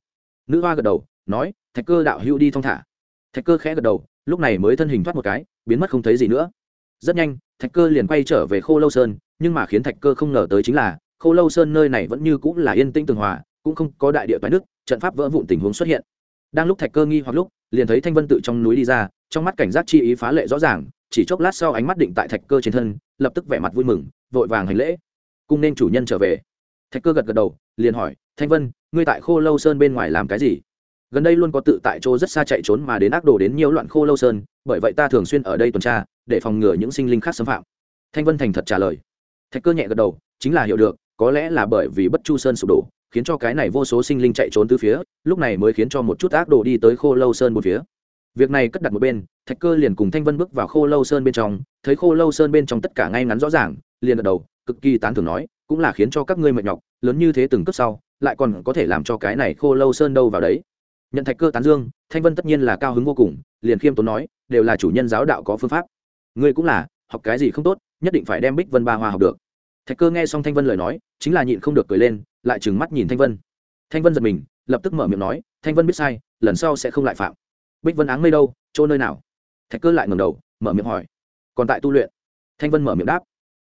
Nữ hoa gật đầu, nói, thạch cơ đạo hữu đi thong thả. Thạch cơ khẽ gật đầu, lúc này mới thân hình thoát một cái, biến mất không thấy gì nữa. Rất nhanh, thạch cơ liền quay trở về khô lâu sơn, nhưng mà khiến thạch cơ không ngờ tới chính là, khô lâu sơn nơi này vẫn như cũng là yên tĩnh tường hòa, cũng không có đại địa toái nước, trận pháp vỡ vụn tình huống xuất hiện đang lúc thạch cơ nghi hoặc lúc, liền thấy thanh vân tự trong núi đi ra, trong mắt cảnh giác chi ý phá lệ rõ ràng, chỉ chốc lát sau ánh mắt định tại thạch cơ trên thân, lập tức vẻ mặt vui mừng, vội vàng hành lễ. Cung nên chủ nhân trở về. Thạch cơ gật gật đầu, liền hỏi, thanh vân, ngươi tại khô lâu sơn bên ngoài làm cái gì? Gần đây luôn có tự tại chỗ rất xa chạy trốn mà đến ác đồ đến nhiều loạn khô lâu sơn, bởi vậy ta thường xuyên ở đây tuần tra, để phòng ngừa những sinh linh khác xâm phạm. Thanh vân thành thật trả lời. Thạch cơ nhẹ gật đầu, chính là hiểu được, có lẽ là bởi vì bất chu sơn sụp đổ khiến cho cái này vô số sinh linh chạy trốn từ phía, lúc này mới khiến cho một chút ác đồ đi tới khô lâu sơn một phía. Việc này cất đặt một bên, thạch cơ liền cùng thanh vân bước vào khô lâu sơn bên trong, thấy khô lâu sơn bên trong tất cả ngay ngắn rõ ràng, liền gật đầu, cực kỳ tán thưởng nói, cũng là khiến cho các ngươi mệt nhọc, lớn như thế từng cấp sau, lại còn có thể làm cho cái này khô lâu sơn đâu vào đấy. Nhận thạch cơ tán dương, thanh vân tất nhiên là cao hứng vô cùng, liền khiêm tốn nói, đều là chủ nhân giáo đạo có phương pháp. Ngươi cũng là, học cái gì không tốt, nhất định phải đem bích vân ba hoa học được. Thạch cơ nghe xong thanh vân lời nói, chính là nhịn không được cười lên lại trừng mắt nhìn thanh vân. Thanh vân giật mình, lập tức mở miệng nói, thanh vân biết sai, lần sau sẽ không lại phạm. Bích vân áng mây đâu, chỗ nơi nào? Thạch cơ lại ngầm đầu, mở miệng hỏi, còn tại tu luyện? Thanh vân mở miệng đáp.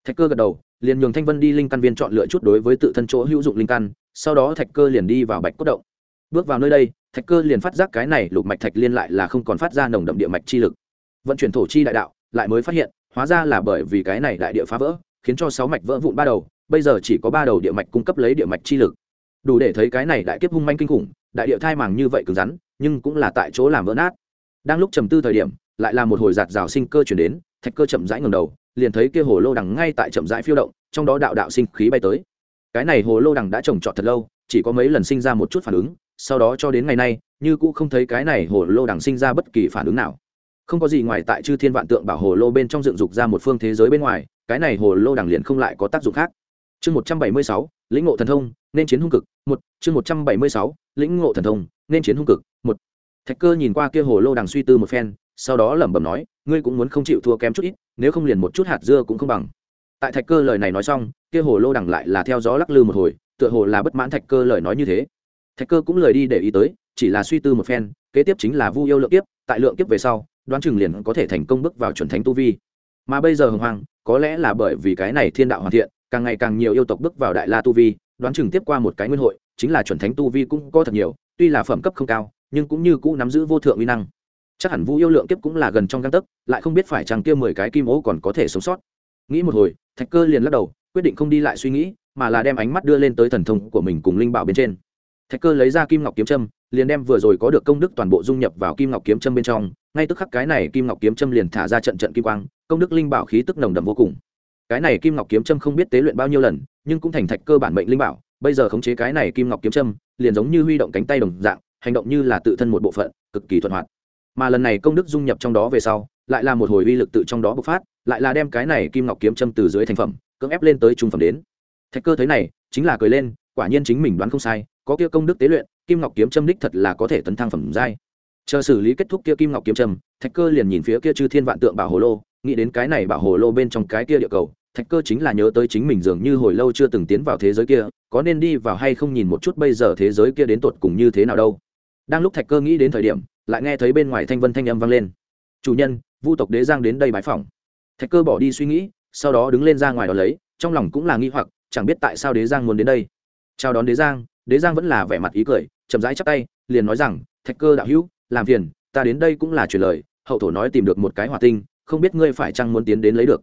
Thạch cơ gật đầu, liền nhường thanh vân đi linh căn viên chọn lựa chút đối với tự thân chỗ hữu dụng linh căn, sau đó thạch cơ liền đi vào bạch cốt động. Bước vào nơi đây, thạch cơ liền phát giác cái này lục mạch thạch liên lại là không còn phát ra nồng đậm địa mạch chi lực. Vận chuyển thổ chi đại đạo, lại mới phát hiện, hóa ra là bởi vì cái này đại địa phá vỡ, khiến cho sáu mạch vỡ vụn ba đầu bây giờ chỉ có ba đầu địa mạch cung cấp lấy địa mạch chi lực. Đủ để thấy cái này đại kiếp hung manh kinh khủng, đại địa thai màng như vậy cứng rắn, nhưng cũng là tại chỗ làm vỡ nát. Đang lúc trầm tư thời điểm, lại là một hồi giạt rào sinh cơ chuyển đến, thạch cơ chậm rãi ngầm đầu, liền thấy kia hồ lô đằng ngay tại chậm rãi phiêu động, trong đó đạo đạo sinh khí bay tới. Cái này hồ lô đằng đã trồng trọt thật lâu, chỉ có mấy lần sinh ra một chút phản ứng, sau đó cho đến ngày nay, như cũ không thấy cái này hồ lô đằng sinh ra bất kỳ phản ứng nào. Không có gì ngoài tại chư thiên vạn tượng bảo hồ lô bên trong dựng dục ra một phương thế giới bên ngoài, cái này hồ lô đằng liền không lại có tác dụng khác chương một trăm bảy mươi sáu, lĩnh ngộ thần thông, nên chiến hung cực, một, chương một trăm bảy mươi sáu, lĩnh ngộ thần thông, nên chiến hung cực, một. Thạch cơ nhìn qua kia hồ lô đằng suy tư một phen, sau đó lẩm bẩm nói, ngươi cũng muốn không chịu thua kém chút ít, nếu không liền một chút hạt dưa cũng không bằng. Tại thạch cơ lời này nói xong, kia hồ lô đằng lại là theo gió lắc lư một hồi, tựa hồ là bất mãn thạch cơ lời nói như thế. Thạch cơ cũng lời đi để ý tới, chỉ là suy tư một phen, kế tiếp chính là vu yêu lượng kiếp, tại lượng kiếp về sau, đoán chừng liền có thể thành công bước vào chuẩn thánh tu vi. Mà bây giờ hồng hoàng có lẽ là bởi vì cái này thiên đạo hoàn thiện càng ngày càng nhiều yêu tộc bước vào đại la tu vi, đoán chừng tiếp qua một cái nguyên hội, chính là chuẩn thánh tu vi cũng có thật nhiều, tuy là phẩm cấp không cao, nhưng cũng như cũ nắm giữ vô thượng uy năng. Chắc hẳn vu yêu lượng kiếp cũng là gần trong găng tấc, lại không biết phải chăng kia mười cái kim ố còn có thể sống sót. Nghĩ một hồi, thạch cơ liền lắc đầu, quyết định không đi lại suy nghĩ, mà là đem ánh mắt đưa lên tới thần thông của mình cùng linh bảo bên trên. Thạch cơ lấy ra kim ngọc kiếm trâm liền đem vừa rồi có được công đức toàn bộ dung nhập vào kim ngọc kiếm trâm bên trong, ngay tức khắc cái này kim ngọc kiếm trâm liền thả ra trận trận kim quang, công đức linh bảo khí tức nồng đậm vô cùng cái này kim ngọc kiếm trâm không biết tế luyện bao nhiêu lần, nhưng cũng thành thạch cơ bản mệnh linh bảo, bây giờ khống chế cái này kim ngọc kiếm trâm liền giống như huy động cánh tay đồng dạng, hành động như là tự thân một bộ phận, cực kỳ thuận hoạt. Mà lần này công đức dung nhập trong đó về sau, lại là một hồi uy lực tự trong đó bộc phát, lại là đem cái này kim ngọc kiếm châm từ dưới thành phẩm, cưỡng ép lên tới trung phẩm đến. Thạch cơ thấy này, chính là cười lên, quả nhiên chính mình đoán không sai, có kia công đức tế luyện, kim ngọc kiếm châm đích thật là có thể tấn thăng phẩm giai. Chờ xử lý kết thúc kia kim ngọc kiếm châm, thạch cơ liền nhìn phía kia chư thiên vạn tượng bảo hồ lô, nghĩ đến cái này bảo hồ lô bên trong cái kia địa cầu thạch cơ chính là nhớ tới chính mình dường như hồi lâu chưa từng tiến vào thế giới kia, có nên đi vào hay không nhìn một chút bây giờ thế giới kia đến tột cùng như thế nào đâu. Đang lúc thạch cơ nghĩ đến thời điểm, lại nghe thấy bên ngoài thanh vân thanh âm vang lên. Chủ nhân, vu tộc đế giang đến đây bái phỏng. Thạch cơ bỏ đi suy nghĩ, sau đó đứng lên ra ngoài đó lấy, trong lòng cũng là nghi hoặc, chẳng biết tại sao đế giang muốn đến đây. Chào đón đế giang. Đế giang vẫn là vẻ mặt ý cười, chậm rãi chắp tay, liền nói rằng, thạch cơ đạo hữu, làm phiền, ta đến đây cũng là truyền lời, hậu thổ nói tìm được một cái hỏa tinh, không biết ngươi phải chăng muốn tiến đến lấy được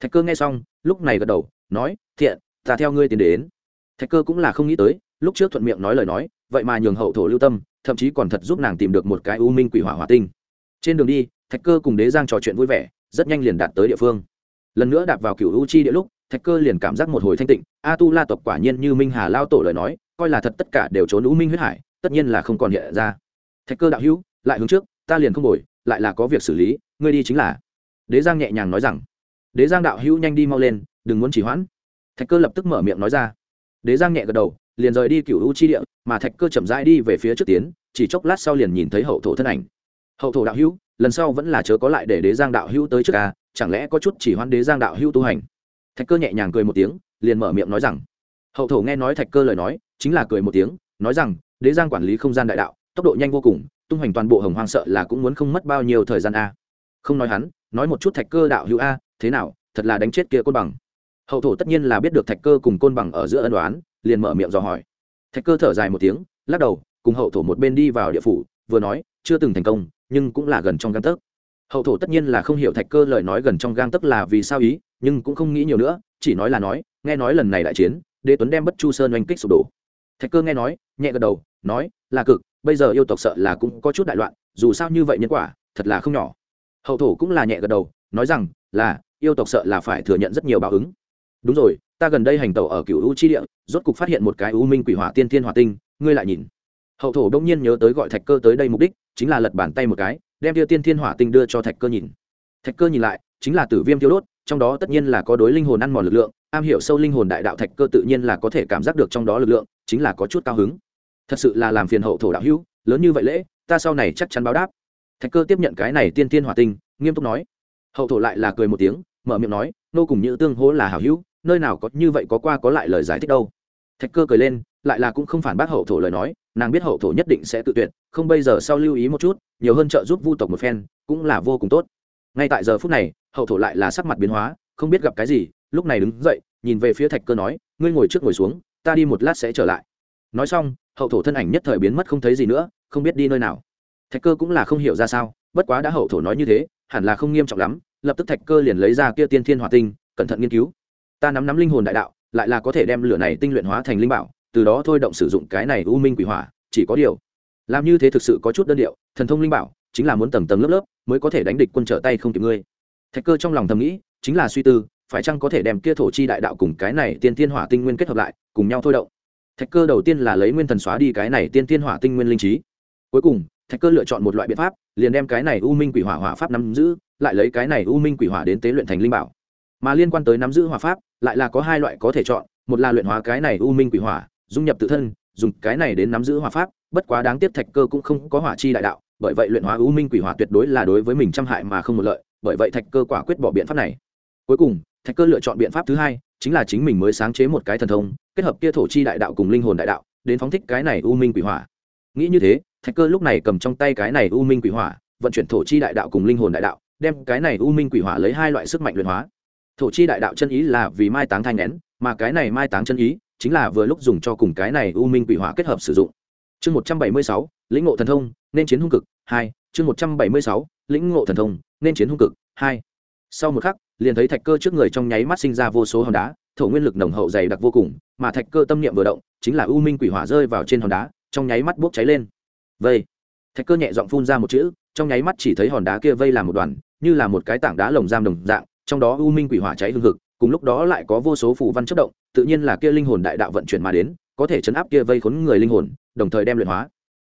thạch cơ nghe xong, lúc này gật đầu, nói, thiện, ta theo ngươi tiến đến. Thạch cơ cũng là không nghĩ tới, lúc trước thuận miệng nói lời nói, vậy mà nhường hậu thổ lưu tâm, thậm chí còn thật giúp nàng tìm được một cái u minh quỷ hỏa hỏa tinh. Trên đường đi, thạch cơ cùng đế giang trò chuyện vui vẻ, rất nhanh liền đạt tới địa phương. Lần nữa đạp vào cựu u chi địa lúc, thạch cơ liền cảm giác một hồi thanh tịnh, a tu la tộc quả nhiên như minh hà lao tổ lời nói, coi là thật tất cả đều trốn u minh huyết hải, tất nhiên là không còn hiện ra. Thạch cơ đạo hữu, lại hướng trước, ta liền không đổi lại là có việc xử lý, ngươi đi chính là. Đế giang nhẹ nhàng nói rằng đế giang đạo hữu nhanh đi mau lên, đừng muốn chỉ hoãn. Thạch cơ lập tức mở miệng nói ra. Đế giang nhẹ gật đầu, liền rời đi cựu u chi địa, mà thạch cơ chậm rãi đi về phía trước tiến, chỉ chốc lát sau liền nhìn thấy hậu thổ thân ảnh. Hậu thổ đạo hữu, lần sau vẫn là chớ có lại để đế giang đạo hữu tới trước ca chẳng lẽ có chút chỉ hoãn đế giang đạo hữu tu hành? Thạch cơ nhẹ nhàng cười một tiếng, liền mở miệng nói rằng. Hậu thổ nghe nói thạch cơ lời nói, chính là cười một tiếng, nói rằng, đế giang quản lý không gian đại đạo, tốc độ nhanh vô cùng, tung hoành toàn bộ hồng hoang sợ là cũng muốn không mất bao nhiêu thời gian a không nói hắn, nói một chút thạch cơ đạo hữu a thế nào, thật là đánh chết kia côn bằng. Hậu thổ tất nhiên là biết được thạch cơ cùng côn bằng ở giữa ân đoán liền mở miệng dò hỏi. Thạch cơ thở dài một tiếng, lắc đầu, cùng hậu thổ một bên đi vào địa phủ, vừa nói, chưa từng thành công, nhưng cũng là gần trong gang tấc. Hậu thổ tất nhiên là không hiểu thạch cơ lời nói gần trong gang tấc là vì sao ý, nhưng cũng không nghĩ nhiều nữa, chỉ nói là nói, nghe nói lần này đại chiến, đế tuấn đem bất chu sơn oanh kích sụp đổ. Thạch cơ nghe nói, nhẹ gật đầu, nói, là cực, bây giờ yêu tộc sợ là cũng có chút đại loạn, dù sao như vậy nhân quả, thật là không nhỏ. Hậu thổ cũng là nhẹ gật đầu, nói rằng, là yêu tộc sợ là phải thừa nhận rất nhiều báo ứng. Đúng rồi, ta gần đây hành tẩu ở cựu u chi địa, rốt cục phát hiện một cái u minh quỷ hỏa tiên thiên hỏa tinh, ngươi lại nhìn. Hậu thổ đông nhiên nhớ tới gọi thạch cơ tới đây mục đích, chính là lật bàn tay một cái, đem tiêu tiên thiên hỏa tinh đưa cho thạch cơ nhìn. Thạch cơ nhìn lại, chính là tử viêm tiêu đốt, trong đó tất nhiên là có đối linh hồn ăn mòn lực lượng, am hiểu sâu linh hồn đại đạo thạch cơ tự nhiên là có thể cảm giác được trong đó lực lượng, chính là có chút cao hứng. Thật sự là làm phiền hậu thổ đạo hữu, lớn như vậy lễ, ta sau này chắc chắn báo đáp. Thạch cơ tiếp nhận cái này tiên tiên hỏa tinh, nghiêm túc nói. Hậu thổ lại là cười một tiếng mở miệng nói, nô cùng như tương hố là hảo hữu, nơi nào có như vậy có qua có lại lời giải thích đâu. Thạch cơ cười lên, lại là cũng không phản bác hậu thổ lời nói, nàng biết hậu thổ nhất định sẽ tự tuyệt, không bây giờ sau lưu ý một chút, nhiều hơn trợ giúp vu tộc một phen, cũng là vô cùng tốt. Ngay tại giờ phút này, hậu thổ lại là sắc mặt biến hóa, không biết gặp cái gì, lúc này đứng dậy, nhìn về phía thạch cơ nói, ngươi ngồi trước ngồi xuống, ta đi một lát sẽ trở lại. Nói xong, hậu thổ thân ảnh nhất thời biến mất không thấy gì nữa, không biết đi nơi nào. Thạch cơ cũng là không hiểu ra sao, bất quá đã hậu thổ nói như thế, hẳn là không nghiêm trọng lắm lập tức thạch cơ liền lấy ra kia tiên thiên hỏa tinh, cẩn thận nghiên cứu. Ta nắm nắm linh hồn đại đạo, lại là có thể đem lửa này tinh luyện hóa thành linh bảo, từ đó thôi động sử dụng cái này u minh quỷ hỏa, chỉ có điều, làm như thế thực sự có chút đơn điệu, thần thông linh bảo chính là muốn tầng tầng lớp lớp mới có thể đánh địch quân trở tay không kịp ngươi. Thạch cơ trong lòng thầm nghĩ, chính là suy tư, phải chăng có thể đem kia thổ chi đại đạo cùng cái này tiên thiên hỏa tinh nguyên kết hợp lại, cùng nhau thôi động. Thạch cơ đầu tiên là lấy nguyên thần xóa đi cái này tiên thiên hỏa tinh nguyên linh trí. Cuối cùng, thạch cơ lựa chọn một loại biện pháp, liền đem cái này u minh quỷ hỏa hỏa pháp nắm giữ lại lấy cái này u minh quỷ hỏa đến tế luyện thành linh bảo. Mà liên quan tới nắm giữ hỏa pháp, lại là có hai loại có thể chọn, một là luyện hóa cái này u minh quỷ hỏa, dung nhập tự thân, dùng cái này đến nắm giữ hỏa pháp, bất quá đáng tiếc thạch cơ cũng không có hỏa chi đại đạo, bởi vậy luyện hóa u minh quỷ hỏa tuyệt đối là đối với mình trăm hại mà không một lợi, bởi vậy thạch cơ quả quyết bỏ biện pháp này. Cuối cùng, thạch cơ lựa chọn biện pháp thứ hai, chính là chính mình mới sáng chế một cái thần thông, kết hợp kia thổ chi đại đạo cùng linh hồn đại đạo, đến phóng thích cái này u minh quỷ hỏa. Nghĩ như thế, thạch cơ lúc này cầm trong tay cái này u minh quỷ hỏa, vận chuyển thổ chi đại đạo cùng linh hồn đại đạo đem cái này u minh quỷ hỏa lấy hai loại sức mạnh luyện hóa. Thổ chi đại đạo chân ý là vì mai táng thanh nén mà cái này mai táng chân ý chính là vừa lúc dùng cho cùng cái này u minh quỷ hỏa kết hợp sử dụng. Chương một trăm bảy mươi sáu, lĩnh ngộ thần thông, nên chiến hung cực, hai. Chương một trăm bảy mươi sáu, lĩnh ngộ thần thông, nên chiến hung cực, hai. Sau một khắc, liền thấy thạch cơ trước người trong nháy mắt sinh ra vô số hòn đá, thổ nguyên lực nồng hậu dày đặc vô cùng, mà thạch cơ tâm niệm vừa động, chính là u minh quỷ hỏa rơi vào trên hòn đá, trong nháy mắt bốc cháy lên. Vây. Thạch cơ nhẹ giọng phun ra một chữ, trong nháy mắt chỉ thấy hòn đá kia vây làm một đoàn như là một cái tảng đá lồng giam đồng dạng, trong đó u minh quỷ hỏa cháy hương hực, cùng lúc đó lại có vô số phù văn chất động, tự nhiên là kia linh hồn đại đạo vận chuyển mà đến, có thể chấn áp kia vây khốn người linh hồn, đồng thời đem luyện hóa.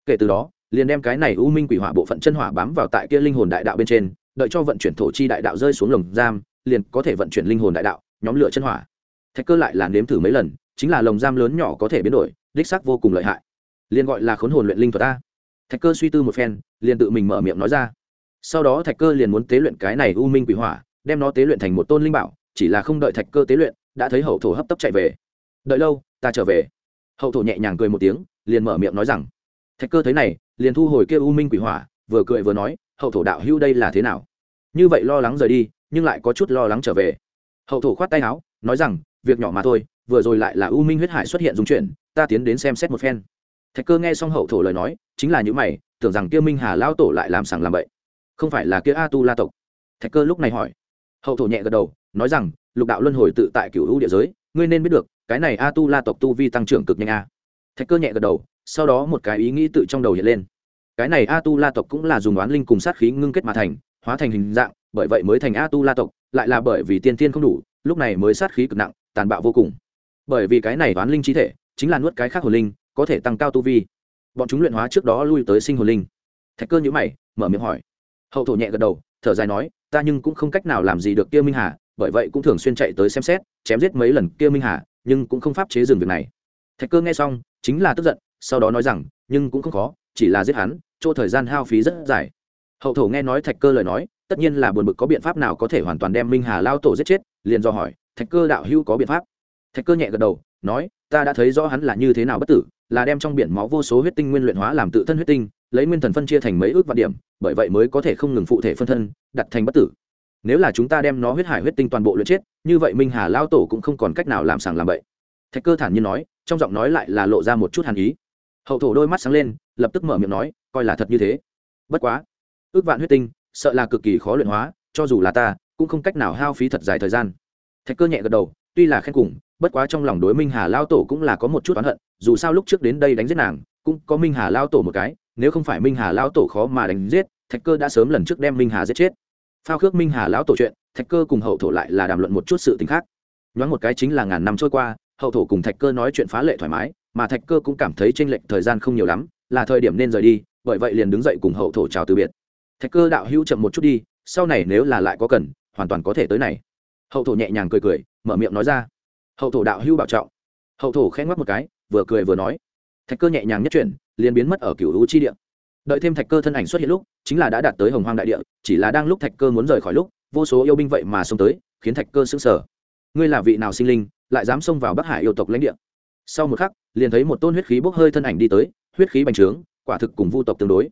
Kể từ đó, liền đem cái này u minh quỷ hỏa bộ phận chân hỏa bám vào tại kia linh hồn đại đạo bên trên, đợi cho vận chuyển thổ chi đại đạo rơi xuống lồng giam, liền có thể vận chuyển linh hồn đại đạo, nhóm lửa chân hỏa. Thạch cơ lại là nếm thử mấy lần, chính là lồng giam lớn nhỏ có thể biến đổi, đích xác vô cùng lợi hại. Liền gọi là khốn hồn luyện linh thuật ta. Thạch cơ suy tư một phen, liền tự mình mở miệng nói ra sau đó thạch cơ liền muốn tế luyện cái này u minh quỷ hỏa, đem nó tế luyện thành một tôn linh bảo, chỉ là không đợi thạch cơ tế luyện, đã thấy hậu thổ hấp tấp chạy về. Đợi lâu, ta trở về. Hậu thổ nhẹ nhàng cười một tiếng, liền mở miệng nói rằng, thạch cơ thấy này, liền thu hồi kia u minh quỷ hỏa, vừa cười vừa nói, hậu thổ đạo hữu đây là thế nào? Như vậy lo lắng rời đi, nhưng lại có chút lo lắng trở về. Hậu thổ khoát tay áo, nói rằng, việc nhỏ mà thôi, vừa rồi lại là u minh huyết hải xuất hiện dung chuyển, ta tiến đến xem xét một phen. Thạch cơ nghe xong hậu thổ lời nói, chính là những mày, tưởng rằng kia minh hà lao tổ lại làm sàng làm bậy không phải là kia a tu la tộc? Thạch cơ lúc này hỏi. Hậu thổ nhẹ gật đầu, nói rằng, lục đạo luân hồi tự tại cựu hữu địa giới, ngươi nên biết được, cái này a tu la tộc tu vi tăng trưởng cực nhanh a. Thạch cơ nhẹ gật đầu, sau đó một cái ý nghĩ tự trong đầu hiện lên. Cái này a tu la tộc cũng là dùng oán linh cùng sát khí ngưng kết mà thành, hóa thành hình dạng, bởi vậy mới thành a tu la tộc, lại là bởi vì tiên tiên không đủ, lúc này mới sát khí cực nặng, tàn bạo vô cùng. Bởi vì cái này oán linh chi thể, chính là nuốt cái khác hồn linh, có thể tăng cao tu vi. Bọn chúng luyện hóa trước đó lui tới sinh hồn linh. Thạch cơ nhữ mày, mở miệng hỏi hậu thổ nhẹ gật đầu, thở dài nói, ta nhưng cũng không cách nào làm gì được kia minh hà, bởi vậy cũng thường xuyên chạy tới xem xét, chém giết mấy lần kia minh hà, nhưng cũng không pháp chế dừng việc này. Thạch cơ nghe xong, chính là tức giận, sau đó nói rằng, nhưng cũng không khó, chỉ là giết hắn, chỗ thời gian hao phí rất dài. Hậu thổ nghe nói thạch cơ lời nói, tất nhiên là buồn bực có biện pháp nào có thể hoàn toàn đem minh hà lao tổ giết chết, liền do hỏi, thạch cơ đạo hữu có biện pháp? Thạch cơ nhẹ gật đầu, nói, ta đã thấy rõ hắn là như thế nào bất tử, là đem trong biển máu vô số huyết tinh nguyên luyện hóa làm tự thân huyết tinh lấy nguyên thần phân chia thành mấy ước vạn điểm, bởi vậy mới có thể không ngừng phụ thể phân thân, đặt thành bất tử. Nếu là chúng ta đem nó huyết hải huyết tinh toàn bộ luyện chết, như vậy minh hà lao tổ cũng không còn cách nào làm sàng làm bậy. Thạch cơ thản nhiên nói, trong giọng nói lại là lộ ra một chút hàn ý. Hậu thổ đôi mắt sáng lên, lập tức mở miệng nói, coi là thật như thế. Bất quá, ước vạn huyết tinh, sợ là cực kỳ khó luyện hóa, cho dù là ta, cũng không cách nào hao phí thật dài thời gian. Thạch cơ nhẹ gật đầu, tuy là khen cùng, bất quá trong lòng đối minh hà lao tổ cũng là có một chút oán hận, dù sao lúc trước đến đây đánh giết nàng, cũng có minh hà lao tổ một cái nếu không phải minh hà lão tổ khó mà đánh giết, thạch cơ đã sớm lần trước đem minh hà giết chết. Phao khước minh hà lão tổ chuyện, thạch cơ cùng hậu thổ lại là đàm luận một chút sự t ì n h khác. Nhoáng một cái chính là ngàn năm trôi qua, hậu thổ cùng thạch cơ nói chuyện phá lệ thoải mái, mà thạch cơ cũng cảm thấy tranh lệch thời gian không nhiều lắm, là thời điểm nên rời đi, bởi vậy liền đứng dậy cùng hậu thổ chào từ biệt. Thạch cơ đạo hữu chậm một chút đi, sau này nếu là lại có cần, hoàn toàn có thể tới này. Hậu thổ nhẹ nhàng cười cười, mở miệng nói ra. Hậu thổ đạo hữu bảo trọng. Hậu thổ khẽ ngoắc một cái, vừa cười vừa nói. Thạch cơ nhẹ nhàng nhất chuyển liền biến mất ở cựu lũ chi địa. Đợi thêm thạch cơ thân ảnh xuất hiện lúc, chính là đã đạt tới hồng hoang đại địa, chỉ là đang lúc thạch cơ muốn rời khỏi lúc, vô số yêu binh vậy mà xông tới, khiến thạch cơ sững sờ. Ngươi là vị nào sinh linh, lại dám xông vào bắc hải yêu tộc lãnh địa? Sau một khắc, liền thấy một tôn huyết khí bốc hơi thân ảnh đi tới, huyết khí bành trướng, quả thực cùng vu tộc tương đối.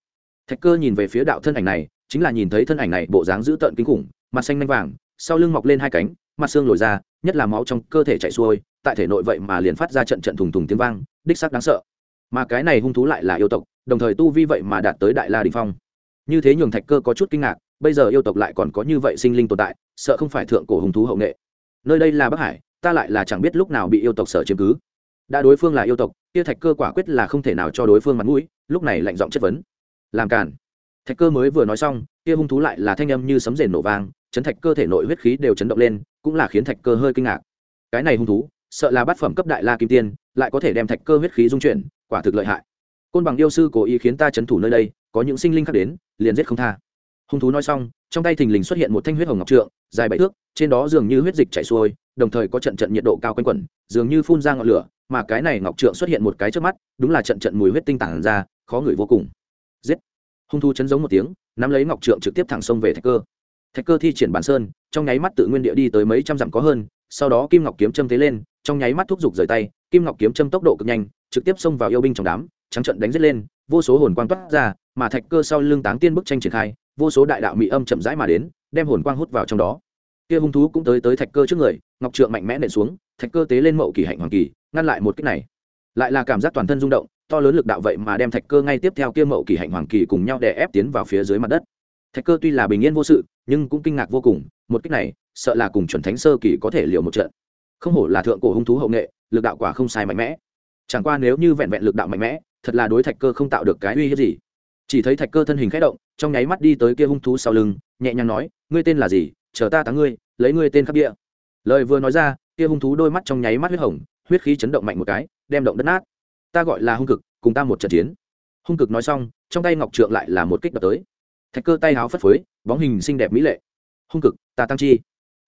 Thạch cơ nhìn về phía đạo thân ảnh này, chính là nhìn thấy thân ảnh này bộ dáng dữ tợn kinh khủng, mặt xanh nanh vàng, sau lưng mọc lên hai cánh, mặt xương lồi ra, nhất là máu trong cơ thể chạy xuôi, tại thể nội vậy mà liền phát ra trận trận thùng thùng tiếng vang, đích sắc đáng sợ mà cái này hung thú lại là yêu tộc, đồng thời tu vi vậy mà đạt tới đại la đình phong. Như thế nhường thạch cơ có chút kinh ngạc, bây giờ yêu tộc lại còn có như vậy sinh linh tồn tại, sợ không phải thượng cổ hung thú hậu nghệ. Nơi đây là bắc hải, ta lại là chẳng biết lúc nào bị yêu tộc sở chiếm cứ. Đã đối phương là yêu tộc, kia thạch cơ quả quyết là không thể nào cho đối phương mặt mũi, lúc này lạnh giọng chất vấn. Làm cản thạch cơ mới vừa nói xong, kia hung thú lại là thanh âm như sấm rền nổ vang, chấn thạch cơ thể nội huyết khí đều chấn động lên, cũng là khiến thạch cơ hơi kinh ngạc. Cái này hung thú, sợ là bát phẩm cấp đại la kim tiên, lại có thể đem thạch cơ huyết khí dung chuyển quả thực lợi hại. Côn bằng yêu sư cố ý khiến ta chấn thủ nơi đây, có những sinh linh khác đến, liền giết không tha. Hung thú nói xong, trong tay thình lình xuất hiện một thanh huyết hồng ngọc trượng, dài bảy thước, trên đó dường như huyết dịch chảy xuôi, đồng thời có trận trận nhiệt độ cao quanh quẩn, dường như phun ra ngọn lửa, mà cái này ngọc trượng xuất hiện một cái trước mắt, đúng là trận trận mùi huyết tinh tản ra, khó ngửi vô cùng. Giết! Hung thú chấn giống một tiếng, nắm lấy ngọc trượng trực tiếp thẳng sông về thạch cơ. Thạch cơ thi triển bản sơn, trong nháy mắt tự nguyên địa đi tới mấy trăm dặm có hơn, sau đó kim ngọc kiếm châm thế lên, trong nháy mắt thúc giục rời tay, kim ngọc kiếm châm tốc độ cực nhanh trực tiếp xông vào yêu binh trong đám, trắng trận đánh giết lên, vô số hồn quang toát ra, mà thạch cơ sau lưng táng tiên bức tranh triển khai, vô số đại đạo mỹ âm chậm rãi mà đến, đem hồn quang hút vào trong đó. Kia hung thú cũng tới tới thạch cơ trước người, ngọc trượng mạnh mẽ nện xuống, thạch cơ tế lên mậu kỳ hạnh hoàng kỳ, ngăn lại một kích này. Lại là cảm giác toàn thân rung động, to lớn lực đạo vậy mà đem thạch cơ ngay tiếp theo kia mậu kỳ hạnh hoàng kỳ cùng nhau đè ép tiến vào phía dưới mặt đất. Thạch cơ tuy là bình yên vô sự, nhưng cũng kinh ngạc vô cùng, một kích này, sợ là cùng chuẩn thánh sơ kỳ có thể liều một trận. Không hổ là thượng cổ hung thú hậu nghệ, lực đạo quả không sai mạnh mẽ chẳng qua nếu như vẹn vẹn lực đạo mạnh mẽ, thật là đối thạch cơ không tạo được cái uy hiếp gì. Chỉ thấy thạch cơ thân hình khẽ động, trong nháy mắt đi tới kia hung thú sau lưng, nhẹ nhàng nói, ngươi tên là gì? Chờ ta táng ngươi, lấy ngươi tên khắc địa. Lời vừa nói ra, kia hung thú đôi mắt trong nháy mắt huyết hồng, huyết khí chấn động mạnh một cái, đem động đất nát. Ta gọi là hung cực, cùng ta một trận chiến. Hung cực nói xong, trong tay ngọc trượng lại là một kích đập tới. Thạch cơ tay háo phất phới, bóng hình xinh đẹp mỹ lệ. Hung cực, ta tăng chi.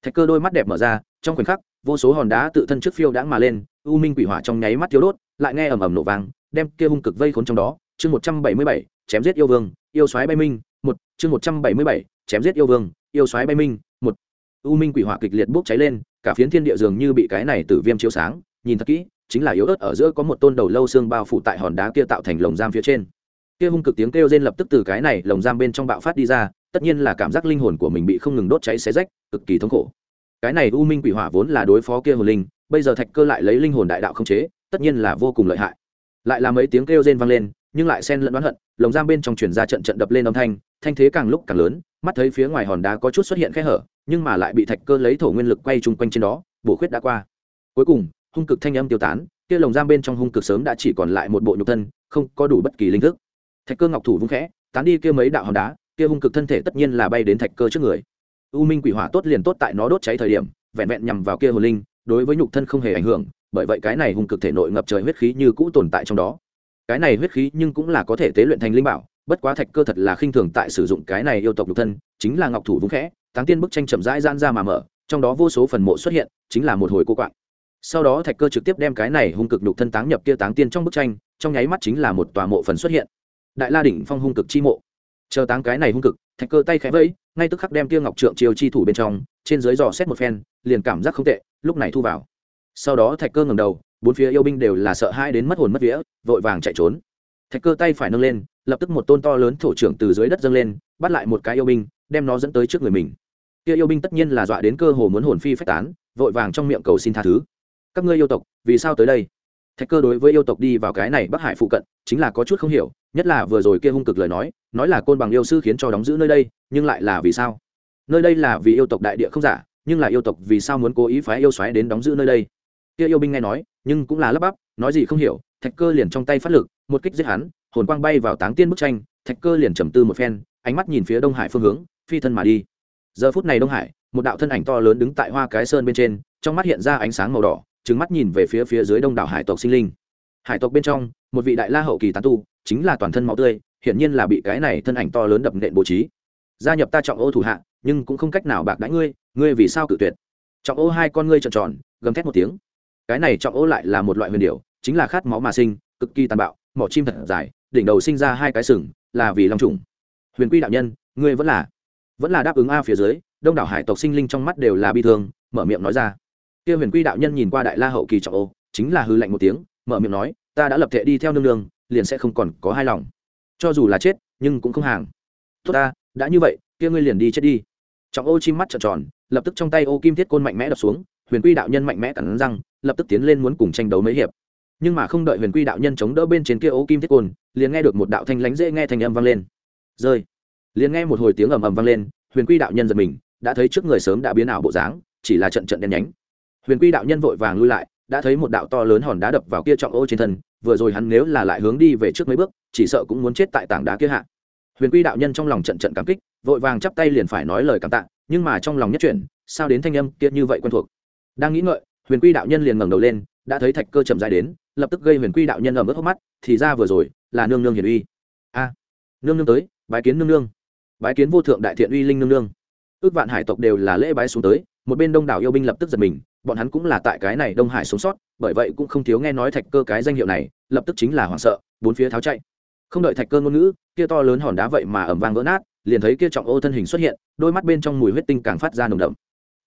Thạch cơ đôi mắt đẹp mở ra, trong khoảnh khắc, vô số hòn đá tự thân trước phiêu đãng mà lên, u minh quỷ hỏa trong nháy mắt thiếu đốt lại nghe ầm ầm nổ vang, đem kia hung cực vây khốn trong đó, chương một trăm bảy mươi bảy, chém giết yêu vương, yêu soái bay minh, một, chương một trăm bảy mươi bảy, chém giết yêu vương, yêu soái bay minh, một. U minh quỷ hỏa kịch liệt bốc cháy lên, cả phiến thiên địa dường như bị cái này tử viêm chiếu sáng, nhìn thật kỹ, chính là yếu ớt ở giữa có một tôn đầu lâu xương bao phủ tại hòn đá kia tạo thành lồng giam phía trên. Kia hung cực tiếng kêu rên lập tức từ cái này lồng giam bên trong bạo phát đi ra, tất nhiên là cảm giác linh hồn của mình bị không ngừng đốt cháy xé rách, cực kỳ thống khổ. Cái này u minh quỷ hỏa vốn là đối phó kia hồn linh, bây giờ thạch cơ lại lấy linh hồn đại đạo không chế tất nhiên là vô cùng lợi hại. Lại là mấy tiếng kêu rên vang lên, nhưng lại xen lẫn đoán hận, lồng giam bên trong chuyển ra trận trận đập lên âm thanh thanh thế càng lúc càng lớn, mắt thấy phía ngoài hòn đá có chút xuất hiện khe hở, nhưng mà lại bị thạch cơ lấy thổ nguyên lực quay chung quanh trên đó, bổ khuyết đã qua. Cuối cùng, hung cực thanh âm tiêu tán, kia lồng giam bên trong hung cực sớm đã chỉ còn lại một bộ nhục thân, không có đủ bất kỳ linh thức. Thạch cơ ngọc thủ vung khẽ, tán đi kia mấy đạo hòn đá, kia hung cực thân thể tất nhiên là bay đến thạch cơ trước người. U minh quỷ hỏa tốt liền tốt tại nó đốt cháy thời điểm, vẹn vẹn nhằm vào kia hồn linh, đối với nhục thân không hề ảnh hưởng bởi vậy cái này hung cực thể nội ngập trời huyết khí như cũ tồn tại trong đó. Cái này huyết khí nhưng cũng là có thể tế luyện thành linh bảo, bất quá thạch cơ thật là khinh thường tại sử dụng cái này yêu tộc nhục thân, chính là ngọc thủ vung khẽ, táng tiên bức tranh chậm rãi gian ra mà mở, trong đó vô số phần mộ xuất hiện, chính là một hồi cô quạng. Sau đó thạch cơ trực tiếp đem cái này hung cực nhục thân táng nhập kia táng tiên trong bức tranh, trong nháy mắt chính là một tòa mộ phần xuất hiện. Đại la đỉnh phong hung cực chi mộ. Chờ táng cái này hung cực, thạch cơ tay khẽ vẫy, ngay tức khắc đem kia ngọc trượng chiều chi thủ bên trong, trên dưới dò xét một phen, liền cảm giác không tệ, lúc này thu vào sau đó thạch cơ ngẩng đầu, bốn phía yêu binh đều là sợ hãi đến mất hồn mất vía, vội vàng chạy trốn. Thạch cơ tay phải nâng lên, lập tức một tôn to lớn thổ trưởng từ dưới đất dâng lên, bắt lại một cái yêu binh, đem nó dẫn tới trước người mình. Kia yêu binh tất nhiên là dọa đến cơ hồ muốn hồn phi phách tán, vội vàng trong miệng cầu xin tha thứ. Các ngươi yêu tộc, vì sao tới đây? Thạch cơ đối với yêu tộc đi vào cái này bắc hải phụ cận, chính là có chút không hiểu, nhất là vừa rồi kia hung cực lời nói nói là côn bằng yêu sư khiến cho đóng giữ nơi đây, nhưng lại là vì sao? Nơi đây là vì yêu tộc đại địa không giả, nhưng là yêu tộc vì sao muốn cố ý phái yêu xoáy đến đóng giữ nơi đây? Kia yêu binh nghe nói, nhưng cũng là lắp bắp, nói gì không hiểu, thạch cơ liền trong tay phát lực, một kích giết hắn, hồn quang bay vào táng tiên bức tranh, thạch cơ liền trầm tư một phen, ánh mắt nhìn phía đông hải phương hướng, phi thân mà đi. Giờ phút này đông hải, một đạo thân ảnh to lớn đứng tại hoa cái sơn bên trên, trong mắt hiện ra ánh sáng màu đỏ trứng mắt nhìn về phía phía dưới đông đảo hải tộc sinh linh. Hải tộc bên trong, một vị đại la hậu kỳ tán tu, chính là toàn thân máu tươi, hiển nhiên là bị cái này thân ảnh to lớn đập nện bố trí. Gia nhập ta trọng ô thủ hạ, nhưng cũng không cách nào bạc đãi ngươi ngươi vì sao cự tuyệt? Trọng ô hai con ngươi tròn tròn, gầm thét một tiếng cái này trọng ô lại là một loại huyền điệu chính là khát máu mà sinh, cực kỳ tàn bạo, mỏ chim thật dài, đỉnh đầu sinh ra hai cái sừng, là vì long trùng. Huyền quy đạo nhân, ngươi vẫn là vẫn là đáp ứng a phía dưới, đông đảo hải tộc sinh linh trong mắt đều là bi thương, mở miệng nói ra. Kia huyền quy đạo nhân nhìn qua đại la hậu kỳ trọng ô, chính là hư lạnh một tiếng, mở miệng nói, ta đã lập thể đi theo nương nương, liền sẽ không còn có hai lòng. Cho dù là chết, nhưng cũng không hàng. Tốt ta, đã như vậy, kia ngươi liền đi chết đi. Trọng ô chim mắt trợn tròn, lập tức trong tay ô kim thiết côn mạnh mẽ đập xuống, huyền quy đạo nhân mạnh mẽ cắn răng lập tức tiến lên muốn cùng tranh đấu mấy hiệp. Nhưng mà không đợi huyền quy đạo nhân chống đỡ bên trên kia ô kim thiết côn, liền nghe được một đạo thanh lánh dễ nghe thanh âm vang lên. Rơi! Liền nghe một hồi tiếng ầm ầm vang lên, huyền quy đạo nhân giật mình, đã thấy trước người sớm đã biến ảo bộ dáng, chỉ là trận trận đen nhánh. Huyền quy đạo nhân vội vàng lui lại, đã thấy một đạo to lớn hòn đá đập vào kia trọng ô trên thân, vừa rồi hắn nếu là lại hướng đi về trước mấy bước, chỉ sợ cũng muốn chết tại tảng đá kia hạ. Huyền quy đạo nhân trong lòng trận trận cảm kích, vội vàng chắp tay liền phải nói lời cảm tạ, nhưng mà trong lòng nhất chuyển, sao đến thanh âm kia như vậy quen thuộc? Đang nghĩ ngợi huyền quy đạo nhân liền ngẩng đầu lên, đã thấy thạch cơ chậm dài đến, lập tức gây huyền quy đạo nhân ở mức hốc mắt, thì ra vừa rồi, là nương nương hiền uy. A, nương nương tới, bái kiến nương nương. Bái kiến vô thượng đại thiện uy linh nương nương. Ước vạn hải tộc đều là lễ bái xuống tới, một bên đông đảo yêu binh lập tức giật mình, bọn hắn cũng là tại cái này đông hải sống sót, bởi vậy cũng không thiếu nghe nói thạch cơ cái danh hiệu này, lập tức chính là hoảng sợ, bốn phía tháo chạy. Không đợi thạch cơ ngôn ngữ, kia to lớn hòn đá vậy mà ẩm vang vỡ nát, liền thấy kia trọng ô thân hình xuất hiện, đôi mắt bên trong mùi huyết tinh càng phát ra nồng đậm.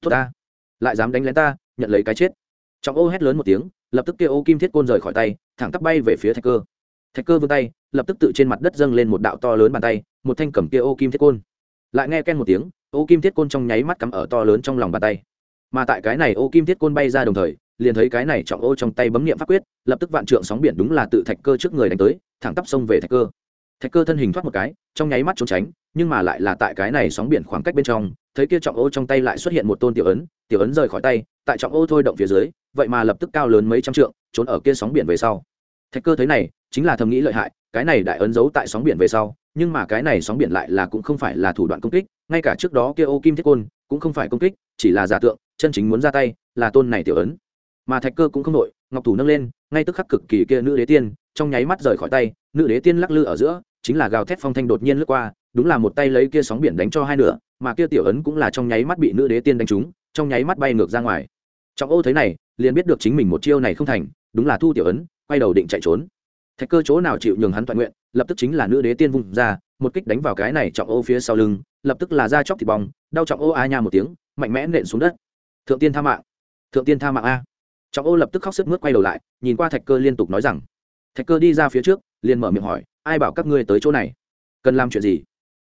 Tốt ta, lại dám đánh lén ta nhận lấy cái chết. Trọng ô hét lớn một tiếng, lập tức kia ô kim thiết côn rời khỏi tay, thẳng tắp bay về phía thạch cơ. Thạch cơ vươn tay, lập tức tự trên mặt đất dâng lên một đạo to lớn bàn tay, một thanh cầm kia ô kim thiết côn. Lại nghe ken một tiếng, ô kim thiết côn trong nháy mắt cắm ở to lớn trong lòng bàn tay. Mà tại cái này ô kim thiết côn bay ra đồng thời, liền thấy cái này trọng ô trong tay bấm nghiệm pháp quyết, lập tức vạn trượng sóng biển đúng là tự thạch cơ trước người đánh tới, thẳng tắp sông về thạch cơ. Thạch cơ thân hình thoát một cái, trong nháy mắt trốn tránh nhưng mà lại là tại cái này sóng biển khoảng cách bên trong, thấy kia trọng ô trong tay lại xuất hiện một tôn tiểu ấn tiểu ấn rời khỏi tay, tại trọng ô thôi động phía dưới, vậy mà lập tức cao lớn mấy trăm trượng, trốn ở kia sóng biển về sau. Thạch cơ thấy này, chính là thầm nghĩ lợi hại, cái này đại ấn giấu tại sóng biển về sau, nhưng mà cái này sóng biển lại là cũng không phải là thủ đoạn công kích, ngay cả trước đó kia ô kim thiết côn, cũng không phải công kích, chỉ là giả tượng, chân chính muốn ra tay, là tôn này tiểu ấn. Mà thạch cơ cũng không nội ngọc thủ nâng lên, ngay tức khắc cực kỳ kia nữ đế tiên, trong nháy mắt rời khỏi tay, nữ đế tiên lắc lư ở giữa, chính là gào thét phong thanh đột nhiên lướt qua đúng là một tay lấy kia sóng biển đánh cho hai nửa, mà kia tiểu ấn cũng là trong nháy mắt bị nữ đế tiên đánh trúng, trong nháy mắt bay ngược ra ngoài. Trọng ô thấy này, liền biết được chính mình một chiêu này không thành, đúng là thu tiểu ấn, quay đầu định chạy trốn. Thạch cơ chỗ nào chịu nhường hắn toàn nguyện, lập tức chính là nữ đế tiên vung ra, một kích đánh vào cái này trọng ô phía sau lưng, lập tức là ra chóc thịt bong, đau trọng ô a nha một tiếng, mạnh mẽ nện xuống đất. Thượng tiên tha mạng. Thượng tiên tha mạng a. Trọng ô lập tức khóc sức mướt quay đầu lại, nhìn qua thạch cơ liên tục nói rằng, thạch cơ đi ra phía trước, liền mở miệng hỏi, ai bảo các ngươi tới chỗ này? Cần làm chuyện gì?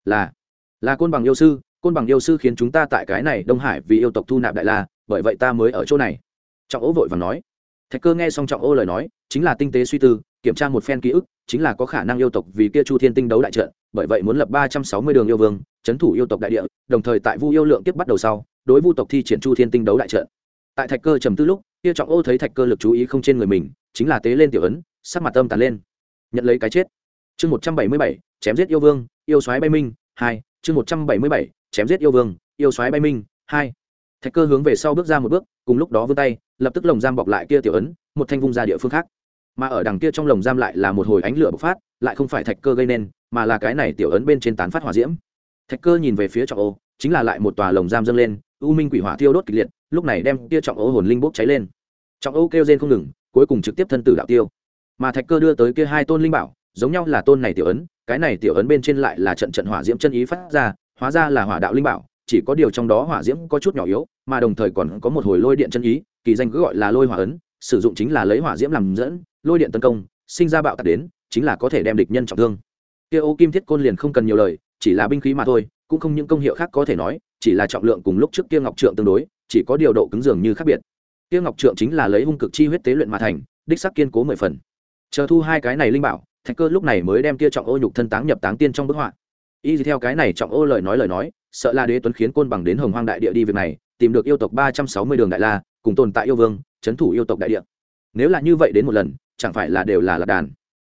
Là là côn bằng yêu sư, côn bằng yêu sư khiến chúng ta tại cái này đông hải vì yêu tộc thu nạp đại la, bởi vậy ta mới ở chỗ này. Trọng ố vội và nói. Thạch cơ nghe xong trọng ô lời nói, chính là tinh tế suy tư, kiểm tra một phen ký ức, chính là có khả năng yêu tộc vì kia chu thiên tinh đấu đại trận, bởi vậy muốn lập ba trăm sáu mươi đường yêu vương trấn thủ yêu tộc đại địa, đồng thời tại vu yêu lượng tiếp bắt đầu sau, đối vu tộc thi triển chu thiên tinh đấu đại trận. Tại thạch cơ trầm tư lúc, kia trọng ô thấy thạch cơ lực chú ý không trên người mình, chính là tế lên tiểu ấn, sắc mặt âm tàn lên. Nhận lấy cái chết. Chương một trăm bảy mươi bảy chém giết yêu vương, yêu soái bay minh, hai, chương một trăm bảy mươi bảy, chém giết yêu vương, yêu soái bay minh, hai. Thạch cơ hướng về sau bước ra một bước, cùng lúc đó vươn tay, lập tức lồng giam bọc lại kia tiểu ấn, một thanh vung ra địa phương khác. Mà ở đằng kia trong lồng giam lại là một hồi ánh lửa bộc phát, lại không phải thạch cơ gây nên, mà là cái này tiểu ấn bên trên tán phát hỏa diễm. Thạch cơ nhìn về phía trọng ô, chính là lại một tòa lồng giam dâng lên, u minh quỷ hỏa thiêu đốt kịch liệt, lúc này đem kia trọng ô hồn linh bốc cháy lên. Trọng ô kêu rên không ngừng, cuối cùng trực tiếp thân tử đạo tiêu. Mà thạch cơ đưa tới kia hai tôn linh bảo giống nhau là tôn này tiểu ấn, cái này tiểu ấn bên trên lại là trận trận hỏa diễm chân ý phát ra, hóa ra là hỏa đạo linh bảo, chỉ có điều trong đó hỏa diễm có chút nhỏ yếu, mà đồng thời còn có một hồi lôi điện chân ý, kỳ danh cứ gọi là lôi hỏa ấn, sử dụng chính là lấy hỏa diễm làm dẫn, lôi điện tấn công, sinh ra bạo tạc đến, chính là có thể đem địch nhân trọng thương. Kia ô kim thiết côn liền không cần nhiều lời, chỉ là binh khí mà thôi, cũng không những công hiệu khác có thể nói, chỉ là trọng lượng cùng lúc trước kia ngọc trượng tương đối, chỉ có điều độ cứng dường như khác biệt. Kia ngọc trượng chính là lấy hung cực chi huyết tế luyện mà thành, đích sắc kiên cố mười phần. Chờ thu hai cái này linh bảo thạch cơ lúc này mới đem kia trọng ô nhục thân táng nhập táng tiên trong bức họa. Y theo cái này trọng ô lời nói lời nói, sợ là đế tuấn khiến côn bằng đến hồng hoang đại địa đi việc này, tìm được yêu tộc ba trăm sáu mươi đường đại la, cùng tồn tại yêu vương, trấn thủ yêu tộc đại địa. Nếu là như vậy đến một lần, chẳng phải là đều là lạc đàn.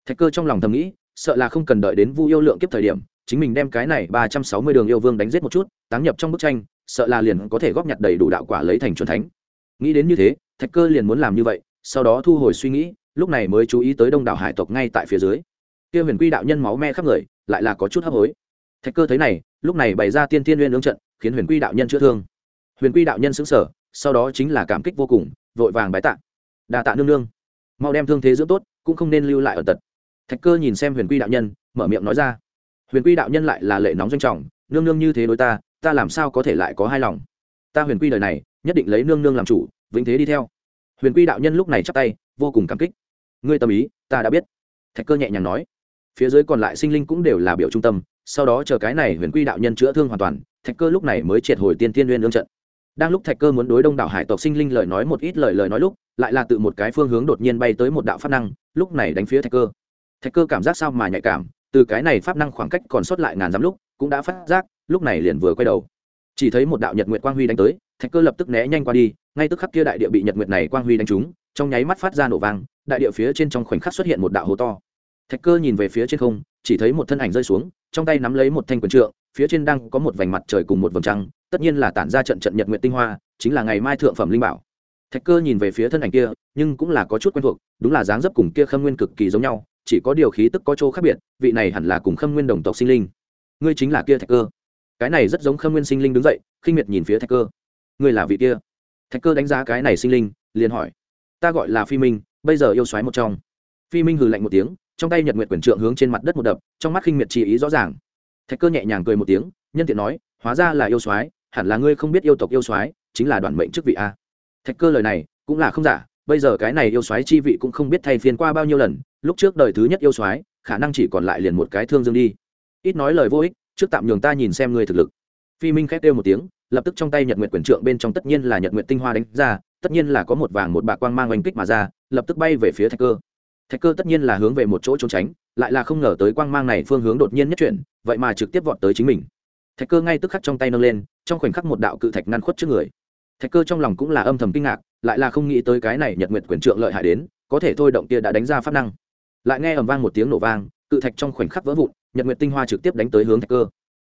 Thạch cơ trong lòng thầm nghĩ, sợ là không cần đợi đến vu yêu lượng kiếp thời điểm, chính mình đem cái này ba trăm sáu mươi đường yêu vương đánh giết một chút, táng nhập trong bức tranh, sợ là liền có thể góp nhặt đầy đủ đạo quả lấy thành c thánh. Nghĩ đến như thế, thạch cơ liền muốn làm như vậy, sau đó thu hồi suy nghĩ lúc này mới chú ý tới đông đảo hải tộc ngay tại phía dưới. Kia huyền quy đạo nhân máu me khắp người, lại là có chút hấp hối. Thạch cơ thấy này, lúc này bày ra tiên tiên liên ứng trận, khiến huyền quy đạo nhân chữa thương. Huyền quy đạo nhân xứng sở sau đó chính là cảm kích vô cùng, vội vàng bái tạ. Đà tạ nương nương. Mau đem thương thế dưỡng tốt, cũng không nên lưu lại ở tật. Thạch cơ nhìn xem huyền quy đạo nhân, mở miệng nói ra. Huyền quy đạo nhân lại là lệ nóng danh trọng, nương nương như thế đối ta ta làm sao có thể lại có hai lòng? Ta huyền quy đời này, nhất định lấy nương nương làm chủ, vĩnh thế đi theo. Huyền quy đạo nhân lúc này chắp tay, vô cùng cảm kích ngươi tâm ý, ta đã biết. Thạch cơ nhẹ nhàng nói. Phía dưới còn lại sinh linh cũng đều là biểu trung tâm, sau đó chờ cái này huyền quy đạo nhân chữa thương hoàn toàn, thạch cơ lúc này mới triệt hồi tiên tiên liên lương trận. Đang lúc thạch cơ muốn đối đông đảo hải tộc sinh linh lời nói một ít lời lời nói lúc, lại là tự một cái phương hướng đột nhiên bay tới một đạo pháp năng, lúc này đánh phía thạch cơ. Thạch cơ cảm giác sao mà nhạy cảm, từ cái này pháp năng khoảng cách còn sót lại ngàn dặm lúc, cũng đã phát giác, lúc này liền vừa quay đầu. Chỉ thấy một đạo nhật nguyệt quang huy đánh tới, thạch cơ lập tức né nhanh qua đi, ngay tức khắc kia đại địa bị nhật nguyệt này quang huy đánh trúng trong nháy mắt phát ra nổ vang, đại địa phía trên trong khoảnh khắc xuất hiện một đạo hố to. Thạch cơ nhìn về phía trên không, chỉ thấy một thân ảnh rơi xuống, trong tay nắm lấy một thanh quần trượng, phía trên đang có một vành mặt trời cùng một vầng trăng, tất nhiên là tản ra trận trận nhật nguyệt tinh hoa, chính là ngày mai thượng phẩm linh bảo. Thạch cơ nhìn về phía thân ảnh kia, nhưng cũng là có chút quen thuộc, đúng là dáng dấp cùng kia khâm nguyên cực kỳ giống nhau, chỉ có điều khí tức có chỗ khác biệt, vị này hẳn là cùng khâm nguyên đồng tộc sinh linh. Ngươi chính là kia thạch cơ. Cái này rất giống khâm nguyên sinh linh đứng dậy, khinh miệt nhìn phía thạch cơ. Ngươi là vị kia. Thạch cơ đánh giá cái này sinh linh, liền hỏi ta gọi là phi minh, bây giờ yêu xoáy một trong. Phi minh hừ lạnh một tiếng, trong tay nhật nguyệt quyền trượng hướng trên mặt đất một đập, trong mắt khinh miệt chỉ ý rõ ràng. Thạch cơ nhẹ nhàng cười một tiếng, nhân tiện nói, hóa ra là yêu soái, hẳn là ngươi không biết yêu tộc yêu soái, chính là đoàn mệnh chức vị a. Thạch cơ lời này, cũng là không giả, bây giờ cái này yêu soái chi vị cũng không biết thay phiên qua bao nhiêu lần, lúc trước đời thứ nhất yêu soái, khả năng chỉ còn lại liền một cái thương dương đi. Ít nói lời vô ích, trước tạm nhường ta nhìn xem ngươi thực lực. Phi minh khét kêu một tiếng lập tức trong tay nhật nguyệt quyền trượng bên trong tất nhiên là nhật nguyệt tinh hoa đánh ra, tất nhiên là có một vàng một bạc quang mang oanh kích mà ra, lập tức bay về phía thạch cơ. Thạch cơ tất nhiên là hướng về một chỗ trốn tránh, lại là không ngờ tới quang mang này phương hướng đột nhiên nhất chuyển, vậy mà trực tiếp vọt tới chính mình. Thạch cơ ngay tức khắc trong tay nâng lên, trong khoảnh khắc một đạo cự thạch ngăn khuất trước người. Thạch cơ trong lòng cũng là âm thầm kinh ngạc, lại là không nghĩ tới cái này nhật nguyệt quyền trượng lợi hại đến, có thể thôi động kia đã đánh ra pháp năng. Lại nghe ầm vang một tiếng nổ vang, cự thạch trong khoảnh khắc vỡ vụn, nhật nguyệt tinh hoa trực tiếp đánh tới hướng thạch cơ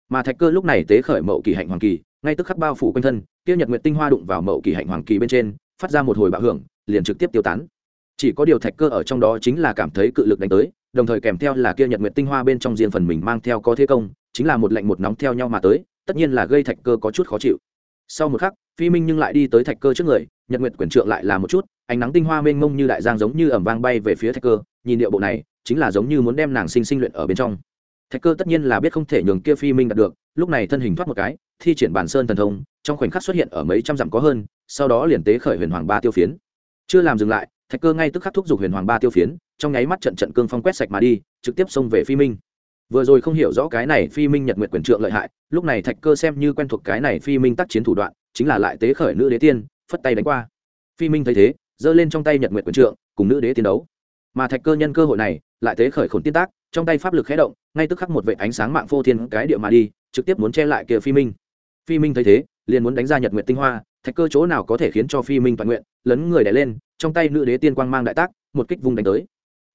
mà thạch cơ lúc này tế khởi mậu kỳ hạnh hoàng kỳ, ngay tức khắc bao phủ quanh thân, kia nhật nguyệt tinh hoa đụng vào mậu kỳ hạnh hoàng kỳ bên trên, phát ra một hồi bạo hưởng, liền trực tiếp tiêu tán. Chỉ có điều thạch cơ ở trong đó chính là cảm thấy cự lực đánh tới, đồng thời kèm theo là kia nhật nguyệt tinh hoa bên trong riêng phần mình mang theo có thế công, chính là một lạnh một nóng theo nhau mà tới, tất nhiên là gây thạch cơ có chút khó chịu. Sau một khắc, phi minh nhưng lại đi tới thạch cơ trước người, nhật nguyệt quyển trượng lại là một chút, ánh nắng tinh hoa mênh mông như đại giang giống như ẩm vang bay về phía thạch cơ, nhìn điệu bộ này, chính là giống như muốn đem nàng sinh sinh luyện ở bên trong thạch cơ tất nhiên là biết không thể nhường kia phi minh đạt được, lúc này thân hình thoát một cái, thi triển bản sơn thần thông, trong khoảnh khắc xuất hiện ở mấy trăm dặm có hơn, sau đó liền tế khởi huyền hoàng ba tiêu phiến. Chưa làm dừng lại, thạch cơ ngay tức khắc thúc giục huyền hoàng ba tiêu phiến, trong nháy mắt trận trận cương phong quét sạch mà đi, trực tiếp xông về phi minh. Vừa rồi không hiểu rõ cái này phi minh nhật nguyệt quyền trượng lợi hại, lúc này thạch cơ xem như quen thuộc cái này phi minh tác chiến thủ đoạn, chính là lại tế khởi nữ đế tiên, phất tay đánh qua. Phi minh thấy thế, giơ lên trong tay nhật nguyệt quyền trượng, cùng nữ đế tiên đấu. Mà thạch cơ nhân cơ hội này lại thế khởi khổn tiên tác, trong tay pháp lực khé động, ngay tức khắc một vệ ánh sáng mạng phô thiên cái địa mà đi, trực tiếp muốn che lại kia phi minh. Phi minh thấy thế, liền muốn đánh ra nhật nguyện tinh hoa, thạch cơ chỗ nào có thể khiến cho phi minh toàn nguyện, lấn người đẻ lên, trong tay nữ đế tiên quang mang đại tác, một kích vung đánh tới.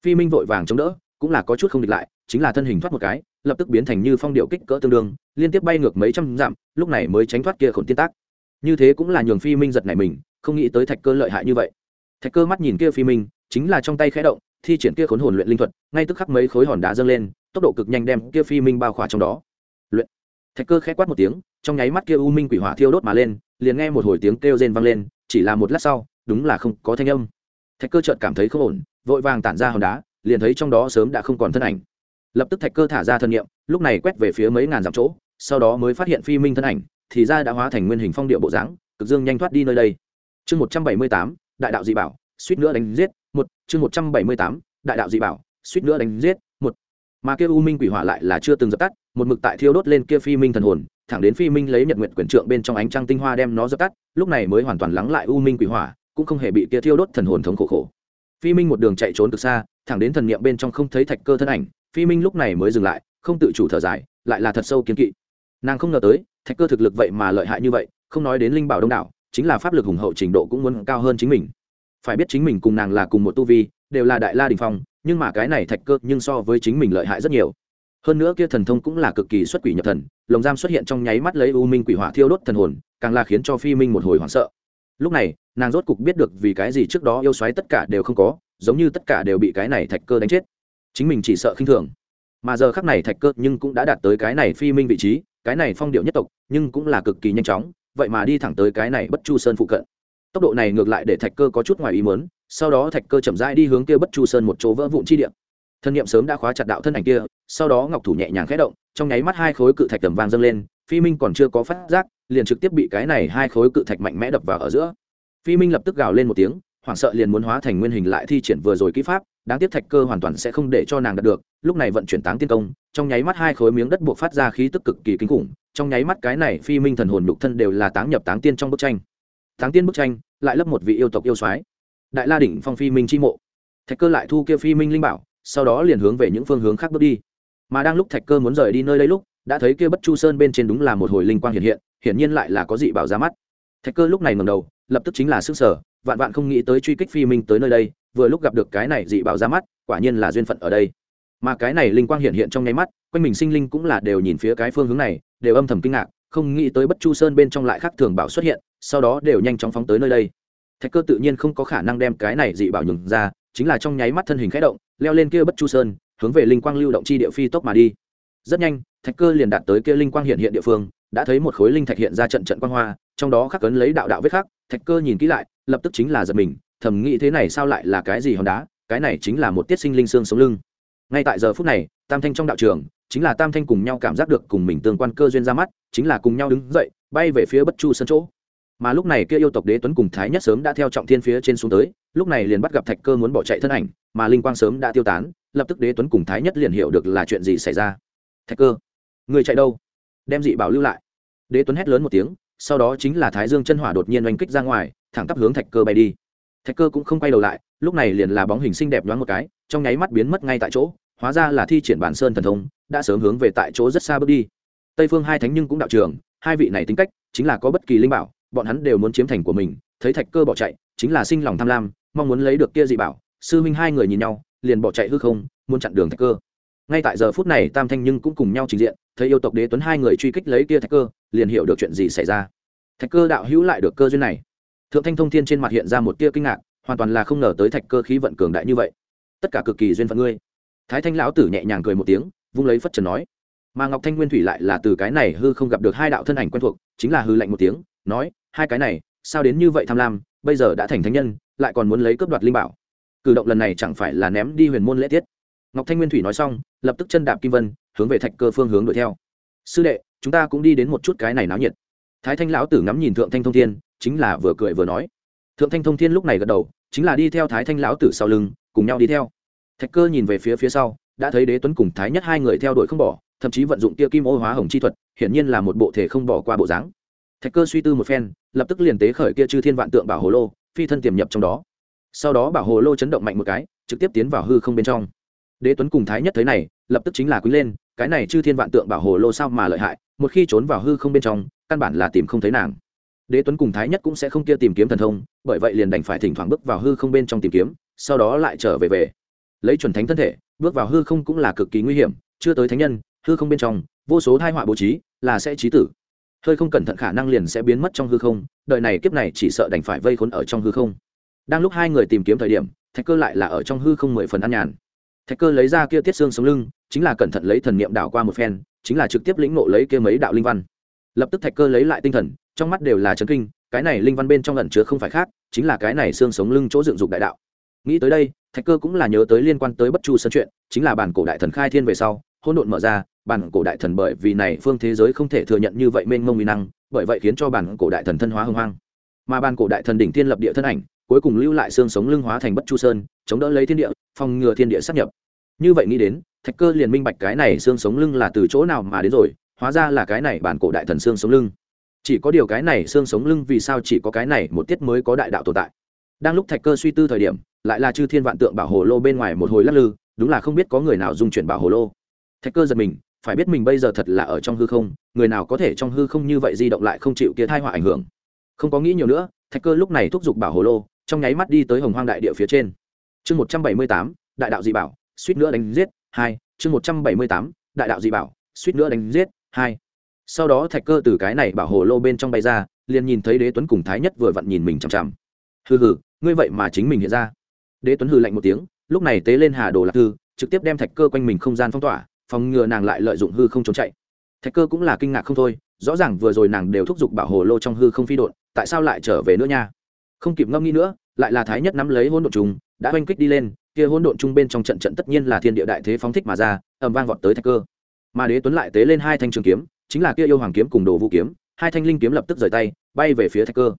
Phi minh vội vàng chống đỡ, cũng là có chút không địch lại, chính là thân hình thoát một cái, lập tức biến thành như phong điệu kích cỡ tương đương, liên tiếp bay ngược mấy trăm dặm, lúc này mới tránh thoát kia khổn tiên tác. Như thế cũng là nhường phi minh giật này mình, không nghĩ tới thạch cơ lợi hại như vậy. Thạch cơ mắt nhìn kia phi minh chính là trong tay khẽ động, thi triển kia khốn hồn luyện linh thuật, ngay tức khắc mấy khối hòn đá dâng lên, tốc độ cực nhanh đem kia phi minh bao khỏa trong đó. Luyện. Thạch cơ khẽ quát một tiếng, trong nháy mắt kia u minh quỷ hỏa thiêu đốt mà lên, liền nghe một hồi tiếng kêu rên vang lên, chỉ là một lát sau, đúng là không có thanh âm. Thạch cơ chợt cảm thấy không ổn, vội vàng tản ra hòn đá, liền thấy trong đó sớm đã không còn thân ảnh. Lập tức thạch cơ thả ra thân nhiệm lúc này quét về phía mấy ngàn dặm chỗ, sau đó mới phát hiện phi minh thân ảnh, thì ra đã hóa thành nguyên hình phong điệu bộ dáng, cực dương nhanh thoát đi nơi đây. Chương một trăm bảy mươi tám, đại đạo dị bảo, suýt nữa đánh giết một, chương một trăm bảy mươi tám, đại đạo dị bảo, suýt nữa đánh giết, một. Mà kia u minh quỷ hỏa lại là chưa từng dập tắt, một mực tại thiêu đốt lên kia phi minh thần hồn, thẳng đến phi minh lấy nhật nguyện quyển trượng bên trong ánh trăng tinh hoa đem nó dập tắt, lúc này mới hoàn toàn lắng lại u minh quỷ hỏa, cũng không hề bị kia thiêu đốt thần hồn thống khổ khổ. Phi minh một đường chạy trốn từ xa, thẳng đến thần niệm bên trong không thấy thạch cơ thân ảnh, phi minh lúc này mới dừng lại, không tự chủ thở dài, lại là thật sâu kiến kỵ. Nàng không ngờ tới, thạch cơ thực lực vậy mà lợi hại như vậy, không nói đến linh bảo đông đảo, chính là pháp lực hùng hậu trình độ cũng muốn cao hơn chính mình phải biết chính mình cùng nàng là cùng một tu vi, đều là đại la đình phong, nhưng mà cái này thạch cơ nhưng so với chính mình lợi hại rất nhiều. Hơn nữa kia thần thông cũng là cực kỳ xuất quỷ nhập thần, lồng giam xuất hiện trong nháy mắt lấy u minh quỷ hỏa thiêu đốt thần hồn, càng là khiến cho phi minh một hồi hoảng sợ. Lúc này, nàng rốt cục biết được vì cái gì trước đó yêu xoáy tất cả đều không có, giống như tất cả đều bị cái này thạch cơ đánh chết. Chính mình chỉ sợ khinh thường. Mà giờ khắc này thạch cơ nhưng cũng đã đạt tới cái này phi minh vị trí, cái này phong điệu nhất tộc, nhưng cũng là cực kỳ nhanh chóng, vậy mà đi thẳng tới cái này bất chu sơn phụ cận tốc độ này ngược lại để thạch cơ có chút ngoài ý muốn, sau đó thạch cơ chậm rãi đi hướng kia bất chu sơn một chỗ vỡ vụn chi địa. Thân nhiệm sớm đã khóa chặt đạo thân ảnh kia, sau đó ngọc thủ nhẹ nhàng khẽ động, trong nháy mắt hai khối cự thạch tầm vang dâng lên, phi minh còn chưa có phát giác, liền trực tiếp bị cái này hai khối cự thạch mạnh mẽ đập vào ở giữa. Phi minh lập tức gào lên một tiếng, hoảng sợ liền muốn hóa thành nguyên hình lại thi triển vừa rồi kỹ pháp, đáng tiếc thạch cơ hoàn toàn sẽ không để cho nàng đạt được, lúc này vận chuyển táng tiên công, trong nháy mắt hai khối miếng đất buộc phát ra khí tức cực kỳ kinh khủng, trong nháy mắt cái này phi minh thần hồn nhục thân đều là táng nhập táng tiên trong bức tranh táng tiên bức tranh, lại lấp một vị yêu tộc yêu soái. Đại la đỉnh phong phi minh chi mộ. Thạch cơ lại thu kia phi minh linh bảo, sau đó liền hướng về những phương hướng khác bước đi. Mà đang lúc thạch cơ muốn rời đi nơi đây lúc, đã thấy kia bất chu sơn bên trên đúng là một hồi linh quang hiện hiện, hiển nhiên lại là có dị bảo ra mắt. Thạch cơ lúc này ngầm đầu, lập tức chính là sức sở, vạn vạn không nghĩ tới truy kích phi minh tới nơi đây, vừa lúc gặp được cái này dị bảo ra mắt, quả nhiên là duyên phận ở đây. Mà cái này linh quang hiện hiện trong nháy mắt, quanh mình sinh linh cũng là đều nhìn phía cái phương hướng này, đều âm thầm kinh ngạc không nghĩ tới bất chu sơn bên trong lại khác thường bảo xuất hiện, sau đó đều nhanh chóng phóng tới nơi đây. Thạch cơ tự nhiên không có khả năng đem cái này dị bảo nhường ra, chính là trong nháy mắt thân hình khẽ động, leo lên kia bất chu sơn, hướng về linh quang lưu động chi địa phi tốc mà đi. Rất nhanh, thạch cơ liền đạt tới kia linh quang hiện hiện địa phương, đã thấy một khối linh thạch hiện ra trận trận quang hoa, trong đó khắc cấn lấy đạo đạo vết khắc, thạch cơ nhìn kỹ lại, lập tức chính là giật mình, thầm nghĩ thế này sao lại là cái gì hòn đá, cái này chính là một tiết sinh linh xương sống lưng ngay tại giờ phút này, tam thanh trong đạo trường, chính là tam thanh cùng nhau cảm giác được cùng mình tương quan cơ duyên ra mắt, chính là cùng nhau đứng dậy, bay về phía bất chu sân chỗ. Mà lúc này kia yêu tộc đế tuấn cùng thái nhất sớm đã theo trọng thiên phía trên xuống tới, lúc này liền bắt gặp thạch cơ muốn bỏ chạy thân ảnh, mà linh quang sớm đã tiêu tán, lập tức đế tuấn cùng thái nhất liền hiểu được là chuyện gì xảy ra. Thạch cơ, người chạy đâu? Đem dị bảo lưu lại. Đế tuấn hét lớn một tiếng, sau đó chính là thái dương chân hỏa đột nhiên oanh kích ra ngoài, thẳng tắp hướng thạch cơ bay đi. Thạch cơ cũng không quay đầu lại, lúc này liền là bóng hình xinh đẹp đoán một cái, trong nháy mắt biến mất ngay tại chỗ hóa ra là thi triển bản sơn thần thông, đã sớm hướng về tại chỗ rất xa bước đi. Tây phương hai thánh nhưng cũng đạo trường, hai vị này tính cách, chính là có bất kỳ linh bảo, bọn hắn đều muốn chiếm thành của mình, thấy thạch cơ bỏ chạy, chính là sinh lòng tham lam, mong muốn lấy được kia dị bảo. Sư huynh hai người nhìn nhau, liền bỏ chạy hư không, muốn chặn đường thạch cơ. Ngay tại giờ phút này, tam thanh nhưng cũng cùng nhau trình diện, thấy yêu tộc đế tuấn hai người truy kích lấy kia thạch cơ, liền hiểu được chuyện gì xảy ra. Thạch cơ đạo hữu lại được cơ duyên này. Thượng thanh thông thiên trên mặt hiện ra một tia kinh ngạc, hoàn toàn là không ngờ tới thạch cơ khí vận cường đại như vậy. Tất cả cực kỳ duyên phận ngươi thái thanh lão tử nhẹ nhàng cười một tiếng, vung lấy phất trần nói. Mà ngọc thanh nguyên thủy lại là từ cái này hư không gặp được hai đạo thân ảnh quen thuộc, chính là hư lạnh một tiếng, nói, hai cái này, sao đến như vậy tham lam, bây giờ đã thành thánh nhân, lại còn muốn lấy cướp đoạt linh bảo. Cử động lần này chẳng phải là ném đi huyền môn lễ tiết. Ngọc thanh nguyên thủy nói xong, lập tức chân đạp kim vân, hướng về thạch cơ phương hướng đuổi theo. Sư đệ, chúng ta cũng đi đến một chút cái này náo nhiệt. Thái thanh lão tử ngắm nhìn thượng thanh thông thiên, chính là vừa cười vừa nói. Thượng thanh thông thiên lúc này gật đầu, chính là đi theo thái thanh lão tử sau lưng, cùng nhau đi theo thạch cơ nhìn về phía phía sau, đã thấy đế tuấn cùng thái nhất hai người theo đuổi không bỏ, thậm chí vận dụng tia kim ô hóa hồng chi thuật, hiển nhiên là một bộ thể không bỏ qua bộ dáng. Thạch cơ suy tư một phen, lập tức liền tế khởi kia chư thiên vạn tượng bảo hồ lô, phi thân tiềm nhập trong đó. Sau đó bảo hồ lô chấn động mạnh một cái, trực tiếp tiến vào hư không bên trong. Đế tuấn cùng thái nhất thấy này, lập tức chính là quý lên, cái này chư thiên vạn tượng bảo hồ lô sao mà lợi hại, một khi trốn vào hư không bên trong, căn bản là tìm không thấy nàng. Đế tuấn cùng thái nhất cũng sẽ không kia tìm kiếm thần thông, bởi vậy liền đành phải thỉnh thoảng bước vào hư không bên trong tìm kiếm, sau đó lại trở về về lấy chuẩn thánh thân thể, bước vào hư không cũng là cực kỳ nguy hiểm, chưa tới thánh nhân, hư không bên trong, vô số thai họa bố trí, là sẽ trí tử. Hơi không cẩn thận khả năng liền sẽ biến mất trong hư không, đợi này kiếp này chỉ sợ đành phải vây khốn ở trong hư không. Đang lúc hai người tìm kiếm thời điểm, thạch cơ lại là ở trong hư không mười phần an nhàn. Thạch cơ lấy ra kia tiết xương sống lưng, chính là cẩn thận lấy thần niệm đảo qua một phen, chính là trực tiếp lĩnh nộ lấy kia mấy đạo linh văn. Lập tức thạch cơ lấy lại tinh thần, trong mắt đều là chấn kinh, cái này linh văn bên trong ẩn chứa không phải khác, chính là cái này xương sống lưng chỗ dựng dục đại đạo. Nghĩ tới đây thạch cơ cũng là nhớ tới liên quan tới bất chu sơn chuyện, chính là bản cổ đại thần khai thiên về sau, hỗn độn mở ra, bản cổ đại thần bởi vì này phương thế giới không thể thừa nhận như vậy mênh mông uy năng, bởi vậy khiến cho bản cổ đại thần thân hóa hưng hoang mà bản cổ đại thần đỉnh thiên lập địa thân ảnh, cuối cùng lưu lại xương sống lưng hóa thành bất chu sơn, chống đỡ lấy thiên địa, phòng ngừa thiên địa sắp nhập. Như vậy nghĩ đến, thạch cơ liền minh bạch cái này xương sống lưng là từ chỗ nào mà đến rồi, hóa ra là cái này bản cổ đại thần xương sống lưng. Chỉ có điều cái này xương sống lưng vì sao chỉ có cái này một tiết mới có đại đạo tồn tại? Đang lúc thạch cơ suy tư thời điểm, lại là chư thiên vạn tượng bảo hồ lô bên ngoài một hồi lắc lư, đúng là không biết có người nào dung chuyển bảo hồ lô. Thạch cơ giật mình, phải biết mình bây giờ thật là ở trong hư không, người nào có thể trong hư không như vậy di động lại không chịu kia thai họa ảnh hưởng. Không có nghĩ nhiều nữa, thạch cơ lúc này thúc giục bảo hồ lô, trong nháy mắt đi tới hồng hoang đại địa phía trên. Chương một trăm bảy mươi tám, đại đạo dị bảo, suýt nữa đánh giết, hai, chương một trăm bảy mươi tám, đại đạo dị bảo, suýt nữa đánh giết, hai. Sau đó thạch cơ từ cái này bảo hồ lô bên trong bay ra, liền nhìn thấy đế tuấn cùng thái nhất vừa vặn nhìn mình chằm chằm. Hừ hừ ngươi vậy mà chính mình hiện ra. Đế tuấn hừ lạnh một tiếng, lúc này tế lên hà đồ lạc thư, trực tiếp đem thạch cơ quanh mình không gian phong tỏa, phòng ngừa nàng lại lợi dụng hư không trốn chạy. Thạch cơ cũng là kinh ngạc không thôi, rõ ràng vừa rồi nàng đều thúc giục bảo hồ lô trong hư không phi đột tại sao lại trở về nữa nha? Không kịp ngâm nghĩ nữa, lại là thái nhất nắm lấy hỗn độn trùng, đã oanh kích đi lên, kia hỗn độn trung bên trong trận trận tất nhiên là thiên địa đại thế phóng thích mà ra, ầm vang vọt tới thạch cơ. Mà đế tuấn lại tế lên hai thanh trường kiếm, chính là kia yêu hoàng kiếm cùng đồ vũ kiếm, hai thanh linh kiếm lập tức rời tay, bay về phía thạch cơ.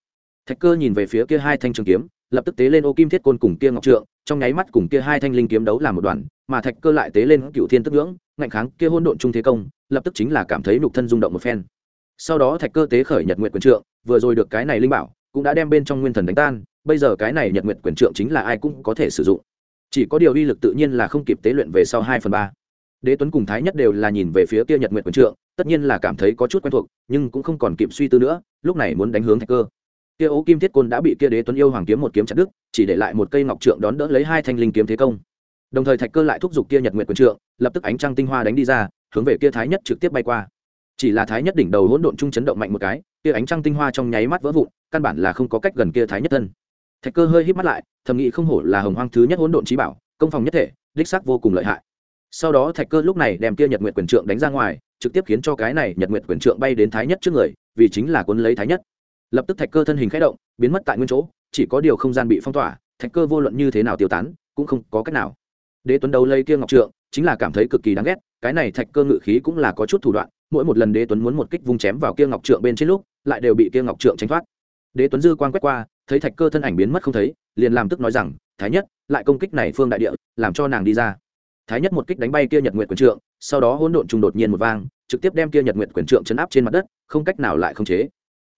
Thạch cơ nhìn về phía kia hai thanh trường kiếm lập tức tế lên ô kim thiết côn cùng kia ngọc trượng, trong nháy mắt cùng kia hai thanh linh kiếm đấu làm một đoàn, mà thạch cơ lại tế lên cựu thiên tức ngưỡng, ngạnh kháng kia hôn độn trung thế công, lập tức chính là cảm thấy nhục thân rung động một phen. Sau đó thạch cơ tế khởi nhật nguyện quyền trượng, vừa rồi được cái này linh bảo, cũng đã đem bên trong nguyên thần đánh tan, bây giờ cái này nhật nguyện quyền trượng chính là ai cũng có thể sử dụng. Chỉ có điều uy lực tự nhiên là không kịp tế luyện về sau hai phần ba. Đế tuấn cùng thái nhất đều là nhìn về phía kia nhật nguyện quyền trượng, tất nhiên là cảm thấy có chút quen thuộc, nhưng cũng không còn kịp suy tư nữa, lúc này muốn đánh hướng thạch cơ kia ố kim thiết côn đã bị kia đế tuấn yêu hoàng kiếm một kiếm chặt đứt, chỉ để lại một cây ngọc trượng đón đỡ lấy hai thanh linh kiếm thế công. Đồng thời thạch cơ lại thúc giục kia nhật nguyện quyền trượng, lập tức ánh trăng tinh hoa đánh đi ra, hướng về kia thái nhất trực tiếp bay qua. Chỉ là thái nhất đỉnh đầu hỗn độn trung chấn động mạnh một cái, kia ánh trăng tinh hoa trong nháy mắt vỡ vụn, căn bản là không có cách gần kia thái nhất thân. Thạch cơ hơi hít mắt lại, thầm nghĩ không hổ là hồng hoang thứ nhất hỗn độn trí bảo, công phòng nhất thể, đích xác vô cùng lợi hại. Sau đó thạch cơ lúc này đem kia nhật nguyện quyền trượng đánh ra ngoài, trực tiếp khiến cho cái này nhật nguyện quyền trượng bay đến thái nhất trước người, vì chính là cuốn lấy thái nhất lập tức thạch cơ thân hình khẽ động, biến mất tại nguyên chỗ, chỉ có điều không gian bị phong tỏa, thạch cơ vô luận như thế nào tiêu tán, cũng không có cách nào. Đế tuấn đấu lấy kia ngọc trượng, chính là cảm thấy cực kỳ đáng ghét, cái này thạch cơ ngự khí cũng là có chút thủ đoạn, mỗi một lần đế tuấn muốn một kích vung chém vào kia ngọc trượng bên trên lúc, lại đều bị kia ngọc trượng tránh thoát. Đế tuấn dư quan quét qua, thấy thạch cơ thân ảnh biến mất không thấy, liền làm tức nói rằng, thái nhất, lại công kích này phương đại địa, làm cho nàng đi ra. Thái nhất một kích đánh bay kia nhật nguyệt quyền trượng, sau đó hỗn độn trùng đột nhiên một vang, trực tiếp đem kia nhật nguyệt quyền trượng chấn áp trên mặt đất, không cách nào lại không chế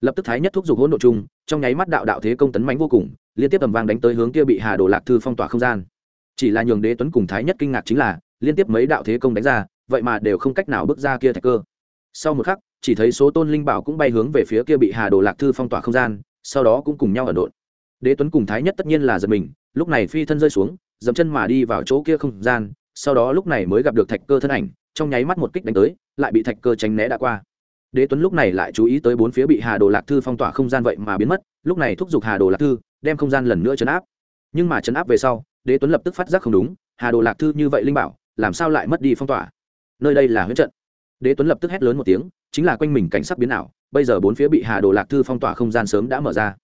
lập tức thái nhất thúc giục hỗn độn chung, trong nháy mắt đạo đạo thế công tấn mãnh vô cùng liên tiếp tầm vang đánh tới hướng kia bị hà đồ lạc thư phong tỏa không gian. Chỉ là nhường đế tuấn cùng thái nhất kinh ngạc chính là liên tiếp mấy đạo thế công đánh ra vậy mà đều không cách nào bước ra kia thạch cơ. Sau một khắc chỉ thấy số tôn linh bảo cũng bay hướng về phía kia bị hà đồ lạc thư phong tỏa không gian sau đó cũng cùng nhau ẩn độn. Đế tuấn cùng thái nhất tất nhiên là giật mình lúc này phi thân rơi xuống dẫm chân mà đi vào chỗ kia không gian sau đó lúc này mới gặp được thạch cơ thân ảnh trong nháy mắt một kích đánh tới lại bị thạch cơ tránh né đã qua đế tuấn lúc này lại chú ý tới bốn phía bị hà đồ lạc thư phong tỏa không gian vậy mà biến mất, lúc này thúc giục hà đồ lạc thư đem không gian lần nữa chấn áp. Nhưng mà chấn áp về sau, đế tuấn lập tức phát giác không đúng, hà đồ lạc thư như vậy linh bảo, làm sao lại mất đi phong tỏa? Nơi đây là huyết trận. Đế tuấn lập tức hét lớn một tiếng, chính là quanh mình cảnh sắc biến ảo, bây giờ bốn phía bị hà đồ lạc thư phong tỏa không gian sớm đã mở ra.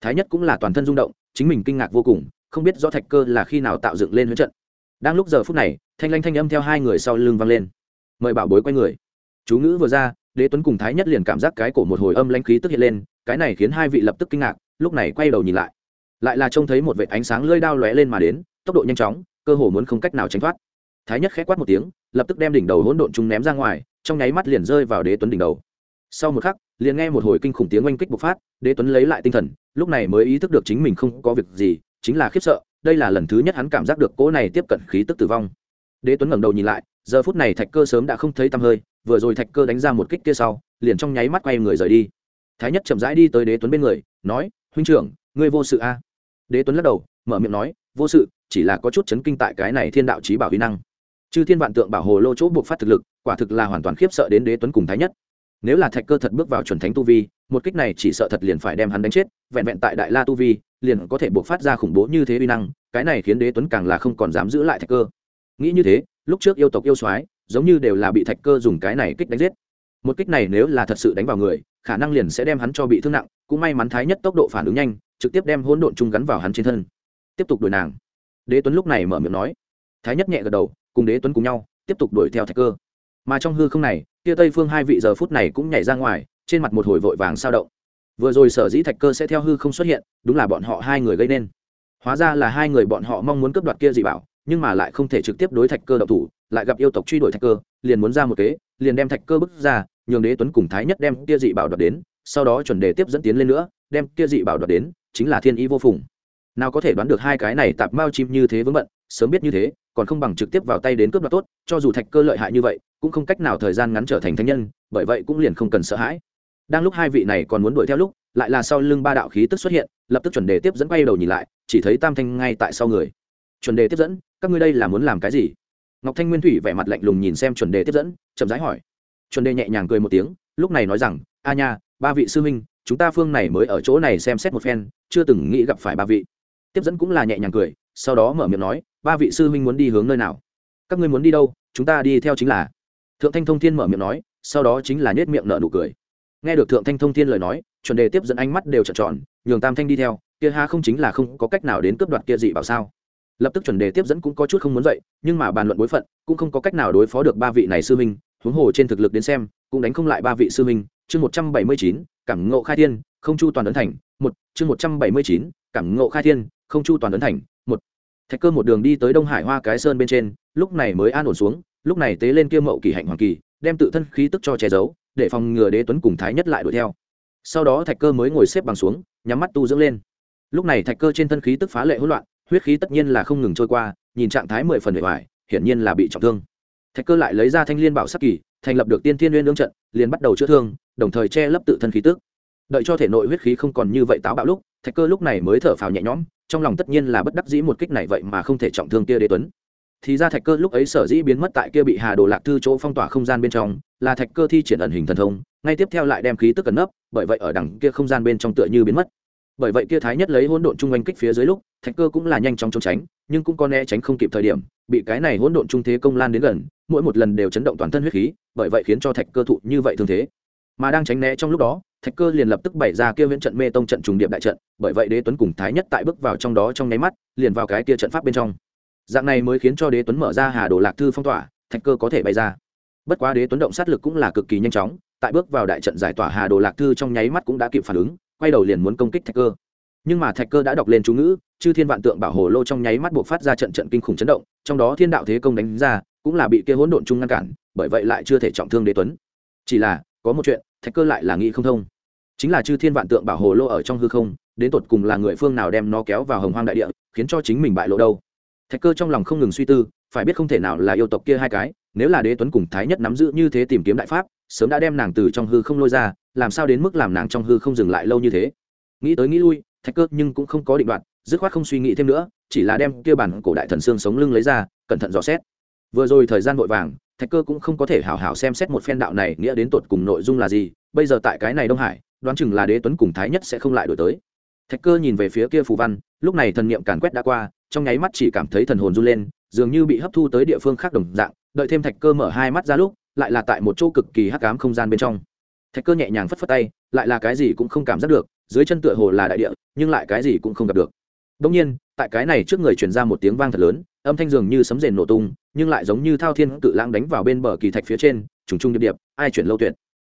Thái nhất cũng là toàn thân rung động, chính mình kinh ngạc vô cùng, không biết rõ thạch cơ là khi nào tạo dựng lên huyết trận. Đang lúc giờ phút này, thanh lanh thanh âm theo hai người sau lưng vang lên. Mời bảo bối quay người. Chú ngữ vừa ra đế tuấn cùng thái nhất liền cảm giác cái cổ một hồi âm lãnh khí tức hiện lên, cái này khiến hai vị lập tức kinh ngạc, lúc này quay đầu nhìn lại. Lại là trông thấy một vệ ánh sáng lơi đao lóe lên mà đến, tốc độ nhanh chóng, cơ hồ muốn không cách nào tránh thoát. Thái nhất khẽ quát một tiếng, lập tức đem đỉnh đầu hỗn độn chúng ném ra ngoài, trong nháy mắt liền rơi vào đế tuấn đỉnh đầu. Sau một khắc, liền nghe một hồi kinh khủng tiếng oanh kích bộc phát, đế tuấn lấy lại tinh thần, lúc này mới ý thức được chính mình không có việc gì, chính là khiếp sợ, đây là lần thứ nhất hắn cảm giác được cỗ này tiếp cận khí tức tử vong. Đế tuấn ngẩng đầu nhìn lại, giờ phút này thạch cơ sớm đã không thấy tăm hơi vừa rồi thạch cơ đánh ra một kích kia sau, liền trong nháy mắt quay người rời đi. Thái nhất chậm rãi đi tới đế tuấn bên người, nói, huynh trưởng, ngươi vô sự a? Đế tuấn lắc đầu, mở miệng nói, vô sự, chỉ là có chút chấn kinh tại cái này thiên đạo trí bảo huy năng. Chư thiên vạn tượng bảo hồ lô chỗ buộc phát thực lực, quả thực là hoàn toàn khiếp sợ đến đế tuấn cùng thái nhất. Nếu là thạch cơ thật bước vào chuẩn thánh tu vi, một kích này chỉ sợ thật liền phải đem hắn đánh chết, vẹn vẹn tại đại la tu vi, liền có thể buộc phát ra khủng bố như thế uy năng, cái này khiến đế tuấn càng là không còn dám giữ lại thạch cơ. Nghĩ như thế, lúc trước yêu tộc yêu soái giống như đều là bị thạch cơ dùng cái này kích đánh giết. Một kích này nếu là thật sự đánh vào người, khả năng liền sẽ đem hắn cho bị thương nặng, cũng may mắn thái nhất tốc độ phản ứng nhanh, trực tiếp đem hỗn độn chung gắn vào hắn trên thân. Tiếp tục đuổi nàng. Đế tuấn lúc này mở miệng nói. Thái nhất nhẹ gật đầu, cùng đế tuấn cùng nhau, tiếp tục đuổi theo thạch cơ. Mà trong hư không này, kia tây phương hai vị giờ phút này cũng nhảy ra ngoài, trên mặt một hồi vội vàng sao động. Vừa rồi sở dĩ thạch cơ sẽ theo hư không xuất hiện, đúng là bọn họ hai người gây nên. Hóa ra là hai người bọn họ mong muốn cướp đoạt kia dị bảo nhưng mà lại không thể trực tiếp đối thạch cơ đậu thủ, lại gặp yêu tộc truy đuổi thạch cơ, liền muốn ra một kế, liền đem thạch cơ bức ra, nhường đế tuấn cùng thái nhất đem kia dị bảo đoạt đến, sau đó chuẩn đề tiếp dẫn tiến lên nữa, đem kia dị bảo đoạt đến, chính là thiên ý vô phùng. Nào có thể đoán được hai cái này tạp mao chim như thế vướng bận, sớm biết như thế, còn không bằng trực tiếp vào tay đến cướp đoạt tốt, cho dù thạch cơ lợi hại như vậy, cũng không cách nào thời gian ngắn trở thành thánh nhân, bởi vậy cũng liền không cần sợ hãi. Đang lúc hai vị này còn muốn đuổi theo lúc, lại là sau lưng ba đạo khí tức xuất hiện, lập tức chuẩn đề tiếp dẫn quay đầu nhìn lại, chỉ thấy tam thanh ngay tại sau người. Chuẩn đề tiếp dẫn các ngươi đây là muốn làm cái gì? Ngọc thanh nguyên thủy vẻ mặt lạnh lùng nhìn xem chuẩn đề tiếp dẫn, chậm rãi hỏi. Chuẩn đề nhẹ nhàng cười một tiếng, lúc này nói rằng, a nha, ba vị sư huynh, chúng ta phương này mới ở chỗ này xem xét một phen, chưa từng nghĩ gặp phải ba vị. Tiếp dẫn cũng là nhẹ nhàng cười, sau đó mở miệng nói, ba vị sư huynh muốn đi hướng nơi nào? Các ngươi muốn đi đâu, chúng ta đi theo chính là. Thượng thanh thông thiên mở miệng nói, sau đó chính là nhét miệng nở nụ cười. Nghe được thượng thanh thông thiên lời nói, chuẩn đề tiếp dẫn ánh mắt đều trợn tròn, nhường tam thanh đi theo, kia ha, không chính là không có cách nào đến cướp đoạt kia dị bảo sao? Lập tức chuẩn đề tiếp dẫn cũng có chút không muốn dậy, nhưng mà bàn luận bối phận, cũng không có cách nào đối phó được ba vị này sư minh huống hồ trên thực lực đến xem, cũng đánh không lại ba vị sư minh chương một trăm bảy mươi chín cảm ngộ khai thiên, không chu toàn ấn thành, một. Chương một trăm bảy mươi chín cảm ngộ khai thiên, không chu toàn ấn thành, một. Thạch cơ một đường đi tới đông hải hoa cái sơn bên trên, lúc này mới an ổn xuống, lúc này tế lên kia mậu kỳ hạnh hoàng kỳ, đem tự thân khí tức cho che giấu, để phòng ngừa đế tuấn cùng thái nhất lại đuổi theo. Sau đó thạch cơ mới ngồi xếp bằng xuống, nhắm mắt tu dưỡng lên. Lúc này thạch cơ trên thân khí tức phá lệ hỗn loạn huyết khí tất nhiên là không ngừng trôi qua, nhìn trạng thái mười phần bề ngoài hiển nhiên là bị trọng thương. Thạch cơ lại lấy ra thanh liên bảo sắc kỳ, thành lập được tiên thiên liên lương trận, liền bắt đầu chữa thương, đồng thời che lấp tự thân khí tức. Đợi cho thể nội huyết khí không còn như vậy táo bạo lúc, thạch cơ lúc này mới thở phào nhẹ nhõm, trong lòng tất nhiên là bất đắc dĩ một kích này vậy mà không thể trọng thương kia đế tuấn. Thì ra thạch cơ lúc ấy sở dĩ biến mất tại kia bị hà đồ lạc thư chỗ phong tỏa không gian bên trong, là thạch cơ thi triển ẩn hình thần thông, ngay tiếp theo lại đem khí tức cẩn nấp, bởi vậy ở đằng kia không gian bên trong tựa như biến mất bởi vậy kia thái nhất lấy hỗn độn trung oanh kích phía dưới lúc, thạch cơ cũng là nhanh chóng trốn tránh, nhưng cũng có né tránh không kịp thời điểm, bị cái này hỗn độn trung thế công lan đến gần, mỗi một lần đều chấn động toàn thân huyết khí, bởi vậy khiến cho thạch cơ thụ như vậy thương thế. Mà đang tránh né trong lúc đó, thạch cơ liền lập tức bày ra kia viễn trận mê tông trận trùng điệp đại trận, bởi vậy đế tuấn cùng thái nhất tại bước vào trong đó trong nháy mắt, liền vào cái kia trận pháp bên trong. Dạng này mới khiến cho đế tuấn mở ra hà đồ lạc thư phong tỏa, thạch cơ có thể bay ra. Bất quá đế tuấn động sát lực cũng là cực kỳ nhanh chóng, tại bước vào đại trận giải tỏa hà đồ lạc thư trong nháy mắt cũng đã kịp phản ứng quay đầu liền muốn công kích thạch cơ. Nhưng mà thạch cơ đã đọc lên chú ngữ, chư thiên vạn tượng bảo hồ lô trong nháy mắt buộc phát ra trận trận kinh khủng chấn động, trong đó thiên đạo thế công đánh ra, cũng là bị kia hỗn độn chung ngăn cản, bởi vậy lại chưa thể trọng thương đế tuấn. Chỉ là, có một chuyện, thạch cơ lại là nghĩ không thông. Chính là chư thiên vạn tượng bảo hồ lô ở trong hư không, đến tột cùng là người phương nào đem nó kéo vào hồng hoang đại địa, khiến cho chính mình bại lộ đâu? Thạch cơ trong lòng không ngừng suy tư phải biết không thể nào là yêu tộc kia hai cái, nếu là đế tuấn cùng thái nhất nắm giữ như thế tìm kiếm đại pháp, sớm đã đem nàng từ trong hư không lôi ra, làm sao đến mức làm nàng trong hư không dừng lại lâu như thế? Nghĩ tới nghĩ lui, thạch cơ nhưng cũng không có định đoạt, dứt khoát không suy nghĩ thêm nữa, chỉ là đem kia bản cổ đại thần xương sống lưng lấy ra, cẩn thận dò xét. Vừa rồi thời gian vội vàng, thạch cơ cũng không có thể hảo hảo xem xét một phen đạo này nghĩa đến tột cùng nội dung là gì, bây giờ tại cái này đông hải, đoán chừng là đế tuấn cùng thái nhất sẽ không lại đổi tới. Thạch cơ nhìn về phía kia phù văn, lúc này thần niệm càn quét đã qua, trong nháy mắt chỉ cảm thấy thần hồn run lên dường như bị hấp thu tới địa phương khác đồng dạng, đợi thêm thạch cơ mở hai mắt ra lúc, lại là tại một chỗ cực kỳ hắc ám không gian bên trong. Thạch cơ nhẹ nhàng phất phất tay, lại là cái gì cũng không cảm giác được, dưới chân tựa hồ là đại địa, nhưng lại cái gì cũng không gặp được. Đông nhiên, tại cái này trước người truyền ra một tiếng vang thật lớn, âm thanh dường như sấm rền nổ tung, nhưng lại giống như thao thiên cự lãng đánh vào bên bờ kỳ thạch phía trên, trùng trung điệp điệp, ai chuyển lâu tuyệt.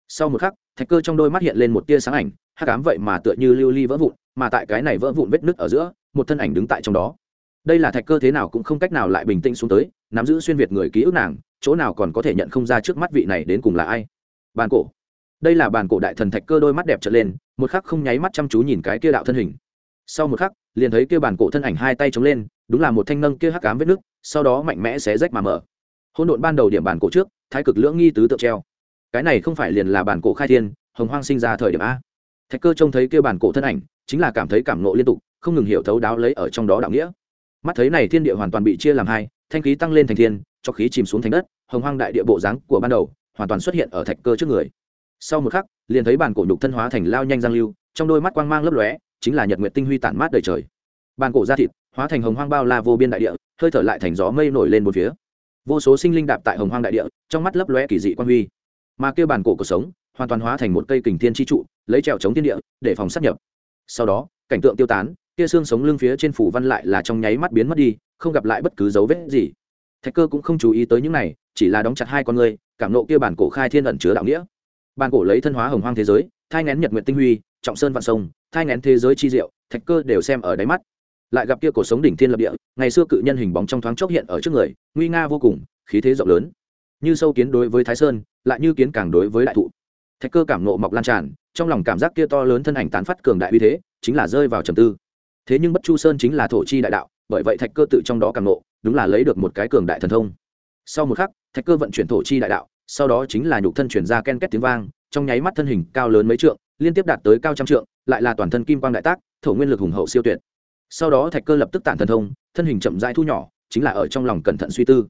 Sau một khắc, thạch cơ trong đôi mắt hiện lên một tia sáng ảnh, hắc ám vậy mà tựa như lưu ly vỡ vụn, mà tại cái này vỡ vụn vết nứt ở giữa, một thân ảnh đứng tại trong đó đây là thạch cơ thế nào cũng không cách nào lại bình tĩnh xuống tới, nắm giữ xuyên việt người ký ức nàng, chỗ nào còn có thể nhận không ra trước mắt vị này đến cùng là ai. Bàn cổ. Đây là bàn cổ đại thần thạch cơ đôi mắt đẹp trở lên, một khắc không nháy mắt chăm chú nhìn cái kia đạo thân hình. Sau một khắc, liền thấy kia bàn cổ thân ảnh hai tay chống lên, đúng là một thanh nâng kia hắc cám vết nước, sau đó mạnh mẽ xé rách mà mở. Hôn độn ban đầu điểm bàn cổ trước, thái cực lưỡng nghi tứ tượng treo. Cái này không phải liền là bàn cổ khai thiên, hồng hoang sinh ra thời điểm a. Thạch cơ trông thấy kia bàn cổ thân ảnh, chính là cảm thấy cảm nộ liên tục, không ngừng hiểu thấu đáo lấy ở trong đó đạo nghĩa mắt thấy này thiên địa hoàn toàn bị chia làm hai, thanh khí tăng lên thành thiên, cho khí chìm xuống thành đất, hồng hoang đại địa bộ dáng của ban đầu hoàn toàn xuất hiện ở thạch cơ trước người. Sau một khắc, liền thấy bàn cổ nhục thân hóa thành lao nhanh giang lưu, trong đôi mắt quang mang lấp lóe, chính là nhật nguyện tinh huy tản mát đầy trời. Bàn cổ da thịt hóa thành hồng hoang bao la vô biên đại địa, hơi thở lại thành gió mây nổi lên một phía. Vô số sinh linh đạp tại hồng hoang đại địa, trong mắt lấp lóe kỳ dị quan huy. Mà kêu bàn cổ cuộc sống, hoàn toàn hóa thành một cây kình thiên chi trụ, lấy trèo chống thiên địa, để phòng sát nhập. Sau đó, cảnh tượng tiêu tán kia xương sống lưng phía trên phủ văn lại là trong nháy mắt biến mất đi, không gặp lại bất cứ dấu vết gì. Thạch cơ cũng không chú ý tới những này, chỉ là đóng chặt hai con người, cảm nộ kia bản cổ khai thiên ẩn chứa đạo nghĩa. Bản cổ lấy thân hóa hồng hoang thế giới, thai ngén nhật nguyện tinh huy, trọng sơn vạn sông, thai ngén thế giới chi diệu, thạch cơ đều xem ở đáy mắt. Lại gặp kia cổ sống đỉnh thiên lập địa, ngày xưa cự nhân hình bóng trong thoáng chốc hiện ở trước người, nguy nga vô cùng, khí thế rộng lớn. Như sâu kiến đối với thái sơn, lại như kiến càng đối với đại thụ. Thạch cơ cảm nộ mọc lan tràn, trong lòng cảm giác kia to lớn thân ảnh tán phát cường đại uy thế, chính là rơi vào trầm tư thế nhưng bất chu sơn chính là thổ chi đại đạo, bởi vậy thạch cơ tự trong đó càng nộ đúng là lấy được một cái cường đại thần thông. Sau một khắc, thạch cơ vận chuyển thổ chi đại đạo, sau đó chính là nhục thân chuyển ra ken két tiếng vang, trong nháy mắt thân hình cao lớn mấy trượng, liên tiếp đạt tới cao trăm trượng, lại là toàn thân kim quang đại tác, thổ nguyên lực hùng hậu siêu tuyệt. Sau đó thạch cơ lập tức tản thần thông, thân hình chậm rãi thu nhỏ, chính là ở trong lòng cẩn thận suy tư.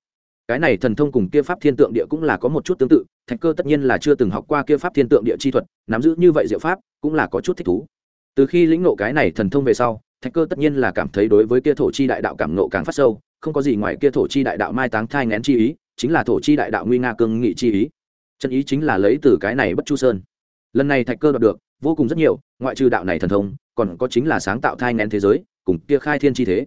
Cái này thần thông cùng kia pháp thiên tượng địa cũng là có một chút tương tự, thạch cơ tất nhiên là chưa từng học qua kia pháp thiên tượng địa chi thuật, nắm giữ như vậy diệu pháp, cũng là có chút thích thú. Từ khi lĩnh ngộ cái này thần thông về sau thạch cơ tất nhiên là cảm thấy đối với kia thổ chi đại đạo cảm ngộ càng phát sâu, không có gì ngoài kia thổ chi đại đạo mai táng thai ngén chi ý, chính là thổ chi đại đạo nguy nga cương nghị chi ý. Chân ý chính là lấy từ cái này bất chu sơn. Lần này thạch cơ đoạt được, vô cùng rất nhiều, ngoại trừ đạo này thần thông, còn có chính là sáng tạo thai ngén thế giới, cùng kia khai thiên chi thế.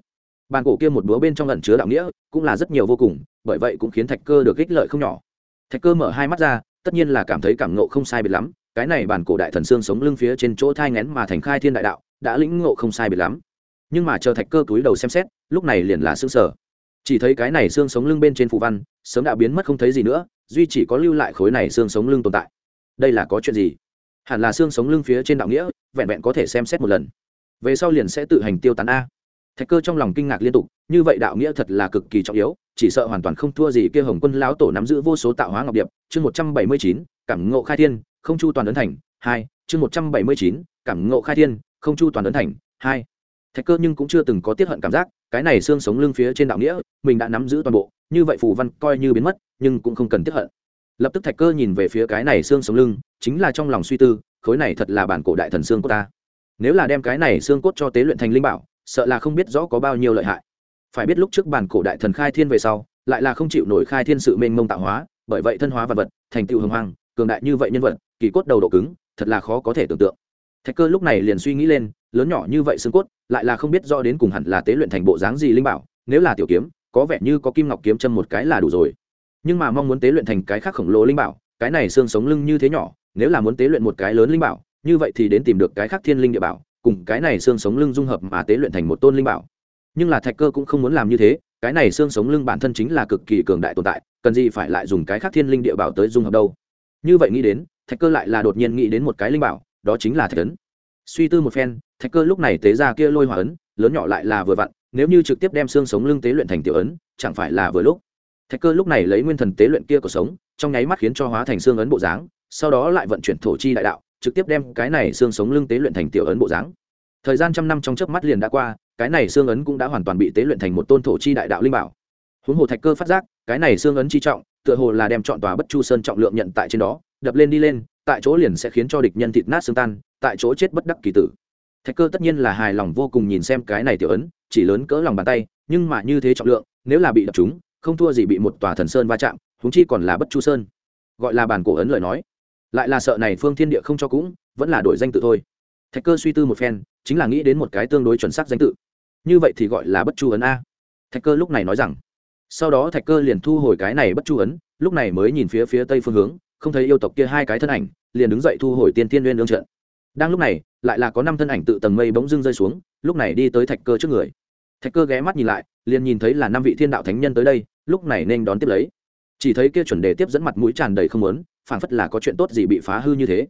Bàn cổ kia một búa bên trong lẩn chứa đạo nghĩa, cũng là rất nhiều vô cùng, bởi vậy cũng khiến thạch cơ được ích lợi không nhỏ. Thạch cơ mở hai mắt ra, tất nhiên là cảm thấy cảm ngộ không sai biệt lắm, cái này bản cổ đại thần xương sống lưng phía trên chỗ thai ngén mà thành khai thiên đại đạo, đã lĩnh ngộ không sai biệt lắm nhưng mà chờ thạch cơ túi đầu xem xét, lúc này liền là xương sở chỉ thấy cái này xương sống lưng bên trên phù văn, sớm đã biến mất không thấy gì nữa, duy chỉ có lưu lại khối này xương sống lưng tồn tại. Đây là có chuyện gì? Hẳn là xương sống lưng phía trên đạo nghĩa, vẹn vẹn có thể xem xét một lần. Về sau liền sẽ tự hành tiêu tán a. Thạch cơ trong lòng kinh ngạc liên tục, như vậy đạo nghĩa thật là cực kỳ trọng yếu, chỉ sợ hoàn toàn không thua gì kia hồng quân lão tổ nắm giữ vô số tạo hóa ngọc điệp. Chương một trăm bảy mươi chín, cảm ngộ khai thiên, không chu toàn ấn thành, hai, chương một trăm bảy mươi chín, cảm ngộ khai thiên, không chu toàn ấn thành, hai thạch cơ nhưng cũng chưa từng có tiết hận cảm giác, cái này xương sống lưng phía trên đạo nghĩa, mình đã nắm giữ toàn bộ, như vậy phù văn coi như biến mất, nhưng cũng không cần tiết hận. Lập tức thạch cơ nhìn về phía cái này xương sống lưng, chính là trong lòng suy tư, khối này thật là bản cổ đại thần xương của ta. Nếu là đem cái này xương cốt cho tế luyện thành linh bảo, sợ là không biết rõ có bao nhiêu lợi hại. Phải biết lúc trước bản cổ đại thần khai thiên về sau, lại là không chịu nổi khai thiên sự mênh mông tạo hóa, bởi vậy thân hóa vật vật, thành tựu hồng hoàng cường đại như vậy nhân vật, kỳ cốt đầu độ cứng, thật là khó có thể tưởng tượng thạch cơ lúc này liền suy nghĩ lên, lớn nhỏ như vậy xương cốt, lại là không biết rõ đến cùng hẳn là tế luyện thành bộ dáng gì linh bảo, nếu là tiểu kiếm, có vẻ như có kim ngọc kiếm châm một cái là đủ rồi. Nhưng mà mong muốn tế luyện thành cái khác khổng lồ linh bảo, cái này xương sống lưng như thế nhỏ, nếu là muốn tế luyện một cái lớn linh bảo, như vậy thì đến tìm được cái khác thiên linh địa bảo, cùng cái này xương sống lưng dung hợp mà tế luyện thành một tôn linh bảo. Nhưng là thạch cơ cũng không muốn làm như thế, cái này xương sống lưng bản thân chính là cực kỳ cường đại tồn tại, cần gì phải lại dùng cái khác thiên linh địa bảo tới dung hợp đâu. Như vậy nghĩ đến, thạch cơ lại là đột nhiên nghĩ đến một cái linh bảo đó chính là thạch ấn. Suy tư một phen, thạch cơ lúc này tế ra kia lôi hỏa ấn, lớn nhỏ lại là vừa vặn, nếu như trực tiếp đem xương sống lưng tế luyện thành tiểu ấn, chẳng phải là vừa lúc. Thạch cơ lúc này lấy nguyên thần tế luyện kia của sống, trong nháy mắt khiến cho hóa thành xương ấn bộ dáng, sau đó lại vận chuyển thổ chi đại đạo, trực tiếp đem cái này xương sống lưng tế luyện thành tiểu ấn bộ dáng. Thời gian trăm năm trong chớp mắt liền đã qua, cái này xương ấn cũng đã hoàn toàn bị tế luyện thành một tôn thổ chi đại đạo linh bảo. Huống hồ thạch cơ phát giác, cái này xương ấn chi trọng, tựa hồ là đem chọn tòa bất chu sơn trọng lượng nhận tại trên đó đập lên đi lên, tại chỗ liền sẽ khiến cho địch nhân thịt nát xương tan, tại chỗ chết bất đắc kỳ tử. Thạch cơ tất nhiên là hài lòng vô cùng nhìn xem cái này tiểu ấn, chỉ lớn cỡ lòng bàn tay, nhưng mà như thế trọng lượng, nếu là bị đập chúng không thua gì bị một tòa thần sơn va chạm húng chi còn là bất chu sơn. Gọi là bản cổ ấn lời nói. Lại là sợ này phương thiên địa không cho cũng, vẫn là đổi danh tự thôi. Thạch cơ suy tư một phen, chính là nghĩ đến một cái tương đối chuẩn xác danh tự. Như vậy thì gọi là bất chu ấn a. Thạch cơ lúc này nói rằng. Sau đó thạch cơ liền thu hồi cái này bất chu ấn, lúc này mới nhìn phía phía tây phương hướng không thấy yêu tộc kia hai cái thân ảnh, liền đứng dậy thu hồi tiên tiên liên lương trận. Đang lúc này, lại là có năm thân ảnh tự tầng mây bỗng dưng rơi xuống, lúc này đi tới thạch cơ trước người. Thạch cơ ghé mắt nhìn lại, liền nhìn thấy là năm vị thiên đạo thánh nhân tới đây, lúc này nên đón tiếp lấy. Chỉ thấy kia chuẩn đề tiếp dẫn mặt mũi tràn đầy không lớn phảng phất là có chuyện tốt gì bị phá hư như thế.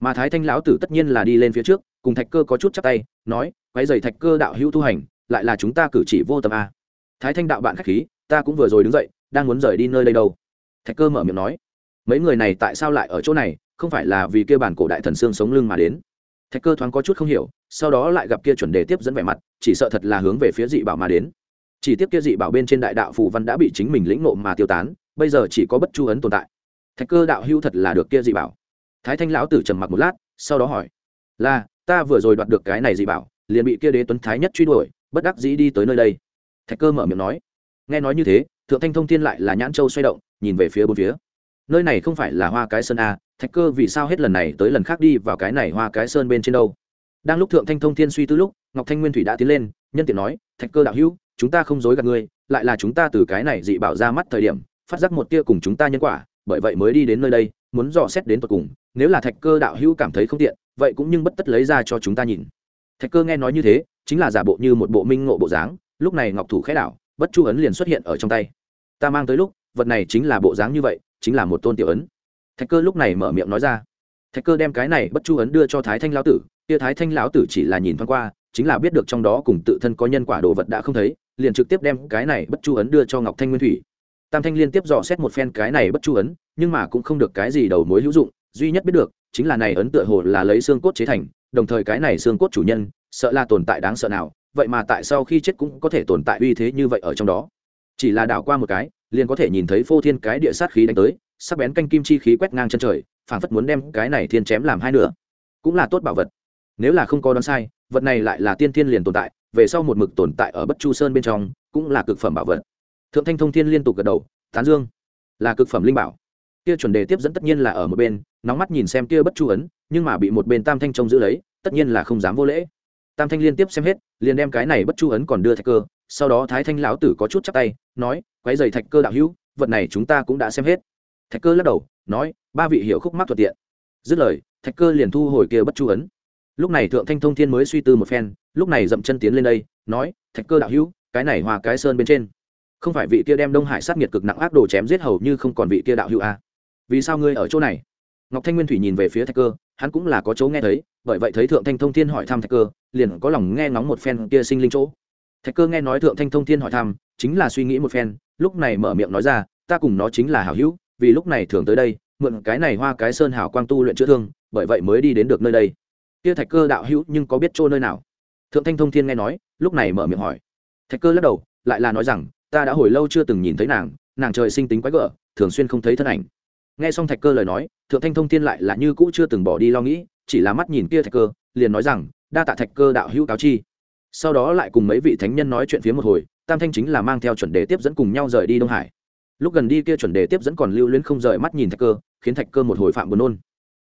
Mà thái thanh lão tử tất nhiên là đi lên phía trước, cùng thạch cơ có chút chắc tay, nói quái dày thạch cơ đạo hữu tu hành, lại là chúng ta cử chỉ vô tâm a. Thái thanh đạo bạn khách khí, ta cũng vừa rồi đứng dậy, đang muốn rời đi nơi đây đâu. Thạch cơ mở miệng nói mấy người này tại sao lại ở chỗ này, không phải là vì kia bản cổ đại thần xương sống lưng mà đến. Thạch cơ thoáng có chút không hiểu, sau đó lại gặp kia chuẩn đề tiếp dẫn vẻ mặt, chỉ sợ thật là hướng về phía dị bảo mà đến. Chỉ tiếp kia dị bảo bên trên đại đạo phù văn đã bị chính mình lĩnh nộ mà tiêu tán, bây giờ chỉ có bất chu ấn tồn tại. Thạch cơ đạo hưu thật là được kia dị bảo. Thái thanh lão tử trầm mặc một lát, sau đó hỏi, là, ta vừa rồi đoạt được cái này dị bảo, liền bị kia đế tuấn thái nhất truy đuổi, bất đắc dĩ đi tới nơi đây. Thạch cơ mở miệng nói. Nghe nói như thế, thượng thanh thông thiên lại là nhãn châu xoay động, nhìn về phía bốn phía nơi này không phải là hoa cái sơn a, thạch cơ vì sao hết lần này tới lần khác đi vào cái này hoa cái sơn bên trên đâu? Đang lúc thượng thanh thông thiên suy tư lúc, ngọc thanh nguyên thủy đã tiến lên, nhân tiện nói, thạch cơ đạo hữu, chúng ta không dối gạt ngươi, lại là chúng ta từ cái này dị bảo ra mắt thời điểm, phát giác một tia cùng chúng ta nhân quả, bởi vậy mới đi đến nơi đây, muốn dò xét đến tột cùng, nếu là thạch cơ đạo hữu cảm thấy không tiện, vậy cũng nhưng bất tất lấy ra cho chúng ta nhìn. Thạch cơ nghe nói như thế, chính là giả bộ như một bộ minh ngộ bộ dáng, lúc này ngọc thủ khẽ đảo bất chu ấn liền xuất hiện ở trong tay. Ta mang tới lúc, vật này chính là bộ dáng như vậy chính là một tôn tiểu ấn. Thạch cơ lúc này mở miệng nói ra. Thạch cơ đem cái này bất chu ấn đưa cho thái thanh lão tử, kia thái thanh lão tử chỉ là nhìn thoáng qua, chính là biết được trong đó cùng tự thân có nhân quả đồ vật đã không thấy, liền trực tiếp đem cái này bất chu ấn đưa cho ngọc thanh nguyên thủy. Tam thanh liên tiếp dò xét một phen cái này bất chu ấn, nhưng mà cũng không được cái gì đầu mối hữu dụng, duy nhất biết được, chính là này ấn tựa hồ là lấy xương cốt chế thành, đồng thời cái này xương cốt chủ nhân, sợ là tồn tại đáng sợ nào, vậy mà tại sao khi chết cũng có thể tồn tại uy thế như vậy ở trong đó chỉ là đảo qua một cái, liền có thể nhìn thấy phô thiên cái địa sát khí đánh tới, sắc bén canh kim chi khí quét ngang chân trời, phảng phất muốn đem cái này thiên chém làm hai nửa. Cũng là tốt bảo vật. Nếu là không có đoán sai, vật này lại là tiên thiên liền tồn tại, về sau một mực tồn tại ở bất chu sơn bên trong, cũng là cực phẩm bảo vật. Thượng thanh thông thiên liên tục gật đầu, tán dương. Là cực phẩm linh bảo. Kia chuẩn đề tiếp dẫn tất nhiên là ở một bên, nóng mắt nhìn xem kia bất chu ấn, nhưng mà bị một bên tam thanh trông giữ lấy, tất nhiên là không dám vô lễ. Tam thanh liên tiếp xem hết, liền đem cái này bất chu ấn còn đưa thạch cơ, sau đó thái thanh lão tử có chút chắc tay nói quái dày thạch cơ đạo hữu, vật này chúng ta cũng đã xem hết. Thạch cơ lắc đầu, nói, ba vị hiểu khúc mắc thuận tiện. Dứt lời, thạch cơ liền thu hồi kia bất chu ấn. Lúc này thượng thanh thông thiên mới suy tư một phen, lúc này dậm chân tiến lên đây, nói, thạch cơ đạo hữu, cái này hòa cái sơn bên trên, không phải vị kia đem đông hải sát nghiệt cực nặng ác đồ chém giết hầu như không còn vị kia đạo hữu à. vì sao ngươi ở chỗ này? Ngọc thanh nguyên thủy nhìn về phía thạch cơ, hắn cũng là có chỗ nghe thấy, bởi vậy thấy thượng thanh thông thiên hỏi thăm thạch cơ, liền có lòng nghe ngóng một phen kia sinh linh chỗ thạch cơ nghe nói thượng thanh thông thiên hỏi thăm, chính là suy nghĩ một phen, lúc này mở miệng nói ra, ta cùng nó chính là hảo hữu, vì lúc này thường tới đây, mượn cái này hoa cái sơn hảo quang tu luyện chữa thương, bởi vậy mới đi đến được nơi đây. Kia thạch cơ đạo hữu nhưng có biết chỗ nơi nào? Thượng thanh thông thiên nghe nói, lúc này mở miệng hỏi. Thạch cơ lắc đầu, lại là nói rằng, ta đã hồi lâu chưa từng nhìn thấy nàng nàng trời sinh tính quái gở, thường xuyên không thấy thân ảnh. Nghe xong thạch cơ lời nói, thượng thanh thông thiên lại là như cũ chưa từng bỏ đi lo nghĩ, chỉ là mắt nhìn kia thạch cơ, liền nói rằng, đa tạ thạch cơ đạo hữu cáo chi sau đó lại cùng mấy vị thánh nhân nói chuyện phía một hồi, tam thanh chính là mang theo chuẩn đề tiếp dẫn cùng nhau rời đi đông hải. Lúc gần đi kia chuẩn đề tiếp dẫn còn lưu luyến không rời mắt nhìn thạch cơ, khiến thạch cơ một hồi phạm buồn nôn.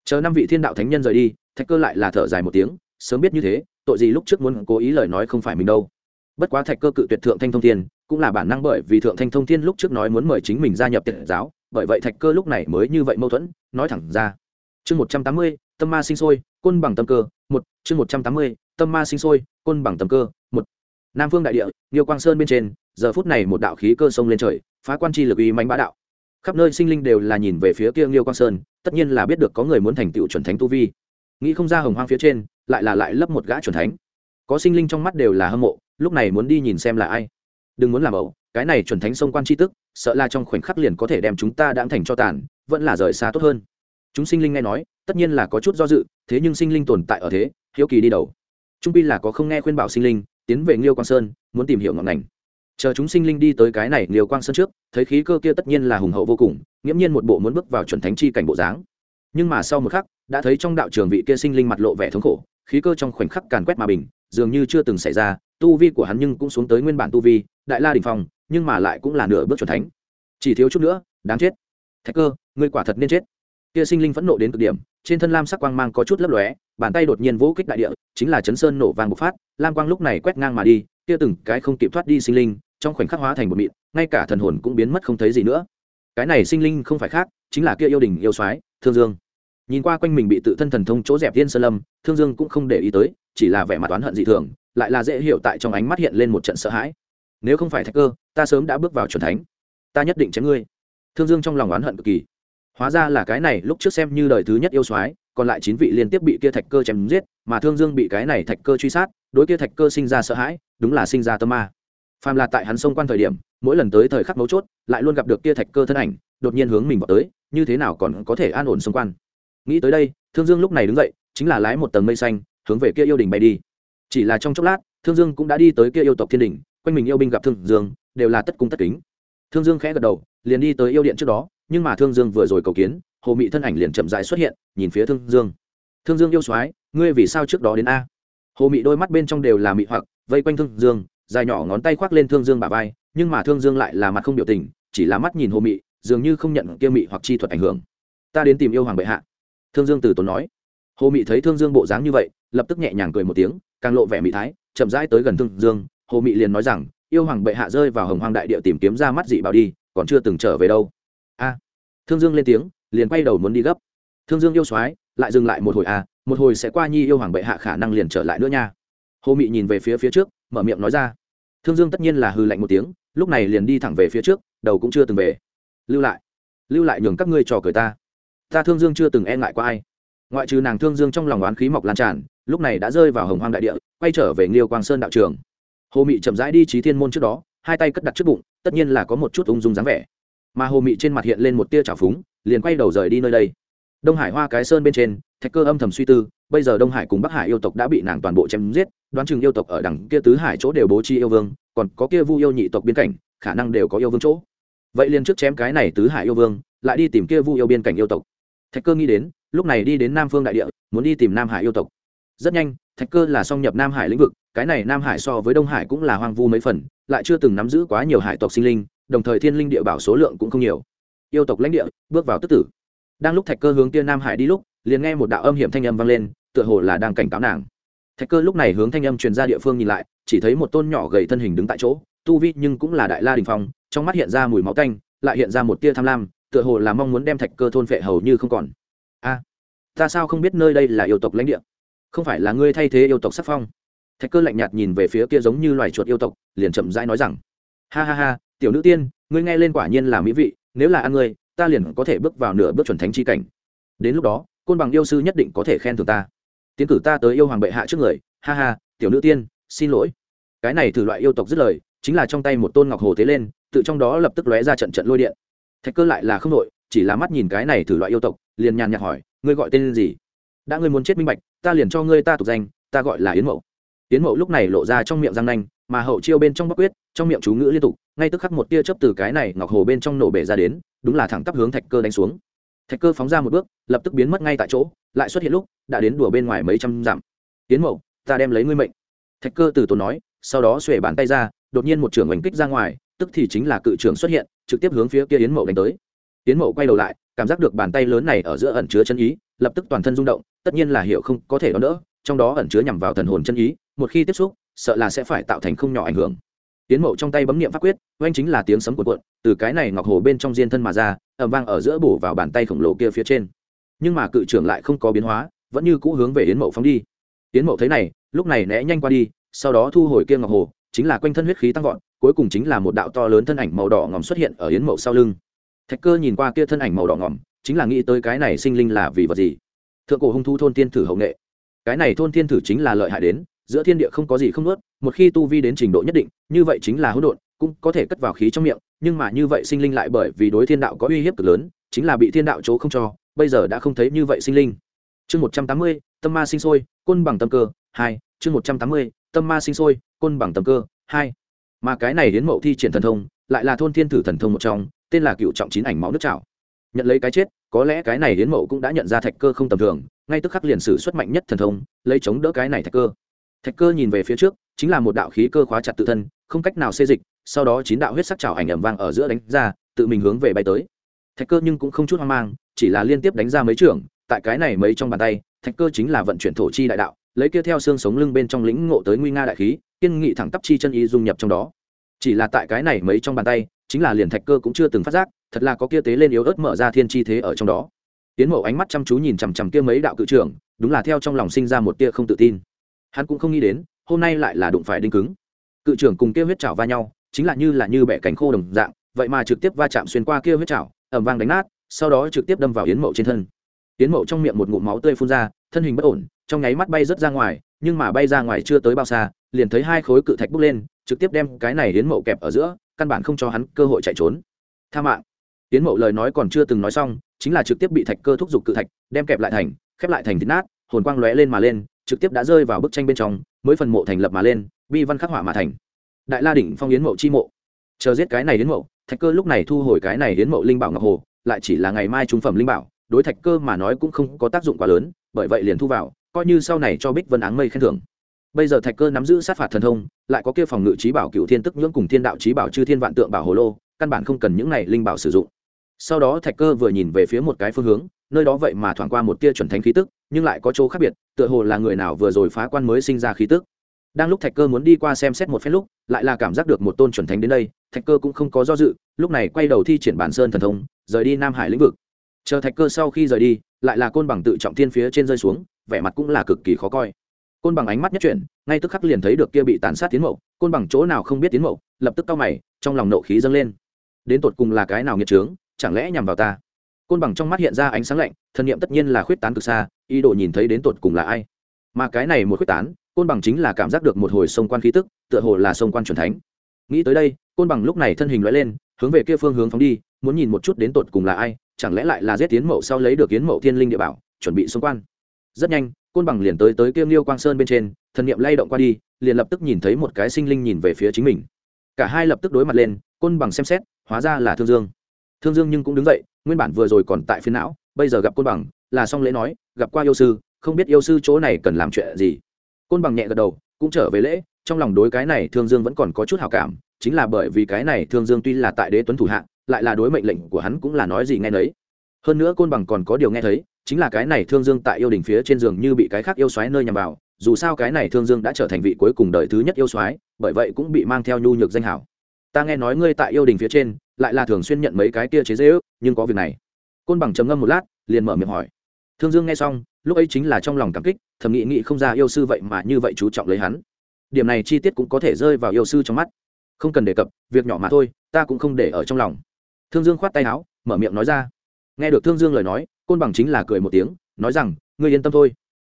Chờ năm vị thiên đạo thánh nhân rời đi, thạch cơ lại là thở dài một tiếng, sớm biết như thế, tội gì lúc trước muốn cố ý lời nói không phải mình đâu. Bất quá thạch cơ cự tuyệt thượng thanh thông thiên, cũng là bản năng bởi vì thượng thanh thông thiên lúc trước nói muốn mời chính mình gia nhập tiện giáo, bởi vậy thạch cơ lúc này mới như vậy mâu thuẫn, nói thẳng ra. Chương một trăm tám mươi, tâm ma sinh sôi, côn bằng tâm cơ, một, chương một trăm tám mươi tâm ma sinh sôi, côn bằng tâm cơ, một. Nam phương đại địa nhiều quang sơn bên trên, giờ phút này một đạo khí cơ sông lên trời, phá quan chi lực uy mạnh bá đạo. Khắp nơi sinh linh đều là nhìn về phía kia liêu quang sơn, tất nhiên là biết được có người muốn thành tựu chuẩn thánh tu vi. Nghĩ không ra hồng hoang phía trên, lại là lại lấp một gã chuẩn thánh. Có sinh linh trong mắt đều là hâm mộ, lúc này muốn đi nhìn xem là ai. Đừng muốn làm ẩu, cái này chuẩn thánh sông quan tri tức, sợ là trong khoảnh khắc liền có thể đem chúng ta đáng thành cho tàn, vẫn là rời xa tốt hơn. Chúng sinh linh nghe nói, tất nhiên là có chút do dự, thế nhưng sinh linh tồn tại ở thế, hiếu kỳ đi đầu trung pi là có không nghe khuyên bảo sinh linh, tiến về liêu quang sơn, muốn tìm hiểu ngọn ngành. Chờ chúng sinh linh đi tới cái này nghiêu quang sơn trước, thấy khí cơ kia tất nhiên là hùng hậu vô cùng, nghiễm nhiên một bộ muốn bước vào chuẩn thánh chi cảnh bộ dáng. Nhưng mà sau một khắc, đã thấy trong đạo trường vị kia sinh linh mặt lộ vẻ thống khổ, khí cơ trong khoảnh khắc càn quét mà bình, dường như chưa từng xảy ra, tu vi của hắn nhưng cũng xuống tới nguyên bản tu vi, đại la đình phong, nhưng mà lại cũng là nửa bước chuẩn thánh. Chỉ thiếu chút nữa, đáng chết. Thạch cơ, ngươi quả thật nên chết. Kia sinh linh phẫn nộ đến cực điểm trên thân lam sắc quang mang có chút lấp lóe, bàn tay đột nhiên vỗ kích đại địa, chính là chấn sơn nổ vàng bộc phát, lam quang lúc này quét ngang mà đi, kia từng cái không kịp thoát đi sinh linh, trong khoảnh khắc hóa thành một mịn, ngay cả thần hồn cũng biến mất không thấy gì nữa. Cái này sinh linh không phải khác, chính là kia yêu đình yêu soái, thương dương. Nhìn qua quanh mình bị tự thân thần thông chỗ dẹp thiên sơn lâm, thương dương cũng không để ý tới, chỉ là vẻ mặt oán hận dị thường, lại là dễ hiểu tại trong ánh mắt hiện lên một trận sợ hãi. Nếu không phải thạch cơ, ta sớm đã bước vào c thánh. Ta nhất định chém ngươi. Thương dương trong lòng oán hận cực kỳ hóa ra là cái này, lúc trước xem như đời thứ nhất yêu soái, còn lại chín vị liên tiếp bị kia thạch cơ chém giết, mà thương dương bị cái này thạch cơ truy sát, đối kia thạch cơ sinh ra sợ hãi, đúng là sinh ra tâm ma. Phàm là tại hắn sông quan thời điểm, mỗi lần tới thời khắc mấu chốt, lại luôn gặp được kia thạch cơ thân ảnh, đột nhiên hướng mình vào tới, như thế nào còn có thể an ổn xung quan nghĩ tới đây, thương dương lúc này đứng dậy, chính là lái một tầng mây xanh, hướng về kia yêu đình bay đi. Chỉ là trong chốc lát, thương dương cũng đã đi tới kia yêu tộc thiên đình quanh mình yêu binh gặp thương dương, đều là tất cung tất kính. Thương dương khẽ gật đầu, liền đi tới yêu điện trước đó nhưng mà thương dương vừa rồi cầu kiến, hồ mị thân ảnh liền chậm dại xuất hiện, nhìn phía thương dương. Thương dương yêu soái, ngươi vì sao trước đó đến a? Hồ mị đôi mắt bên trong đều là mị hoặc, vây quanh thương dương, dài nhỏ ngón tay khoác lên thương dương bà vai, nhưng mà thương dương lại là mặt không biểu tình, chỉ là mắt nhìn hồ mị, dường như không nhận kia mị hoặc chi thuật ảnh hưởng. Ta đến tìm yêu hoàng bệ hạ. Thương dương từ tốn nói. Hồ mị thấy thương dương bộ dáng như vậy, lập tức nhẹ nhàng cười một tiếng, càng lộ vẻ mị thái, chậm rãi tới gần thương dương. Hồ mị liền nói rằng, yêu hoàng bệ hạ rơi vào hồng hoang đại địa tìm kiếm ra mắt dị bảo đi, còn chưa từng trở về đâu a thương dương lên tiếng, liền quay đầu muốn đi gấp. Thương dương yêu soái, lại dừng lại một hồi a một hồi sẽ qua nhi yêu hoàng bệ hạ khả năng liền trở lại nữa nha. Hồ mị nhìn về phía phía trước, mở miệng nói ra. Thương dương tất nhiên là hư lạnh một tiếng, lúc này liền đi thẳng về phía trước, đầu cũng chưa từng về. Lưu lại. Lưu lại nhường các ngươi trò cười ta. Ta thương dương chưa từng e ngại qua ai. Ngoại trừ nàng thương dương trong lòng oán khí mọc lan tràn, lúc này đã rơi vào hồng hoang đại địa, quay trở về nghiêu quang sơn đạo trường. Hồ mị chậm rãi đi trí thiên môn trước đó, hai tay cất đặt trước bụng, tất nhiên là có một chút ung dung dáng vẻ mà hồ mị trên mặt hiện lên một tia trào phúng, liền quay đầu rời đi nơi đây. Đông hải hoa cái sơn bên trên, thạch cơ âm thầm suy tư, bây giờ đông hải cùng bắc hải yêu tộc đã bị nàng toàn bộ chém giết, đoán chừng yêu tộc ở đằng kia tứ hải chỗ đều bố trí yêu vương, còn có kia vu yêu nhị tộc biên cảnh, khả năng đều có yêu vương chỗ. Vậy liền trước chém cái này tứ hải yêu vương, lại đi tìm kia vu yêu biên cảnh yêu tộc. Thạch cơ nghĩ đến, lúc này đi đến nam phương đại địa, muốn đi tìm nam hải yêu tộc. Rất nhanh, thạch cơ là song nhập nam hải lĩnh vực, cái này nam hải so với đông hải cũng là hoang vu mấy phần, lại chưa từng nắm giữ quá nhiều hải tộc sinh linh đồng thời thiên linh địa bảo số lượng cũng không nhiều. Yêu tộc lãnh địa, bước vào tức tử. Đang lúc thạch cơ hướng kia nam hải đi lúc, liền nghe một đạo âm hiểm thanh âm vang lên, tựa hồ là đang cảnh cáo nàng. Thạch cơ lúc này hướng thanh âm truyền ra địa phương nhìn lại, chỉ thấy một tôn nhỏ gầy thân hình đứng tại chỗ, tu vi nhưng cũng là đại la đình phong, trong mắt hiện ra mùi máu tanh, lại hiện ra một tia tham lam, tựa hồ là mong muốn đem thạch cơ thôn phệ hầu như không còn. A, ta sao không biết nơi đây là yêu tộc lãnh địa? Không phải là ngươi thay thế yêu tộc sắc phong? Thạch cơ lạnh nhạt nhìn về phía kia giống như loài chuột yêu tộc, liền chậm rãi nói rằng, ha ha ha tiểu nữ tiên, ngươi nghe lên quả nhiên là mỹ vị, nếu là ăn ngươi, ta liền có thể bước vào nửa bước chuẩn thánh chi cảnh. Đến lúc đó, côn bằng yêu sư nhất định có thể khen thưởng ta. Tiến cử ta tới yêu hoàng bệ hạ trước người, ha ha, tiểu nữ tiên, xin lỗi. Cái này thử loại yêu tộc dứt lời, chính là trong tay một tôn ngọc hồ tế lên, tự trong đó lập tức lóe ra trận trận lôi điện. Thạch cơ lại là không đội chỉ là mắt nhìn cái này thử loại yêu tộc, liền nhàn nhạt hỏi, ngươi gọi tên gì? Đã ngươi muốn chết minh bạch, ta liền cho ngươi ta tục danh, ta gọi là yến mậu. Yến mậu lúc này lộ ra trong miệng răng nanh, mà hậu chiêu bên trong bắc quyết trong miệng chú ngữ liên tục, ngay tức khắc một tia chớp từ cái này ngọc hồ bên trong nổ bể ra đến, đúng là thẳng tắp hướng thạch cơ đánh xuống. Thạch cơ phóng ra một bước, lập tức biến mất ngay tại chỗ, lại xuất hiện lúc, đã đến đùa bên ngoài mấy trăm dặm. Tiến mậu, ta đem lấy ngươi mệnh. Thạch cơ từ tốn nói, sau đó xuể bàn tay ra, đột nhiên một trưởng oanh kích ra ngoài, tức thì chính là cự trưởng xuất hiện, trực tiếp hướng phía kia yến mậu đánh tới. Yến mậu quay đầu lại, cảm giác được bàn tay lớn này ở giữa ẩn chứa chân ý, lập tức toàn thân rung động, tất nhiên là hiểu không có thể đón đỡ, trong đó ẩn chứa nhằm vào thần hồn chân ý, một khi tiếp xúc, sợ là sẽ phải tạo thành không nhỏ ảnh hưởng tiến mậu trong tay bấm niệm pháp quyết, oanh chính là tiếng sấm cuộn cuộn, từ cái này ngọc hồ bên trong diên thân mà ra ẩm vang ở giữa bổ vào bàn tay khổng lồ kia phía trên. Nhưng mà cự trưởng lại không có biến hóa, vẫn như cũ hướng về yến mậu phóng đi. Yến mậu thấy này, lúc này né nhanh qua đi, sau đó thu hồi kia ngọc hồ, chính là quanh thân huyết khí tăng vọt, cuối cùng chính là một đạo to lớn thân ảnh màu đỏ ngòm xuất hiện ở yến mậu sau lưng. Thạch cơ nhìn qua kia thân ảnh màu đỏ ngòm, chính là nghĩ tới cái này sinh linh là vì vật gì? Thượng cổ hung thu thôn tiên thử hậu nghệ. Cái này thôn tiên thử chính là lợi hại đến, giữa thiên địa không có gì không nuốt một khi tu vi đến trình độ nhất định, như vậy chính là hỗn độn, cũng có thể cất vào khí trong miệng, nhưng mà như vậy sinh linh lại bởi vì đối thiên đạo có uy hiếp cực lớn, chính là bị thiên đạo chỗ không cho, bây giờ đã không thấy như vậy sinh linh. Chương một trăm tám mươi, tâm ma sinh sôi, côn bằng tâm cơ, hai, chương một trăm tám mươi, tâm ma sinh sôi, côn bằng tâm cơ, hai. Mà cái này đến mậu thi triển thần thông, lại là thôn thiên thử thần thông một trong, tên là cựu trọng chín ảnh máu nước trào. Nhận lấy cái chết, có lẽ cái này đến mậu cũng đã nhận ra thạch cơ không tầm thường, ngay tức khắc liền sử xuất mạnh nhất thần thông, lấy chống đỡ cái này thạch cơ. Thạch cơ nhìn về phía trước chính là một đạo khí cơ khóa chặt tự thân, không cách nào xê dịch, sau đó chín đạo huyết sắc trào ảnh ẩm vang ở giữa đánh ra, tự mình hướng về bay tới. Thạch cơ nhưng cũng không chút hoang mang, chỉ là liên tiếp đánh ra mấy trưởng, tại cái này mấy trong bàn tay, thạch cơ chính là vận chuyển thổ chi đại đạo, lấy kia theo xương sống lưng bên trong lĩnh ngộ tới nguy nga đại khí, kiên nghị thẳng tắp chi chân ý dung nhập trong đó. Chỉ là tại cái này mấy trong bàn tay, chính là liền thạch cơ cũng chưa từng phát giác, thật là có kia tế lên yếu ớt mở ra thiên chi thế ở trong đó. Tiến mộ ánh mắt chăm chú nhìn chằm chằm kia mấy đạo cự trưởng, đúng là theo trong lòng sinh ra một tia không tự tin. Hắn cũng không nghĩ đến hôm nay lại là đụng phải đinh cứng. Cự trưởng cùng kia huyết chảo va nhau, chính là như là như bẻ cánh khô đồng dạng, vậy mà trực tiếp va chạm xuyên qua kia huyết chảo ẩm vang đánh nát, sau đó trực tiếp đâm vào yến mậu trên thân. Yến mậu trong miệng một ngụm máu tươi phun ra, thân hình bất ổn, trong nháy mắt bay rớt ra ngoài, nhưng mà bay ra ngoài chưa tới bao xa, liền thấy hai khối cự thạch bốc lên, trực tiếp đem cái này yến mậu kẹp ở giữa, căn bản không cho hắn cơ hội chạy trốn. Tha mạng. Yến mậu lời nói còn chưa từng nói xong, chính là trực tiếp bị thạch cơ thúc giục cự thạch, đem kẹp lại thành, khép lại thành thịt nát hồn quang lóe lên mà lên, trực tiếp đã rơi vào bức tranh bên trong, mới phần mộ thành lập mà lên, bi văn khắc họa mà thành. Đại la đỉnh phong yến mậu chi mộ. Chờ giết cái này yến mậu, thạch cơ lúc này thu hồi cái này yến mậu linh bảo ngọc hồ, lại chỉ là ngày mai trung phẩm linh bảo, đối thạch cơ mà nói cũng không có tác dụng quá lớn, bởi vậy liền thu vào, coi như sau này cho bích vân áng mây khen thưởng. Bây giờ thạch cơ nắm giữ sát phạt thần thông, lại có kia phòng ngự trí bảo cựu thiên tức nhưỡng cùng thiên đạo trí bảo chư thiên vạn tượng bảo hồ lô, căn bản không cần những này linh bảo sử dụng. Sau đó thạch cơ vừa nhìn về phía một cái phương hướng nơi đó vậy mà thoảng qua một tia chuẩn thánh khí tức, nhưng lại có chỗ khác biệt, tựa hồ là người nào vừa rồi phá quan mới sinh ra khí tức. Đang lúc thạch cơ muốn đi qua xem xét một phen lúc, lại là cảm giác được một tôn chuẩn thánh đến đây, thạch cơ cũng không có do dự, lúc này quay đầu thi triển bản sơn thần thông, rời đi nam hải lĩnh vực. Chờ thạch cơ sau khi rời đi, lại là côn bằng tự trọng thiên phía trên rơi xuống, vẻ mặt cũng là cực kỳ khó coi. Côn bằng ánh mắt nhất chuyển, ngay tức khắc liền thấy được kia bị tàn sát tiến mậu côn bằng chỗ nào không biết tiến mậu lập tức cau mày, trong lòng nộ khí dâng lên. Đến tột cùng là cái nào nghiệt trướng chẳng lẽ nhằm vào ta? Côn bằng trong mắt hiện ra ánh sáng lạnh, thần niệm tất nhiên là khuyết tán từ xa, ý đồ nhìn thấy đến tột cùng là ai. Mà cái này một khuyết tán, côn bằng chính là cảm giác được một hồi sông quan khí tức, tựa hồ là sông quan c thánh. Nghĩ tới đây, côn bằng lúc này thân hình loại lên, hướng về kia phương hướng phóng đi, muốn nhìn một chút đến tột cùng là ai, chẳng lẽ lại là giết tiến mậu sau lấy được tiến mậu thiên linh địa bảo, chuẩn bị xung quan. Rất nhanh, côn bằng liền tới tới kiêm liêu quang sơn bên trên, thần niệm lay động qua đi, liền lập tức nhìn thấy một cái sinh linh nhìn về phía chính mình. Cả hai lập tức đối mặt lên, côn bằng xem xét, hóa ra là thương dương thương dương nhưng cũng đứng dậy, nguyên bản vừa rồi còn tại phiến não, bây giờ gặp côn bằng, là xong lễ nói, gặp qua yêu sư, không biết yêu sư chỗ này cần làm chuyện gì. Côn bằng nhẹ gật đầu, cũng trở về lễ, trong lòng đối cái này thương dương vẫn còn có chút hào cảm, chính là bởi vì cái này thương dương tuy là tại đế tuấn thủ hạ, lại là đối mệnh lệnh của hắn cũng là nói gì nghe nấy. Hơn nữa côn bằng còn có điều nghe thấy, chính là cái này thương dương tại yêu đình phía trên giường như bị cái khác yêu xoáy nơi nhằm vào, dù sao cái này thương dương đã trở thành vị cuối cùng đời thứ nhất yêu xoáy bởi vậy cũng bị mang theo nhu nhược danh hảo. Ta nghe nói ngươi tại yêu đình phía trên lại là thường xuyên nhận mấy cái kia chế dễ ước, nhưng có việc này. Côn bằng trầm ngâm một lát, liền mở miệng hỏi. Thương dương nghe xong, lúc ấy chính là trong lòng cảm kích, thầm nghĩ nghĩ không ra yêu sư vậy mà như vậy chú trọng lấy hắn. Điểm này chi tiết cũng có thể rơi vào yêu sư trong mắt. Không cần đề cập, việc nhỏ mà thôi, ta cũng không để ở trong lòng. Thương dương khoát tay áo, mở miệng nói ra. Nghe được thương dương lời nói, côn bằng chính là cười một tiếng, nói rằng, ngươi yên tâm thôi.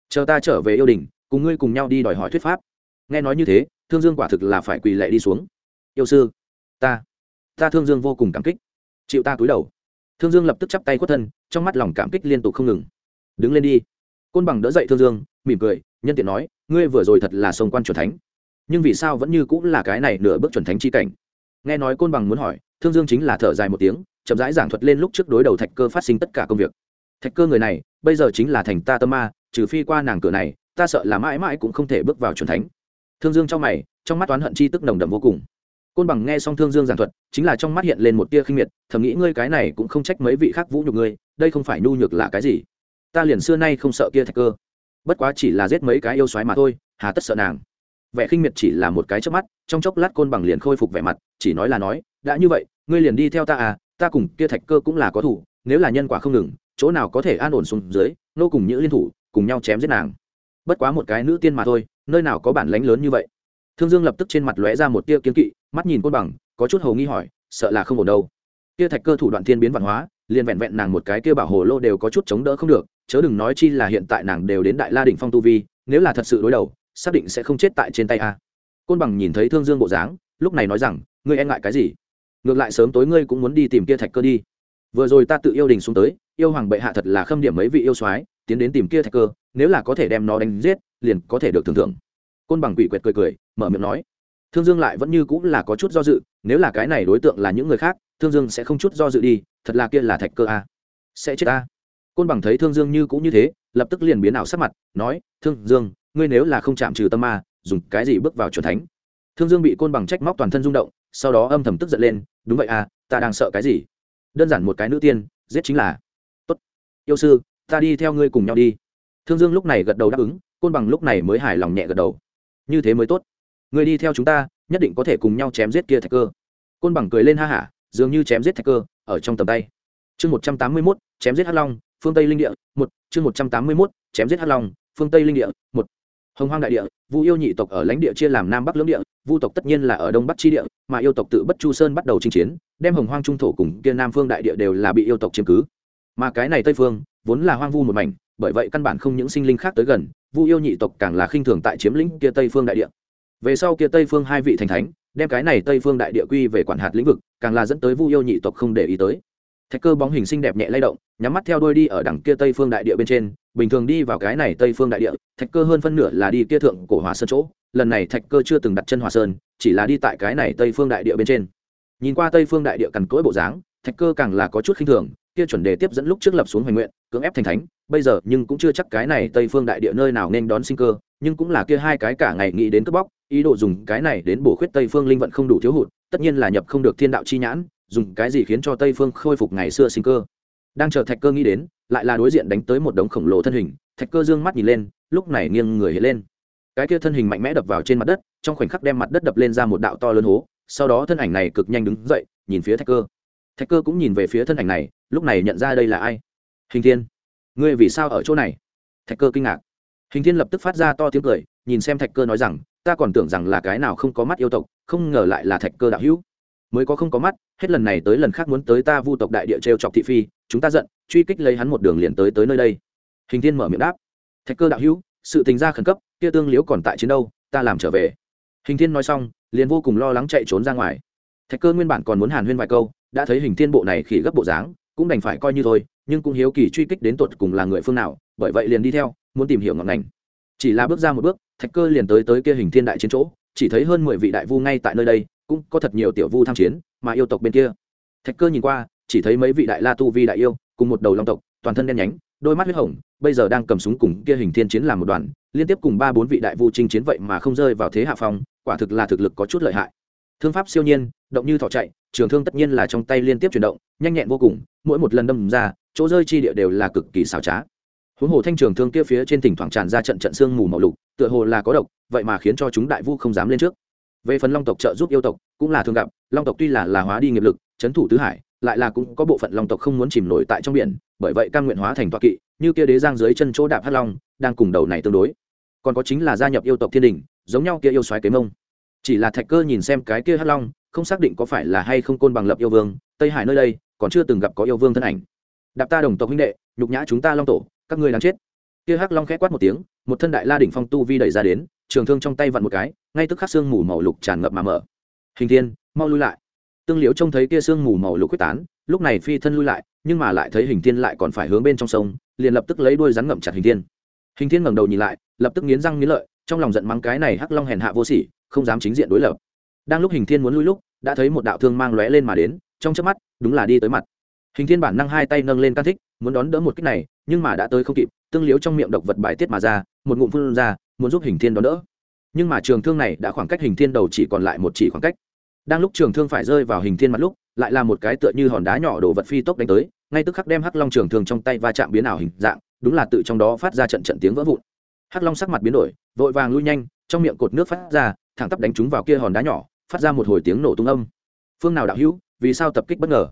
Chờ ta trở về yêu đình, cùng ngươi cùng nhau đi đòi hỏi thuyết pháp. Nghe nói như thế, thương dương quả thực là phải quỳ lệ đi xuống. Yêu sư, ta ta thương dương vô cùng cảm kích. Chịu ta cúi đầu. Thương dương lập tức chắp tay khuất thân, trong mắt lòng cảm kích liên tục không ngừng. Đứng lên đi. Côn bằng đỡ dậy thương dương, mỉm cười, nhân tiện nói, ngươi vừa rồi thật là sông quan chuẩn thánh. Nhưng vì sao vẫn như cũng là cái này nửa bước chuẩn thánh chi cảnh? Nghe nói côn bằng muốn hỏi, thương dương chính là thở dài một tiếng, chậm rãi giảng thuật lên lúc trước đối đầu thạch cơ phát sinh tất cả công việc. Thạch cơ người này, bây giờ chính là thành ta tâm ma, trừ phi qua nàng cửa này, ta sợ là mãi mãi cũng không thể bước vào chuẩn thánh. Thương dương trong mày, trong mắt toán hận chi tức nồng đậm vô cùng côn bằng nghe xong thương dương giảng thuật, chính là trong mắt hiện lên một tia khinh miệt, thầm nghĩ ngươi cái này cũng không trách mấy vị khác vũ nhục ngươi, đây không phải nhu nhược là cái gì. Ta liền xưa nay không sợ kia thạch cơ. Bất quá chỉ là giết mấy cái yêu xoáy mà thôi, hà tất sợ nàng. Vẻ khinh miệt chỉ là một cái trước mắt, trong chốc lát côn bằng liền khôi phục vẻ mặt, chỉ nói là nói, đã như vậy, ngươi liền đi theo ta à ta cùng kia thạch cơ cũng là có thủ, nếu là nhân quả không ngừng, chỗ nào có thể an ổn xuống dưới, nô cùng những liên thủ, cùng nhau chém giết nàng. Bất quá một cái nữ tiên mà thôi, nơi nào có bản lánh lớn như vậy. Thương dương lập tức trên mặt lóe ra một tia kiếm kỵ mắt nhìn côn bằng, có chút hầu nghi hỏi, sợ là không ổn đâu. Kia thạch cơ thủ đoạn thiên biến văn hóa, liền vẹn vẹn nàng một cái kia bảo hồ lô đều có chút chống đỡ không được, chớ đừng nói chi là hiện tại nàng đều đến đại la đỉnh phong tu vi, nếu là thật sự đối đầu, xác định sẽ không chết tại trên tay a. Côn bằng nhìn thấy thương dương bộ dáng, lúc này nói rằng, ngươi e ngại cái gì? Ngược lại sớm tối ngươi cũng muốn đi tìm kia thạch cơ đi. Vừa rồi ta tự yêu đình xuống tới, yêu hoàng bệ hạ thật là khâm điểm mấy vị yêu soái, tiến đến tìm kia thạch cơ, nếu là có thể đem nó đánh giết, liền có thể được thưởng thưởng. Côn bằng quỷ quyệt cười cười, mở miệng nói thương dương lại vẫn như cũng là có chút do dự, nếu là cái này đối tượng là những người khác, thương dương sẽ không chút do dự đi, thật là kia là thạch cơ a. À. sẽ chết a. Côn bằng thấy thương dương như cũng như thế, lập tức liền biến ảo sắc mặt, nói, thương dương, ngươi nếu là không chạm trừ tâm ma, dùng cái gì bước vào c thánh? Thương dương bị côn bằng trách móc toàn thân rung động, sau đó âm thầm tức giận lên, đúng vậy à ta đang sợ cái gì? Đơn giản một cái nữ tiên, giết chính là, tốt, yêu sư, ta đi theo ngươi cùng nhau đi. Thương dương lúc này gật đầu đáp ứng, côn bằng lúc này mới hài lòng nhẹ gật đầu. Như thế mới tốt người đi theo chúng ta, nhất định có thể cùng nhau chém giết kia thạch cơ. Côn bằng cười lên ha hả, dường như chém giết thạch cơ, ở trong tầm tay. Chương một trăm tám mươi mốt, chém giết hắc long, phương tây linh địa, một. Chương một trăm tám mươi mốt, chém giết hắc long, phương tây linh địa, một. Hồng hoang đại địa, vu yêu nhị tộc ở lãnh địa chia làm nam bắc lưỡng địa, vu tộc tất nhiên là ở đông bắc chi địa, mà yêu tộc tự bất chu sơn bắt đầu chinh chiến, đem hồng hoang trung thổ cùng kia nam phương đại địa đều là bị yêu tộc chiếm cứ. Mà cái này tây phương, vốn là hoang vu một mảnh, bởi vậy căn bản không những sinh linh khác tới gần, vu yêu nhị tộc càng là khinh thường tại chiếm lĩnh kia tây phương đại địa về sau kia tây phương hai vị thành thánh, đem cái này tây phương đại địa quy về quản hạt lĩnh vực, càng là dẫn tới vu yêu nhị tộc không để ý tới. Thạch cơ bóng hình xinh đẹp nhẹ lay động, nhắm mắt theo đôi đi ở đằng kia tây phương đại địa bên trên, bình thường đi vào cái này tây phương đại địa, thạch cơ hơn phân nửa là đi kia thượng cổ hòa sơn chỗ, lần này thạch cơ chưa từng đặt chân hòa sơn, chỉ là đi tại cái này tây phương đại địa bên trên. Nhìn qua tây phương đại địa cằn cỗi bộ dáng, thạch cơ càng là có chút khinh thường, kia chuẩn đề tiếp dẫn lúc trước lập xuống hoành nguyện, cưỡng ép thành thánh, bây giờ nhưng cũng chưa chắc cái này tây phương đại địa nơi nào nên đón sinh cơ, nhưng cũng là kia hai cái cả ngày nghĩ đến cướp bóc ý đồ dùng cái này đến bổ khuyết tây phương linh vận không đủ thiếu hụt, tất nhiên là nhập không được thiên đạo chi nhãn, dùng cái gì khiến cho tây phương khôi phục ngày xưa sinh cơ. Đang chờ thạch cơ nghĩ đến, lại là đối diện đánh tới một đống khổng lồ thân hình, thạch cơ dương mắt nhìn lên, lúc này nghiêng người hiện lên. Cái kia thân hình mạnh mẽ đập vào trên mặt đất, trong khoảnh khắc đem mặt đất đập lên ra một đạo to lớn hố, sau đó thân ảnh này cực nhanh đứng dậy, nhìn phía thạch cơ. Thạch cơ cũng nhìn về phía thân ảnh này, lúc này nhận ra đây là ai? Hình thiên. Ngươi vì sao ở chỗ này? Thạch cơ kinh ngạc. Hình thiên lập tức phát ra to tiếng cười, nhìn xem thạch cơ nói rằng ta còn tưởng rằng là cái nào không có mắt yêu tộc, không ngờ lại là thạch cơ đạo hữu. Mới có không có mắt, hết lần này tới lần khác muốn tới ta vu tộc đại địa t r e o chọc thị phi, chúng ta giận, truy kích lấy hắn một đường liền tới tới nơi đây. Hình thiên mở miệng đáp. Thạch cơ đạo hữu, sự tình ra khẩn cấp, kia tương liếu còn tại chiến đâu, ta làm trở về. Hình thiên nói xong, liền vô cùng lo lắng chạy trốn ra ngoài. Thạch cơ nguyên bản còn muốn hàn huyên vài câu, đã thấy hình thiên bộ này khỉ gấp bộ dáng, cũng đành phải coi như thôi, nhưng cũng hiếu kỳ truy kích đến tột cùng là người phương nào, bởi vậy liền đi theo, muốn tìm hiểu ngọn ngành chỉ là bước ra một bước, thạch cơ liền tới tới kia hình thiên đại chiến chỗ, chỉ thấy hơn mười vị đại vu ngay tại nơi đây, cũng có thật nhiều tiểu vu tham chiến, mà yêu tộc bên kia. Thạch cơ nhìn qua, chỉ thấy mấy vị đại la tu vi đại yêu, cùng một đầu long tộc, toàn thân đen nhánh, đôi mắt huyết hồng, bây giờ đang cầm súng cùng kia hình thiên chiến làm một đoàn, liên tiếp cùng ba bốn vị đại vu chinh chiến vậy mà không rơi vào thế hạ phong, quả thực là thực lực có chút lợi hại. Thương pháp siêu nhiên, động như thỏ chạy, trường thương tất nhiên là trong tay liên tiếp chuyển động, nhanh nhẹn vô cùng, mỗi một lần đâm ra, chỗ rơi chi địa đều là cực kỳ xảo trá huống hồ thanh trường thương kia phía trên thỉnh thoảng tràn ra trận trận xương mù màu lục, tựa hồ là có độc, vậy mà khiến cho chúng đại vu không dám lên trước. Về phần long tộc trợ giúp yêu tộc, cũng là thường gặp, long tộc tuy là là hóa đi nghiệp lực, chấn thủ tứ hải, lại là cũng có bộ phận long tộc không muốn chìm nổi tại trong biển, bởi vậy cam nguyện hóa thành toa kỵ, như kia đế giang dưới chân chỗ đạp hắc long, đang cùng đầu này tương đối. Còn có chính là gia nhập yêu tộc thiên đình, giống nhau kia yêu xoáy kế mông. Chỉ là thạch cơ nhìn xem cái kia hắc long, không xác định có phải là hay không côn bằng lập yêu vương, tây hải nơi đây, còn chưa từng gặp có yêu vương thân ảnh. Đạp ta đồng tộc huynh đệ, nhục nhã chúng ta long tổ các ngươi đáng chết. Kia hắc long khẽ quát một tiếng, một thân đại la đỉnh phong tu vi đẩy ra đến, trường thương trong tay vặn một cái, ngay tức khắc xương mù màu lục tràn ngập mà mở. Hình thiên, mau lui lại. Tương liễu trông thấy kia sương mù màu lục quyết tán, lúc này phi thân lui lại, nhưng mà lại thấy hình thiên lại còn phải hướng bên trong sông, liền lập tức lấy đuôi rắn ngậm chặt hình thiên. Hình thiên ngẩng đầu nhìn lại, lập tức nghiến răng nghiến lợi, trong lòng giận mắng cái này hắc long hèn hạ vô sỉ, không dám chính diện đối lập. Đang lúc hình thiên muốn lui lúc, đã thấy một đạo thương mang lóe lên mà đến, trong chớp mắt, đúng là đi tới mặt. Hình thiên bản năng hai tay nâng lên can thích muốn đón đỡ một kích này, nhưng mà đã tới không kịp, tương liếu trong miệng độc vật bài tiết mà ra, một ngụm phun ra, muốn giúp hình thiên đón đỡ. Nhưng mà trường thương này đã khoảng cách hình thiên đầu chỉ còn lại một chỉ khoảng cách. Đang lúc trường thương phải rơi vào hình thiên mặt lúc, lại là một cái tựa như hòn đá nhỏ đổ vật phi tốc đánh tới, ngay tức khắc đem hắc long trường thương trong tay va chạm biến ảo hình dạng, đúng là tự trong đó phát ra trận trận tiếng vỡ vụn. Hắc long sắc mặt biến đổi, vội vàng lui nhanh, trong miệng cột nước phát ra, thẳng tắp đánh trúng vào kia hòn đá nhỏ, phát ra một hồi tiếng nổ tung âm. Phương nào đạo hữu, vì sao tập kích bất ngờ?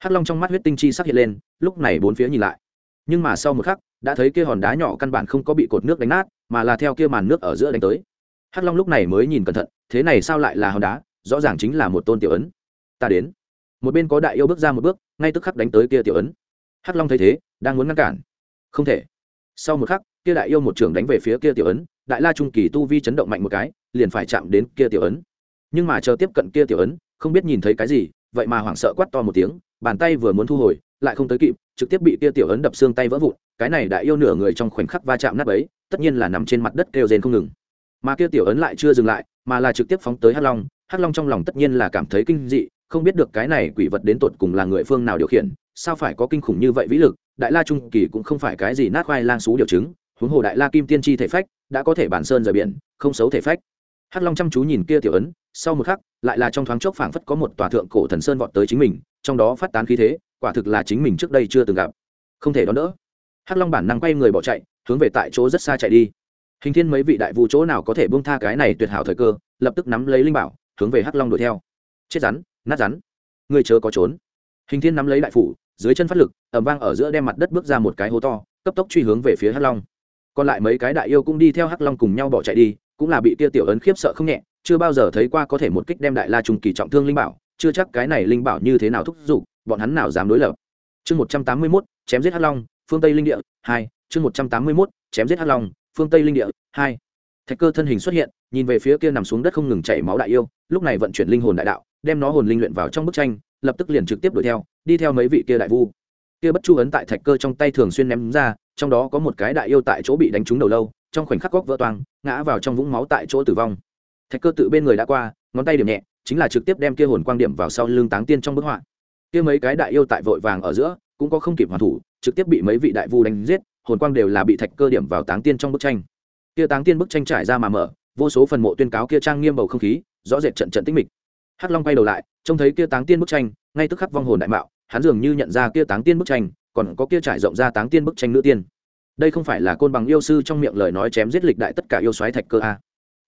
Hắc long trong mắt huyết tinh chi sắc hiện lên, lúc này bốn phía nhìn lại. Nhưng mà sau một khắc, đã thấy kia hòn đá nhỏ căn bản không có bị cột nước đánh nát, mà là theo kia màn nước ở giữa đánh tới. Hắc long lúc này mới nhìn cẩn thận, thế này sao lại là hòn đá? Rõ ràng chính là một tôn tiểu ấn. Ta đến. Một bên có đại yêu bước ra một bước, ngay tức khắc đánh tới kia tiểu ấn. Hắc long thấy thế, đang muốn ngăn cản. Không thể. Sau một khắc, kia đại yêu một trưởng đánh về phía kia tiểu ấn, đại la trung kỳ tu vi chấn động mạnh một cái, liền phải chạm đến kia tiểu ấn. Nhưng mà chờ tiếp cận kia tiểu ấn, không biết nhìn thấy cái gì, vậy mà hoảng sợ quát to một tiếng bàn tay vừa muốn thu hồi, lại không tới kịp, trực tiếp bị kia tiểu ấn đập xương tay vỡ vụn, cái này đại yêu nửa người trong khoảnh khắc va chạm nát ấy tất nhiên là nằm trên mặt đất kêu rên không ngừng. Mà kia tiểu ấn lại chưa dừng lại, mà là trực tiếp phóng tới hắc long hắc long trong lòng tất nhiên là cảm thấy kinh dị, không biết được cái này quỷ vật đến tột cùng là người phương nào điều khiển, sao phải có kinh khủng như vậy vĩ lực, đại la trung kỳ cũng không phải cái gì nát khoai lang xú điều chứng, huống hồ đại la kim tiên tri thể phách, đã có thể bản sơn rời biển, không xấu thể phách. Hắc long chăm chú nhìn kia tiểu ấn, sau một khắc, lại là trong thoáng chốc phảng phất có một tòa thượng cổ thần sơn vọt tới chính mình trong đó phát tán khí thế, quả thực là chính mình trước đây chưa từng gặp. Không thể đón đỡ. Hắc long bản năng quay người bỏ chạy, hướng về tại chỗ rất xa chạy đi. Hình thiên mấy vị đại vu chỗ nào có thể buông tha cái này tuyệt hảo thời cơ, lập tức nắm lấy linh bảo, hướng về hắc long đuổi theo. Chết rắn, nát rắn. Người chớ có trốn. Hình thiên nắm lấy đại phủ, dưới chân phát lực ẩm vang ở giữa đem mặt đất bước ra một cái hố to, cấp tốc truy hướng về phía hắc long. Còn lại mấy cái đại yêu cũng đi theo hắc long cùng nhau bỏ chạy đi, cũng là bị tia tiểu ấn khiếp sợ không nhẹ, chưa bao giờ thấy qua có thể một kích đem đại la trùng kỳ trọng thương linh bảo chưa chắc cái này linh bảo như thế nào thúc giục, bọn hắn nào dám đối lập. Chương một trăm tám mươi mốt, chém giết hắc long, phương tây linh địa, hai, chương một trăm tám mươi mốt, chém giết hắc long, phương tây linh địa, hai. Thạch cơ thân hình xuất hiện, nhìn về phía kia nằm xuống đất không ngừng chảy máu đại yêu, lúc này vận chuyển linh hồn đại đạo, đem nó hồn linh luyện vào trong bức tranh, lập tức liền trực tiếp đuổi theo, đi theo mấy vị kia đại vu. Kia bất chu ấn tại thạch cơ trong tay thường xuyên ném ra, trong đó có một cái đại yêu tại chỗ bị đánh trúng đầu lâu, trong khoảnh khắc góc vỡ toang, ngã vào trong vũng máu tại chỗ tử vong. Thạch cơ tự bên người đã qua ngón tay điểm nhẹ, chính là trực tiếp đem kia hồn quang điểm vào sau lưng táng tiên trong bức họa. Kia mấy cái đại yêu tại vội vàng ở giữa, cũng có không kịp hoàn thủ, trực tiếp bị mấy vị đại vu đánh giết, hồn quang đều là bị thạch cơ điểm vào táng tiên trong bức tranh. Kia táng tiên bức tranh trải ra mà mở, vô số phần mộ tuyên cáo kia trang nghiêm bầu không khí, rõ rệt trận trận tích mịch. Hắc long quay đầu lại, trông thấy kia táng tiên bức tranh, ngay tức khắc vong hồn đại mạo, hắn dường như nhận ra kia táng tiên bức tranh, còn có kia trải rộng ra táng tiên bức tranh nữ tiên. Đây không phải là côn bằng yêu sư trong miệng lời nói chém giết lịch đại tất cả yêu xoáy thạch cơ a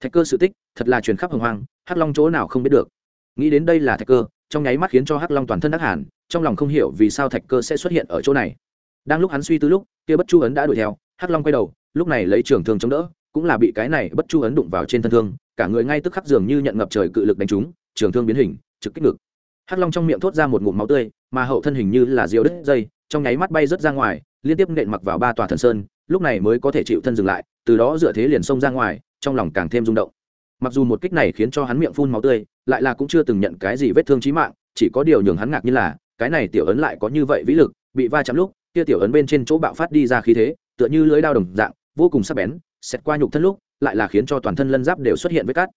thạch cơ sự tích, thật là truyền khắp hồng hoang, hắc long chỗ nào không biết được. Nghĩ đến đây là thạch cơ, trong nháy mắt khiến cho hắc long toàn thân đắc hàn, trong lòng không hiểu vì sao thạch cơ sẽ xuất hiện ở chỗ này. Đang lúc hắn suy tư lúc, kia bất chu ấn đã đuổi theo, hắc long quay đầu, lúc này lấy trường thương chống đỡ, cũng là bị cái này bất chu ấn đụng vào trên thân thương, cả người ngay tức khắc dường như nhận ngập trời cự lực đánh trúng, trường thương biến hình, trực kích ngực. Hắc long trong miệng thốt ra một ngụm máu tươi, mà hậu thân hình như là diều đứt dây, trong nháy mắt bay rớt ra ngoài, liên tiếp nện mặc vào ba tòa thần sơn, lúc này mới có thể chịu thân dừng lại, từ đó dựa thế liền xông ra ngoài trong lòng càng thêm rung động. Mặc dù một kích này khiến cho hắn miệng phun máu tươi, lại là cũng chưa từng nhận cái gì vết thương chí mạng, chỉ có điều nhường hắn ngạc như là, cái này tiểu ấn lại có như vậy vĩ lực, bị va chạm lúc, kia tiểu ấn bên trên chỗ bạo phát đi ra khí thế, tựa như lưỡi đao đồng dạng, vô cùng sắc bén xét qua nhục thân lúc, lại là khiến cho toàn thân lân giáp đều xuất hiện vết cát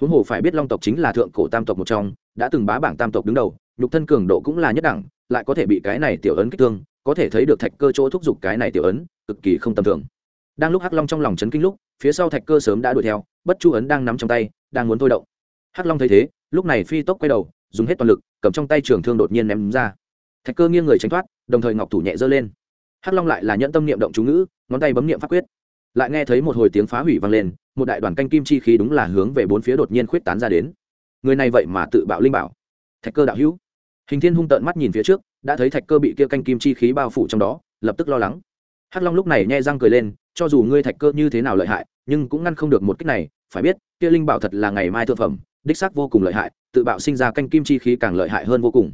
huống hồ phải biết long tộc chính là thượng cổ tam tộc một trong, đã từng bá bảng tam tộc đứng đầu, nhục thân cường độ cũng là nhất đẳng, lại có thể bị cái này tiểu ấn kích thương, có thể thấy được thạch cơ chỗ thúc giục cái này tiểu ấn, cực kỳ không tầm thường. Đang lúc hắc long trong lòng chấn kinh lúc phía sau thạch cơ sớm đã đuổi theo, bất chu ấn đang nắm trong tay, đang muốn thôi động. Hắc long thấy thế, lúc này phi tốc quay đầu, dùng hết toàn lực, cầm trong tay trường thương đột nhiên ném ra. Thạch cơ nghiêng người tránh thoát, đồng thời ngọc thủ nhẹ giơ lên. Hắc long lại là nhẫn tâm niệm động chú ngữ, ngón tay bấm niệm pháp quyết. Lại nghe thấy một hồi tiếng phá hủy vang lên, một đại đoàn canh kim chi khí đúng là hướng về bốn phía đột nhiên khuyết tán ra đến. Người này vậy mà tự bạo linh bảo. Thạch cơ đạo hữu. Hình thiên hung tợn mắt nhìn phía trước, đã thấy thạch cơ bị kia canh kim chi khí bao phủ trong đó, lập tức lo lắng hắc long lúc này nhai răng cười lên, cho dù ngươi thạch cơ như thế nào lợi hại, nhưng cũng ngăn không được một cách này, phải biết, kia linh bảo thật là ngày mai thượng phẩm, đích xác vô cùng lợi hại, tự bạo sinh ra canh kim chi khí càng lợi hại hơn vô cùng.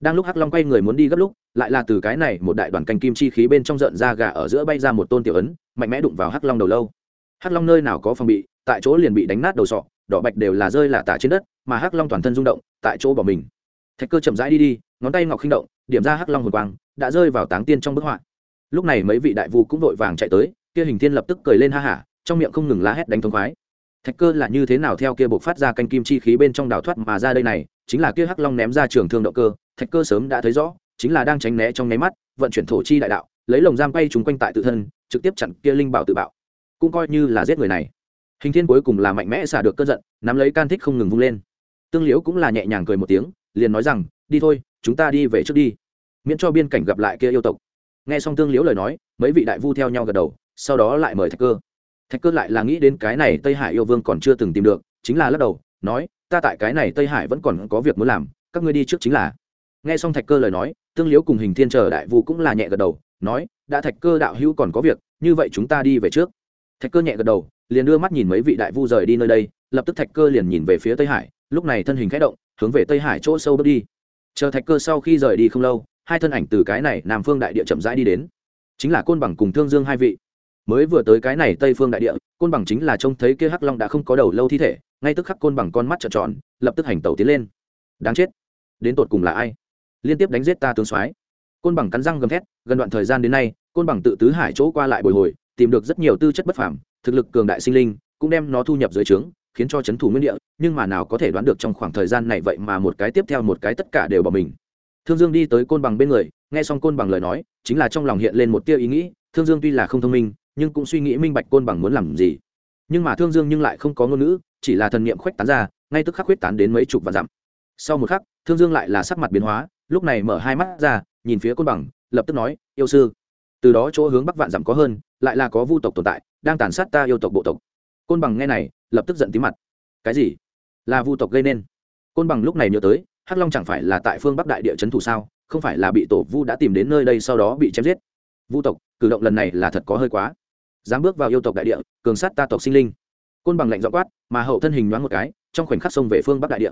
Đang lúc hắc long quay người muốn đi gấp lúc, lại là từ cái này một đại đoàn canh kim chi khí bên trong rợn ra gà ở giữa bay ra một tôn tiểu ấn, mạnh mẽ đụng vào hắc long đầu lâu. Hắc long nơi nào có phòng bị, tại chỗ liền bị đánh nát đầu sọ, đỏ bạch đều là rơi lả tả trên đất, mà hắc long toàn thân rung động, tại chỗ bỏ mình. Thạch cơ chậm rãi đi đi, ngón tay ngọc khinh động, điểm ra hắc long hồn quang, đã rơi vào táng tiên trong bức họa lúc này mấy vị đại vu cũng vội vàng chạy tới, kia hình thiên lập tức cười lên ha hả, trong miệng không ngừng la hét đánh thống khoái. Thạch cơ là như thế nào theo kia buộc phát ra canh kim chi khí bên trong đào thoát mà ra đây này, chính là kia hắc long ném ra trường thương động cơ, thạch cơ sớm đã thấy rõ, chính là đang tránh né trong nháy mắt, vận chuyển thổ chi đại đạo, lấy lồng giam quay chúng quanh tại tự thân, trực tiếp chặn kia linh bảo tự bạo. Cũng coi như là giết người này. Hình thiên cuối cùng là mạnh mẽ xả được cơn giận, nắm lấy can thích không ngừng vung lên. Tương liễu cũng là nhẹ nhàng cười một tiếng, liền nói rằng, đi thôi, chúng ta đi về trước đi. Miễn cho biên cảnh gặp lại kia yêu tộc nghe xong tương liễu lời nói, mấy vị đại vu theo nhau gật đầu, sau đó lại mời thạch cơ. Thạch cơ lại là nghĩ đến cái này tây hải yêu vương còn chưa từng tìm được, chính là lắc đầu, nói, ta tại cái này tây hải vẫn còn có việc muốn làm, các ngươi đi trước chính là. Nghe xong thạch cơ lời nói, tương liễu cùng hình thiên chờ đại vu cũng là nhẹ gật đầu, nói, đã thạch cơ đạo hữu còn có việc, như vậy chúng ta đi về trước. Thạch cơ nhẹ gật đầu, liền đưa mắt nhìn mấy vị đại vu rời đi nơi đây, lập tức thạch cơ liền nhìn về phía tây hải, lúc này thân hình khẽ động, hướng về tây hải chỗ sâu bước đi. Chờ thạch cơ sau khi rời đi không lâu hai thân ảnh từ cái này nam phương đại địa chậm rãi đi đến. Chính là côn bằng cùng thương dương hai vị. Mới vừa tới cái này tây phương đại địa, côn bằng chính là trông thấy kia hắc long đã không có đầu lâu thi thể, ngay tức khắc côn bằng con mắt trợn tròn, lập tức hành tẩu tiến lên. Đáng chết. Đến tột cùng là ai? Liên tiếp đánh giết ta tướng soái. Côn bằng cắn răng gầm thét, gần đoạn thời gian đến nay, côn bằng tự tứ hải chỗ qua lại bồi hồi, tìm được rất nhiều tư chất bất phàm, thực lực cường đại sinh linh, cũng đem nó thu nhập dưới trướng, khiến cho chấn thủ nguyên địa, nhưng mà nào có thể đoán được trong khoảng thời gian này vậy mà một cái tiếp theo một cái tất cả đều bỏ mình thương dương đi tới côn bằng bên người, nghe xong côn bằng lời nói, chính là trong lòng hiện lên một tia ý nghĩ, thương dương tuy là không thông minh, nhưng cũng suy nghĩ minh bạch côn bằng muốn làm gì. Nhưng mà thương dương nhưng lại không có ngôn ngữ, chỉ là thần niệm khuếch tán ra, ngay tức khắc khuếch tán đến mấy chục vạn dặm. Sau một khắc, thương dương lại là sắc mặt biến hóa, lúc này mở hai mắt ra, nhìn phía côn bằng, lập tức nói, yêu sư, từ đó chỗ hướng bắc vạn dặm có hơn, lại là có vu tộc tồn tại, đang tàn sát ta yêu tộc bộ tộc. Côn bằng nghe này, lập tức giận tí mặt. Cái gì? Là vu tộc gây nên? Côn bằng lúc này nhớ tới hắc long chẳng phải là tại phương bắc đại địa chấn thủ sao? Không phải là bị tổ vu đã tìm đến nơi đây sau đó bị chém giết? Vu tộc, cử động lần này là thật có hơi quá. Dám bước vào yêu tộc đại địa, cường sát ta tộc sinh linh. Côn bằng lạnh dọ quát, mà hậu thân hình nhoáng một cái, trong khoảnh khắc xông về phương bắc đại địa.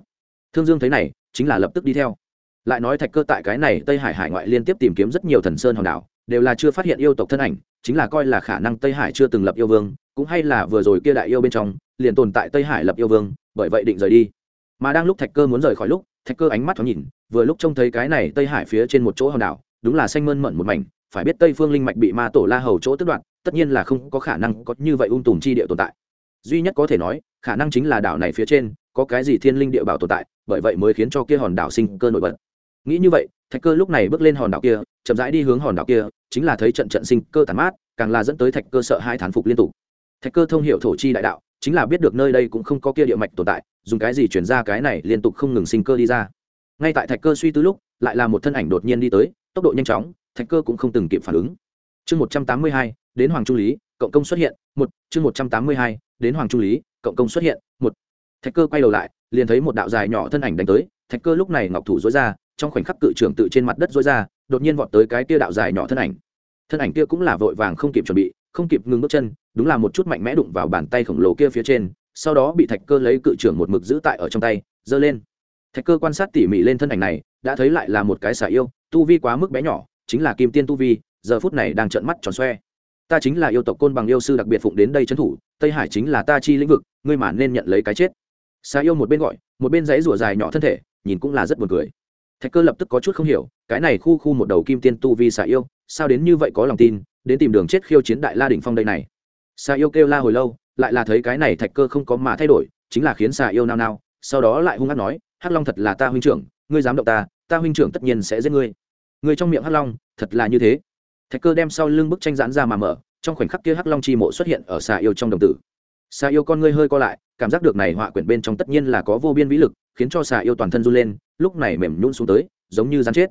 Thương dương thấy này, chính là lập tức đi theo. Lại nói thạch cơ tại cái này tây hải hải ngoại liên tiếp tìm kiếm rất nhiều thần sơn hòn đảo, đều là chưa phát hiện yêu tộc thân ảnh, chính là coi là khả năng tây hải chưa từng lập yêu vương, cũng hay là vừa rồi kia đại yêu bên trong, liền tồn tại tây hải lập yêu vương, bởi vậy định rời đi mà đang lúc thạch cơ muốn rời khỏi lúc, thạch cơ ánh mắt thoáng nhìn, vừa lúc trông thấy cái này tây hải phía trên một chỗ hòn đảo, đúng là xanh mơn mận một mảnh, phải biết tây phương linh mạch bị ma tổ la hầu chỗ tức đoạn tất nhiên là không có khả năng có như vậy ung tùm chi địa tồn tại. Duy nhất có thể nói, khả năng chính là đảo này phía trên, có cái gì thiên linh địa bảo tồn tại, bởi vậy mới khiến cho kia hòn đảo sinh cơ nổi bật. Nghĩ như vậy, thạch cơ lúc này bước lên hòn đảo kia, chậm rãi đi hướng hòn đảo kia, chính là thấy trận trận sinh cơ tàn mát, càng là dẫn tới thạch cơ sợ hai thán phục liên tục. Thạch cơ thông h i ể u thổ chi đại đạo chính là biết được nơi đây cũng không có kia địa mạch tồn tại, dùng cái gì chuyển ra cái này liên tục không ngừng sinh cơ đi ra. Ngay tại thạch cơ suy tư lúc, lại là một thân ảnh đột nhiên đi tới, tốc độ nhanh chóng, thạch cơ cũng không từng kịp phản ứng. Chương một trăm tám mươi hai, đến hoàng trung lý, cộng công xuất hiện, một, chương một trăm tám mươi hai, đến hoàng trung lý, cộng công xuất hiện, một. Thạch cơ quay đầu lại, liền thấy một đạo dài nhỏ thân ảnh đánh tới, thạch cơ lúc này ngọc thủ dối ra, trong khoảnh khắc cự trưởng tự trên mặt đất dối ra, đột nhiên vọt tới cái kia đạo dài nhỏ thân ảnh. Thân ảnh kia cũng là vội vàng không kịp chuẩn bị không kịp ngừng bước chân, đúng là một chút mạnh mẽ đụng vào bàn tay khổng lồ kia phía trên, sau đó bị thạch cơ lấy cự trưởng một mực giữ tại ở trong tay, giơ lên. Thạch cơ quan sát tỉ mỉ lên thân ảnh này, đã thấy lại là một cái xả yêu, tu vi quá mức bé nhỏ, chính là kim tiên tu vi, giờ phút này đang trợn mắt tròn xoe. Ta chính là yêu tộc côn bằng yêu sư đặc biệt phụng đến đây trấn thủ, tây hải chính là ta chi lĩnh vực, ngươi mà nên nhận lấy cái chết. Xà yêu một bên gọi, một bên giấy rủa dài nhỏ thân thể, nhìn cũng là rất buồn cười. Thạch cơ lập tức có chút không hiểu, cái này khu khu một đầu kim tiên tu vi xà yêu, sao đến như vậy có lòng tin đến tìm đường chết khiêu chiến đại la đỉnh phong đây này. Xà yêu kêu la hồi lâu, lại là thấy cái này thạch cơ không có mà thay đổi, chính là khiến xà yêu nao nao, sau đó lại hung hát nói, hắc long thật là ta huynh trưởng, ngươi dám động ta ta huynh trưởng tất nhiên sẽ giết ngươi. Người trong miệng hắc long, thật là như thế. Thạch cơ đem sau lưng bức tranh giãn ra mà mở, trong khoảnh khắc kia hắc long chi mộ xuất hiện ở xà yêu trong đồng tử. Xà yêu con ngươi hơi co lại, cảm giác được này họa quyển bên trong tất nhiên là có vô biên vĩ lực, khiến cho xà yêu toàn thân run lên, lúc này mềm nhún xuống tới, giống như rắn chết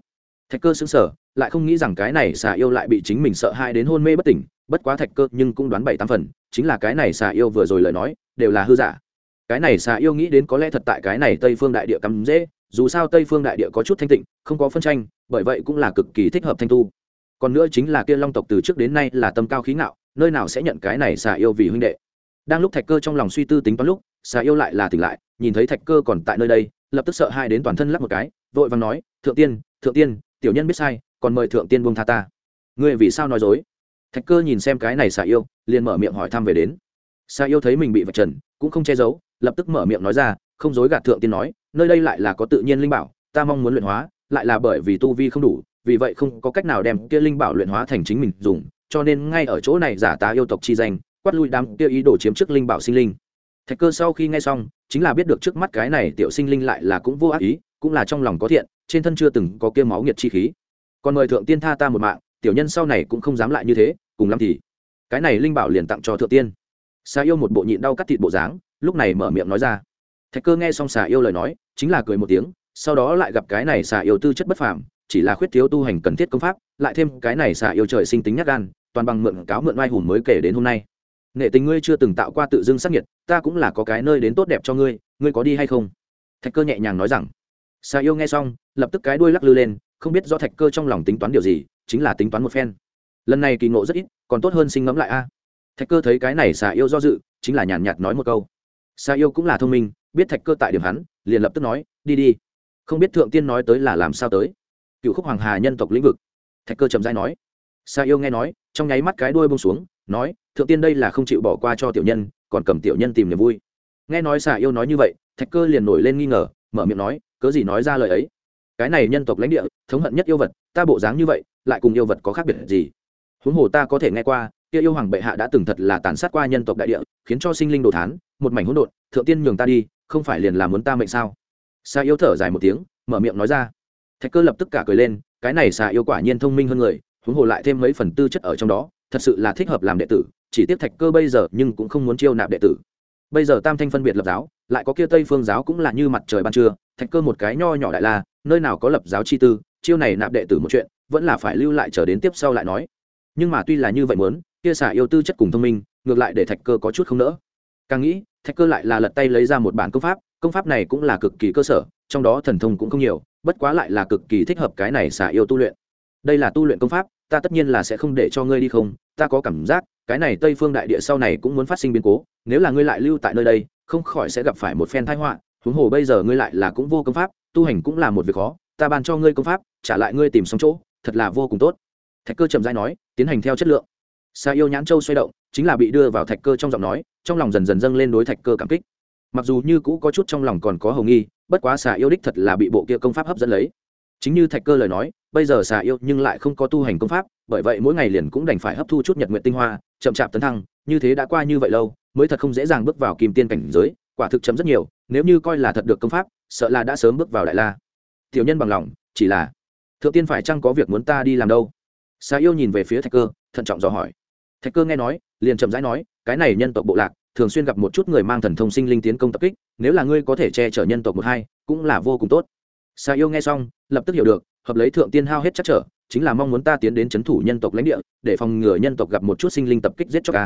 thạch cơ xứng sở lại không nghĩ rằng cái này xà yêu lại bị chính mình sợ hãi đến hôn mê bất tỉnh, bất quá thạch cơ nhưng cũng đoán bảy tám phần, chính là cái này xà yêu vừa rồi lời nói, đều là hư giả. Cái này xà yêu nghĩ đến có lẽ thật tại cái này tây phương đại địa cắm dễ, dù sao tây phương đại địa có chút thanh tịnh, không có phân tranh, bởi vậy cũng là cực kỳ thích hợp thanh tu. Còn nữa chính là kia long tộc từ trước đến nay là tâm cao khí ngạo, nơi nào sẽ nhận cái này xà yêu vì huynh đệ. Đang lúc thạch cơ trong lòng suy tư tính toán lúc, xà yêu lại là tỉnh lại, nhìn thấy thạch cơ còn tại nơi đây, lập tức sợ hai đến toàn thân lắp một cái, vội vàng nói, thượng tiên thượng tiên tiểu nhân biết sai, còn mời thượng tiên buông tha ta. Ngươi vì sao nói dối? Thạch cơ nhìn xem cái này xà yêu, liền mở miệng hỏi thăm về đến. Xà yêu thấy mình bị vạch trần, cũng không che giấu, lập tức mở miệng nói ra, không dối gạt thượng tiên nói, nơi đây lại là có tự nhiên linh bảo, ta mong muốn luyện hóa, lại là bởi vì tu vi không đủ, vì vậy không có cách nào đem kia linh bảo luyện hóa thành chính mình dùng, cho nên ngay ở chỗ này giả tá yêu tộc chi danh, quát lui đám kia ý đồ chiếm trước linh bảo sinh linh. Thạch cơ sau khi nghe xong, chính là biết được trước mắt cái này tiểu sinh linh lại là cũng vô ác ý, cũng là trong lòng có thiện trên thân chưa từng có kia máu nhiệt chi khí. Còn mời thượng tiên tha ta một mạng, tiểu nhân sau này cũng không dám lại như thế, cùng lắm thì. Cái này linh bảo liền tặng cho thượng tiên. Xà yêu một bộ nhịn đau cắt thịt bộ dáng, lúc này mở miệng nói ra. Thạch cơ nghe xong xà yêu lời nói, chính là cười một tiếng, sau đó lại gặp cái này xà yêu tư chất bất phàm, chỉ là khuyết thiếu tu hành cần thiết công pháp, lại thêm cái này xà yêu trời sinh tính nhát gan, toàn bằng mượn cáo mượn oai hùng mới kể đến hôm nay. Nghệ tình ngươi chưa từng tạo qua tự dưng sắc nhiệt, ta cũng là có cái nơi đến tốt đẹp cho ngươi ngươi có đi hay không? Thạch cơ nhẹ nhàng nói rằng xà yêu nghe xong, lập tức cái đuôi lắc lư lên, không biết do thạch cơ trong lòng tính toán điều gì, chính là tính toán một phen. Lần này kỳ ngộ rất ít, còn tốt hơn sinh ngẫm lại a. Thạch cơ thấy cái này xà yêu do dự, chính là nhàn nhạt nói một câu. Xà yêu cũng là thông minh, biết thạch cơ tại điểm hắn, liền lập tức nói, đi đi. Không biết thượng tiên nói tới là làm sao tới. Cựu khúc hoàng hà nhân tộc lĩnh vực. Thạch cơ trầm dai nói. Sa yêu nghe nói, trong nháy mắt cái đuôi bông xuống, nói, thượng tiên đây là không chịu bỏ qua cho tiểu nhân, còn cầm tiểu nhân tìm niềm vui. Nghe nói xà yêu nói như vậy, thạch cơ liền nổi lên nghi ngờ, mở miệng nói cớ gì nói ra lời ấy? Cái này nhân tộc lãnh địa, thống hận nhất yêu vật, ta bộ dáng như vậy, lại cùng yêu vật có khác biệt gì? Huống hồ ta có thể nghe qua, kia yêu hoàng bệ hạ đã từng thật là tàn sát qua nhân tộc đại địa, khiến cho sinh linh đồ thán, một mảnh hỗn độn, thượng tiên nhường ta đi, không phải liền là muốn ta mệnh sao? Xa yêu thở dài một tiếng, mở miệng nói ra. Thạch cơ lập tức cả cười lên, cái này xa yêu quả nhiên thông minh hơn người, huống hồ lại thêm mấy phần tư chất ở trong đó, thật sự là thích hợp làm đệ tử, chỉ tiếp thạch cơ bây giờ nhưng cũng không muốn chiêu nạp đệ tử. Bây giờ tam thanh phân biệt lập giáo, lại có kia tây phương giáo cũng là như mặt trời ban trưa thạch cơ một cái nho nhỏ đại la, nơi nào có lập giáo chi tư, chiêu này nạp đệ tử một chuyện, vẫn là phải lưu lại chờ đến tiếp sau lại nói. Nhưng mà tuy là như vậy muốn, kia xả yêu tư chất cùng thông minh, ngược lại để thạch cơ có chút không nỡ. Càng nghĩ, thạch cơ lại là lật tay lấy ra một bản công pháp công pháp này cũng là cực kỳ cơ sở, trong đó thần thông cũng không nhiều, bất quá lại là cực kỳ thích hợp cái này xả yêu tu luyện. Đây là tu luyện công pháp, ta tất nhiên là sẽ không để cho ngươi đi không, ta có cảm giác, cái này tây phương đại địa sau này cũng muốn phát sinh biến cố, nếu là ngươi lại lưu tại nơi đây, không khỏi sẽ gặp phải một phen thái họa huống hồ bây giờ ngươi lại là cũng vô công pháp, tu hành cũng là một việc khó, ta ban cho ngươi công pháp, trả lại ngươi tìm xong chỗ, thật là vô cùng tốt. Thạch cơ trầm dai nói, tiến hành theo chất lượng. Xa yêu nhãn châu xoay động, chính là bị đưa vào thạch cơ trong giọng nói, trong lòng dần dần dâng lên đối thạch cơ cảm kích. Mặc dù như cũ có chút trong lòng còn có hầu nghi, bất quá xà yêu đích thật là bị bộ kia công pháp hấp dẫn lấy. Chính như thạch cơ lời nói, bây giờ xà yêu nhưng lại không có tu hành công pháp, bởi vậy mỗi ngày liền cũng đành phải hấp thu chút nhật nguyện tinh hoa, chậm chạp tấn thăng, như thế đã qua như vậy lâu, mới thật không dễ dàng bước vào kim tiên cảnh giới quả thực chấm rất nhiều, nếu như coi là thật được công pháp, sợ là đã sớm bước vào đại la. Tiểu nhân bằng lòng, chỉ là, thượng tiên phải chăng có việc muốn ta đi làm đâu? Xà yêu nhìn về phía thạch cơ, thận trọng dò hỏi. Thạch cơ nghe nói, liền chậm rãi nói, cái này nhân tộc bộ lạc, thường xuyên gặp một chút người mang thần thông sinh linh tiến công tập kích, nếu là ngươi có thể che chở nhân tộc một hai, cũng là vô cùng tốt. Xà yêu nghe xong, lập tức hiểu được, hợp lấy thượng tiên hao hết chắc trở, chính là mong muốn ta tiến đến c h ấ n thủ nhân tộc lãnh địa, để phòng ngừa nhân tộc gặp một chút sinh linh tập kích giết cho ca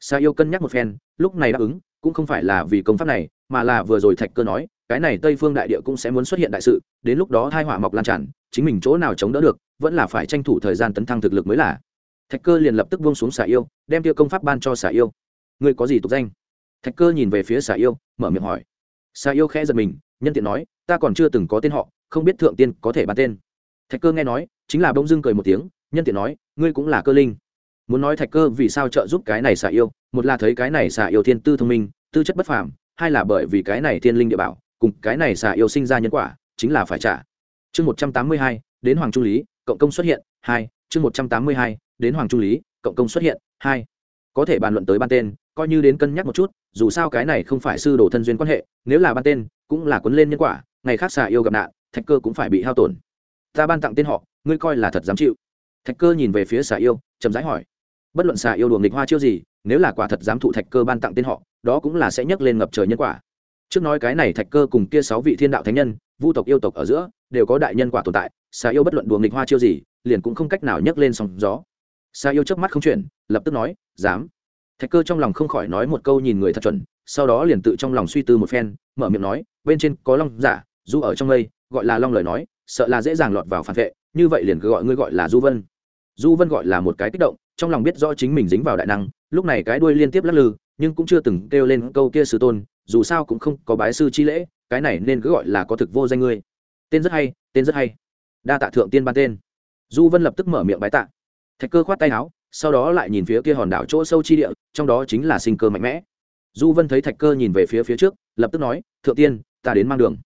xà yêu cân nhắc một phen, lúc này đáp ứng cũng không phải là vì công pháp này, mà là vừa rồi thạch cơ nói, cái này tây phương đại địa cũng sẽ muốn xuất hiện đại sự, đến lúc đó thai họa mọc lan tràn, chính mình chỗ nào chống đỡ được, vẫn là phải tranh thủ thời gian tấn thăng thực lực mới là. Thạch cơ liền lập tức buông xuống xà yêu, đem tiêu công pháp ban cho xà yêu. Ngươi có gì tục danh? Thạch cơ nhìn về phía xà yêu, mở miệng hỏi. Xà yêu khẽ giật mình, nhân tiện nói, ta còn chưa từng có tên họ, không biết thượng tiên có thể bàn tên. Thạch cơ nghe nói, chính là bỗng dưng cười một tiếng, nhân tiện nói, ngươi cũng là cơ linh muốn nói thạch cơ vì sao trợ giúp cái này xà yêu, một là thấy cái này xà yêu thiên tư thông minh, tư chất bất phàm, hai là bởi vì cái này thiên linh địa bảo, cùng cái này xà yêu sinh ra nhân quả, chính là phải trả. Chương một trăm tám mươi hai, đến hoàng trung lý, cộng công xuất hiện, hai, chương một trăm tám mươi hai, đến hoàng trung lý, cộng công xuất hiện, hai. Có thể bàn luận tới ban tên, coi như đến cân nhắc một chút, dù sao cái này không phải sư đồ thân duyên quan hệ, nếu là ban tên, cũng là quấn lên nhân quả, ngày khác xà yêu gặp nạn, thạch cơ cũng phải bị hao tổn. Ta ban tặng tên họ, ngươi coi là thật dám chịu. Thạch cơ nhìn về phía xà yêu, chậm rãi hỏi bất luận xà yêu đùa nghịch hoa chiêu gì, nếu là quả thật dám thụ thạch cơ ban tặng tên họ, đó cũng là sẽ nhấc lên ngập trời nhân quả. Trước nói cái này thạch cơ cùng kia sáu vị thiên đạo thánh nhân, vu tộc yêu tộc ở giữa, đều có đại nhân quả tồn tại, xà yêu bất luận đùa nghịch hoa chiêu gì, liền cũng không cách nào nhấc lên sóng gió. Xà yêu trước mắt không chuyển, lập tức nói, dám. Thạch cơ trong lòng không khỏi nói một câu nhìn người thật chuẩn, sau đó liền tự trong lòng suy tư một phen, mở miệng nói, bên trên có long giả du ở trong lây gọi là long lời nói, sợ là dễ dàng lọt vào phản vệ, như vậy liền cứ gọi ngươi gọi là du vân. Du vân gọi là một cái kích động trong lòng biết rõ chính mình dính vào đại năng, lúc này cái đuôi liên tiếp lắc lư, nhưng cũng chưa từng kêu lên câu kia sư tôn, dù sao cũng không có bái sư chi lễ, cái này nên cứ gọi là có thực vô danh ngươi. Tên rất hay, tên rất hay. Đa tạ thượng tiên ban tên. Du vân lập tức mở miệng bái tạ. Thạch cơ khoát tay áo, sau đó lại nhìn phía kia hòn đảo chỗ sâu chi địa, trong đó chính là sinh cơ mạnh mẽ. Du vân thấy thạch cơ nhìn về phía phía trước, lập tức nói, thượng tiên, ta đến mang đường.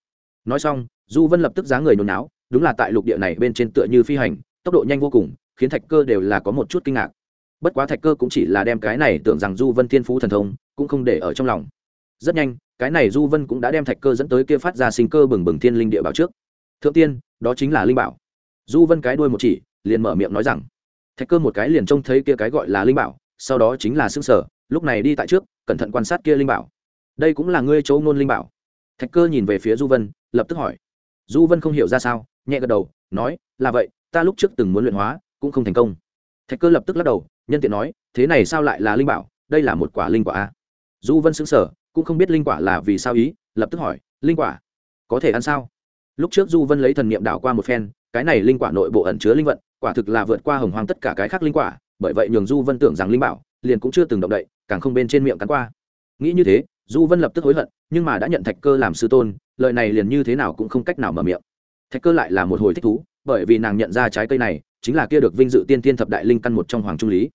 Nói xong, du vân lập tức giá người nhồi náo đúng là tại lục địa này bên trên tựa như phi hành, tốc độ nhanh vô cùng, khiến thạch cơ đều là có một chút kinh ngạc bất quá thạch cơ cũng chỉ là đem cái này tưởng rằng du vân thiên phú thần thông, cũng không để ở trong lòng. Rất nhanh, cái này du vân cũng đã đem thạch cơ dẫn tới kia phát ra sinh cơ bừng bừng thiên linh địa bảo trước. Thượng tiên, đó chính là linh bảo. Du vân cái đuôi một chỉ, liền mở miệng nói rằng, thạch cơ một cái liền trông thấy kia cái gọi là linh bảo, sau đó chính là xương sở lúc này đi tại trước, cẩn thận quan sát kia linh bảo. Đây cũng là ngươi chỗ ngôn linh bảo. Thạch cơ nhìn về phía du vân, lập tức hỏi. Du vân không hiểu ra sao, nhẹ gật đầu, nói, là vậy, ta lúc trước từng muốn luyện hóa, cũng không thành công thạch cơ lập tức lắc đầu, nhân tiện nói, thế này sao lại là linh bảo? Đây là một quả linh quả a. Du vân xứng sở cũng không biết linh quả là vì sao ý, lập tức hỏi, linh quả có thể ăn sao? Lúc trước du vân lấy thần niệm đảo qua một phen, cái này linh quả nội bộ ẩn chứa linh vận, quả thực là vượt qua hồng hoang tất cả cái khác linh quả, bởi vậy nhường du vân tưởng rằng linh bảo liền cũng chưa từng động đậy, càng không bên trên miệng cắn qua. Nghĩ như thế, du vân lập tức hối hận, nhưng mà đã nhận thạch cơ làm sư tôn, lời này liền như thế nào cũng không cách nào mở miệng. Thạch cơ lại là một hồi thích thú, bởi vì nàng nhận ra trái cây này chính là kia được vinh dự tiên tiên thập đại linh căn một trong hoàng trung lý.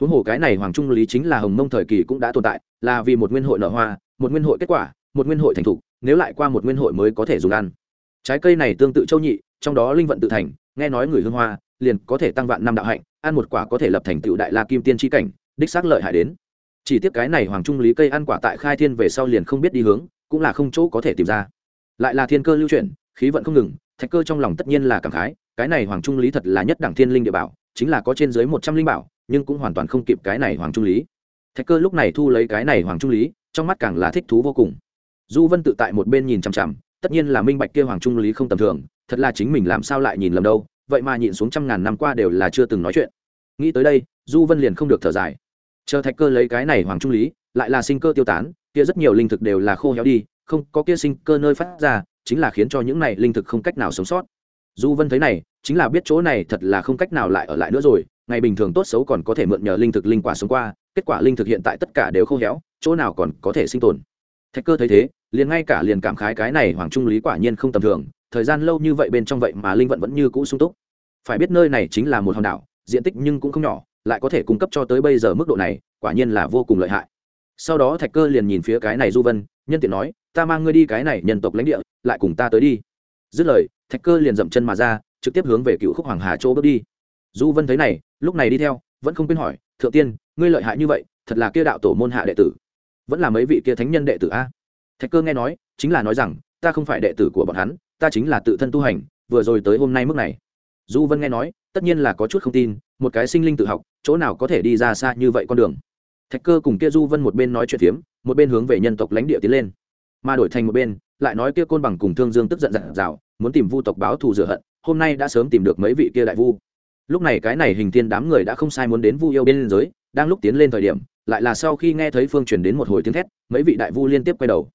Huống hồ cái này hoàng trung lý chính là hồng mông thời kỳ cũng đã tồn tại, là vì một nguyên hội nở hoa, một nguyên hội kết quả, một nguyên hội thành thục, nếu lại qua một nguyên hội mới có thể dùng ăn. Trái cây này tương tự châu nhị, trong đó linh vận tự thành, nghe nói người hương hoa, liền có thể tăng vạn năm đạo hạnh, ăn một quả có thể lập thành tựu đại la kim tiên tri cảnh, đích xác lợi hại đến. Chỉ tiếc cái này hoàng trung lý cây ăn quả tại khai thiên về sau liền không biết đi hướng, cũng là không chỗ có thể tìm ra. Lại là thiên cơ lưu chuyển, khí vận không ngừng thạch cơ trong lòng tất nhiên là cảm khái, cái này hoàng trung lý thật là nhất đẳng thiên linh địa bảo, chính là có trên dưới một trăm linh bảo, nhưng cũng hoàn toàn không kịp cái này hoàng trung lý. Thạch cơ lúc này thu lấy cái này hoàng trung lý, trong mắt càng là thích thú vô cùng. Du vân tự tại một bên nhìn chằm chằm, tất nhiên là minh bạch kia hoàng trung lý không tầm thường, thật là chính mình làm sao lại nhìn lầm đâu, vậy mà nhịn xuống trăm ngàn năm qua đều là chưa từng nói chuyện. Nghĩ tới đây, du vân liền không được thở dài. Chờ thạch cơ lấy cái này hoàng trung lý, lại là sinh cơ tiêu tán, kia rất nhiều linh thực đều là khô héo đi không có kia sinh cơ nơi phát ra, chính là khiến cho những này linh thực không cách nào sống sót. Du vân thấy này, chính là biết chỗ này thật là không cách nào lại ở lại nữa rồi, ngày bình thường tốt xấu còn có thể mượn nhờ linh thực linh quả sống qua, kết quả linh thực hiện tại tất cả đều khô héo, chỗ nào còn có thể sinh tồn. Thạch cơ thấy thế, liền ngay cả liền cảm khái cái này hoàng trung lý quả nhiên không tầm thường, thời gian lâu như vậy bên trong vậy mà linh vận vẫn như cũ sung túc. Phải biết nơi này chính là một hòn đảo, diện tích nhưng cũng không nhỏ, lại có thể cung cấp cho tới bây giờ mức độ này, quả nhiên là vô cùng lợi hại. Sau đó thạch cơ liền nhìn phía cái này du vân, nhân tiện nói ta mang ngươi đi cái này nhân tộc lãnh địa, lại cùng ta tới đi. Dứt lời, thạch cơ liền dậm chân mà ra, trực tiếp hướng về cựu khúc hoàng hà chỗ bước đi. Du vân thấy này, lúc này đi theo, vẫn không quên hỏi, thượng tiên, ngươi lợi hại như vậy, thật là kia đạo tổ môn hạ đệ tử. Vẫn là mấy vị kia thánh nhân đệ tử a? Thạch cơ nghe nói, chính là nói rằng, ta không phải đệ tử của bọn hắn, ta chính là tự thân tu hành, vừa rồi tới hôm nay mức này. Du vân nghe nói, tất nhiên là có chút không tin, một cái sinh linh tự học, chỗ nào có thể đi ra xa như vậy con đường. Thạch cơ cùng kia du vân một bên nói chuyện phiếm, một bên hướng về nhân tộc lãnh địa tiến lên mà đổi thành một bên, lại nói kia côn bằng cùng thương dương tức giận dặn dào, muốn tìm vu tộc báo thù rửa hận, hôm nay đã sớm tìm được mấy vị kia đại vu. Lúc này cái này hình thiên đám người đã không sai muốn đến vu yêu bên giới, đang lúc tiến lên thời điểm, lại là sau khi nghe thấy phương truyền đến một hồi tiếng thét, mấy vị đại vu liên tiếp quay đầu.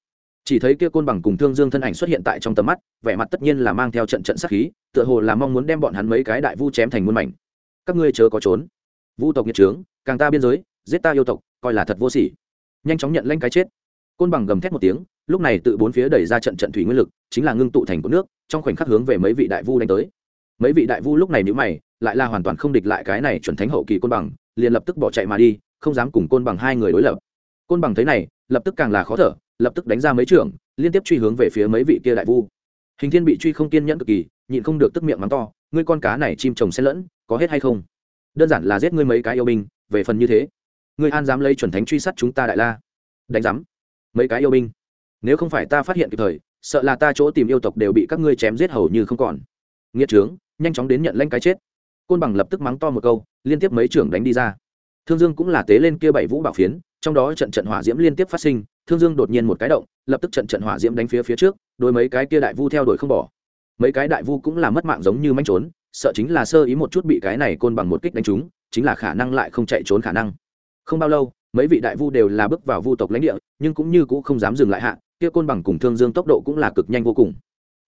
Chỉ thấy kia côn bằng cùng thương dương thân ảnh xuất hiện tại trong tầm mắt, vẻ mặt tất nhiên là mang theo trận trận sát khí, tựa hồ là mong muốn đem bọn hắn mấy cái đại vu chém thành muôn mảnh. Các ngươi chớ có trốn. Vu tộc nhiệt trướng, càng ta biên giới, giết ta yêu tộc, coi là thật vô sỉ. Nhanh chóng nhận lanh cái chết. Côn bằng gầm thét một tiếng lúc này tự bốn phía đẩy ra trận trận thủy nguyên lực, chính là ngưng tụ thành của nước, trong khoảnh khắc hướng về mấy vị đại vu đánh tới. Mấy vị đại vu lúc này nếu mày, lại là hoàn toàn không địch lại cái này chuẩn thánh hậu kỳ côn bằng, liền lập tức bỏ chạy mà đi, không dám cùng côn bằng hai người đối lập. Côn bằng thấy này, lập tức càng là khó thở, lập tức đánh ra mấy trưởng, liên tiếp truy hướng về phía mấy vị kia đại vu. Hình thiên bị truy không kiên nhẫn cực kỳ, nhịn không được tức miệng mắng to, ngươi con cá này chim chồng xen lẫn, có hết hay không? Đơn giản là giết ngươi mấy cái yêu binh, về phần như thế. Ngươi an dám lấy chuẩn thánh truy sát chúng ta đại la? Đánh giám, mấy cái yêu binh nếu không phải ta phát hiện kịp thời, sợ là ta chỗ tìm yêu tộc đều bị các ngươi chém giết hầu như không còn. Nghĩa trướng, nhanh chóng đến nhận lanh cái chết. Côn bằng lập tức mắng to một câu, liên tiếp mấy trưởng đánh đi ra. Thương dương cũng là tế lên kia bảy vũ bảo phiến, trong đó trận trận hỏa diễm liên tiếp phát sinh, thương dương đột nhiên một cái động, lập tức trận trận hỏa diễm đánh phía phía trước đôi mấy cái kia đại vu theo đuổi không bỏ. Mấy cái đại vu cũng là mất mạng giống như manh trốn, sợ chính là sơ ý một chút bị cái này côn bằng một kích đánh trúng, chính là khả năng lại không chạy trốn khả năng. Không bao lâu mấy vị đại vu đều là bước vào vu tộc lãnh địa, nhưng cũng như cũng không dám dừng lại hạ, kia côn bằng cùng thương dương tốc độ cũng là cực nhanh vô cùng.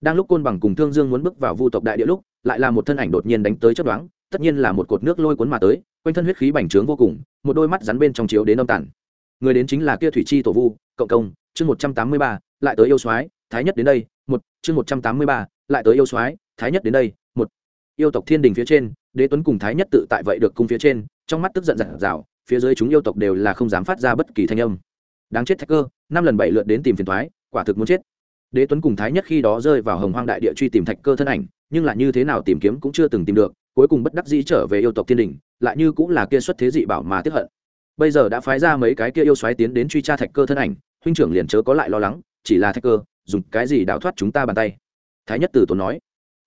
Đang lúc côn bằng cùng thương dương muốn bước vào vu tộc đại địa lúc, lại là một thân ảnh đột nhiên đánh tới chấp đoán tất nhiên là một cột nước lôi cuốn mà tới, quanh thân huyết khí bành trướng vô cùng, một đôi mắt rắn bên trong chiếu đến âm tản người đến chính là kia thủy chi tổ vu, cộng công, chương một trăm tám mươi ba, lại tới yêu soái, thái nhất đến đây, một, chương một trăm tám mươi ba, lại tới yêu soái, thái nhất đến đây, một. Yêu tộc thiên đình phía trên, đế tuấn cùng thái nhất tự tại vậy được cung phía trên, trong mắt tức giận giận dào phía dưới chúng yêu tộc đều là không dám phát ra bất kỳ thanh âm. Đáng chết thạch cơ năm lần bảy lượt đến tìm phiền thoái quả thực muốn chết. Đế tuấn cùng thái nhất khi đó rơi vào hồng hoang đại địa truy tìm thạch cơ thân ảnh, nhưng là như thế nào tìm kiếm cũng chưa từng tìm được, cuối cùng bất đắc dĩ trở về yêu tộc thiên đình, lại như cũng là kia xuất thế dị bảo mà tiếp hận. Bây giờ đã phái ra mấy cái kia yêu xoáy tiến đến truy tra thạch cơ thân ảnh, huynh trưởng liền chớ có lại lo lắng, chỉ là thạch cơ dùng cái gì đào thoát chúng ta bàn tay? Thái nhất từ tốn nói.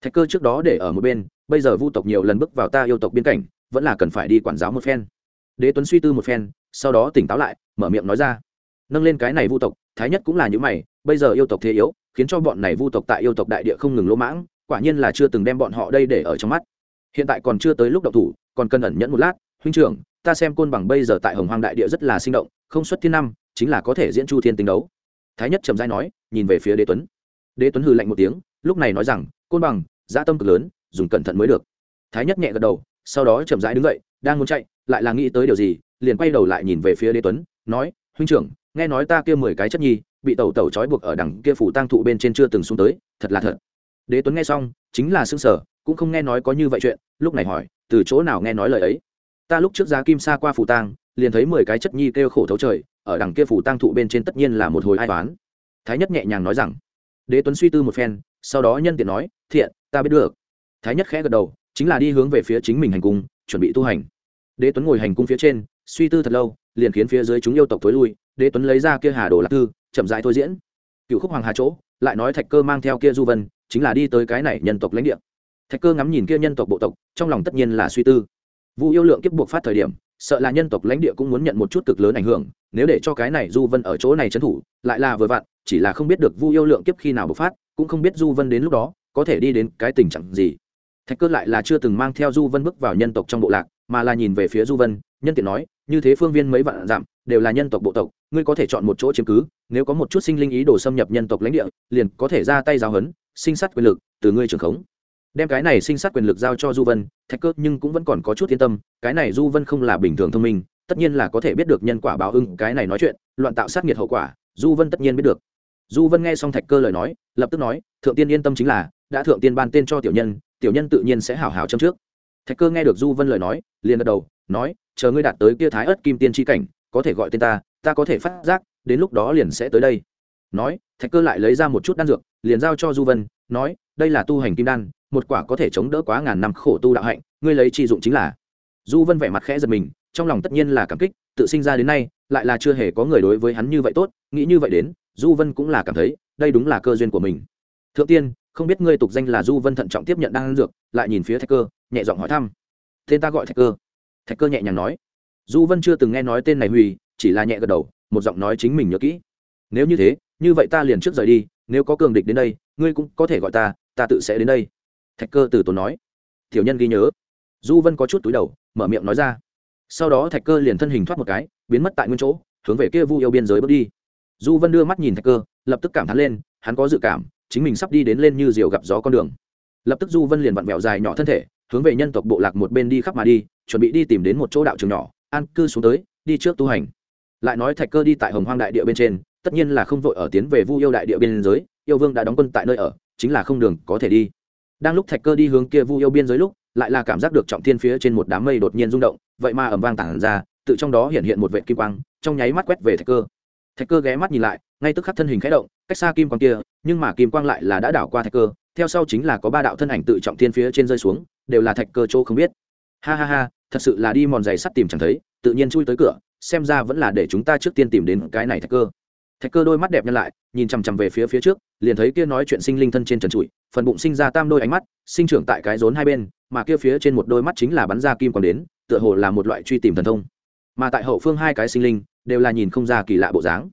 Thạch cơ trước đó để ở một bên, bây giờ vu tộc nhiều lần bước vào ta yêu tộc biên cảnh, vẫn là cần phải đi quản giáo một phen đế tuấn suy tư một phen, sau đó tỉnh táo lại, mở miệng nói ra. Nâng lên cái này vu tộc, thái nhất cũng là những mày, bây giờ yêu tộc thế yếu, khiến cho bọn này vu tộc tại yêu tộc đại địa không ngừng lỗ mãng, quả nhiên là chưa từng đem bọn họ đây để ở trong mắt. Hiện tại còn chưa tới lúc động thủ, còn cần ẩn nhẫn một lát, huynh trưởng, ta xem côn bằng bây giờ tại hồng hoang đại địa rất là sinh động, không xuất thiên năm, chính là có thể diễn chu thiên tính đấu. Thái nhất trầm dai nói, nhìn về phía đế tuấn. Đế tuấn hừ lạnh một tiếng, lúc này nói rằng, côn bằng gia tâm cực lớn, dùng cẩn thận mới được. Thái nhất nhẹ gật đầu, sau đó chậm rãi đứng dậy, đang muốn chạy lại là nghĩ tới điều gì, liền quay đầu lại nhìn về phía đế tuấn, nói, huynh trưởng, nghe nói ta kia mười cái chất nhi, bị tẩu tẩu trói buộc ở đằng kia phủ tang thụ bên trên chưa từng xuống tới, thật là thật. Đế tuấn nghe xong, chính là xương sở cũng không nghe nói có như vậy chuyện, lúc này hỏi, từ chỗ nào nghe nói lời ấy? Ta lúc trước giá kim sa qua phủ tang, liền thấy mười cái chất nhi kêu khổ thấu trời, ở đằng kia phủ tang thụ bên trên tất nhiên là một hồi ai toán thái nhất nhẹ nhàng nói rằng. Đế tuấn suy tư một phen, sau đó nhân tiện nói, thiện, ta biết được. Thái nhất khẽ gật đầu, chính là đi hướng về phía chính mình hành cung, chuẩn bị tu hành đế tuấn ngồi hành cung phía trên, suy tư thật lâu, liền khiến phía dưới chúng yêu tộc tối lui, đế tuấn lấy ra kia hà đồ lạc thư, chậm dại thôi diễn. Cựu khúc hoàng hà chỗ, lại nói thạch cơ mang theo kia du vân, chính là đi tới cái này nhân tộc lãnh địa. Thạch cơ ngắm nhìn kia nhân tộc bộ tộc, trong lòng tất nhiên là suy tư. Vu yêu lượng kiếp buộc phát thời điểm, sợ là nhân tộc lãnh địa cũng muốn nhận một chút cực lớn ảnh hưởng, nếu để cho cái này du vân ở chỗ này trấn thủ, lại là vừa vặn, chỉ là không biết được vu yêu lượng kiếp khi nào bộc phát, cũng không biết du vân đến lúc đó, có thể đi đến cái tình trạng gì thạch cơ lại là chưa từng mang theo du vân bước vào nhân tộc trong bộ lạc, mà là nhìn về phía du vân, nhân tiện nói, như thế phương viên mấy vạn dặm, đều là nhân tộc bộ tộc, ngươi có thể chọn một chỗ chiếm cứ, nếu có một chút sinh linh ý đồ xâm nhập nhân tộc lãnh địa, liền có thể ra tay giáo hấn sinh sát quyền lực từ ngươi trường khống. Đem cái này sinh sát quyền lực giao cho du vân, thạch cơ nhưng cũng vẫn còn có chút yên tâm, cái này du vân không là bình thường thông minh, tất nhiên là có thể biết được nhân quả báo ưng cái này nói chuyện, loạn tạo sát nghiệt hậu quả, du vân tất nhiên biết được. Du vân nghe xong thạch cơ lời nói, lập tức nói thượng tiên yên tâm chính là, đã thượng tiên ban tên cho tiểu nhân tiểu nhân tự nhiên sẽ hảo hảo châm trước. Thạch cơ nghe được du vân lời nói, liền gật đầu, nói, chờ ngươi đạt tới kia thái ớt kim tiên tri cảnh, có thể gọi tên ta ta có thể phát giác, đến lúc đó liền sẽ tới đây. Nói, thạch cơ lại lấy ra một chút đan dược, liền giao cho du vân, nói, đây là tu hành kim đan, một quả có thể chống đỡ quá ngàn năm khổ tu đạo hạnh, ngươi lấy chi dụng chính là. Du vân vẻ mặt khẽ giật mình, trong lòng tất nhiên là cảm kích, tự sinh ra đến nay, lại là chưa hề có người đối với hắn như vậy tốt, nghĩ như vậy đến, du vân cũng là cảm thấy, đây đúng là cơ duyên của mình thượng tiên, không biết ngươi tục danh là du vân thận trọng tiếp nhận đan dược, lại nhìn phía thạch cơ, nhẹ giọng hỏi thăm. Tên ta gọi thạch cơ. Thạch cơ nhẹ nhàng nói. Du vân chưa từng nghe nói tên này huy, chỉ là nhẹ gật đầu, một giọng nói chính mình nhớ kỹ. Nếu như thế, như vậy ta liền trước rời đi, nếu có cường địch đến đây, ngươi cũng có thể gọi ta ta tự sẽ đến đây. Thạch cơ từ tốn nói. Tiểu nhân ghi nhớ. Du vân có chút túi đầu, mở miệng nói ra. Sau đó thạch cơ liền thân hình thoát một cái, biến mất tại nguyên chỗ, hướng về kia vu yêu biên giới bước đi. Du vân đưa mắt nhìn thạch cơ, lập tức cảm thán lên, hắn có dự cảm chính mình sắp đi đến lên như diều gặp gió con đường. Lập tức du vân liền vặn vẹo dài nhỏ thân thể, hướng về nhân tộc bộ lạc một bên đi khắp mà đi, chuẩn bị đi tìm đến một chỗ đạo trường nhỏ, an cư xuống tới, đi trước tu hành. Lại nói thạch cơ đi tại hồng hoang đại địa bên trên, tất nhiên là không vội ở tiến về vu yêu đại địa biên giới, yêu vương đã đóng quân tại nơi ở, chính là không đường có thể đi. Đang lúc thạch cơ đi hướng kia vu yêu biên giới lúc, lại là cảm giác được trọng thiên phía trên một đám mây đột nhiên rung động, vậy mà ẩm vang tản ra, tự trong đó hiện hiện một vệ kim quang, trong nháy mắt quét về thạch cơ. Thạch cơ ghé mắt nhìn lại ngay tức khắc thân hình khẽ động, cách xa kim quang kia, nhưng mà kim quang lại là đã đảo qua thạch cơ, theo sau chính là có ba đạo thân ảnh tự trọng thiên phía trên rơi xuống, đều là thạch cơ chỗ không biết. Ha ha ha, thật sự là đi mòn giày sắt tìm chẳng thấy, tự nhiên chui tới cửa, xem ra vẫn là để chúng ta trước tiên tìm đến cái này thạch cơ. Thạch cơ đôi mắt đẹp nhân lại, nhìn chằm chằm về phía phía trước, liền thấy kia nói chuyện sinh linh thân trên trần trụi, phần bụng sinh ra tam đôi ánh mắt, sinh trưởng tại cái rốn hai bên, mà kia phía trên một đôi mắt chính là bắn ra kim còn đến, tựa hồ là một loại truy tìm thần thông. Mà tại hậu phương hai cái sinh linh, đều là nhìn không ra kỳ lạ bộ dáng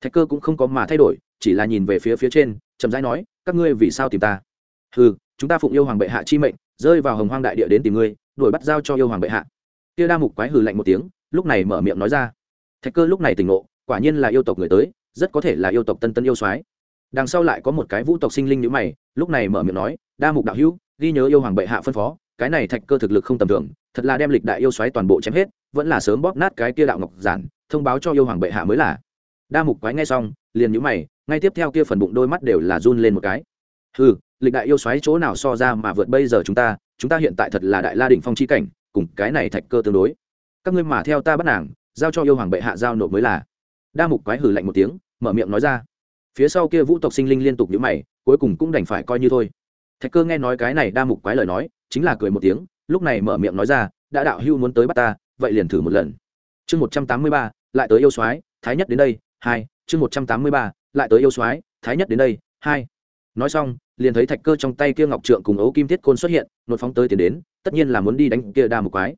thạch cơ cũng không có mà thay đổi, chỉ là nhìn về phía phía trên, chậm rãi nói, các ngươi vì sao tìm ta? Ừ chúng ta phụng yêu hoàng bệ hạ chi mệnh, rơi vào hồng hoang đại địa đến tìm ngươi, đuổi bắt giao cho yêu hoàng bệ hạ. Kia đa mục quái hừ lạnh một tiếng, lúc này mở miệng nói ra. Thạch cơ lúc này tỉnh ngộ, quả nhiên là yêu tộc người tới, rất có thể là yêu tộc tân tân yêu soái. Đằng sau lại có một cái vũ tộc sinh linh nhữ mày, lúc này mở miệng nói, đa mục đạo hữu, ghi nhớ yêu hoàng bệ hạ phân phó, cái này thạch cơ thực lực không tầm thường, thật là đem lịch đại yêu xoáy toàn bộ chém hết, vẫn là sớm bóp nát cái kia đạo ngọc giản, thông báo cho yêu hoàng bệ hạ mới là đa mục quái nghe xong, liền nhũ mày, ngay tiếp theo kia phần bụng đôi mắt đều là run lên một cái. Ừ lịch đại yêu xoáy chỗ nào so ra mà vượt bây giờ chúng ta chúng ta hiện tại thật là đại la đỉnh phong chi cảnh, cùng cái này thạch cơ tương đối. Các ngươi mà theo ta bắt nàng, giao cho yêu hoàng bệ hạ giao nộp mới là. Đa mục quái hử lạnh một tiếng, mở miệng nói ra. Phía sau kia vũ tộc sinh linh liên tục nhũ mày, cuối cùng cũng đành phải coi như thôi. Thạch cơ nghe nói cái này đa mục quái lời nói, chính là cười một tiếng, lúc này mở miệng nói ra, đã đạo hưu muốn tới bắt ta, vậy liền thử một lần. Chương một trăm tám mươi ba, lại tới yêu soái thái nhất đến đây hai, chương một trăm tám mươi ba, lại tới yêu soái, thái nhất đến đây, hai. Nói xong, liền thấy thạch cơ trong tay kia ngọc trượng cùng ấu kim thiết côn xuất hiện, nột phóng tới tiến đến, tất nhiên là muốn đi đánh kia đa mục quái.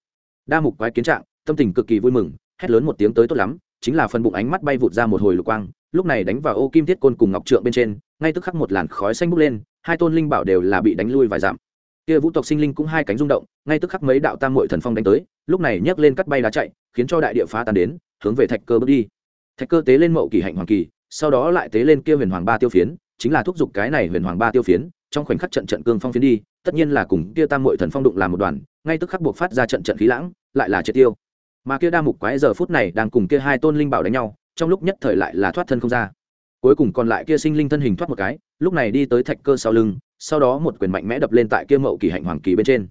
Đa mục quái kiến trạng, tâm tình cực kỳ vui mừng, hét lớn một tiếng tới tốt lắm, chính là phần bụng ánh mắt bay vụt ra một hồi lục quang, lúc này đánh vào ô kim thiết côn cùng ngọc trượng bên trên, ngay tức khắc một làn khói xanh bốc lên, hai tôn linh bảo đều là bị đánh lui vài dặm. Kia vũ tộc sinh linh cũng hai cánh rung động, ngay tức khắc mấy đạo tam mội thần phong đánh tới, lúc này nhấc lên cắt bay đá chạy, khiến cho đại địa phá tan đến, hướng về thạch cơ bước đi thạch cơ tế lên mậu kỳ hạnh hoàng kỳ, sau đó lại tế lên kia huyền hoàng ba tiêu phiến, chính là thúc giục cái này huyền hoàng ba tiêu phiến, trong khoảnh khắc trận trận cương phong phiến đi, tất nhiên là cùng kia tam mội thần phong đụng làm một đoàn, ngay tức khắc buộc phát ra trận trận khí lãng, lại là triệt tiêu. Mà kia đa mục quái giờ phút này đang cùng kia hai tôn linh bảo đánh nhau, trong lúc nhất thời lại là thoát thân không ra. Cuối cùng còn lại kia sinh linh thân hình thoát một cái, lúc này đi tới thạch cơ sau lưng, sau đó một quyền mạnh mẽ đập lên tại kia mậu kỳ hạnh hoàng kỳ bên trên.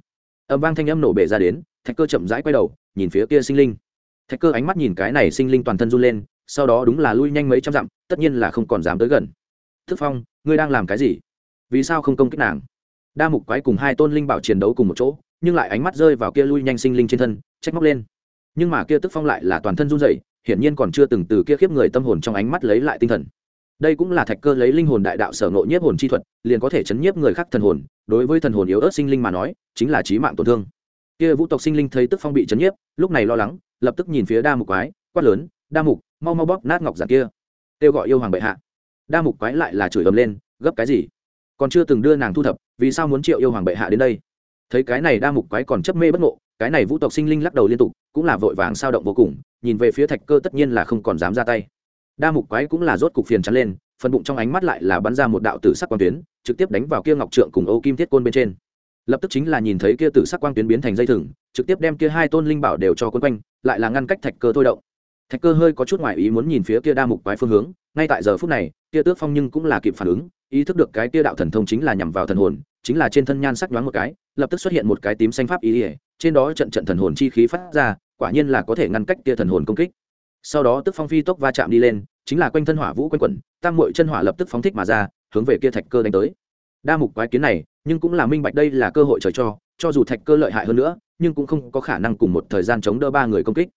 Âm vang thanh âm nổ bể ra đến, thạch cơ chậm rãi quay đầu, nhìn phía kia sinh linh. Thạch cơ ánh mắt nhìn cái này sinh linh toàn thân run lên sau đó đúng là lui nhanh mấy trăm dặm, tất nhiên là không còn dám tới gần. Thức phong, ngươi đang làm cái gì? Vì sao không công kích nàng? Đa mục quái cùng hai tôn linh bảo chiến đấu cùng một chỗ, nhưng lại ánh mắt rơi vào kia lui nhanh sinh linh trên thân, trách móc lên. Nhưng mà kia tức phong lại là toàn thân run rẩy, hiển nhiên còn chưa từng từ kia khiếp người tâm hồn trong ánh mắt lấy lại tinh thần. Đây cũng là thạch cơ lấy linh hồn đại đạo sở ngộ nhiếp hồn chi thuật, liền có thể chấn nhiếp người khác thần hồn, đối với thần hồn yếu ớt sinh linh mà nói, chính là trí mạng tổn thương. Kia vũ tộc sinh linh thấy tức phong bị chấn nhiếp, lúc này lo lắng, lập tức nhìn phía đa mục quái, quát lớn đa mục, mau mau bóp nát ngọc giản kia. Kêu gọi yêu hoàng bệ hạ. Đa mục quái lại là chửi ầm lên, gấp cái gì? Còn chưa từng đưa nàng thu thập, vì sao muốn triệu yêu hoàng bệ hạ đến đây? Thấy cái này đa mục quái còn chấp mê bất ngộ, cái này vũ tộc sinh linh lắc đầu liên tục, cũng là vội vàng sao động vô cùng, nhìn về phía thạch cơ tất nhiên là không còn dám ra tay. Đa mục quái cũng là rốt cục phiền chắn lên, phần bụng trong ánh mắt lại là bắn ra một đạo tử sắc quang tuyến, trực tiếp đánh vào kia ngọc trượng cùng âu kim thiết côn bên trên. Lập tức chính là nhìn thấy kia tử sắc quang tuyến biến thành dây thừng, trực tiếp đem kia hai tôn linh bảo đều cho quân quanh, lại là ngăn cách thạch cơ thôi động thạch cơ hơi có chút ngoại ý muốn nhìn phía kia đa mục quái phương hướng, ngay tại giờ phút này, kia tước phong nhưng cũng là kịp phản ứng, ý thức được cái kia đạo thần thông chính là nhằm vào thần hồn, chính là trên thân nhan sắc nhoáng một cái, lập tức xuất hiện một cái tím xanh pháp ý ỉa trên đó trận trận thần hồn chi khí phát ra, quả nhiên là có thể ngăn cách kia thần hồn công kích. Sau đó tức phong phi tốc va chạm đi lên, chính là quanh thân hỏa vũ quanh quẩn, tam mội chân hỏa lập tức phóng thích mà ra, hướng về kia thạch cơ đánh tới. Đa mục quái kiến này, nhưng cũng là minh bạch đây là cơ hội trời cho cho dù thạch cơ lợi hại hơn nữa, nhưng cũng không có khả năng cùng một thời gian chống đỡ ba người công kích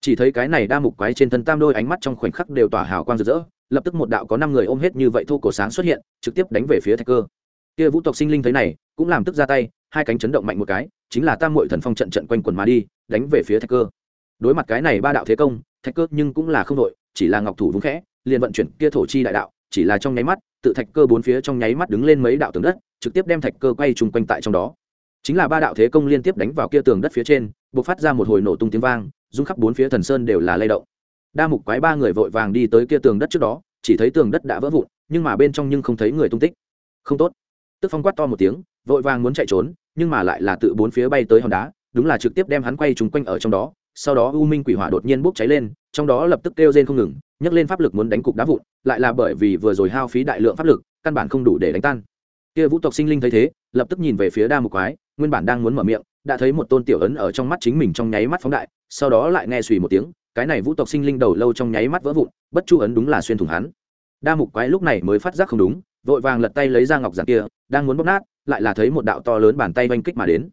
chỉ thấy cái này đa mục quái trên thân tam đôi ánh mắt trong khoảnh khắc đều tỏa hào quang rực rỡ, lập tức một đạo có năm người ôm hết như vậy thu cổ sáng xuất hiện, trực tiếp đánh về phía thạch cơ. Kia vũ tộc sinh linh thấy này, cũng làm tức ra tay, hai cánh chấn động mạnh một cái, chính là tam mội thần phong trận trận quanh quần mà đi, đánh về phía thạch cơ. Đối mặt cái này ba đạo thế công, thạch cơ nhưng cũng là không đội, chỉ là ngọc thủ vúng khẽ, liền vận chuyển kia thổ chi đại đạo, chỉ là trong nháy mắt, tự thạch cơ bốn phía trong nháy mắt đứng lên mấy đạo tường đất, trực tiếp đem thạch cơ quay chung quanh tại trong đó chính là ba đạo thế công liên tiếp đánh vào kia tường đất phía trên buộc phát ra một hồi nổ tung tiếng vang, rung khắp bốn phía thần sơn đều là lay động. Đa mục quái ba người vội vàng đi tới kia tường đất trước đó, chỉ thấy tường đất đã vỡ vụn, nhưng mà bên trong nhưng không thấy người tung tích. Không tốt. Tức phong quát to một tiếng, vội vàng muốn chạy trốn, nhưng mà lại là tự bốn phía bay tới hòn đá, đúng là trực tiếp đem hắn quay trúng quanh ở trong đó. Sau đó u minh quỷ hỏa đột nhiên bốc cháy lên, trong đó lập tức kêu rên không ngừng, nhấc lên pháp lực muốn đánh cục đá vụn, lại là bởi vì vừa rồi hao phí đại lượng pháp lực, căn bản không đủ để đánh tan kia vũ tộc sinh linh thấy thế, lập tức nhìn về phía đa mục quái, nguyên bản đang muốn mở miệng, đã thấy một tôn tiểu ấn ở trong mắt chính mình trong nháy mắt phóng đại, sau đó lại nghe suy một tiếng, cái này vũ tộc sinh linh đầu lâu trong nháy mắt vỡ vụn, bất chu ấn đúng là xuyên thủng hắn. Đa mục quái lúc này mới phát giác không đúng, vội vàng lật tay lấy ra ngọc giản kia, đang muốn bóp nát, lại là thấy một đạo to lớn bàn tay oanh kích mà đến.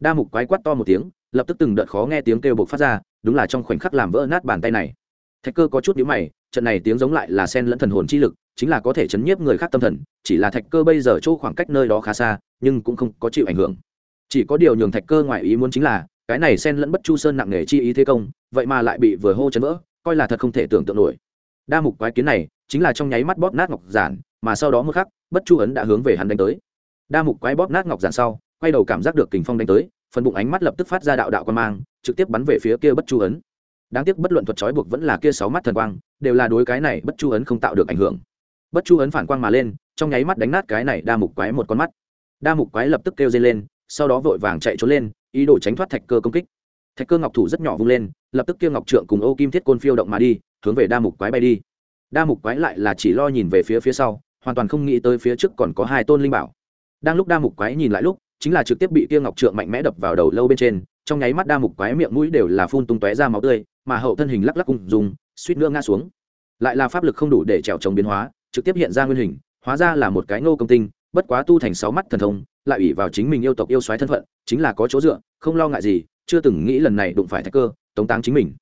Đa mục quái quát to một tiếng, lập tức từng đợt khó nghe tiếng kêu bộc phát ra, đúng là trong khoảnh khắc làm vỡ nát bàn tay này. Thạch cơ có chút nhíu mày trận này tiếng giống lại là sen lẫn thần hồn chi lực, chính là có thể chấn nhiếp người khác tâm thần, chỉ là thạch cơ bây giờ chỗ khoảng cách nơi đó khá xa, nhưng cũng không có chịu ảnh hưởng. Chỉ có điều nhường thạch cơ ngoài ý muốn chính là, cái này sen lẫn bất chu sơn nặng nề chi ý thế công, vậy mà lại bị vừa hô chấn vỡ, coi là thật không thể tưởng tượng nổi. Đa mục quái kiến này, chính là trong nháy mắt bóp nát ngọc giản, mà sau đó một khắc, bất chu ấn đã hướng về hắn đánh tới. Đa mục quái bóp nát ngọc giản sau, quay đầu cảm giác được kình phong đánh tới, phần bụng ánh mắt lập tức phát ra đạo đạo quan mang, trực tiếp bắn về phía kia bất chu ấn đáng tiếc bất luận thuật trói buộc vẫn là kia sáu mắt thần quang, đều là đối cái này bất chu ấn không tạo được ảnh hưởng. Bất chu ấn phản quang mà lên, trong nháy mắt đánh nát cái này đa mục quái một con mắt. Đa mục quái lập tức kêu dây lên, sau đó vội vàng chạy trốn lên, ý đồ tránh thoát thạch cơ công kích. Thạch cơ ngọc thủ rất nhỏ vung lên, lập tức kia ngọc trượng cùng ô kim thiết côn phiêu động mà đi, hướng về đa mục quái bay đi. Đa mục quái lại là chỉ lo nhìn về phía phía sau, hoàn toàn không nghĩ tới phía trước còn có hai tôn linh bảo. Đang lúc đa mục quái nhìn lại lúc, chính là trực tiếp bị kia ngọc trượng mạnh mẽ đập vào đầu lâu bên trên trong nháy mắt đa mục quái miệng mũi đều là phun tung tóe ra máu tươi, mà hậu thân hình lắc lắc cùng dùng suýt nữa ngã xuống. Lại là pháp lực không đủ để trèo trống biến hóa, trực tiếp hiện ra nguyên hình, hóa ra là một cái ngô công tinh, bất quá tu thành sáu mắt thần thông, lại ủy vào chính mình yêu tộc yêu xoáy thân phận, chính là có chỗ dựa, không lo ngại gì, chưa từng nghĩ lần này đụng phải thách cơ, tống táng chính mình.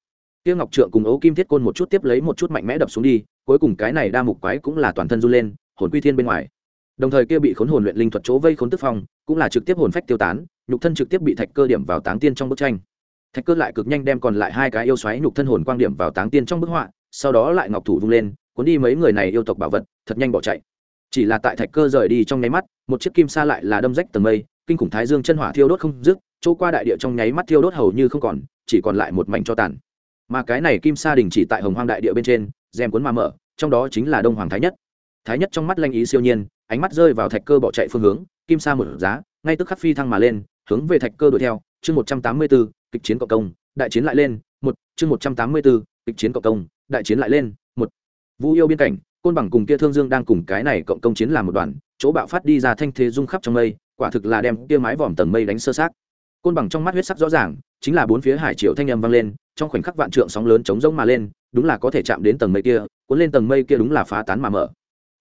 Tiêu ngọc trượng cùng ấu kim thiết côn một chút tiếp lấy một chút mạnh mẽ đập xuống đi, cuối cùng cái này đa mục quái cũng là toàn thân run lên, hồn quy thiên bên ngoài. Đồng thời kia bị khốn hồn luyện linh thuật chỗ vây khốn tức phong cũng là trực tiếp hồn phách tiêu tán, nhục thân trực tiếp bị thạch cơ điểm vào táng tiên trong bức tranh. Thạch cơ lại cực nhanh đem còn lại hai cái yêu xoáy nhục thân hồn quang điểm vào táng tiên trong bức họa, sau đó lại ngọc thủ vung lên, cuốn đi mấy người này yêu tộc bảo vật, thật nhanh bỏ chạy. Chỉ là tại thạch cơ rời đi trong nháy mắt, một chiếc kim sa lại là đâm rách tầng mây, kinh khủng thái dương chân hỏa thiêu đốt không dứt, chỗ qua đại địa trong nháy mắt thiêu đốt hầu như không còn, chỉ còn lại một mảnh cho tàn. Mà cái này kim sa đình chỉ tại hồng hoang đại địa bên trên, rèm cuốn mà mở, trong đó chính là đông hoàng thái nhất. Thái nhất trong mắt lanh ý siêu nhiên, ánh mắt rơi vào thạch cơ bỏ chạy phương hướng kim sa một giá, ngay tức khắc phi thăng mà lên, hướng về thạch cơ đuổi theo. Chương một trăm tám mươi b ố kịch chiến cộng công, đại chiến lại lên, một. Chương một trăm tám mươi b ố kịch chiến cộng công, đại chiến lại lên, một. Vũ yêu biên cảnh, côn bằng cùng kia thương dương đang cùng cái này cộng công chiến làm một đoàn, chỗ bạo phát đi ra thanh thế rung khắp trong mây, quả thực là đem kia mái vòm tầng mây đánh sơ sát côn bằng trong mắt huyết sắc rõ ràng, chính là bốn phía hải triệu thanh âm vang lên, trong khoảnh khắc vạn trượng sóng lớn chống rỗng mà lên, đúng là có thể chạm đến tầng mây kia, cuốn lên tầng mây kia đúng là phá tán mà mở.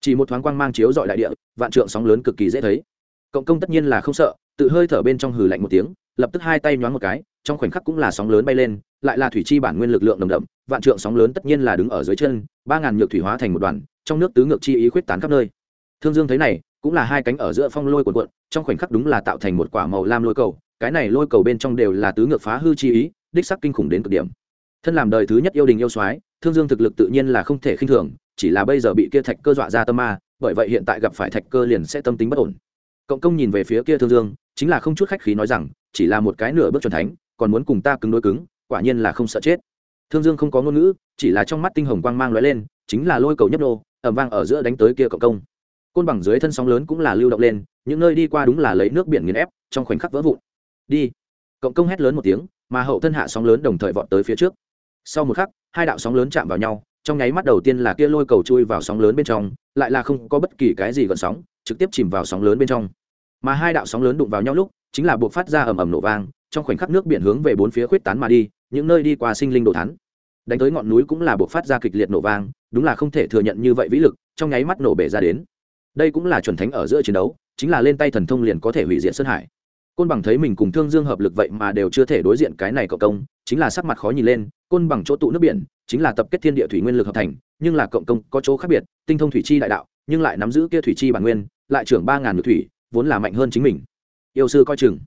Chỉ một thoáng quang mang chiếu dọi đại địa, vạn trượng sóng lớn cực kỳ dễ thấy cộng công tất nhiên là không sợ, tự hơi thở bên trong hừ lạnh một tiếng, lập tức hai tay nhoáng một cái, trong khoảnh khắc cũng là sóng lớn bay lên, lại là thủy chi bản nguyên lực lượng đồng đậm, vạn trượng sóng lớn tất nhiên là đứng ở dưới chân, ba ngàn nhược thủy hóa thành một đoàn, trong nước tứ ngược chi ý khuyết tán khắp nơi. Thương dương thấy này, cũng là hai cánh ở giữa phong lôi cuộn cuộn, trong khoảnh khắc đúng là tạo thành một quả màu lam lôi cầu, cái này lôi cầu bên trong đều là tứ ngược phá hư chi ý, đích sắc kinh khủng đến cực điểm. Thân làm đời thứ nhất yêu đình yêu soái, thương dương thực lực tự nhiên là không thể khinh thường, chỉ là bây giờ bị kia thạch cơ dọa ra tâm ma, bởi vậy hiện tại gặp phải thạch cơ liền sẽ tâm tính bất ổn cộng công nhìn về phía kia thương dương, chính là không chút khách khí nói rằng, chỉ là một cái nửa bước chuẩn thánh, còn muốn cùng ta cứng đối cứng, quả nhiên là không sợ chết. Thương dương không có ngôn ngữ, chỉ là trong mắt tinh hồng quang mang lóe lên, chính là lôi cầu nhấp nô, ẩm vang ở giữa đánh tới kia cộng công. Côn bằng dưới thân sóng lớn cũng là lưu động lên, những nơi đi qua đúng là lấy nước biển nghiền ép, trong khoảnh khắc vỡ vụn. Đi. Cộng công hét lớn một tiếng, mà hậu thân hạ sóng lớn đồng thời vọt tới phía trước. Sau một khắc, hai đạo sóng lớn chạm vào nhau trong nháy mắt đầu tiên là kia lôi cầu chui vào sóng lớn bên trong, lại là không có bất kỳ cái gì gần sóng, trực tiếp chìm vào sóng lớn bên trong. Mà hai đạo sóng lớn đụng vào nhau lúc, chính là buộc phát ra ầm ầm nổ vang, trong khoảnh khắc nước biển hướng về bốn phía khuyết tán mà đi, những nơi đi qua sinh linh đồ thắn. Đánh tới ngọn núi cũng là buộc phát ra kịch liệt nổ vang, đúng là không thể thừa nhận như vậy vĩ lực, trong nháy mắt nổ bể ra đến. Đây cũng là chuẩn thánh ở giữa chiến đấu, chính là lên tay thần thông liền có thể hủy diệt sơn hải. Côn bằng thấy mình cùng thương dương hợp lực vậy mà đều chưa thể đối diện cái này cộng công chính là sắc mặt khó nhìn lên, côn bằng chỗ tụ nước biển, chính là tập kết thiên địa thủy nguyên lực hợp thành, nhưng là cộng công có chỗ khác biệt, tinh thông thủy chi đại đạo, nhưng lại nắm giữ kia thủy chi bản nguyên, lại trưởng ba ngàn ngự thủy, vốn là mạnh hơn chính mình. Yêu sư coi chừng.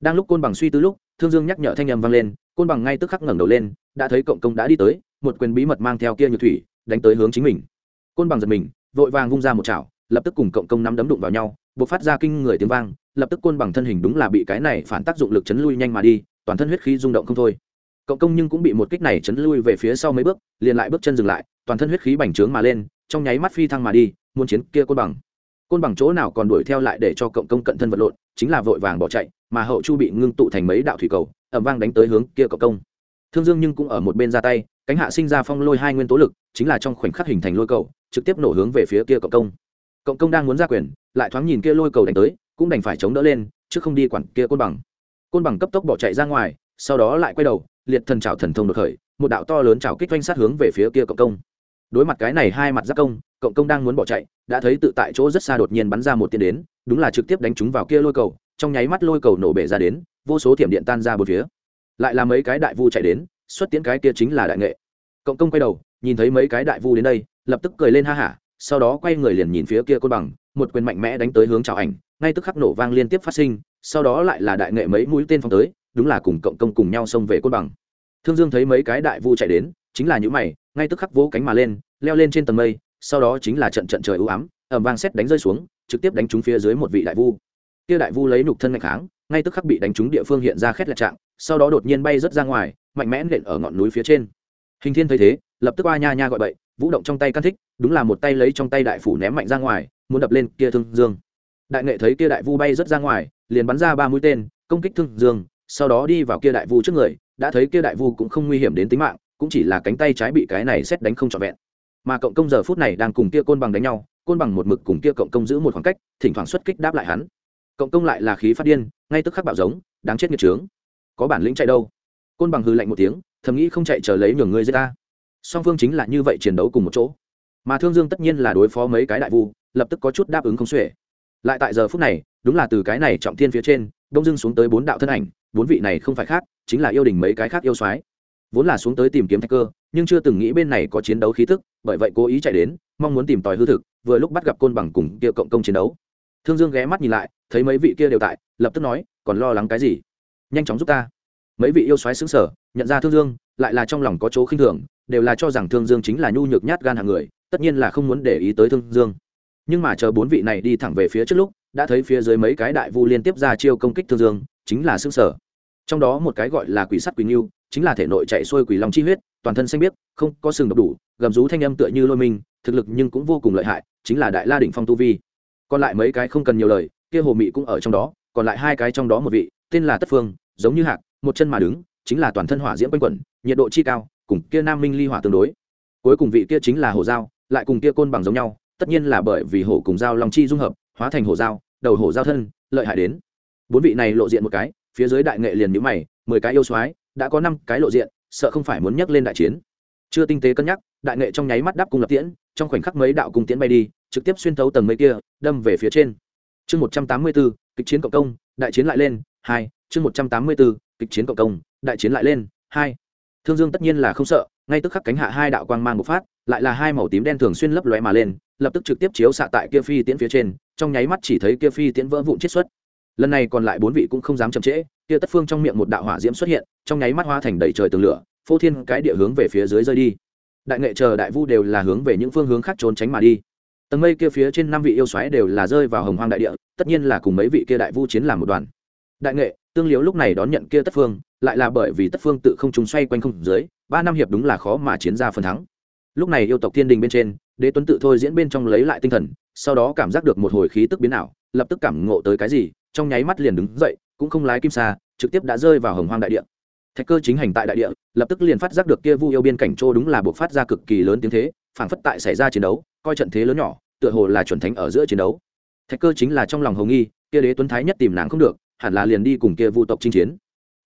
Đang lúc côn bằng suy tư lúc, thương dương nhắc nhở thanh â m vang lên, côn bằng ngay tức khắc ngẩng đầu lên, đã thấy cộng công đã đi tới, một quyền bí mật mang theo kia nhược thủy, đánh tới hướng chính mình. Côn bằng giật mình, vội vàng vung ra một chảo, lập tức cùng cộng công nắm đấm đụng vào nhau buộc phát ra kinh người tiếng vang, lập tức côn bằng thân hình đúng là bị cái này phản tác dụng lực chấn lui nhanh mà đi, toàn thân huyết khí rung động không thôi cộng công nhưng cũng bị một kích này chấn lui về phía sau mấy bước, liền lại bước chân dừng lại, toàn thân huyết khí bành trướng mà lên, trong nháy mắt phi thăng mà đi, muốn chiến kia côn bằng. Côn bằng chỗ nào còn đuổi theo lại để cho cộng công cận thân vật lộn, chính là vội vàng bỏ chạy, mà hậu chu bị ngưng tụ thành mấy đạo thủy cầu ẩm vang đánh tới hướng kia cộng công. Thương dương nhưng cũng ở một bên ra tay, cánh hạ sinh ra phong lôi hai nguyên tố lực, chính là trong khoảnh khắc hình thành lôi cầu, trực tiếp nổ hướng về phía kia cộng công. Cộng công đang muốn ra quyền, lại thoáng nhìn kia lôi cầu đánh tới, cũng đành phải chống đỡ lên, chứ không đi quản kia côn bằng. Côn bằng cấp tốc bỏ chạy ra ngoài, sau đó lại quay đầu liệt thần trào thần thông được khởi, một đạo to lớn trào kích doanh sát hướng về phía kia cộng công. Đối mặt cái này hai mặt giáp công, cộng công đang muốn bỏ chạy, đã thấy tự tại chỗ rất xa đột nhiên bắn ra một tiên đến, đúng là trực tiếp đánh chúng vào kia lôi cầu, trong nháy mắt lôi cầu nổ bể ra đến, vô số thiểm điện tan ra bốn phía. Lại là mấy cái đại vu chạy đến, xuất tiến cái kia chính là đại nghệ. Cộng công quay đầu, nhìn thấy mấy cái đại vu đến đây, lập tức cười lên ha hả, sau đó quay người liền nhìn phía kia côn bằng, một quyền mạnh mẽ đánh tới hướng chào ảnh, ngay tức khắc nổ vang liên tiếp phát sinh, sau đó lại là đại nghệ mấy mũi tên phong tới đúng là cùng cộng công cùng nhau xông về côn bằng. Thương dương thấy mấy cái đại vu chạy đến, chính là những mày, ngay tức khắc vỗ cánh mà lên, leo lên trên tầng mây, sau đó chính là trận trận trời ưu ám ẩm vang xét đánh rơi xuống, trực tiếp đánh trúng phía dưới một vị đại vu. Kia đại vu lấy nục thân ngạch kháng, ngay tức khắc bị đánh trúng địa phương hiện ra khét lẹt trạng, sau đó đột nhiên bay rớt ra ngoài, mạnh mẽ nện ở ngọn núi phía trên. Hình thiên thấy thế, lập tức qua nha nha gọi bậy, vũ động trong tay căn thích, đúng là một tay lấy trong tay đại phủ ném mạnh ra ngoài, muốn đập lên kia thương dương. Đại nghệ thấy kia đại vu bay rớt ra ngoài, liền bắn ra ba mũi tên, công kích thương dương sau đó đi vào kia đại vu trước người, đã thấy kia đại vu cũng không nguy hiểm đến tính mạng, cũng chỉ là cánh tay trái bị cái này xét đánh không trọn vẹn. Mà cộng công giờ phút này đang cùng kia côn bằng đánh nhau, côn bằng một mực cùng kia cộng công giữ một khoảng cách, thỉnh thoảng xuất kích đáp lại hắn. Cộng công lại là khí phát điên, ngay tức khắc bạo giống, đáng chết nghiệt trướng. Có bản lĩnh chạy đâu? Côn bằng hư lạnh một tiếng, thầm nghĩ không chạy chờ lấy nhường ngươi giết ta. Song phương chính là như vậy chiến đấu cùng một chỗ. Mà thương dương tất nhiên là đối phó mấy cái đại vu, lập tức có chút đáp ứng không xuể. Lại tại giờ phút này, đúng là từ cái này trọng thiên phía trên đông dưng xuống tới bốn đạo thân ảnh, bốn vị này không phải khác, chính là yêu đình mấy cái khác yêu soái. Vốn là xuống tới tìm kiếm thạch cơ, nhưng chưa từng nghĩ bên này có chiến đấu khí tức, bởi vậy cố ý chạy đến, mong muốn tìm tòi hư thực, vừa lúc bắt gặp côn bằng cùng kia cộng công chiến đấu. Thương dương ghé mắt nhìn lại, thấy mấy vị kia đều tại, lập tức nói, còn lo lắng cái gì? Nhanh chóng giúp ta. Mấy vị yêu soái xứng sở nhận ra thương dương, lại là trong lòng có chỗ khinh thường, đều là cho rằng thương dương chính là nhu nhược nhát gan hàng người, tất nhiên là không muốn để ý tới thương dương. Nhưng mà chờ bốn vị này đi thẳng về phía trước lúc đã thấy phía dưới mấy cái đại vu liên tiếp ra chiêu công kích thương dương, chính là xương sở. Trong đó một cái gọi là quỷ sắt quỷ nghiêu chính là thể nội chạy xuôi quỷ long chi huyết, toàn thân xanh biếc, không có sừng độc đủ, gầm rú thanh âm tựa như lôi minh, thực lực nhưng cũng vô cùng lợi hại, chính là đại la đỉnh phong tu vi. Còn lại mấy cái không cần nhiều lời, kia hồ mị cũng ở trong đó, còn lại hai cái trong đó một vị, tên là tất phương, giống như hạc, một chân mà đứng, chính là toàn thân hỏa diễm quanh quẩn, nhiệt độ chi cao, cùng kia nam minh ly hỏa tương đối. Cuối cùng vị kia chính là hồ giao, lại cùng kia côn bằng giống nhau, tất nhiên là bởi vì hổ cùng giao long chi dung hợp hóa thành hổ giao đầu hổ giao thân, lợi hại đến. Bốn vị này lộ diện một cái, phía dưới đại nghệ liền nhữ mày, mười cái yêu soái, đã có năm cái lộ diện, sợ không phải muốn nhắc lên đại chiến. Chưa tinh tế cân nhắc, đại nghệ trong nháy mắt đáp cung lập tiễn, trong khoảnh khắc mấy đạo cung tiễn bay đi, trực tiếp xuyên thấu tầng mây kia, đâm về phía trên. Chương một trăm tám mươi bốn, kịch chiến cộng công, đại chiến lại lên, hai, chương một trăm tám mươi bốn, kịch chiến cộng công, đại chiến lại lên, hai. Thương dương tất nhiên là không sợ, ngay tức khắc cánh hạ hai đạo quang mang một phát, lại là hai màu tím đen thường xuyên lấp lóe mà lên lập tức trực tiếp chiếu xạ tại kia phi tiễn phía trên, trong nháy mắt chỉ thấy kia phi tiễn vỡ vụn chết xuất. Lần này còn lại bốn vị cũng không dám chậm trễ, kia tất phương trong miệng một đạo hỏa diễm xuất hiện, trong nháy mắt hoa thành đầy trời tường lửa, phô thiên cái địa hướng về phía dưới rơi đi. Đại nghệ chờ đại vu đều là hướng về những phương hướng khác trốn tránh mà đi. Tầng mây kia phía trên năm vị yêu xoáy đều là rơi vào hồng hoang đại địa, tất nhiên là cùng mấy vị kia đại vu chiến làm một đoàn. Đại nghệ, tương liếu lúc này đón nhận kia tất phương, lại là bởi vì tất phương tự không trúng xoay quanh không dưới, ba năm hiệp đúng là khó mà chiến ra phần thắng. Lúc này yêu tộc thiên đình bên trên đế tuấn tự thôi diễn bên trong lấy lại tinh thần, sau đó cảm giác được một hồi khí tức biến ảo, lập tức cảm ngộ tới cái gì, trong nháy mắt liền đứng dậy, cũng không lái kim xa trực tiếp đã rơi vào hồng hoang đại địa. Thạch cơ chính hành tại đại địa, lập tức liền phát giác được kia vu yêu biên cảnh châu đúng là buộc phát ra cực kỳ lớn tiếng thế, phảng phất tại xảy ra chiến đấu, coi trận thế lớn nhỏ, tựa hồ là chuẩn thánh ở giữa chiến đấu. Thạch cơ chính là trong lòng hồng nghi, kia đế tuấn thái nhất tìm nàng không được, hẳn là liền đi cùng kia vu tộc chinh chiến.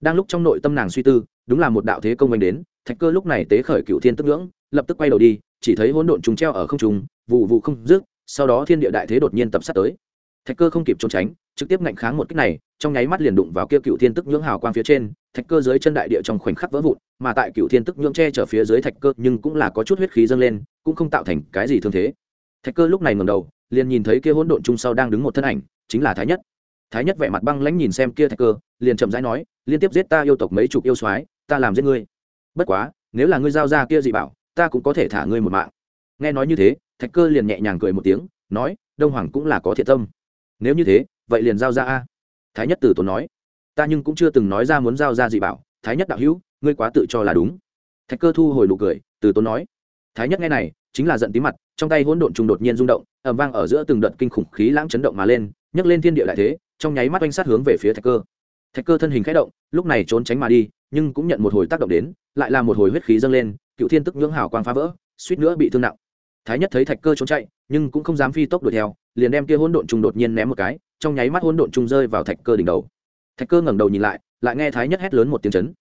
Đang lúc trong nội tâm nàng suy tư, đúng là một đạo thế công vành đến, thạch cơ lúc này tế khởi cựu thiên tức ngưỡng, lập tức quay đầu đi chỉ thấy hỗn độn trùng treo ở không trùng vụ vụ không dứt, sau đó thiên địa đại thế đột nhiên tập sát tới. Thạch cơ không kịp trốn tránh, trực tiếp ngạnh kháng một kích này, trong nháy mắt liền đụng vào kia cựu thiên tức nhưỡng hào quang phía trên, thạch cơ dưới chân đại địa trong khoảnh khắc vỡ vụn, mà tại cựu thiên tức nhưỡng che chở phía dưới thạch cơ nhưng cũng là có chút huyết khí dâng lên, cũng không tạo thành cái gì thương thế. Thạch cơ lúc này ngầm đầu, liền nhìn thấy kia hỗn độn chung sau đang đứng một thân ảnh, chính là thái nhất. Thái nhất vẻ mặt băng lãnh nhìn xem kia thạch cơ, liền chậm rãi nói, liên tiếp giết ta yêu tộc mấy chục yêu soái, ta làm giết ngươi. Bất quá, nếu là ngươi giao ra kia dị bảo ta cũng có thể thả ngươi một mạng. Nghe nói như thế, thạch cơ liền nhẹ nhàng cười một tiếng, nói, đông hoàng cũng là có thiện tâm. Nếu như thế, vậy liền giao ra a. Thái nhất tử tốn nói, ta nhưng cũng chưa từng nói ra muốn giao ra gì bảo. Thái nhất đạo hữu, ngươi quá tự cho là đúng. Thạch cơ thu hồi nụ cười từ tốn nói, thái nhất nghe này, chính là giận tí mặt, trong tay hỗn độn trùng đột nhiên rung động ẩm vang ở giữa từng đợt kinh khủng khí lãng chấn động mà lên, nhấc lên thiên địa đại thế, trong nháy mắt oanh sát hướng về phía thạch cơ. Thạch cơ thân hình khẽ động, lúc này trốn tránh mà đi nhưng cũng nhận một hồi tác động đến, lại là một hồi huyết khí dâng lên, cựu thiên tức nhưỡng hào quang phá vỡ, suýt nữa bị thương nặng. Thái nhất thấy thạch cơ trốn chạy, nhưng cũng không dám phi tốc đuổi theo, liền đem kia hỗn độn trùng đột nhiên ném một cái, trong nháy mắt hỗn độn trùng rơi vào thạch cơ đỉnh đầu. Thạch cơ ngẩng đầu nhìn lại lại nghe thái nhất hét lớn một tiếng chấn.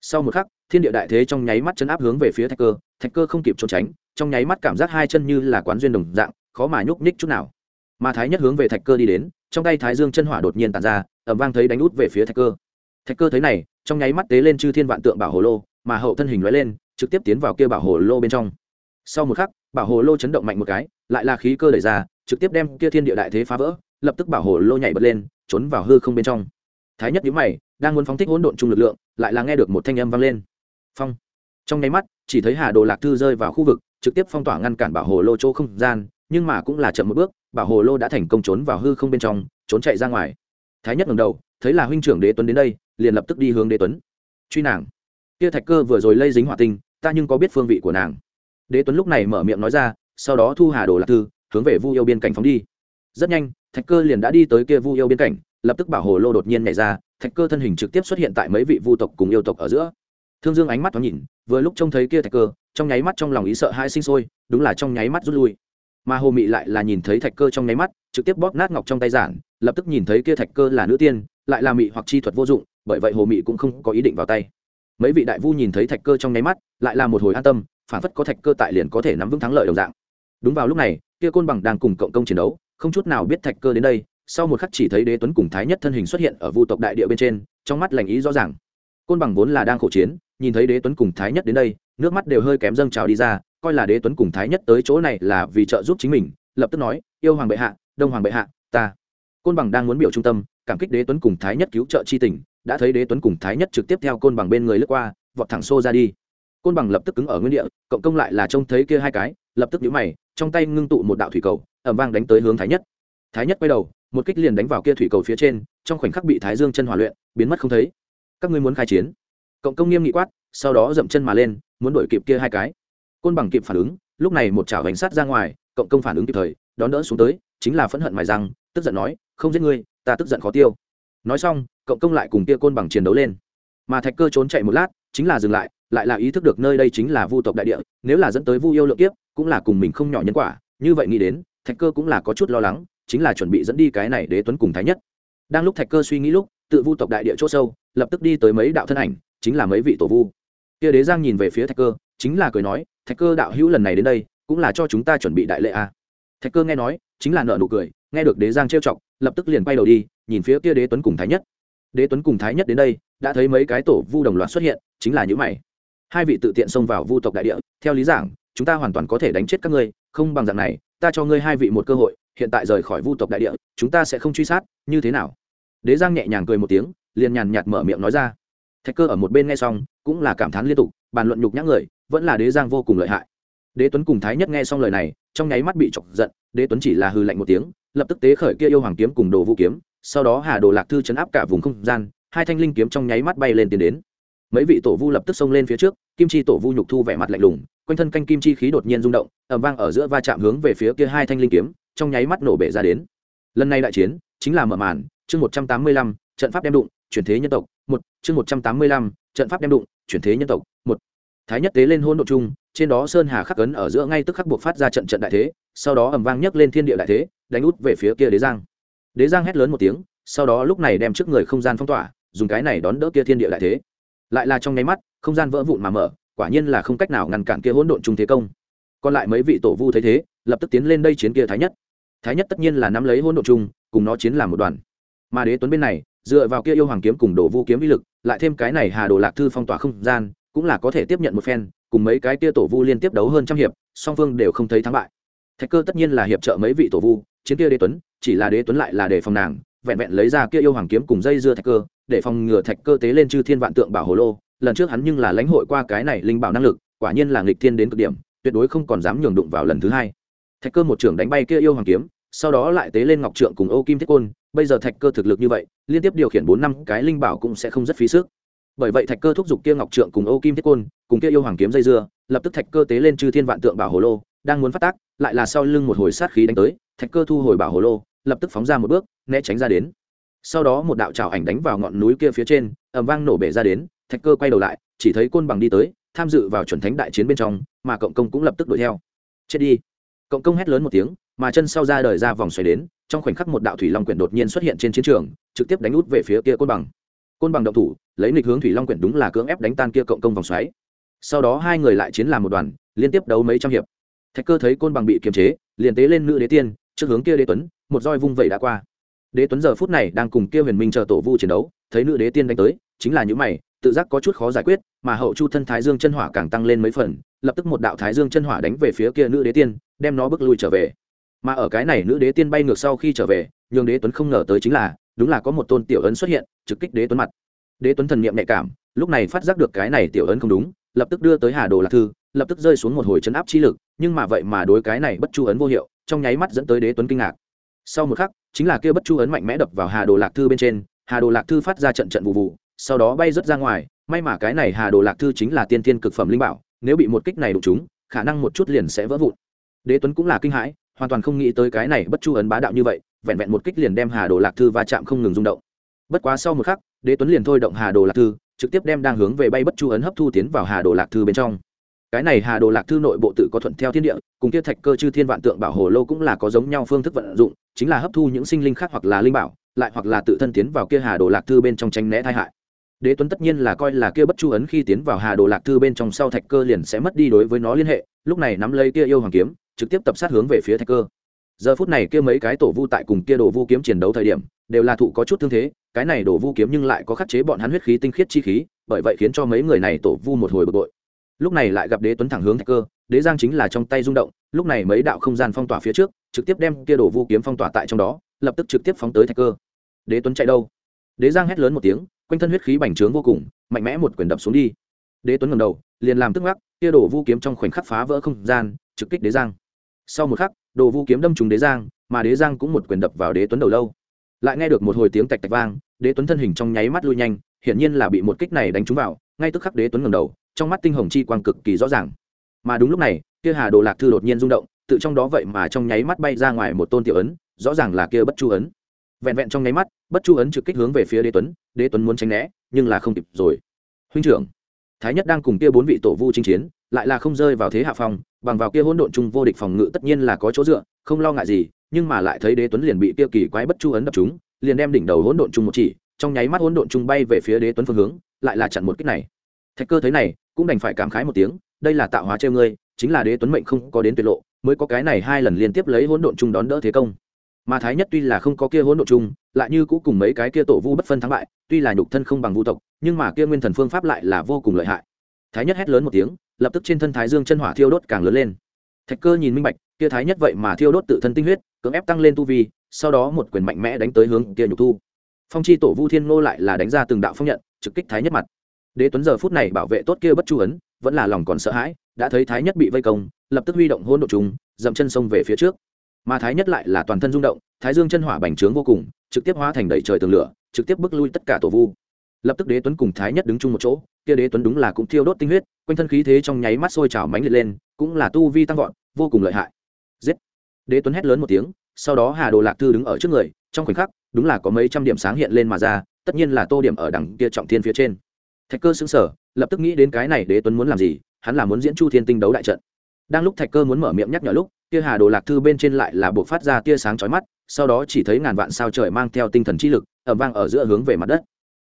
Sau một khắc, thiên địa đại thế trong nháy mắt chấn áp hướng về phía thạch cơ thạch cơ không kịp trốn tránh, trong nháy mắt cảm giác hai chân như là quán duyên đồng dạng, khó mà nhúc nhích chút nào. Mà thái nhất hướng về thạch cơ đi đến, trong tay thái dương chân hỏa đột nhiên tàn ra ẩm vang thấy đánh út về phía thạch cơ. Thạch cơ thấy này trong nháy mắt tế lên chư thiên vạn tượng bảo hồ lô, mà hậu thân hình nói lên, trực tiếp tiến vào kia bảo hồ lô bên trong. Sau một khắc, bảo hồ lô chấn động mạnh một cái, lại là khí cơ đẩy ra, trực tiếp đem kia thiên địa đại thế phá vỡ, lập tức bảo hồ lô nhảy bật lên, trốn vào hư không bên trong. Thái nhất nhíu mày, đang muốn phóng thích hỗn độn chung lực lượng, lại là nghe được một thanh âm vang lên. Phong. Trong nháy mắt, chỉ thấy hà đồ lạc thư rơi vào khu vực, trực tiếp phong tỏa ngăn cản bảo hồ lô chỗ không gian, nhưng mà cũng là chậm một bước, bảo hồ lô đã thành công trốn vào hư không bên trong, trốn chạy ra ngoài thái nhất ngẩng đầu, thấy là huynh trưởng đế tuấn đến đây, liền lập tức đi hướng đế tuấn. Truy nàng. Kia thạch cơ vừa rồi lây dính hỏa tinh, ta nhưng có biết phương vị của nàng. Đế tuấn lúc này mở miệng nói ra, sau đó thu hà đồ lạc thư, hướng về vu yêu biên cảnh phóng đi. Rất nhanh, thạch cơ liền đã đi tới kia vu yêu biên cảnh, lập tức bảo hồ lô đột nhiên nhảy ra, thạch cơ thân hình trực tiếp xuất hiện tại mấy vị vu tộc cùng yêu tộc ở giữa. Thương dương ánh mắt thoáng nhìn, vừa lúc trông thấy kia thạch cơ, trong nháy mắt trong lòng ý sợ hai sinh sôi, đúng là trong nháy mắt rút lui mà hồ mị lại là nhìn thấy thạch cơ trong nháy mắt, trực tiếp bóp nát ngọc trong tay giản, lập tức nhìn thấy kia thạch cơ là nữ tiên, lại là mị hoặc chi thuật vô dụng, bởi vậy hồ mị cũng không có ý định vào tay. Mấy vị đại vu nhìn thấy thạch cơ trong nháy mắt, lại là một hồi an tâm, phản phất có thạch cơ tại liền có thể nắm vững thắng lợi đồng dạng. Đúng vào lúc này, kia côn bằng đang cùng cộng công chiến đấu, không chút nào biết thạch cơ đến đây, sau một khắc chỉ thấy đế tuấn cùng thái nhất thân hình xuất hiện ở vu tộc đại địa bên trên, trong mắt lành ý rõ ràng. Côn bằng vốn là đang khổ chiến, nhìn thấy đế tuấn cùng thái nhất đến đây, nước mắt đều hơi kém dâng trào đi ra coi là đế tuấn cùng thái nhất tới chỗ này là vì trợ giúp chính mình, lập tức nói, yêu hoàng bệ hạ, đông hoàng bệ hạ, ta. Côn bằng đang muốn biểu trung tâm, cảm kích đế tuấn cùng thái nhất cứu trợ chi tình, đã thấy đế tuấn cùng thái nhất trực tiếp theo côn bằng bên người lướt qua, vọt thẳng xô ra đi. Côn bằng lập tức cứng ở nguyên địa, cộng công lại là trông thấy kia hai cái, lập tức nhũ mày, trong tay ngưng tụ một đạo thủy cầu ẩm vang đánh tới hướng thái nhất. Thái nhất quay đầu, một kích liền đánh vào kia thủy cầu phía trên, trong khoảnh khắc bị thái dương chân hỏa luyện, biến mất không thấy. Các ngươi muốn khai chiến? Cộng công nghiêm nghị quát, sau đó dậm chân mà lên, muốn đuổi kịp kia hai cái côn bằng kịp phản ứng, lúc này một chảo bánh sát ra ngoài, cộng công phản ứng kịp thời, đón đỡ xuống tới, chính là phẫn hận mài răng, tức giận nói, không giết ngươi, ta tức giận khó tiêu. Nói xong, cộng công lại cùng kia côn bằng chiến đấu lên. Mà thạch cơ trốn chạy một lát, chính là dừng lại lại là ý thức được nơi đây chính là vu tộc đại địa, nếu là dẫn tới vu yêu lượng kiếp, cũng là cùng mình không nhỏ nhân quả, như vậy nghĩ đến, thạch cơ cũng là có chút lo lắng, chính là chuẩn bị dẫn đi cái này đế tuấn cùng thái nhất. Đang lúc thạch cơ suy nghĩ lúc, tự vu tộc đại địa chỗ sâu, lập tức đi tới mấy đạo thân ảnh, chính là mấy vị tổ vu. Kia đế giang nhìn về phía thạch cơ chính là cười nói, thạch cơ đạo hữu lần này đến đây, cũng là cho chúng ta chuẩn bị đại lễ a à. thạch cơ nghe nói, chính là nợ nụ cười, nghe được đế giang trêu chọc, lập tức liền quay đầu đi, nhìn phía kia đế tuấn cùng thái nhất. Đế tuấn cùng thái nhất đến đây, đã thấy mấy cái tổ vu đồng loạt xuất hiện, chính là những mày. Hai vị tự tiện xông vào vu tộc đại địa, theo lý giảng, chúng ta hoàn toàn có thể đánh chết các ngươi, không bằng dạng này, ta cho ngươi hai vị một cơ hội, hiện tại rời khỏi vu tộc đại địa, chúng ta sẽ không truy sát, như thế nào? Đế giang nhẹ nhàng cười một tiếng, liền nhàn nhạt mở miệng nói ra. Thạch cơ ở một bên nghe xong, cũng là cảm thán liên tục, bàn luận nhục nhã người vẫn là đế giang vô cùng lợi hại. Đế tuấn cùng thái nhất nghe xong lời này, trong nháy mắt bị chọc giận, đế tuấn chỉ là hư lạnh một tiếng, lập tức tế khởi kia yêu hoàng kiếm cùng đồ vũ kiếm, sau đó hà đồ lạc thư chấn áp cả vùng không gian, hai thanh linh kiếm trong nháy mắt bay lên tiến đến. Mấy vị tổ vu lập tức xông lên phía trước, kim chi tổ vu nhục thu vẻ mặt lạnh lùng, quanh thân canh kim chi khí đột nhiên rung động ẩm vang ở giữa va chạm hướng về phía kia hai thanh linh kiếm, trong nháy mắt nổ bể ra đến. Lần này đại chiến, chính là mở màn, chương một trăm tám mươi lăm, trận pháp đem đụng, chuyển thế nhân tộc, một, chương một trăm tám mươi lăm, trận pháp đem đụng, chuyển thế nhân tộc thái nhất tế lên hôn đ ộ chung, trên đó sơn hà khắc ấn ở giữa ngay tức khắc buộc phát ra trận trận đại thế, sau đó ẩm vang nhấc lên thiên địa đại thế, đánh út về phía kia đế giang. Đế giang hét lớn một tiếng, sau đó lúc này đem trước người không gian phong tỏa, dùng cái này đón đỡ kia thiên địa đại thế. Lại là trong nháy mắt, không gian vỡ vụn mà mở, quả nhiên là không cách nào ngăn cản kia hỗn độn trung thế công. Còn lại mấy vị tổ vu thấy thế, lập tức tiến lên đây chiến kia thái nhất. Thái nhất tất nhiên là nắm lấy hỗn độn trung cùng nó chiến làm một đoàn. Mà đế tuấn bên này, dựa vào kia yêu hoàng kiếm cùng đổ vu kiếm vi lực, lại thêm cái này hà đồ lạc thư phong tỏa không gian cũng là có thể tiếp nhận một phen, cùng mấy cái tia tổ vu liên tiếp đấu hơn trăm hiệp, song phương đều không thấy thắng bại. Thạch cơ tất nhiên là hiệp trợ mấy vị tổ vu, chiến kia đế tuấn, chỉ là đế tuấn lại là để phòng nàng, vẹn vẹn lấy ra kia yêu hoàng kiếm cùng dây dưa thạch cơ, để phòng ngừa thạch cơ tế lên chư thiên vạn tượng bảo hồ lô. Lần trước hắn nhưng là lãnh hội qua cái này linh bảo năng lực, quả nhiên là nghịch thiên đến cực điểm, tuyệt đối không còn dám nhường đụng vào lần thứ hai. Thạch cơ một trưởng đánh bay kia yêu hoàng kiếm, sau đó lại tế lên ngọc trượng cùng ô kim thiết côn. Bây giờ thạch cơ thực lực như vậy, liên tiếp điều khiển bốn năm cái linh bảo cũng sẽ không rất phí sức bởi vậy thạch cơ thúc giục kia ngọc trượng cùng ô kim thiết côn, cùng kia yêu hoàng kiếm dây dưa, lập tức thạch cơ tế lên chư thiên vạn tượng bảo hồ lô, đang muốn phát tác, lại là sau lưng một hồi sát khí đánh tới, thạch cơ thu hồi bảo hồ lô, lập tức phóng ra một bước, né tránh ra đến. Sau đó một đạo trào ảnh đánh vào ngọn núi kia phía trên, ầm vang nổ bể ra đến, thạch cơ quay đầu lại, chỉ thấy côn bằng đi tới, tham dự vào chuẩn thánh đại chiến bên trong, mà cộng công cũng lập tức đuổi theo. Chết đi. Cộng công hét lớn một tiếng, mà chân sau ra đời ra vòng xoay đến, trong khoảnh khắc một đạo thủy long quyển đột nhiên xuất hiện trên chiến trường, trực tiếp đánh út về phía kia côn bằng côn bằng động thủ, lấy nghịch hướng thủy long quyển đúng là cưỡng ép đánh tan kia cộng công vòng xoáy. Sau đó hai người lại chiến làm một đoàn, liên tiếp đấu mấy trăm hiệp. Thạch cơ thấy côn bằng bị kiềm chế, liền tế lên nữ đế tiên, trước hướng kia đế tuấn, một roi vung vẩy đã qua. Đế tuấn giờ phút này đang cùng kia huyền minh chờ tổ vu chiến đấu, thấy nữ đế tiên đánh tới, chính là những mày, tự giác có chút khó giải quyết, mà hậu chu thân thái dương chân hỏa càng tăng lên mấy phần, lập tức một đạo thái dương chân hỏa đánh về phía kia nữ đế tiên, đem nó bước lui trở về. Mà ở cái này nữ đế tiên bay ngược sau khi trở về, nhường đế tuấn không ngờ tới chính là đúng là có một tôn tiểu ấn xuất hiện, trực kích đế tuấn mặt. Đế tuấn thần niệm nhạy cảm, lúc này phát giác được cái này tiểu ấn không đúng, lập tức đưa tới hà đồ lạc thư, lập tức rơi xuống một hồi chấn áp chi lực, nhưng mà vậy mà đối cái này bất chu ấn vô hiệu, trong nháy mắt dẫn tới đế tuấn kinh ngạc. Sau một khắc, chính là kia bất chu ấn mạnh mẽ đập vào hà đồ lạc thư bên trên, hà đồ lạc thư phát ra trận trận vụ vụ, sau đó bay rớt ra ngoài, may mà cái này hà đồ lạc thư chính là tiên tiên cực phẩm linh bảo, nếu bị một kích này đụng chúng khả năng một chút liền sẽ vỡ vụn. Đế tuấn cũng là kinh hãi, hoàn toàn không nghĩ tới cái này bất chu ấn bá đạo như vậy vẹn vẹn một kích liền đem hà đồ lạc thư va chạm không ngừng rung động. Bất quá sau một khắc, đế tuấn liền thôi động hà đồ lạc thư, trực tiếp đem đang hướng về bay bất chu ấn hấp thu tiến vào hà đồ lạc thư bên trong. Cái này hà đồ lạc thư nội bộ tự có thuận theo thiên địa, cùng kia thạch cơ chư thiên vạn tượng bảo hồ lô cũng là có giống nhau phương thức vận dụng, chính là hấp thu những sinh linh khác hoặc là linh bảo, lại hoặc là tự thân tiến vào kia hà đồ lạc thư bên trong tranh né tai hại. Đế tuấn tất nhiên là coi là kia bất chu ấn khi tiến vào hà đồ lạc thư bên trong sau thạch cơ liền sẽ mất đi đối với nó liên hệ, lúc này nắm lấy kia yêu hoàng kiếm, trực tiếp tập sát hướng về phía thạch cơ giờ phút này kia mấy cái tổ vu tại cùng kia đồ vu kiếm chiến đấu thời điểm, đều là thụ có chút thương thế, cái này đồ vu kiếm nhưng lại có khắc chế bọn hắn huyết khí tinh khiết chi khí, bởi vậy khiến cho mấy người này tổ vu một hồi bực bội. Lúc này lại gặp đế tuấn thẳng hướng thạch cơ, đế giang chính là trong tay rung động, lúc này mấy đạo không gian phong tỏa phía trước, trực tiếp đem kia đồ vu kiếm phong tỏa tại trong đó, lập tức trực tiếp phóng tới thạch cơ. Đế tuấn chạy đâu? Đế giang hét lớn một tiếng, quanh thân huyết khí bành trướng vô cùng, mạnh mẽ một quyền đập xuống đi. Đế tuấn ngầm đầu, liền làm tức ngắc, kia đổ vu kiếm trong khoảnh khắc phá vỡ không gian, trực kích đế giang. Sau một khắc đồ vu kiếm đâm trúng đế giang, mà đế giang cũng một quyền đập vào đế tuấn đầu lâu. Lại nghe được một hồi tiếng tạch tạch vang, đế tuấn thân hình trong nháy mắt lui nhanh, hiển nhiên là bị một kích này đánh trúng vào, ngay tức khắc đế tuấn ngầm đầu, trong mắt tinh hồng chi quang cực kỳ rõ ràng. Mà đúng lúc này, kia hà đồ lạc thư đột nhiên rung động, tự trong đó vậy mà trong nháy mắt bay ra ngoài một tôn tiểu ấn, rõ ràng là kia bất chu ấn. Vẹn vẹn trong nháy mắt, bất chu ấn trực kích hướng về phía đế tuấn đế tuấn muốn tránh né, nhưng là không kịp rồi. Huynh trưởng, thái nhất đang cùng kia bốn vị tổ vu chinh chiến lại là không rơi vào thế hạ phong, bằng vào kia hỗn độn chung vô địch phòng ngự tất nhiên là có chỗ dựa, không lo ngại gì, nhưng mà lại thấy đế tuấn liền bị kia kỳ quái bất chu ấn đập chúng liền đem đỉnh đầu hỗn độn chung một chỉ, trong nháy mắt hỗn độn chung bay về phía đế tuấn phương hướng, lại là chặn một kích này. Thạch cơ thấy này, cũng đành phải cảm khái một tiếng, đây là tạo hóa treo ngươi, chính là đế tuấn mệnh không có đến tuyệt lộ, mới có cái này hai lần liên tiếp lấy hỗn độn chung đón đỡ thế công. Mà thái nhất tuy là không có kia hỗn độn chung, lại như cũ cùng mấy cái kia tổ vu bất phân thắng bại, tuy là nhục thân không bằng vu tộc, nhưng mà kia nguyên thần phương pháp lại là vô cùng lợi hại. Thái nhất hét lớn một tiếng lập tức trên thân thái dương chân hỏa thiêu đốt càng lớn lên. Thạch cơ nhìn minh bạch, kia thái nhất vậy mà thiêu đốt tự thân tinh huyết, cưỡng ép tăng lên tu vi, sau đó một quyền mạnh mẽ đánh tới hướng kia nhục thu. Phong chi tổ vu thiên ngô lại là đánh ra từng đạo phong nhận, trực kích thái nhất mặt. Đế tuấn giờ phút này bảo vệ tốt kia bất chu ấn, vẫn là lòng còn sợ hãi, đã thấy thái nhất bị vây công, lập tức huy động hôn độ chúng dậm chân sông về phía trước. Mà thái nhất lại là toàn thân rung động, thái dương chân hỏa bành trướng vô cùng, trực tiếp hóa thành đầy trời tường lửa, trực tiếp bước lui tất cả tổ vu. Lập tức đế tuấn cùng thái nhất đứng chung một chỗ kia đế tuấn đúng là cũng thiêu đốt tinh huyết, quanh thân khí thế trong nháy mắt sôi trào mánh liệt lên, cũng là tu vi tăng vọt, vô cùng lợi hại. Giết! Đế tuấn hét lớn một tiếng, sau đó hà đồ lạc thư đứng ở trước người, trong khoảnh khắc, đúng là có mấy trăm điểm sáng hiện lên mà ra, tất nhiên là tô điểm ở đằng kia trọng thiên phía trên. Thạch cơ xứng sở lập tức nghĩ đến cái này đế tuấn muốn làm gì, hắn là muốn diễn chu thiên tinh đấu đại trận. Đang lúc thạch cơ muốn mở miệng nhắc nhở lúc, kia hà đồ lạc thư bên trên lại là buộc phát ra tia sáng chói mắt, sau đó chỉ thấy ngàn vạn sao trời mang theo tinh thần chi lực ẩm vang ở giữa hướng về mặt đất.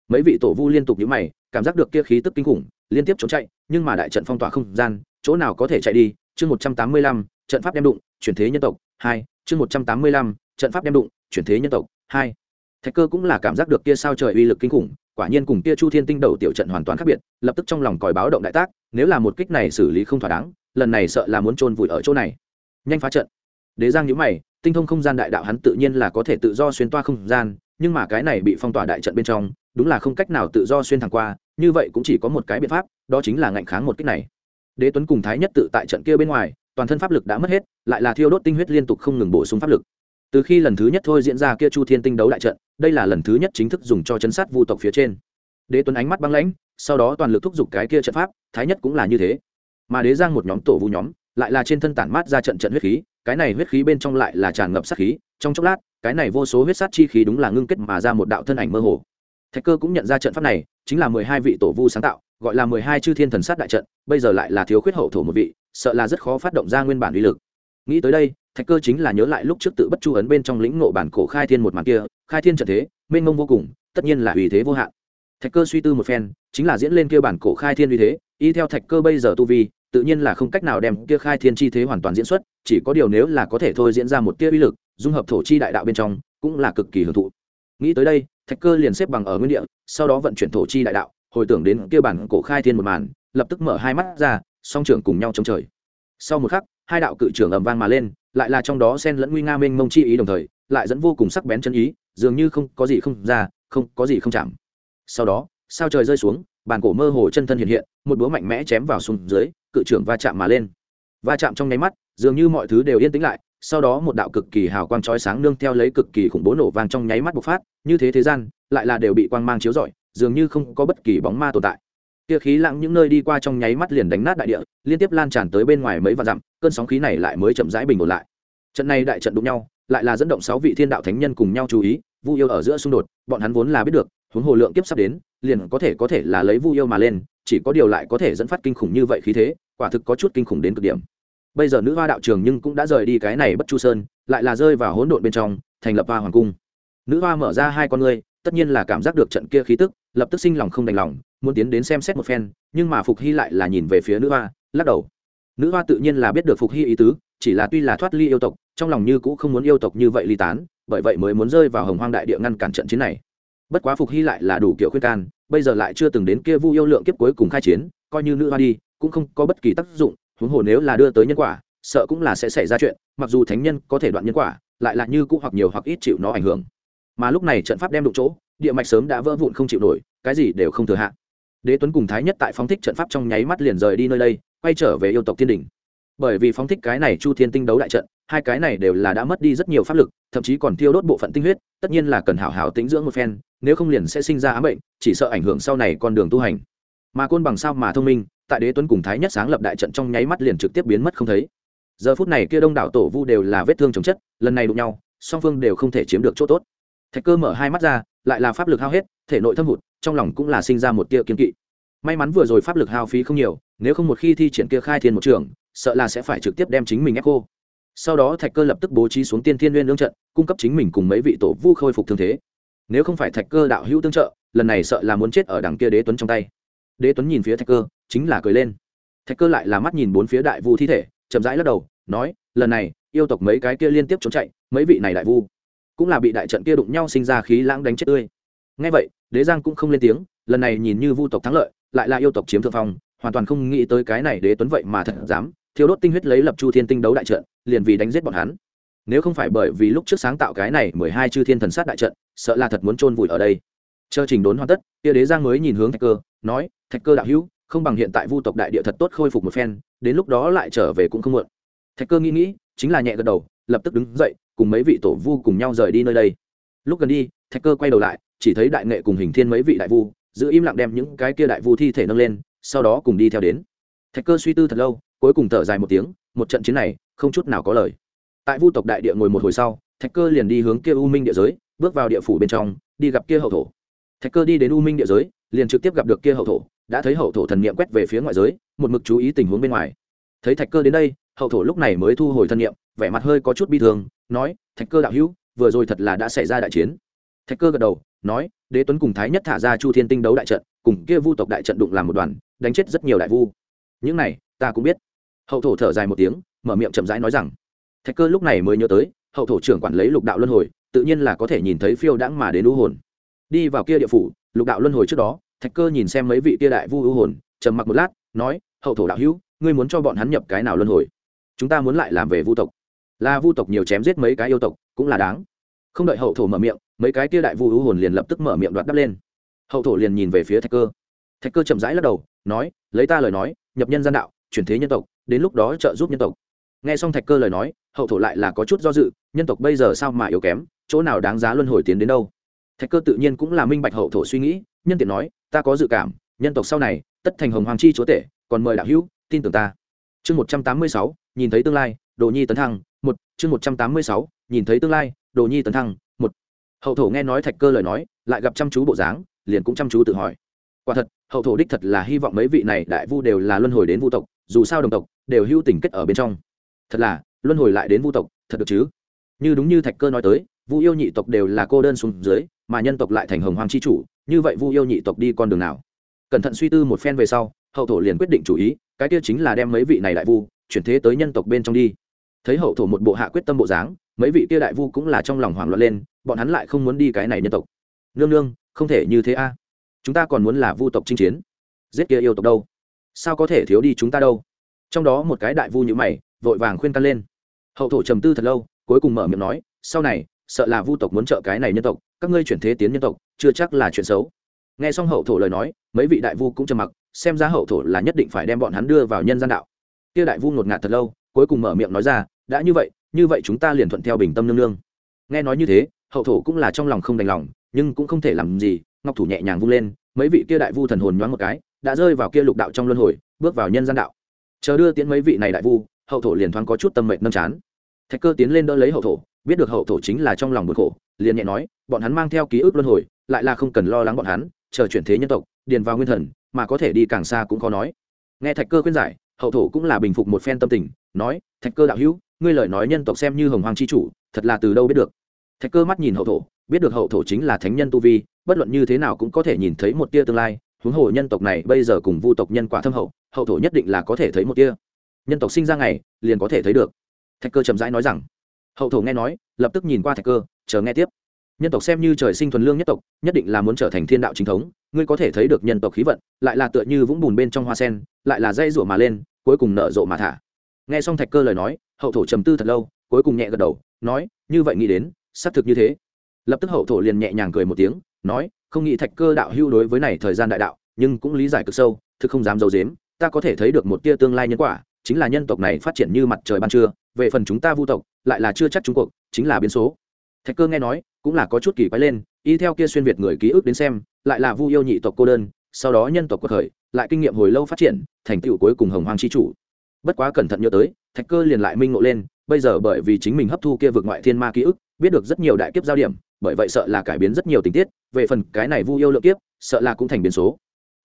Mấy vị tổ vu liên tục nhíu mày cảm giác được kia khí tức kinh khủng, liên tiếp trốn chạy, nhưng mà đại trận phong tỏa không gian, chỗ nào có thể chạy đi? Chương một trăm tám mươi lăm, trận pháp đem đụng, chuyển thế nhân tộc, hai, chương một trăm tám mươi lăm, trận pháp đem đụng, chuyển thế nhân tộc, hai. Thạch cơ cũng là cảm giác được kia sao trời uy lực kinh khủng, quả nhiên cùng kia chu thiên tinh đầu tiểu trận hoàn toàn khác biệt, lập tức trong lòng còi báo động đại tác, nếu là một kích này xử lý không thỏa đáng, lần này sợ là muốn trôn vùi ở chỗ này. Nhanh phá trận. Đế giang nhíu mày, tinh thông không gian đại đạo hắn tự nhiên là có thể tự do xuyên toa không gian, nhưng mà cái này bị phong tỏa đại trận bên trong đúng là không cách nào tự do xuyên thẳng qua, như vậy cũng chỉ có một cái biện pháp, đó chính là ngạnh kháng một kích này. Đế tuấn cùng thái nhất tự tại trận kia bên ngoài, toàn thân pháp lực đã mất hết, lại là thiêu đốt tinh huyết liên tục không ngừng bổ sung pháp lực. Từ khi lần thứ nhất thôi diễn ra kia chu thiên tinh đấu đại trận, đây là lần thứ nhất chính thức dùng cho chấn sát vu tộc phía trên. Đế tuấn ánh mắt băng lãnh, sau đó toàn lực thúc giục cái kia trận pháp, thái nhất cũng là như thế. Mà đế giang một nhóm tổ vu nhóm, lại là trên thân tản mát ra trận trận huyết khí, cái này huyết khí bên trong lại là tràn ngập sát khí, trong chốc lát, cái này vô số huyết sát chi khí đúng là ngưng kết mà ra một đạo thân ảnh mơ hồ thạch cơ cũng nhận ra trận pháp này, chính là mười hai vị tổ vu sáng tạo, gọi là mười hai chư thiên thần sát đại trận, bây giờ lại là thiếu khuyết hậu thổ một vị, sợ là rất khó phát động ra nguyên bản uy lực. Nghĩ tới đây, thạch cơ chính là nhớ lại lúc trước tự bất chu ấn bên trong lĩnh ngộ bản cổ khai thiên một màn kia, khai thiên trận thế, mênh mông vô cùng, tất nhiên là uy thế vô hạn. Thạch cơ suy tư một phen, chính là diễn lên kia bản cổ khai thiên uy thế, y theo thạch cơ bây giờ tu vi, tự nhiên là không cách nào đem kia khai thiên chi thế hoàn toàn diễn xuất, chỉ có điều nếu là có thể thôi diễn ra một tia uy lực, dung hợp thổ chi đại đạo bên trong, cũng là cực kỳ hưởng thụ. Nghĩ tới đây thạch cơ liền xếp bằng ở nguyên địa, sau đó vận chuyển thổ chi đại đạo, hồi tưởng đến kia bản cổ khai thiên một màn, lập tức mở hai mắt ra, song trưởng cùng nhau chống trời. Sau một khắc, hai đạo cự trưởng ầm vang mà lên, lại là trong đó sen lẫn nguy nga mênh mông chi ý đồng thời, lại dẫn vô cùng sắc bén chân ý, dường như không có gì không ra, không có gì không chạm. Sau đó, sao trời rơi xuống, bản cổ mơ hồ chân thân hiện hiện, một búa mạnh mẽ chém vào xuống dưới, cự trưởng va chạm mà lên. Va chạm trong nháy mắt, dường như mọi thứ đều yên tĩnh lại sau đó một đạo cực kỳ hào quang chói sáng nương theo lấy cực kỳ khủng bố nổ vang trong nháy mắt bộc phát, như thế thế gian, lại là đều bị quang mang chiếu rọi, dường như không có bất kỳ bóng ma tồn tại. Kia khí lặng những nơi đi qua trong nháy mắt liền đánh nát đại địa, liên tiếp lan tràn tới bên ngoài mấy vạn dặm, cơn sóng khí này lại mới chậm rãi bình ổn lại. Trận này đại trận đụng nhau, lại là dẫn động sáu vị thiên đạo thánh nhân cùng nhau chú ý, vu yêu ở giữa xung đột, bọn hắn vốn là biết được, huống hồ lượng kiếp sắp đến, liền có thể có thể là lấy vu yêu mà lên, chỉ có điều lại có thể dẫn phát kinh khủng như vậy khí thế, quả thực có chút kinh khủng đến cực điểm bây giờ nữ hoa đạo trường nhưng cũng đã rời đi cái này bất chu sơn, lại là rơi vào hỗn độn bên trong, thành lập hoa hoàng cung. Nữ hoa mở ra hai con ngươi, tất nhiên là cảm giác được trận kia khí tức, lập tức sinh lòng không đành lòng, muốn tiến đến xem xét một phen, nhưng mà phục hy lại là nhìn về phía nữ hoa, lắc đầu. Nữ hoa tự nhiên là biết được phục hy ý tứ, chỉ là tuy là thoát ly yêu tộc, trong lòng như cũng không muốn yêu tộc như vậy ly tán, bởi vậy mới muốn rơi vào hồng hoang đại địa ngăn cản trận chiến này. Bất quá phục hy lại là đủ kiểu khuyên can, bây giờ lại chưa từng đến kia vu yêu lượng kiếp cuối cùng khai chiến, coi như nữ hoa đi, cũng không có bất kỳ tác dụng huống hồ nếu là đưa tới nhân quả, sợ cũng là sẽ xảy ra chuyện, mặc dù thánh nhân có thể đoạn nhân quả, lại là như cũ hoặc nhiều hoặc ít chịu nó ảnh hưởng. Mà lúc này trận pháp đem đụng chỗ, địa mạch sớm đã vỡ vụn không chịu nổi, cái gì đều không thừa hạn đế tuấn cùng thái nhất tại phóng thích trận pháp trong nháy mắt liền rời đi nơi đây, quay trở về yêu tộc thiên đình. Bởi vì phóng thích cái này chu thiên tinh đấu đại trận, hai cái này đều là đã mất đi rất nhiều pháp lực, thậm chí còn tiêu đốt bộ phận tinh huyết, tất nhiên là cần hảo hảo tĩnh dưỡng một phen, nếu không liền sẽ sinh ra ám bệnh, chỉ sợ ảnh hưởng sau này con đường tu hành. Mà côn bằng sao mà thông minh tại đế tuấn cùng thái nhất sáng lập đại trận trong nháy mắt liền trực tiếp biến mất không thấy. Giờ phút này kia đông đảo tổ vu đều là vết thương chồng chất, lần này đụng nhau, song phương đều không thể chiếm được chỗ tốt. Thạch cơ mở hai mắt ra, lại là pháp lực hao hết, thể nội thâm hụt, trong lòng cũng là sinh ra một tia kiên kỵ. May mắn vừa rồi pháp lực hao phí không nhiều, nếu không một khi thi triển kia khai thiên một trường, sợ là sẽ phải trực tiếp đem chính mình ép cô sau đó thạch cơ lập tức bố trí xuống tiên thiên liên lương trận, cung cấp chính mình cùng mấy vị tổ vu khôi phục thương thế. Nếu không phải thạch cơ đạo hữu tương trợ, lần này sợ là muốn chết ở đằng kia đế tuấn trong tay. Đế tuấn nhìn phía thạch cơ chính là cười lên. Thạch cơ lại là mắt nhìn bốn phía đại vu thi thể, chậm rãi lắc đầu, nói, lần này, yêu tộc mấy cái kia liên tiếp trốn chạy, mấy vị này đại vu cũng là bị đại trận kia đụng nhau sinh ra khí lãng đánh chết tươi. Ngay vậy, đế giang cũng không lên tiếng, lần này nhìn như vu tộc thắng lợi, lại là yêu tộc chiếm thượng phong, hoàn toàn không nghĩ tới cái này đế tuấn vậy mà thật dám thiếu đốt tinh huyết lấy lập chu thiên tinh đấu đại trận, liền vì đánh giết bọn hắn. Nếu không phải bởi vì lúc trước sáng tạo cái này mười hai chư thiên thần sát đại trận, sợ là thật muốn chôn vùi ở đây. Chờ trình đốn hoàn tất, kia đế giang mới nhìn hướng thạch cơ, nói, thạch cơ đạo hữu không bằng hiện tại vu tộc đại địa thật tốt khôi phục một phen, đến lúc đó lại trở về cũng không muộn. Thạch cơ nghĩ nghĩ, chính là nhẹ gật đầu, lập tức đứng dậy, cùng mấy vị tổ vu cùng nhau rời đi nơi đây. Lúc gần đi, thạch cơ quay đầu lại, chỉ thấy đại nghệ cùng hình thiên mấy vị đại vu, giữ im lặng đem những cái kia đại vu thi thể nâng lên, sau đó cùng đi theo đến. Thạch cơ suy tư thật lâu, cuối cùng thở dài một tiếng, một trận chiến này, không chút nào có lời. Tại vu tộc đại địa ngồi một hồi sau, thạch cơ liền đi hướng kia u minh địa giới, bước vào địa phủ bên trong, đi gặp kia hậu thổ. Thạch cơ đi đến u minh địa giới, liền trực tiếp gặp được kia hậu thổ đã thấy hậu thổ thần niệm quét về phía ngoại giới, một mực chú ý tình huống bên ngoài. Thấy thạch cơ đến đây, hậu thổ lúc này mới thu hồi thân niệm, vẻ mặt hơi có chút bi thương, nói, thạch cơ đạo hữu, vừa rồi thật là đã xảy ra đại chiến. Thạch cơ gật đầu, nói, đế tuấn cùng thái nhất thả ra chu thiên tinh đấu đại trận, cùng kia vu tộc đại trận đụng làm một đoàn, đánh chết rất nhiều đại vu. Những này, ta cũng biết. Hậu thổ thở dài một tiếng, mở miệng chậm rãi nói rằng, thạch cơ lúc này mới nhớ tới, hậu thổ trưởng quản lấy lục đạo luân hồi, tự nhiên là có thể nhìn thấy phiêu đãng mà đến u hồn. Đi vào kia địa phủ, lục đạo luân hồi trước đó thạch cơ nhìn xem mấy vị kia đại vu u hồn, trầm mặc một lát, nói, hậu thổ đạo hữu, ngươi muốn cho bọn hắn nhập cái nào luân hồi? Chúng ta muốn lại làm về vu tộc. Là vu tộc nhiều chém giết mấy cái yêu tộc, cũng là đáng. Không đợi hậu thổ mở miệng, mấy cái kia đại vu u hồn liền lập tức mở miệng đoạt đắp lên. Hậu thổ liền nhìn về phía thạch cơ. Thạch cơ chậm rãi lắc đầu, nói, lấy ta lời nói, nhập nhân gian đạo, chuyển thế nhân tộc, đến lúc đó trợ giúp nhân tộc. Nghe xong thạch cơ lời nói, hậu thổ lại là có chút do dự, nhân tộc bây giờ sao mà yếu kém, chỗ nào đáng giá luân hồi tiến đến đâu? Thạch cơ tự nhiên cũng là minh bạch hậu thổ suy nghĩ, nhân tiện nói, ta có dự cảm, nhân tộc sau này, tất thành hồng hoàng chi chúa tể, còn mời đạo hữu, tin tưởng ta. Chương một trăm tám mươi sáu, nhìn thấy tương lai, đồ nhi tấn thăng, một, chương một trăm tám mươi sáu, nhìn thấy tương lai, đồ nhi tấn thăng, một. Hậu thổ nghe nói thạch cơ lời nói, lại gặp chăm chú bộ dáng, liền cũng chăm chú tự hỏi. Quả thật, hậu thổ đích thật là hy vọng mấy vị này đại vu đều là luân hồi đến vu tộc, dù sao đồng tộc đều hữu tình kết ở bên trong. Thật là, luân hồi lại đến vu tộc, thật được chứ? Như đúng như thạch cơ nói tới vu yêu nhị tộc đều là cô đơn xuống dưới, mà nhân tộc lại thành hồng hoàng c h i chủ, như vậy vu yêu nhị tộc đi con đường nào? Cẩn thận suy tư một phen về sau, hậu thổ liền quyết định chủ ý, cái kia chính là đem mấy vị này đại vu, chuyển thế tới nhân tộc bên trong đi. Thấy hậu thổ một bộ hạ quyết tâm bộ dáng, mấy vị kia đại vu cũng là trong lòng hoảng loạn lên, bọn hắn lại không muốn đi cái này nhân tộc. Nương nương, không thể như thế a. Chúng ta còn muốn là vu tộc chinh chiến. Giết kia yêu tộc đâu? Sao có thể thiếu đi chúng ta đâu? Trong đó một cái đại vu như mày, vội vàng khuyên căn lên. Hậu thổ trầm tư thật lâu, cuối cùng mở miệng nói, sau này sợ là vu tộc muốn trợ cái này nhân tộc, các ngươi chuyển thế tiến nhân tộc, chưa chắc là chuyện xấu. Nghe xong hậu thổ lời nói, mấy vị đại vu cũng trầm mặc, xem ra hậu thổ là nhất định phải đem bọn hắn đưa vào nhân gian đạo. Kia đại vu ngột ngạt thật lâu, cuối cùng mở miệng nói ra, đã như vậy như vậy chúng ta liền thuận theo bình tâm nương nương. Nghe nói như thế, hậu thổ cũng là trong lòng không đành lòng, nhưng cũng không thể làm gì, ngọc thủ nhẹ nhàng vung lên, mấy vị kia đại vu thần hồn nhoáng một cái, đã rơi vào kia lục đạo trong luân hồi, bước vào nhân gian đạo. Chờ đưa tiến mấy vị này đại vu, hậu thổ liền thoáng có chút tâm mệnh nâm chán. Thạch cơ tiến lên đỡ lấy hậu thổ biết được hậu thổ chính là trong lòng bực khổ, liền nhẹ nói, bọn hắn mang theo ký ức luân hồi, lại là không cần lo lắng bọn hắn, chờ chuyển thế nhân tộc, điền vào nguyên thần, mà có thể đi càng xa cũng khó nói. Nghe thạch cơ khuyên giải, hậu thổ cũng là bình phục một phen tâm tình, nói, thạch cơ đạo hữu, ngươi lời nói nhân tộc xem như hồng hoàng c h i chủ, thật là từ đâu biết được? Thạch cơ mắt nhìn hậu thổ, biết được hậu thổ chính là thánh nhân tu vi, bất luận như thế nào cũng có thể nhìn thấy một tia tương lai, huống hồ nhân tộc này bây giờ cùng vu tộc nhân quả thâm hậu hậu thổ nhất định là có thể thấy một tia. Nhân tộc sinh ra ngày, liền có thể thấy được. Thạch cơ chậm rãi nói rằng hậu thổ nghe nói, lập tức nhìn qua thạch cơ, chờ nghe tiếp. Nhân tộc xem như trời sinh thuần lương nhất tộc, nhất định là muốn trở thành thiên đạo chính thống, ngươi có thể thấy được nhân tộc khí vận, lại là tựa như vũng bùn bên trong hoa sen, lại là dây rủa mà lên, cuối cùng nở rộ mà thả. Nghe xong thạch cơ lời nói, hậu thổ trầm tư thật lâu, cuối cùng nhẹ gật đầu, nói, như vậy nghĩ đến, xác thực như thế. Lập tức hậu thổ liền nhẹ nhàng cười một tiếng, nói, không nghĩ thạch cơ đạo hưu đối với này thời gian đại đạo, nhưng cũng lý giải cực sâu, thực không dám d i ấ u dếm ta có thể thấy được một tia tương lai nhân quả, chính là nhân tộc này phát triển như mặt trời ban trưa, về phần chúng ta vu tộc lại là chưa chắc trung cuộc chính là biến số. Thạch cơ nghe nói, cũng là có chút kỳ quái lên, y theo kia xuyên việt người ký ức đến xem, lại là vu yêu nhị tộc cô đơn, sau đó nhân tộc cuộc khởi, lại kinh nghiệm hồi lâu phát triển, thành tựu cuối cùng hồng hoàng c h i chủ. Bất quá cẩn thận nhớ tới, thạch cơ liền lại minh ngộ lên, bây giờ bởi vì chính mình hấp thu kia vượt ngoại thiên ma ký ức, biết được rất nhiều đại kiếp giao điểm, bởi vậy sợ là cải biến rất nhiều tình tiết, về phần cái này vu yêu lượng kiếp, sợ là cũng thành biến số.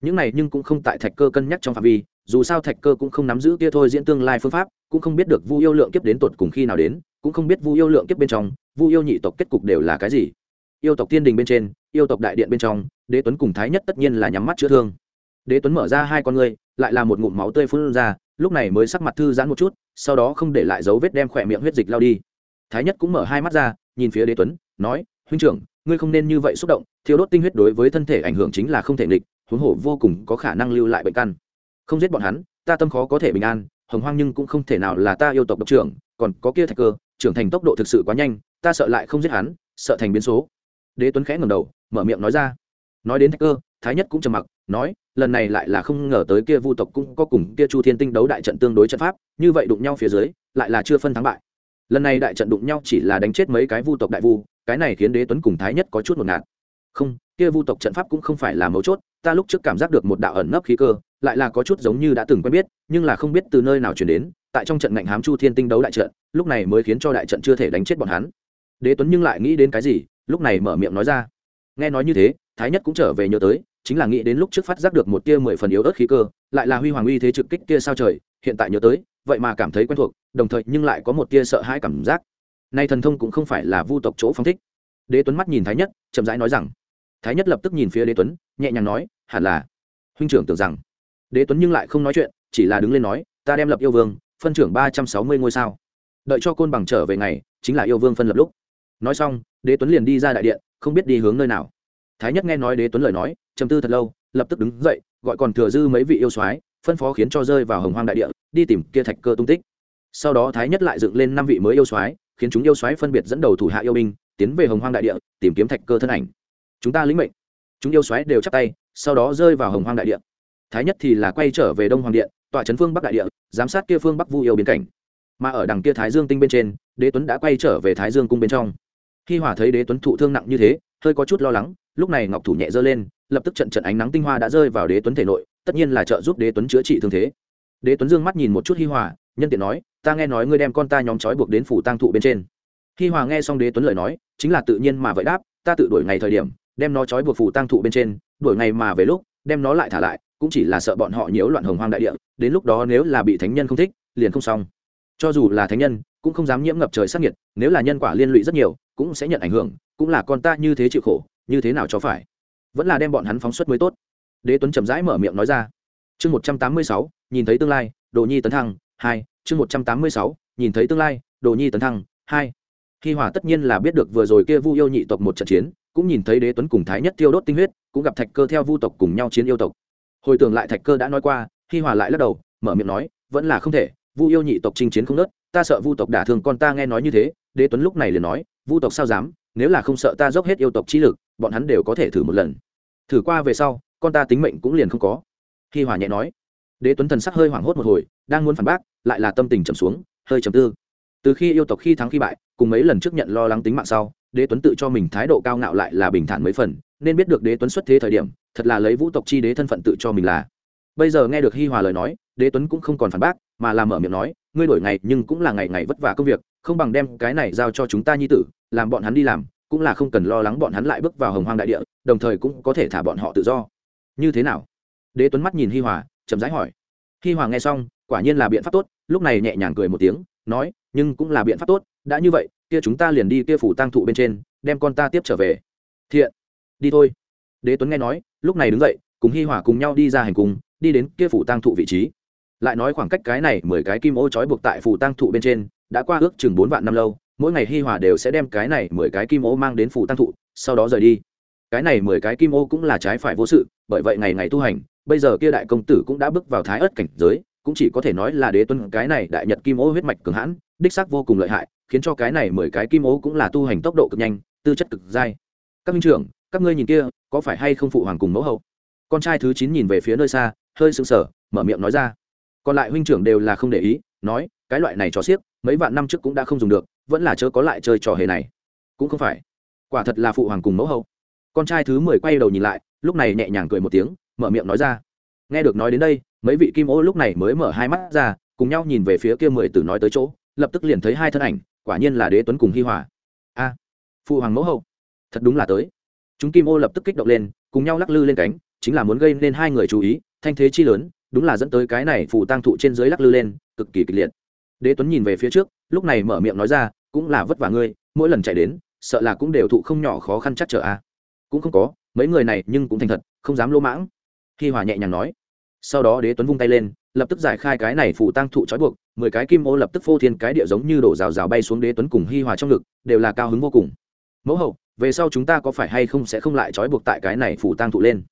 Những này nhưng cũng không tại thạch cơ cân nhắc trong phạm vi dù sao thạch cơ cũng không nắm giữ kia thôi diễn tương lai phương pháp, cũng không biết được vu yêu lượng kiếp đến tột cùng khi nào đến, cũng không biết vu yêu lượng kiếp bên trong, vu yêu nhị tộc kết cục đều là cái gì. Yêu tộc tiên đình bên trên, yêu tộc đại điện bên trong, đế tuấn cùng thái nhất tất nhiên là nhắm mắt chữa thương. Đế tuấn mở ra hai con ngươi, lại là một ngụm máu tươi phun ra, lúc này mới sắc mặt thư giãn một chút, sau đó không để lại dấu vết đem khỏe miệng huyết dịch lao đi. Thái nhất cũng mở hai mắt ra, nhìn phía đế tuấn, nói, huynh trưởng, ngươi không nên như vậy xúc động thiếu đốt tinh huyết đối với thân thể ảnh hưởng chính là không thể nghịch, huống hồ vô cùng có khả năng lưu lại bệnh căn không giết bọn hắn, ta tâm khó có thể bình an, hồng hoang nhưng cũng không thể nào là ta yêu tộc độc trưởng, còn có kia thạch cơ, trưởng thành tốc độ thực sự quá nhanh, ta sợ lại không giết hắn, sợ thành biến số. Đế tuấn khẽ ngầm đầu, mở miệng nói ra. Nói đến thạch cơ, thái nhất cũng trầm mặc, nói, lần này lại là không ngờ tới kia vu tộc cũng có cùng kia chu thiên tinh đấu đại trận tương đối trận pháp, như vậy đụng nhau phía dưới, lại là chưa phân thắng bại. Lần này đại trận đụng nhau chỉ là đánh chết mấy cái vu tộc đại vu, cái này khiến đế tuấn cùng thái nhất có chút một ngạt không, kia vu tộc trận pháp cũng không phải là mấu chốt, ta lúc trước cảm giác được một đạo ẩn nấp khí cơ, lại là có chút giống như đã từng quen biết, nhưng là không biết từ nơi nào chuyển đến, tại trong trận ngạnh hám chu thiên tinh đấu đại trận, lúc này mới khiến cho đại trận chưa thể đánh chết bọn hắn. Đế tuấn nhưng lại nghĩ đến cái gì, lúc này mở miệng nói ra. Nghe nói như thế, thái nhất cũng trở về nhớ tới, chính là nghĩ đến lúc trước phát giác được một tia mười phần yếu ớt khí cơ, lại là huy hoàng uy thế trực kích kia sao trời, hiện tại nhớ tới, vậy mà cảm thấy quen thuộc, đồng thời nhưng lại có một tia sợ hãi cảm giác. Nay thần thông cũng không phải là vu tộc chỗ phong thích. Đế tuấn mắt nhìn thái nhất, chậm rãi nói rằng thái nhất lập tức nhìn phía đế tuấn, nhẹ nhàng nói, hẳn là. Huynh trưởng tưởng rằng, đế tuấn nhưng lại không nói chuyện, chỉ là đứng lên nói, ta đem lập yêu vương, phân trưởng ba trăm sáu mươi ngôi sao. Đợi cho côn bằng trở về ngày, chính là yêu vương phân lập lúc. Nói xong, đế tuấn liền đi ra đại điện, không biết đi hướng nơi nào. Thái nhất nghe nói đế tuấn lời nói chầm tư thật lâu, lập tức đứng dậy, gọi còn thừa dư mấy vị yêu soái, phân phó khiến cho rơi vào hồng hoang đại địa, đi tìm kia thạch cơ tung tích. Sau đó thái nhất lại dựng lên năm vị mới yêu soái, khiến chúng yêu soái phân biệt dẫn đầu thủ hạ yêu binh, tiến về hồng hoang đại địa, tìm kiếm thạch cơ thân ảnh chúng ta lĩnh mệnh. Chúng yêu xoáy đều chắp tay, sau đó rơi vào hồng hoang đại địa. Thái nhất thì là quay trở về đông hoàng điện, tọa trấn phương bắc đại địa, giám sát kia phương bắc vu yêu biến cảnh. Mà ở đằng kia thái dương tinh bên trên, đế tuấn đã quay trở về thái dương cung bên trong. Khi hỏa thấy đế tuấn thụ thương nặng như thế, hơi có chút lo lắng, lúc này ngọc thủ nhẹ giơ lên, lập tức trận trận ánh nắng tinh hoa đã rơi vào đế tuấn thể nội, tất nhiên là trợ giúp đế tuấn chữa trị thương thế. Đế tuấn dương mắt nhìn một chút hi hòa, nhân tiện nói, ta nghe nói ngươi đem con ta nhóm trói buộc đến phủ tang thụ bên trên. Hi hòa nghe xong đế tuấn lời nói, chính là tự nhiên mà vậy đáp, ta tự đuổi ngày thời điểm đem nó trói buộc phủ tang thụ bên trên, đuổi ngày mà về lúc, đem nó lại thả lại, cũng chỉ là sợ bọn họ nhiễu loạn hồng hoang đại địa, đến lúc đó nếu là bị thánh nhân không thích, liền không xong. Cho dù là thánh nhân, cũng không dám nhiễm ngập trời sắc nhiệt, nếu là nhân quả liên lụy rất nhiều, cũng sẽ nhận ảnh hưởng, cũng là con ta như thế chịu khổ, như thế nào cho phải. Vẫn là đem bọn hắn phóng xuất mới tốt. Đế tuấn chậm rãi mở miệng nói ra. Chương một trăm tám mươi sáu, nhìn thấy tương lai, đồ nhi tấn thăng, hai, chương một trăm tám mươi sáu, nhìn thấy tương lai, đồ nhi tấn thăng, hai. Khi hòa tất nhiên là biết được vừa rồi kia vu yêu nhị tộc một trận chiến cũng nhìn thấy đế tuấn cùng thái nhất tiêu đốt tinh huyết, cũng gặp thạch cơ theo vu tộc cùng nhau chiến yêu tộc. Hồi tưởng lại thạch cơ đã nói qua, hi hòa lại lắc đầu, mở miệng nói, vẫn là không thể, vu yêu nhị tộc chinh chiến không nớt ta sợ vu tộc đả thương con ta nghe nói như thế. Đế tuấn lúc này liền nói, vu tộc sao dám, nếu là không sợ ta dốc hết yêu tộc trí lực, bọn hắn đều có thể thử một lần. Thử qua về sau, con ta tính mệnh cũng liền không có. Hi hòa nhẹ nói. Đế tuấn thần sắc hơi hoảng hốt một hồi, đang muốn phản bác, lại là tâm tình trầm xuống, hơi trầm tư. Từ khi yêu tộc khi thắng khi bại, cùng mấy lần trước nhận lo lắng tính mạng sau đế tuấn tự cho mình thái độ cao ngạo lại là bình thản mấy phần, nên biết được đế tuấn xuất thế thời điểm, thật là lấy vũ tộc chi đế thân phận tự cho mình là. Bây giờ nghe được hi hòa lời nói, đế tuấn cũng không còn phản bác, mà làm mở miệng nói, ngươi đổi ngày nhưng cũng là ngày ngày vất vả công việc, không bằng đem cái này giao cho chúng ta nhi tử, làm bọn hắn đi làm, cũng là không cần lo lắng bọn hắn lại bước vào hồng hoang đại địa, đồng thời cũng có thể thả bọn họ tự do. Như thế nào? Đế tuấn mắt nhìn hi hòa, chậm rãi hỏi. Hi hòa nghe xong, quả nhiên là biện pháp tốt, lúc này nhẹ nhàng cười một tiếng, nói, nhưng cũng là biện pháp tốt, đã như vậy kia chúng ta liền đi kia phủ tăng thụ bên trên, đem con ta tiếp trở về. Thiện, đi thôi. Đế tuấn nghe nói, lúc này đứng dậy, cùng hi hòa cùng nhau đi ra hành cung, đi đến kia phủ tăng thụ vị trí. Lại nói khoảng cách cái này mười cái kim ô trói buộc tại phủ tăng thụ bên trên, đã qua ước chừng bốn vạn năm lâu, mỗi ngày hi hòa đều sẽ đem cái này mười cái kim ô mang đến phủ tăng thụ, sau đó rời đi. Cái này mười cái kim ô cũng là trái phải vô sự, bởi vậy ngày ngày tu hành, bây giờ kia đại công tử cũng đã bước vào thái ớt cảnh giới cũng chỉ có thể nói là đế tuân cái này đại nhật kim ô huyết mạch cường hãn, đích xác vô cùng lợi hại, khiến cho cái này mười cái kim ô cũng là tu hành tốc độ cực nhanh, tư chất cực dai. Các minh trưởng, các ngươi nhìn kia, có phải hay không phụ hoàng cùng mẫu hậu? Con trai thứ chín nhìn về phía nơi xa, hơi sững sờ, mở miệng nói ra. Còn lại huynh trưởng đều là không để ý, nói, cái loại này trò xiếc, mấy vạn năm trước cũng đã không dùng được, vẫn là chớ có lại chơi trò hề này. Cũng không phải. Quả thật là phụ hoàng cùng mẫu hậu. Con trai thứ mười quay đầu nhìn lại, lúc này nhẹ nhàng cười một tiếng, mở miệng nói ra. Nghe được nói đến đây mấy vị kim ô lúc này mới mở hai mắt ra, cùng nhau nhìn về phía kia mười tử nói tới chỗ, lập tức liền thấy hai thân ảnh, quả nhiên là đế tuấn cùng hi hòa. A phụ hoàng mẫu hậu, thật đúng là tới. Chúng kim ô lập tức kích động lên, cùng nhau lắc lư lên cánh, chính là muốn gây nên hai người chú ý, thanh thế chi lớn, đúng là dẫn tới cái này phụ tăng thụ trên dưới lắc lư lên, cực kỳ kịch liệt. Đế tuấn nhìn về phía trước, lúc này mở miệng nói ra, cũng là vất vả ngươi, mỗi lần chạy đến, sợ là cũng đều thụ không nhỏ khó khăn chắc trở a. Cũng không có, mấy người này nhưng cũng thành thật, không dám lỗ mãng. Hi hòa nhẹ nhàng nói sau đó đế tuấn vung tay lên, lập tức giải khai cái này phủ tăng thụ trói buộc, mười cái kim ô lập tức phô thiên cái địa giống như đổ rào rào bay xuống đế tuấn cùng hi hòa trong ngực, đều là cao hứng vô cùng. Mẫu hậu, về sau chúng ta có phải hay không sẽ không lại trói buộc tại cái này phủ tăng thụ lên?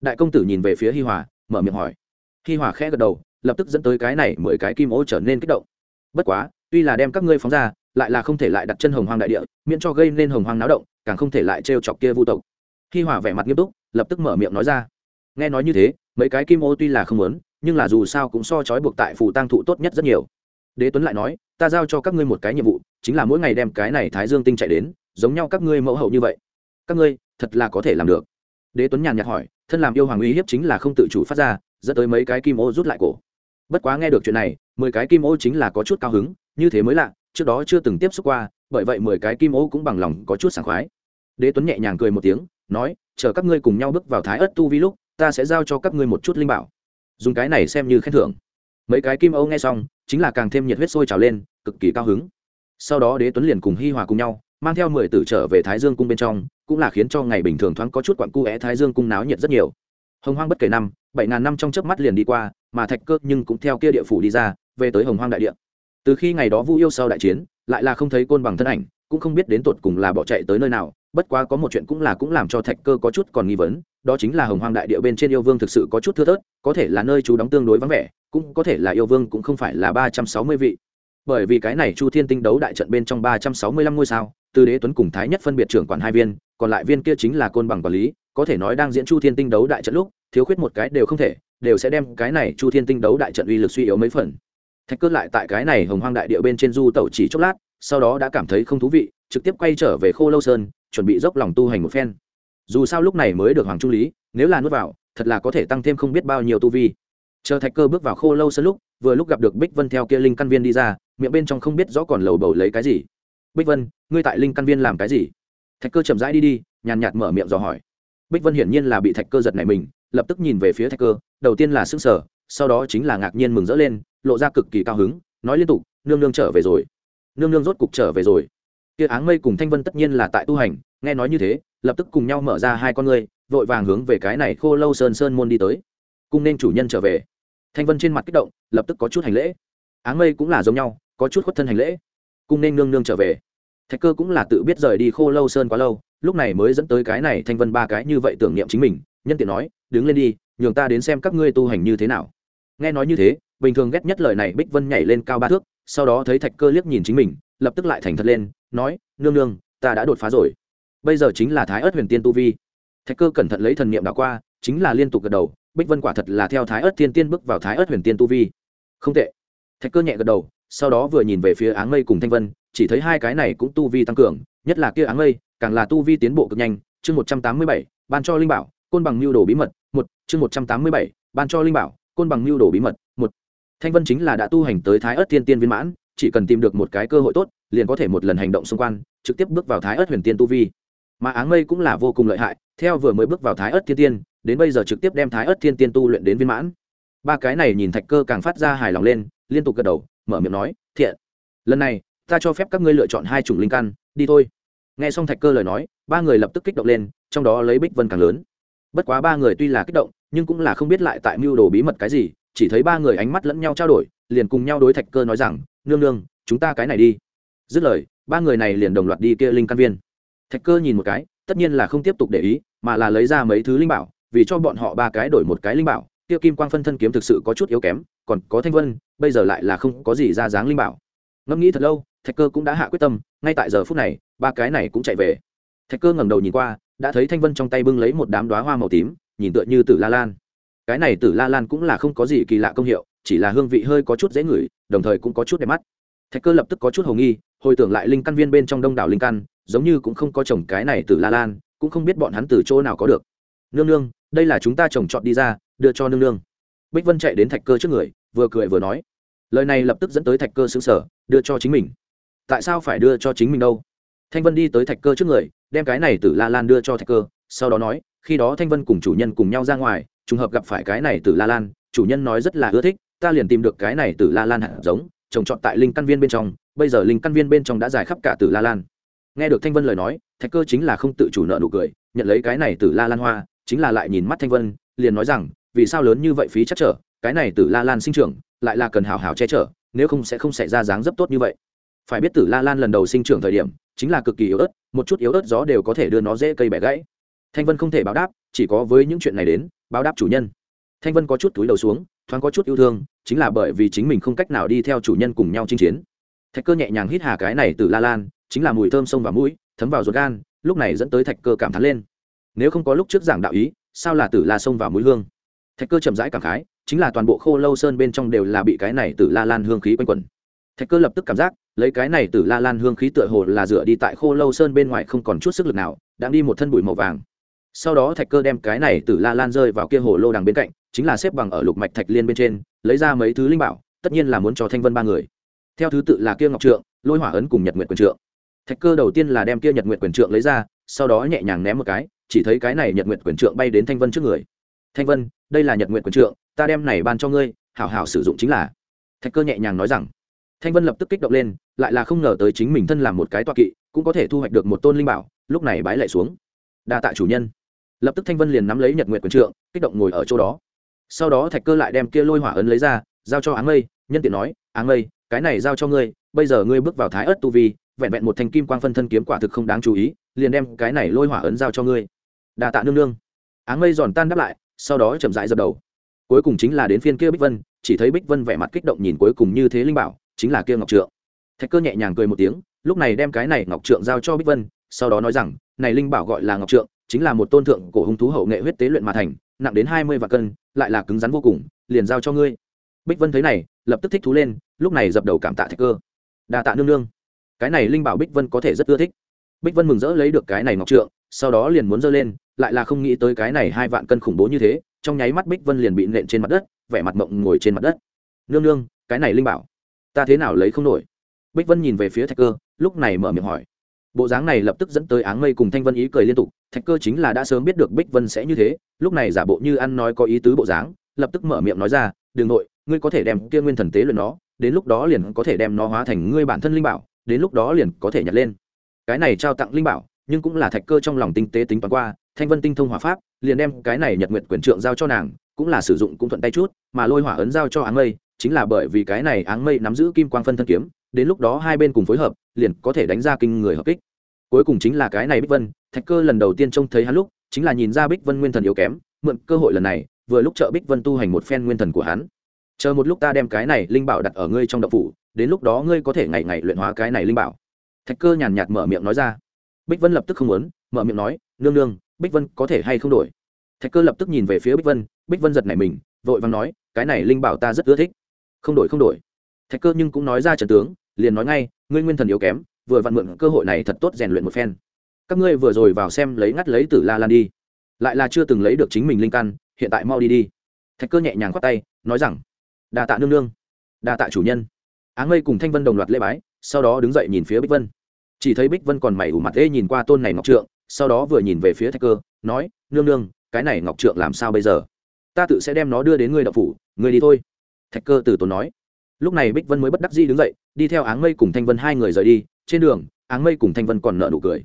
Đại công tử nhìn về phía hi hòa, mở miệng hỏi. Hi hòa khẽ gật đầu, lập tức dẫn tới cái này mười cái kim ô trở nên kích động. Bất quá, tuy là đem các ngươi phóng ra, lại là không thể lại đặt chân hồng hoang đại địa, miễn cho gây nên hồng hoang náo động, càng không thể lại trêu chọc kia vu tộc. Hi hòa vẻ mặt nghiêm túc, lập tức mở miệng nói ra. Nghe nói như thế mấy cái kim ô tuy là không lớn nhưng là dù sao cũng so trói buộc tại phù tăng thụ tốt nhất rất nhiều. Đế tuấn lại nói, ta giao cho các ngươi một cái nhiệm vụ, chính là mỗi ngày đem cái này thái dương tinh chạy đến, giống nhau các ngươi mẫu hậu như vậy. Các ngươi, thật là có thể làm được. Đế tuấn nhàn nhạt hỏi, thân làm yêu hoàng uy hiếp chính là không tự chủ phát ra, dẫn tới mấy cái kim ô rút lại cổ. Bất quá nghe được chuyện này, mười cái kim ô chính là có chút cao hứng, như thế mới lạ, trước đó chưa từng tiếp xúc qua, bởi vậy mười cái kim ô cũng bằng lòng có chút sảng khoái. Đế tuấn nhẹ nhàng cười một tiếng, nói, chờ các ngươi cùng nhau bước vào thái ớt tu vi lúc ta sẽ giao cho các ngươi một chút linh bảo. Dùng cái này xem như khen thưởng. Mấy cái kim âu nghe xong, chính là càng thêm nhiệt huyết sôi trào lên, cực kỳ cao hứng. Sau đó đế tuấn liền cùng hi hòa cùng nhau, mang theo mười tử trở về thái dương cung bên trong, cũng là khiến cho ngày bình thường thoáng có chút quặn cu é thái dương cung náo nhiệt rất nhiều. Hồng hoang bất kể năm, bảy ngàn năm trong chớp mắt liền đi qua, mà thạch cơ nhưng cũng theo kia địa phủ đi ra, về tới hồng hoang đại địa. Từ khi ngày đó vu yêu sau đại chiến, lại là không thấy côn bằng thân ảnh cũng không biết đến tột cùng là bỏ chạy tới nơi nào, bất quá có một chuyện cũng là cũng làm cho thạch cơ có chút còn nghi vấn, đó chính là hồng hoang đại địa bên trên yêu vương thực sự có chút thưa thớt, có thể là nơi chú đóng tương đối vắng vẻ, cũng có thể là yêu vương cũng không phải là ba trăm sáu mươi vị. Bởi vì cái này chu thiên tinh đấu đại trận bên trong ba trăm sáu mươi lăm ngôi sao, từ đế tuấn cùng thái nhất phân biệt trưởng quản hai viên, còn lại viên kia chính là côn bằng quản lý, có thể nói đang diễn chu thiên tinh đấu đại trận lúc, thiếu khuyết một cái đều không thể, đều sẽ đem cái này chu thiên tinh đấu đại trận uy lực suy yếu mấy phần. Thạch cơ lại tại cái này hồng hoang đại địa bên trên du tẩu chỉ chốc lát sau đó đã cảm thấy không thú vị, trực tiếp quay trở về khô lâu sơn, chuẩn bị dốc lòng tu hành một phen. Dù sao lúc này mới được hoàng trung lý, nếu là nuốt vào, thật là có thể tăng thêm không biết bao nhiêu tu vi. Chờ thạch cơ bước vào khô lâu sơn lúc, vừa lúc gặp được bích vân theo kia linh căn viên đi ra, miệng bên trong không biết rõ còn lầu bầu lấy cái gì. Bích vân, ngươi tại linh căn viên làm cái gì? Thạch cơ chậm rãi đi đi, nhàn nhạt mở miệng dò hỏi. Bích vân hiển nhiên là bị thạch cơ giật này mình, lập tức nhìn về phía thạch cơ, đầu tiên là s ư n g sở sau đó chính là ngạc nhiên mừng rỡ lên, lộ ra cực kỳ cao hứng, nói liên tục, nương nương trở về rồi nương nương rốt cục trở về rồi. Kia áng mây cùng thanh vân tất nhiên là tại tu hành, nghe nói như thế, lập tức cùng nhau mở ra hai con ngươi, vội vàng hướng về cái này khô lâu sơn sơn môn đi tới. Cung nên chủ nhân trở về. Thanh vân trên mặt kích động, lập tức có chút hành lễ. Áng mây cũng là giống nhau, có chút khuất thân hành lễ. Cung nên nương nương trở về. Thạch cơ cũng là tự biết rời đi khô lâu sơn quá lâu, lúc này mới dẫn tới cái này thanh vân ba cái như vậy tưởng niệm chính mình, nhân tiện nói, đứng lên đi, nhường ta đến xem các ngươi tu hành như thế nào nghe nói như thế, bình thường ghét nhất lời này bích vân nhảy lên cao ba thước, sau đó thấy thạch cơ liếc nhìn chính mình, lập tức lại thành thật lên, nói, nương nương, ta đã đột phá rồi. Bây giờ chính là thái ớt huyền tiên tu vi. Thạch cơ cẩn thận lấy thần niệm đảo qua, chính là liên tục gật đầu, bích vân quả thật là theo thái ớt thiên tiên bước vào thái ớt huyền tiên tu vi. Không tệ. Thạch cơ nhẹ gật đầu, sau đó vừa nhìn về phía áng mây cùng thanh vân, chỉ thấy hai cái này cũng tu vi tăng cường, nhất là kia áng mây, càng là tu vi tiến bộ cực nhanh. Chương một trăm tám mươi bảy, ban cho linh bảo, côn bằng mưu đồ bí mật, một, chương một trăm tám mươi bảy, ban cho linh bảo côn bằng mưu đồ bí mật, một, thanh vân chính là đã tu hành tới thái ớt thiên tiên viên mãn, chỉ cần tìm được một cái cơ hội tốt, liền có thể một lần hành động xung quanh, trực tiếp bước vào thái ớt huyền tiên tu vi. Mà áng mây cũng là vô cùng lợi hại, theo vừa mới bước vào thái ớt thiên tiên, đến bây giờ trực tiếp đem thái ớt thiên tiên tu luyện đến viên mãn. Ba cái này nhìn thạch cơ càng phát ra hài lòng lên, liên tục gật đầu, mở miệng nói, thiện, lần này ta cho phép các ngươi lựa chọn hai chủng linh căn, đi thôi. Nghe xong thạch cơ lời nói, ba người lập tức kích động lên, trong đó lấy bích vân càng lớn. Bất quá ba người tuy là kích động nhưng cũng là không biết lại tại mưu đồ bí mật cái gì, chỉ thấy ba người ánh mắt lẫn nhau trao đổi, liền cùng nhau đối thạch cơ nói rằng, nương nương, chúng ta cái này đi. Dứt lời, ba người này liền đồng loạt đi kia linh căn viên. Thạch cơ nhìn một cái, tất nhiên là không tiếp tục để ý, mà là lấy ra mấy thứ linh bảo, vì cho bọn họ ba cái đổi một cái linh bảo, kia kim quang phân thân kiếm thực sự có chút yếu kém, còn có thanh vân, bây giờ lại là không có gì ra dáng linh bảo. Ngẫm nghĩ thật lâu, thạch cơ cũng đã hạ quyết tâm, ngay tại giờ phút này, ba cái này cũng chạy về. Thạch cơ ngẩng đầu nhìn qua, đã thấy thanh vân trong tay bưng lấy một đám đoá hoa màu tím nhìn tựa như tử la lan. Cái này tử la lan cũng là không có gì kỳ lạ công hiệu, chỉ là hương vị hơi có chút dễ ngửi, đồng thời cũng có chút đẹp mắt. Thạch cơ lập tức có chút hồng nghi, hồi tưởng lại linh căn viên bên trong đông đảo linh căn, giống như cũng không có trồng cái này tử la lan, cũng không biết bọn hắn từ chỗ nào có được. Nương nương, đây là chúng ta trồng trọt đi ra, đưa cho nương nương. Bích vân chạy đến thạch cơ trước người, vừa cười vừa nói. Lời này lập tức dẫn tới thạch cơ xứng sở đưa cho chính mình. Tại sao phải đưa cho chính mình đâu? Thanh vân đi tới thạch cơ trước người, đem cái này từ la lan đưa cho thạch cơ, sau đó nói khi đó thanh vân cùng chủ nhân cùng nhau ra ngoài, trùng hợp gặp phải cái này từ la lan, chủ nhân nói rất là ưa thích, ta liền tìm được cái này từ la lan hạt giống, trồng trọt tại linh căn viên bên trong, bây giờ linh căn viên bên trong đã dài khắp cả từ la lan. Nghe được thanh vân lời nói, thạch cơ chính là không tự chủ nợ nụ cười, nhận lấy cái này từ la lan hoa, chính là lại nhìn mắt thanh vân, liền nói rằng, vì sao lớn như vậy phí chắc trở, cái này tử la lan sinh trưởng, lại là cần hào hào che chở, nếu không sẽ không xảy ra dáng dấp tốt như vậy. Phải biết tử la lan lần đầu sinh trưởng thời điểm, chính là cực kỳ yếu ớt, một chút yếu ớt gió đều có thể đưa nó dễ cây bẻ gãy thanh vân không thể báo đáp, chỉ có với những chuyện này đến, báo đáp chủ nhân. Thanh vân có chút túi đầu xuống, thoáng có chút yêu thương, chính là bởi vì chính mình không cách nào đi theo chủ nhân cùng nhau chinh chiến. Thạch cơ nhẹ nhàng hít hà cái này từ la lan, chính là mùi thơm sông vào mũi, thấm vào ruột gan, lúc này dẫn tới thạch cơ cảm thán lên. Nếu không có lúc trước giảng đạo ý, sao là tử la sông vào mũi hương? Thạch cơ chậm rãi cảm khái, chính là toàn bộ khô lâu sơn bên trong đều là bị cái này tử la lan hương khí quanh quẩn. Thạch cơ lập tức cảm giác, lấy cái này tử la lan hương khí tựa hồ là dựa đi tại khô lâu sơn bên ngoài không còn chút sức lực nào đang đi một thân bụi màu vàng sau đó thạch cơ đem cái này từ la lan rơi vào kia hồ lô đằng bên cạnh, chính là xếp bằng ở lục mạch thạch liên bên trên, lấy ra mấy thứ linh bảo, tất nhiên là muốn cho thanh vân ba người. Theo thứ tự là kia ngọc trượng, lôi hỏa ấn cùng nhật nguyện quyền trượng. Thạch cơ đầu tiên là đem kia nhật nguyện quyền trượng lấy ra, sau đó nhẹ nhàng ném một cái, chỉ thấy cái này nhật nguyện quyền trượng bay đến thanh vân trước người. Thanh vân, đây là nhật nguyện quyền trượng, ta đem này ban cho ngươi, hảo hảo sử dụng chính là. Thạch cơ nhẹ nhàng nói rằng. Thanh vân lập tức kích động lên, lại là không ngờ tới chính mình thân làm một cái toa kỵ, cũng có thể thu hoạch được một tôn linh bảo, lúc này bái lại xuống. Đa tạ chủ nhân lập tức thanh vân liền nắm lấy nhật nguyện quyền trượng, kích động ngồi ở chỗ đó. Sau đó thạch cơ lại đem kia lôi hỏa ấn lấy ra, giao cho áng mây, nhân tiện nói, áng mây, cái này giao cho ngươi, bây giờ ngươi bước vào thái ớt tu vi, vẹn vẹn một thanh kim quang phân thân kiếm quả thực không đáng chú ý, liền đem cái này lôi hỏa ấn giao cho ngươi. Đa tạ nương nương. Áng mây giòn tan đáp lại, sau đó chậm rãi dập đầu. Cuối cùng chính là đến phiên kia bích vân, chỉ thấy bích vân vẻ mặt kích động nhìn cuối cùng như thế linh bảo, chính là kia ngọc trượng. Thạch cơ nhẹ nhàng cười một tiếng, lúc này đem cái này ngọc trượng giao cho bích vân, sau đó nói rằng, này linh bảo gọi là ngọc trượng chính là một tôn thượng cổ hung thú hậu nghệ huyết tế luyện mà thành, nặng đến hai mươi vạn cân, lại là cứng rắn vô cùng, liền giao cho ngươi. Bích vân thấy này, lập tức thích thú lên, lúc này dập đầu cảm tạ thạch cơ. Đa tạ nương nương. Cái này linh bảo bích vân có thể rất ưa thích. Bích vân mừng rỡ lấy được cái này ngọc trượng, sau đó liền muốn giơ lên, lại là không nghĩ tới cái này hai vạn cân khủng bố như thế, trong nháy mắt bích vân liền bị nện trên mặt đất, vẻ mặt mộng ngồi trên mặt đất. Nương nương, cái này linh bảo, ta thế nào lấy không nổi? Bích vân nhìn về phía thạch cơ, lúc này mở miệng hỏi. Bộ dáng này lập tức dẫn tới áng mây cùng thanh vân ý cười liên tục thạch cơ chính là đã sớm biết được bích vân sẽ như thế, lúc này giả bộ như ăn nói có ý tứ bộ dáng, lập tức mở miệng nói ra, đường nội, ngươi có thể đem kia nguyên thần tế luyện nó, đến lúc đó liền có thể đem nó hóa thành ngươi bản thân linh bảo, đến lúc đó liền có thể nhặt lên. Cái này trao tặng linh bảo, nhưng cũng là thạch cơ trong lòng tinh tế tính toán qua, thanh vân tinh thông hỏa pháp, liền đem cái này nhật nguyện quyền trượng giao cho nàng, cũng là sử dụng cũng thuận tay chút, mà lôi hỏa ấn giao cho áng mây, chính là bởi vì cái này áng mây nắm giữ kim quang phân thân kiếm, đến lúc đó hai bên cùng phối hợp, liền có thể đánh ra kinh người hợp kích cuối cùng chính là cái này bích vân, thạch cơ lần đầu tiên trông thấy hắn lúc, chính là nhìn ra bích vân nguyên thần yếu kém, mượn cơ hội lần này, vừa lúc trợ bích vân tu hành một phen nguyên thần của hắn. Chờ một lúc ta đem cái này linh bảo đặt ở ngươi trong đậu phủ, đến lúc đó ngươi có thể ngày ngày luyện hóa cái này linh bảo. Thạch cơ nhàn nhạt mở miệng nói ra. Bích vân lập tức không muốn, mở miệng nói, nương nương, bích vân có thể hay không đổi? Thạch cơ lập tức nhìn về phía bích vân bích vân giật nảy mình, vội vàng nói, cái này linh bảo ta rất ưa thích. Không đổi không đổi. Thạch cơ nhưng cũng nói ra trần tướng, liền nói ngay, ngươi nguyên thần yếu kém vừa vặn mượn cơ hội này thật tốt rèn luyện một phen. Các ngươi vừa rồi vào xem lấy ngắt lấy tử la lan đi. Lại là chưa từng lấy được chính mình linh căn, hiện tại mau đi đi. Thạch cơ nhẹ nhàng khoát tay, nói rằng đà tạ nương nương đà tạ chủ nhân. Áng mây cùng thanh vân đồng loạt lễ bái, sau đó đứng dậy nhìn phía bích vân. Chỉ thấy bích vân còn mày ủ mặt ê nhìn qua tôn này ngọc trượng, sau đó vừa nhìn về phía thạch cơ, nói, nương nương, cái này ngọc trượng làm sao bây giờ? Ta tự sẽ đem nó đưa đến ngươi đậu phủ, ngươi đi thôi. Thạch cơ từ tốn nói. Lúc này bích vân mới bất đắc dĩ đứng dậy, đi theo áng mây cùng thanh vân hai người rời đi trên đường áng mây cùng thanh vân còn nợ nụ cười.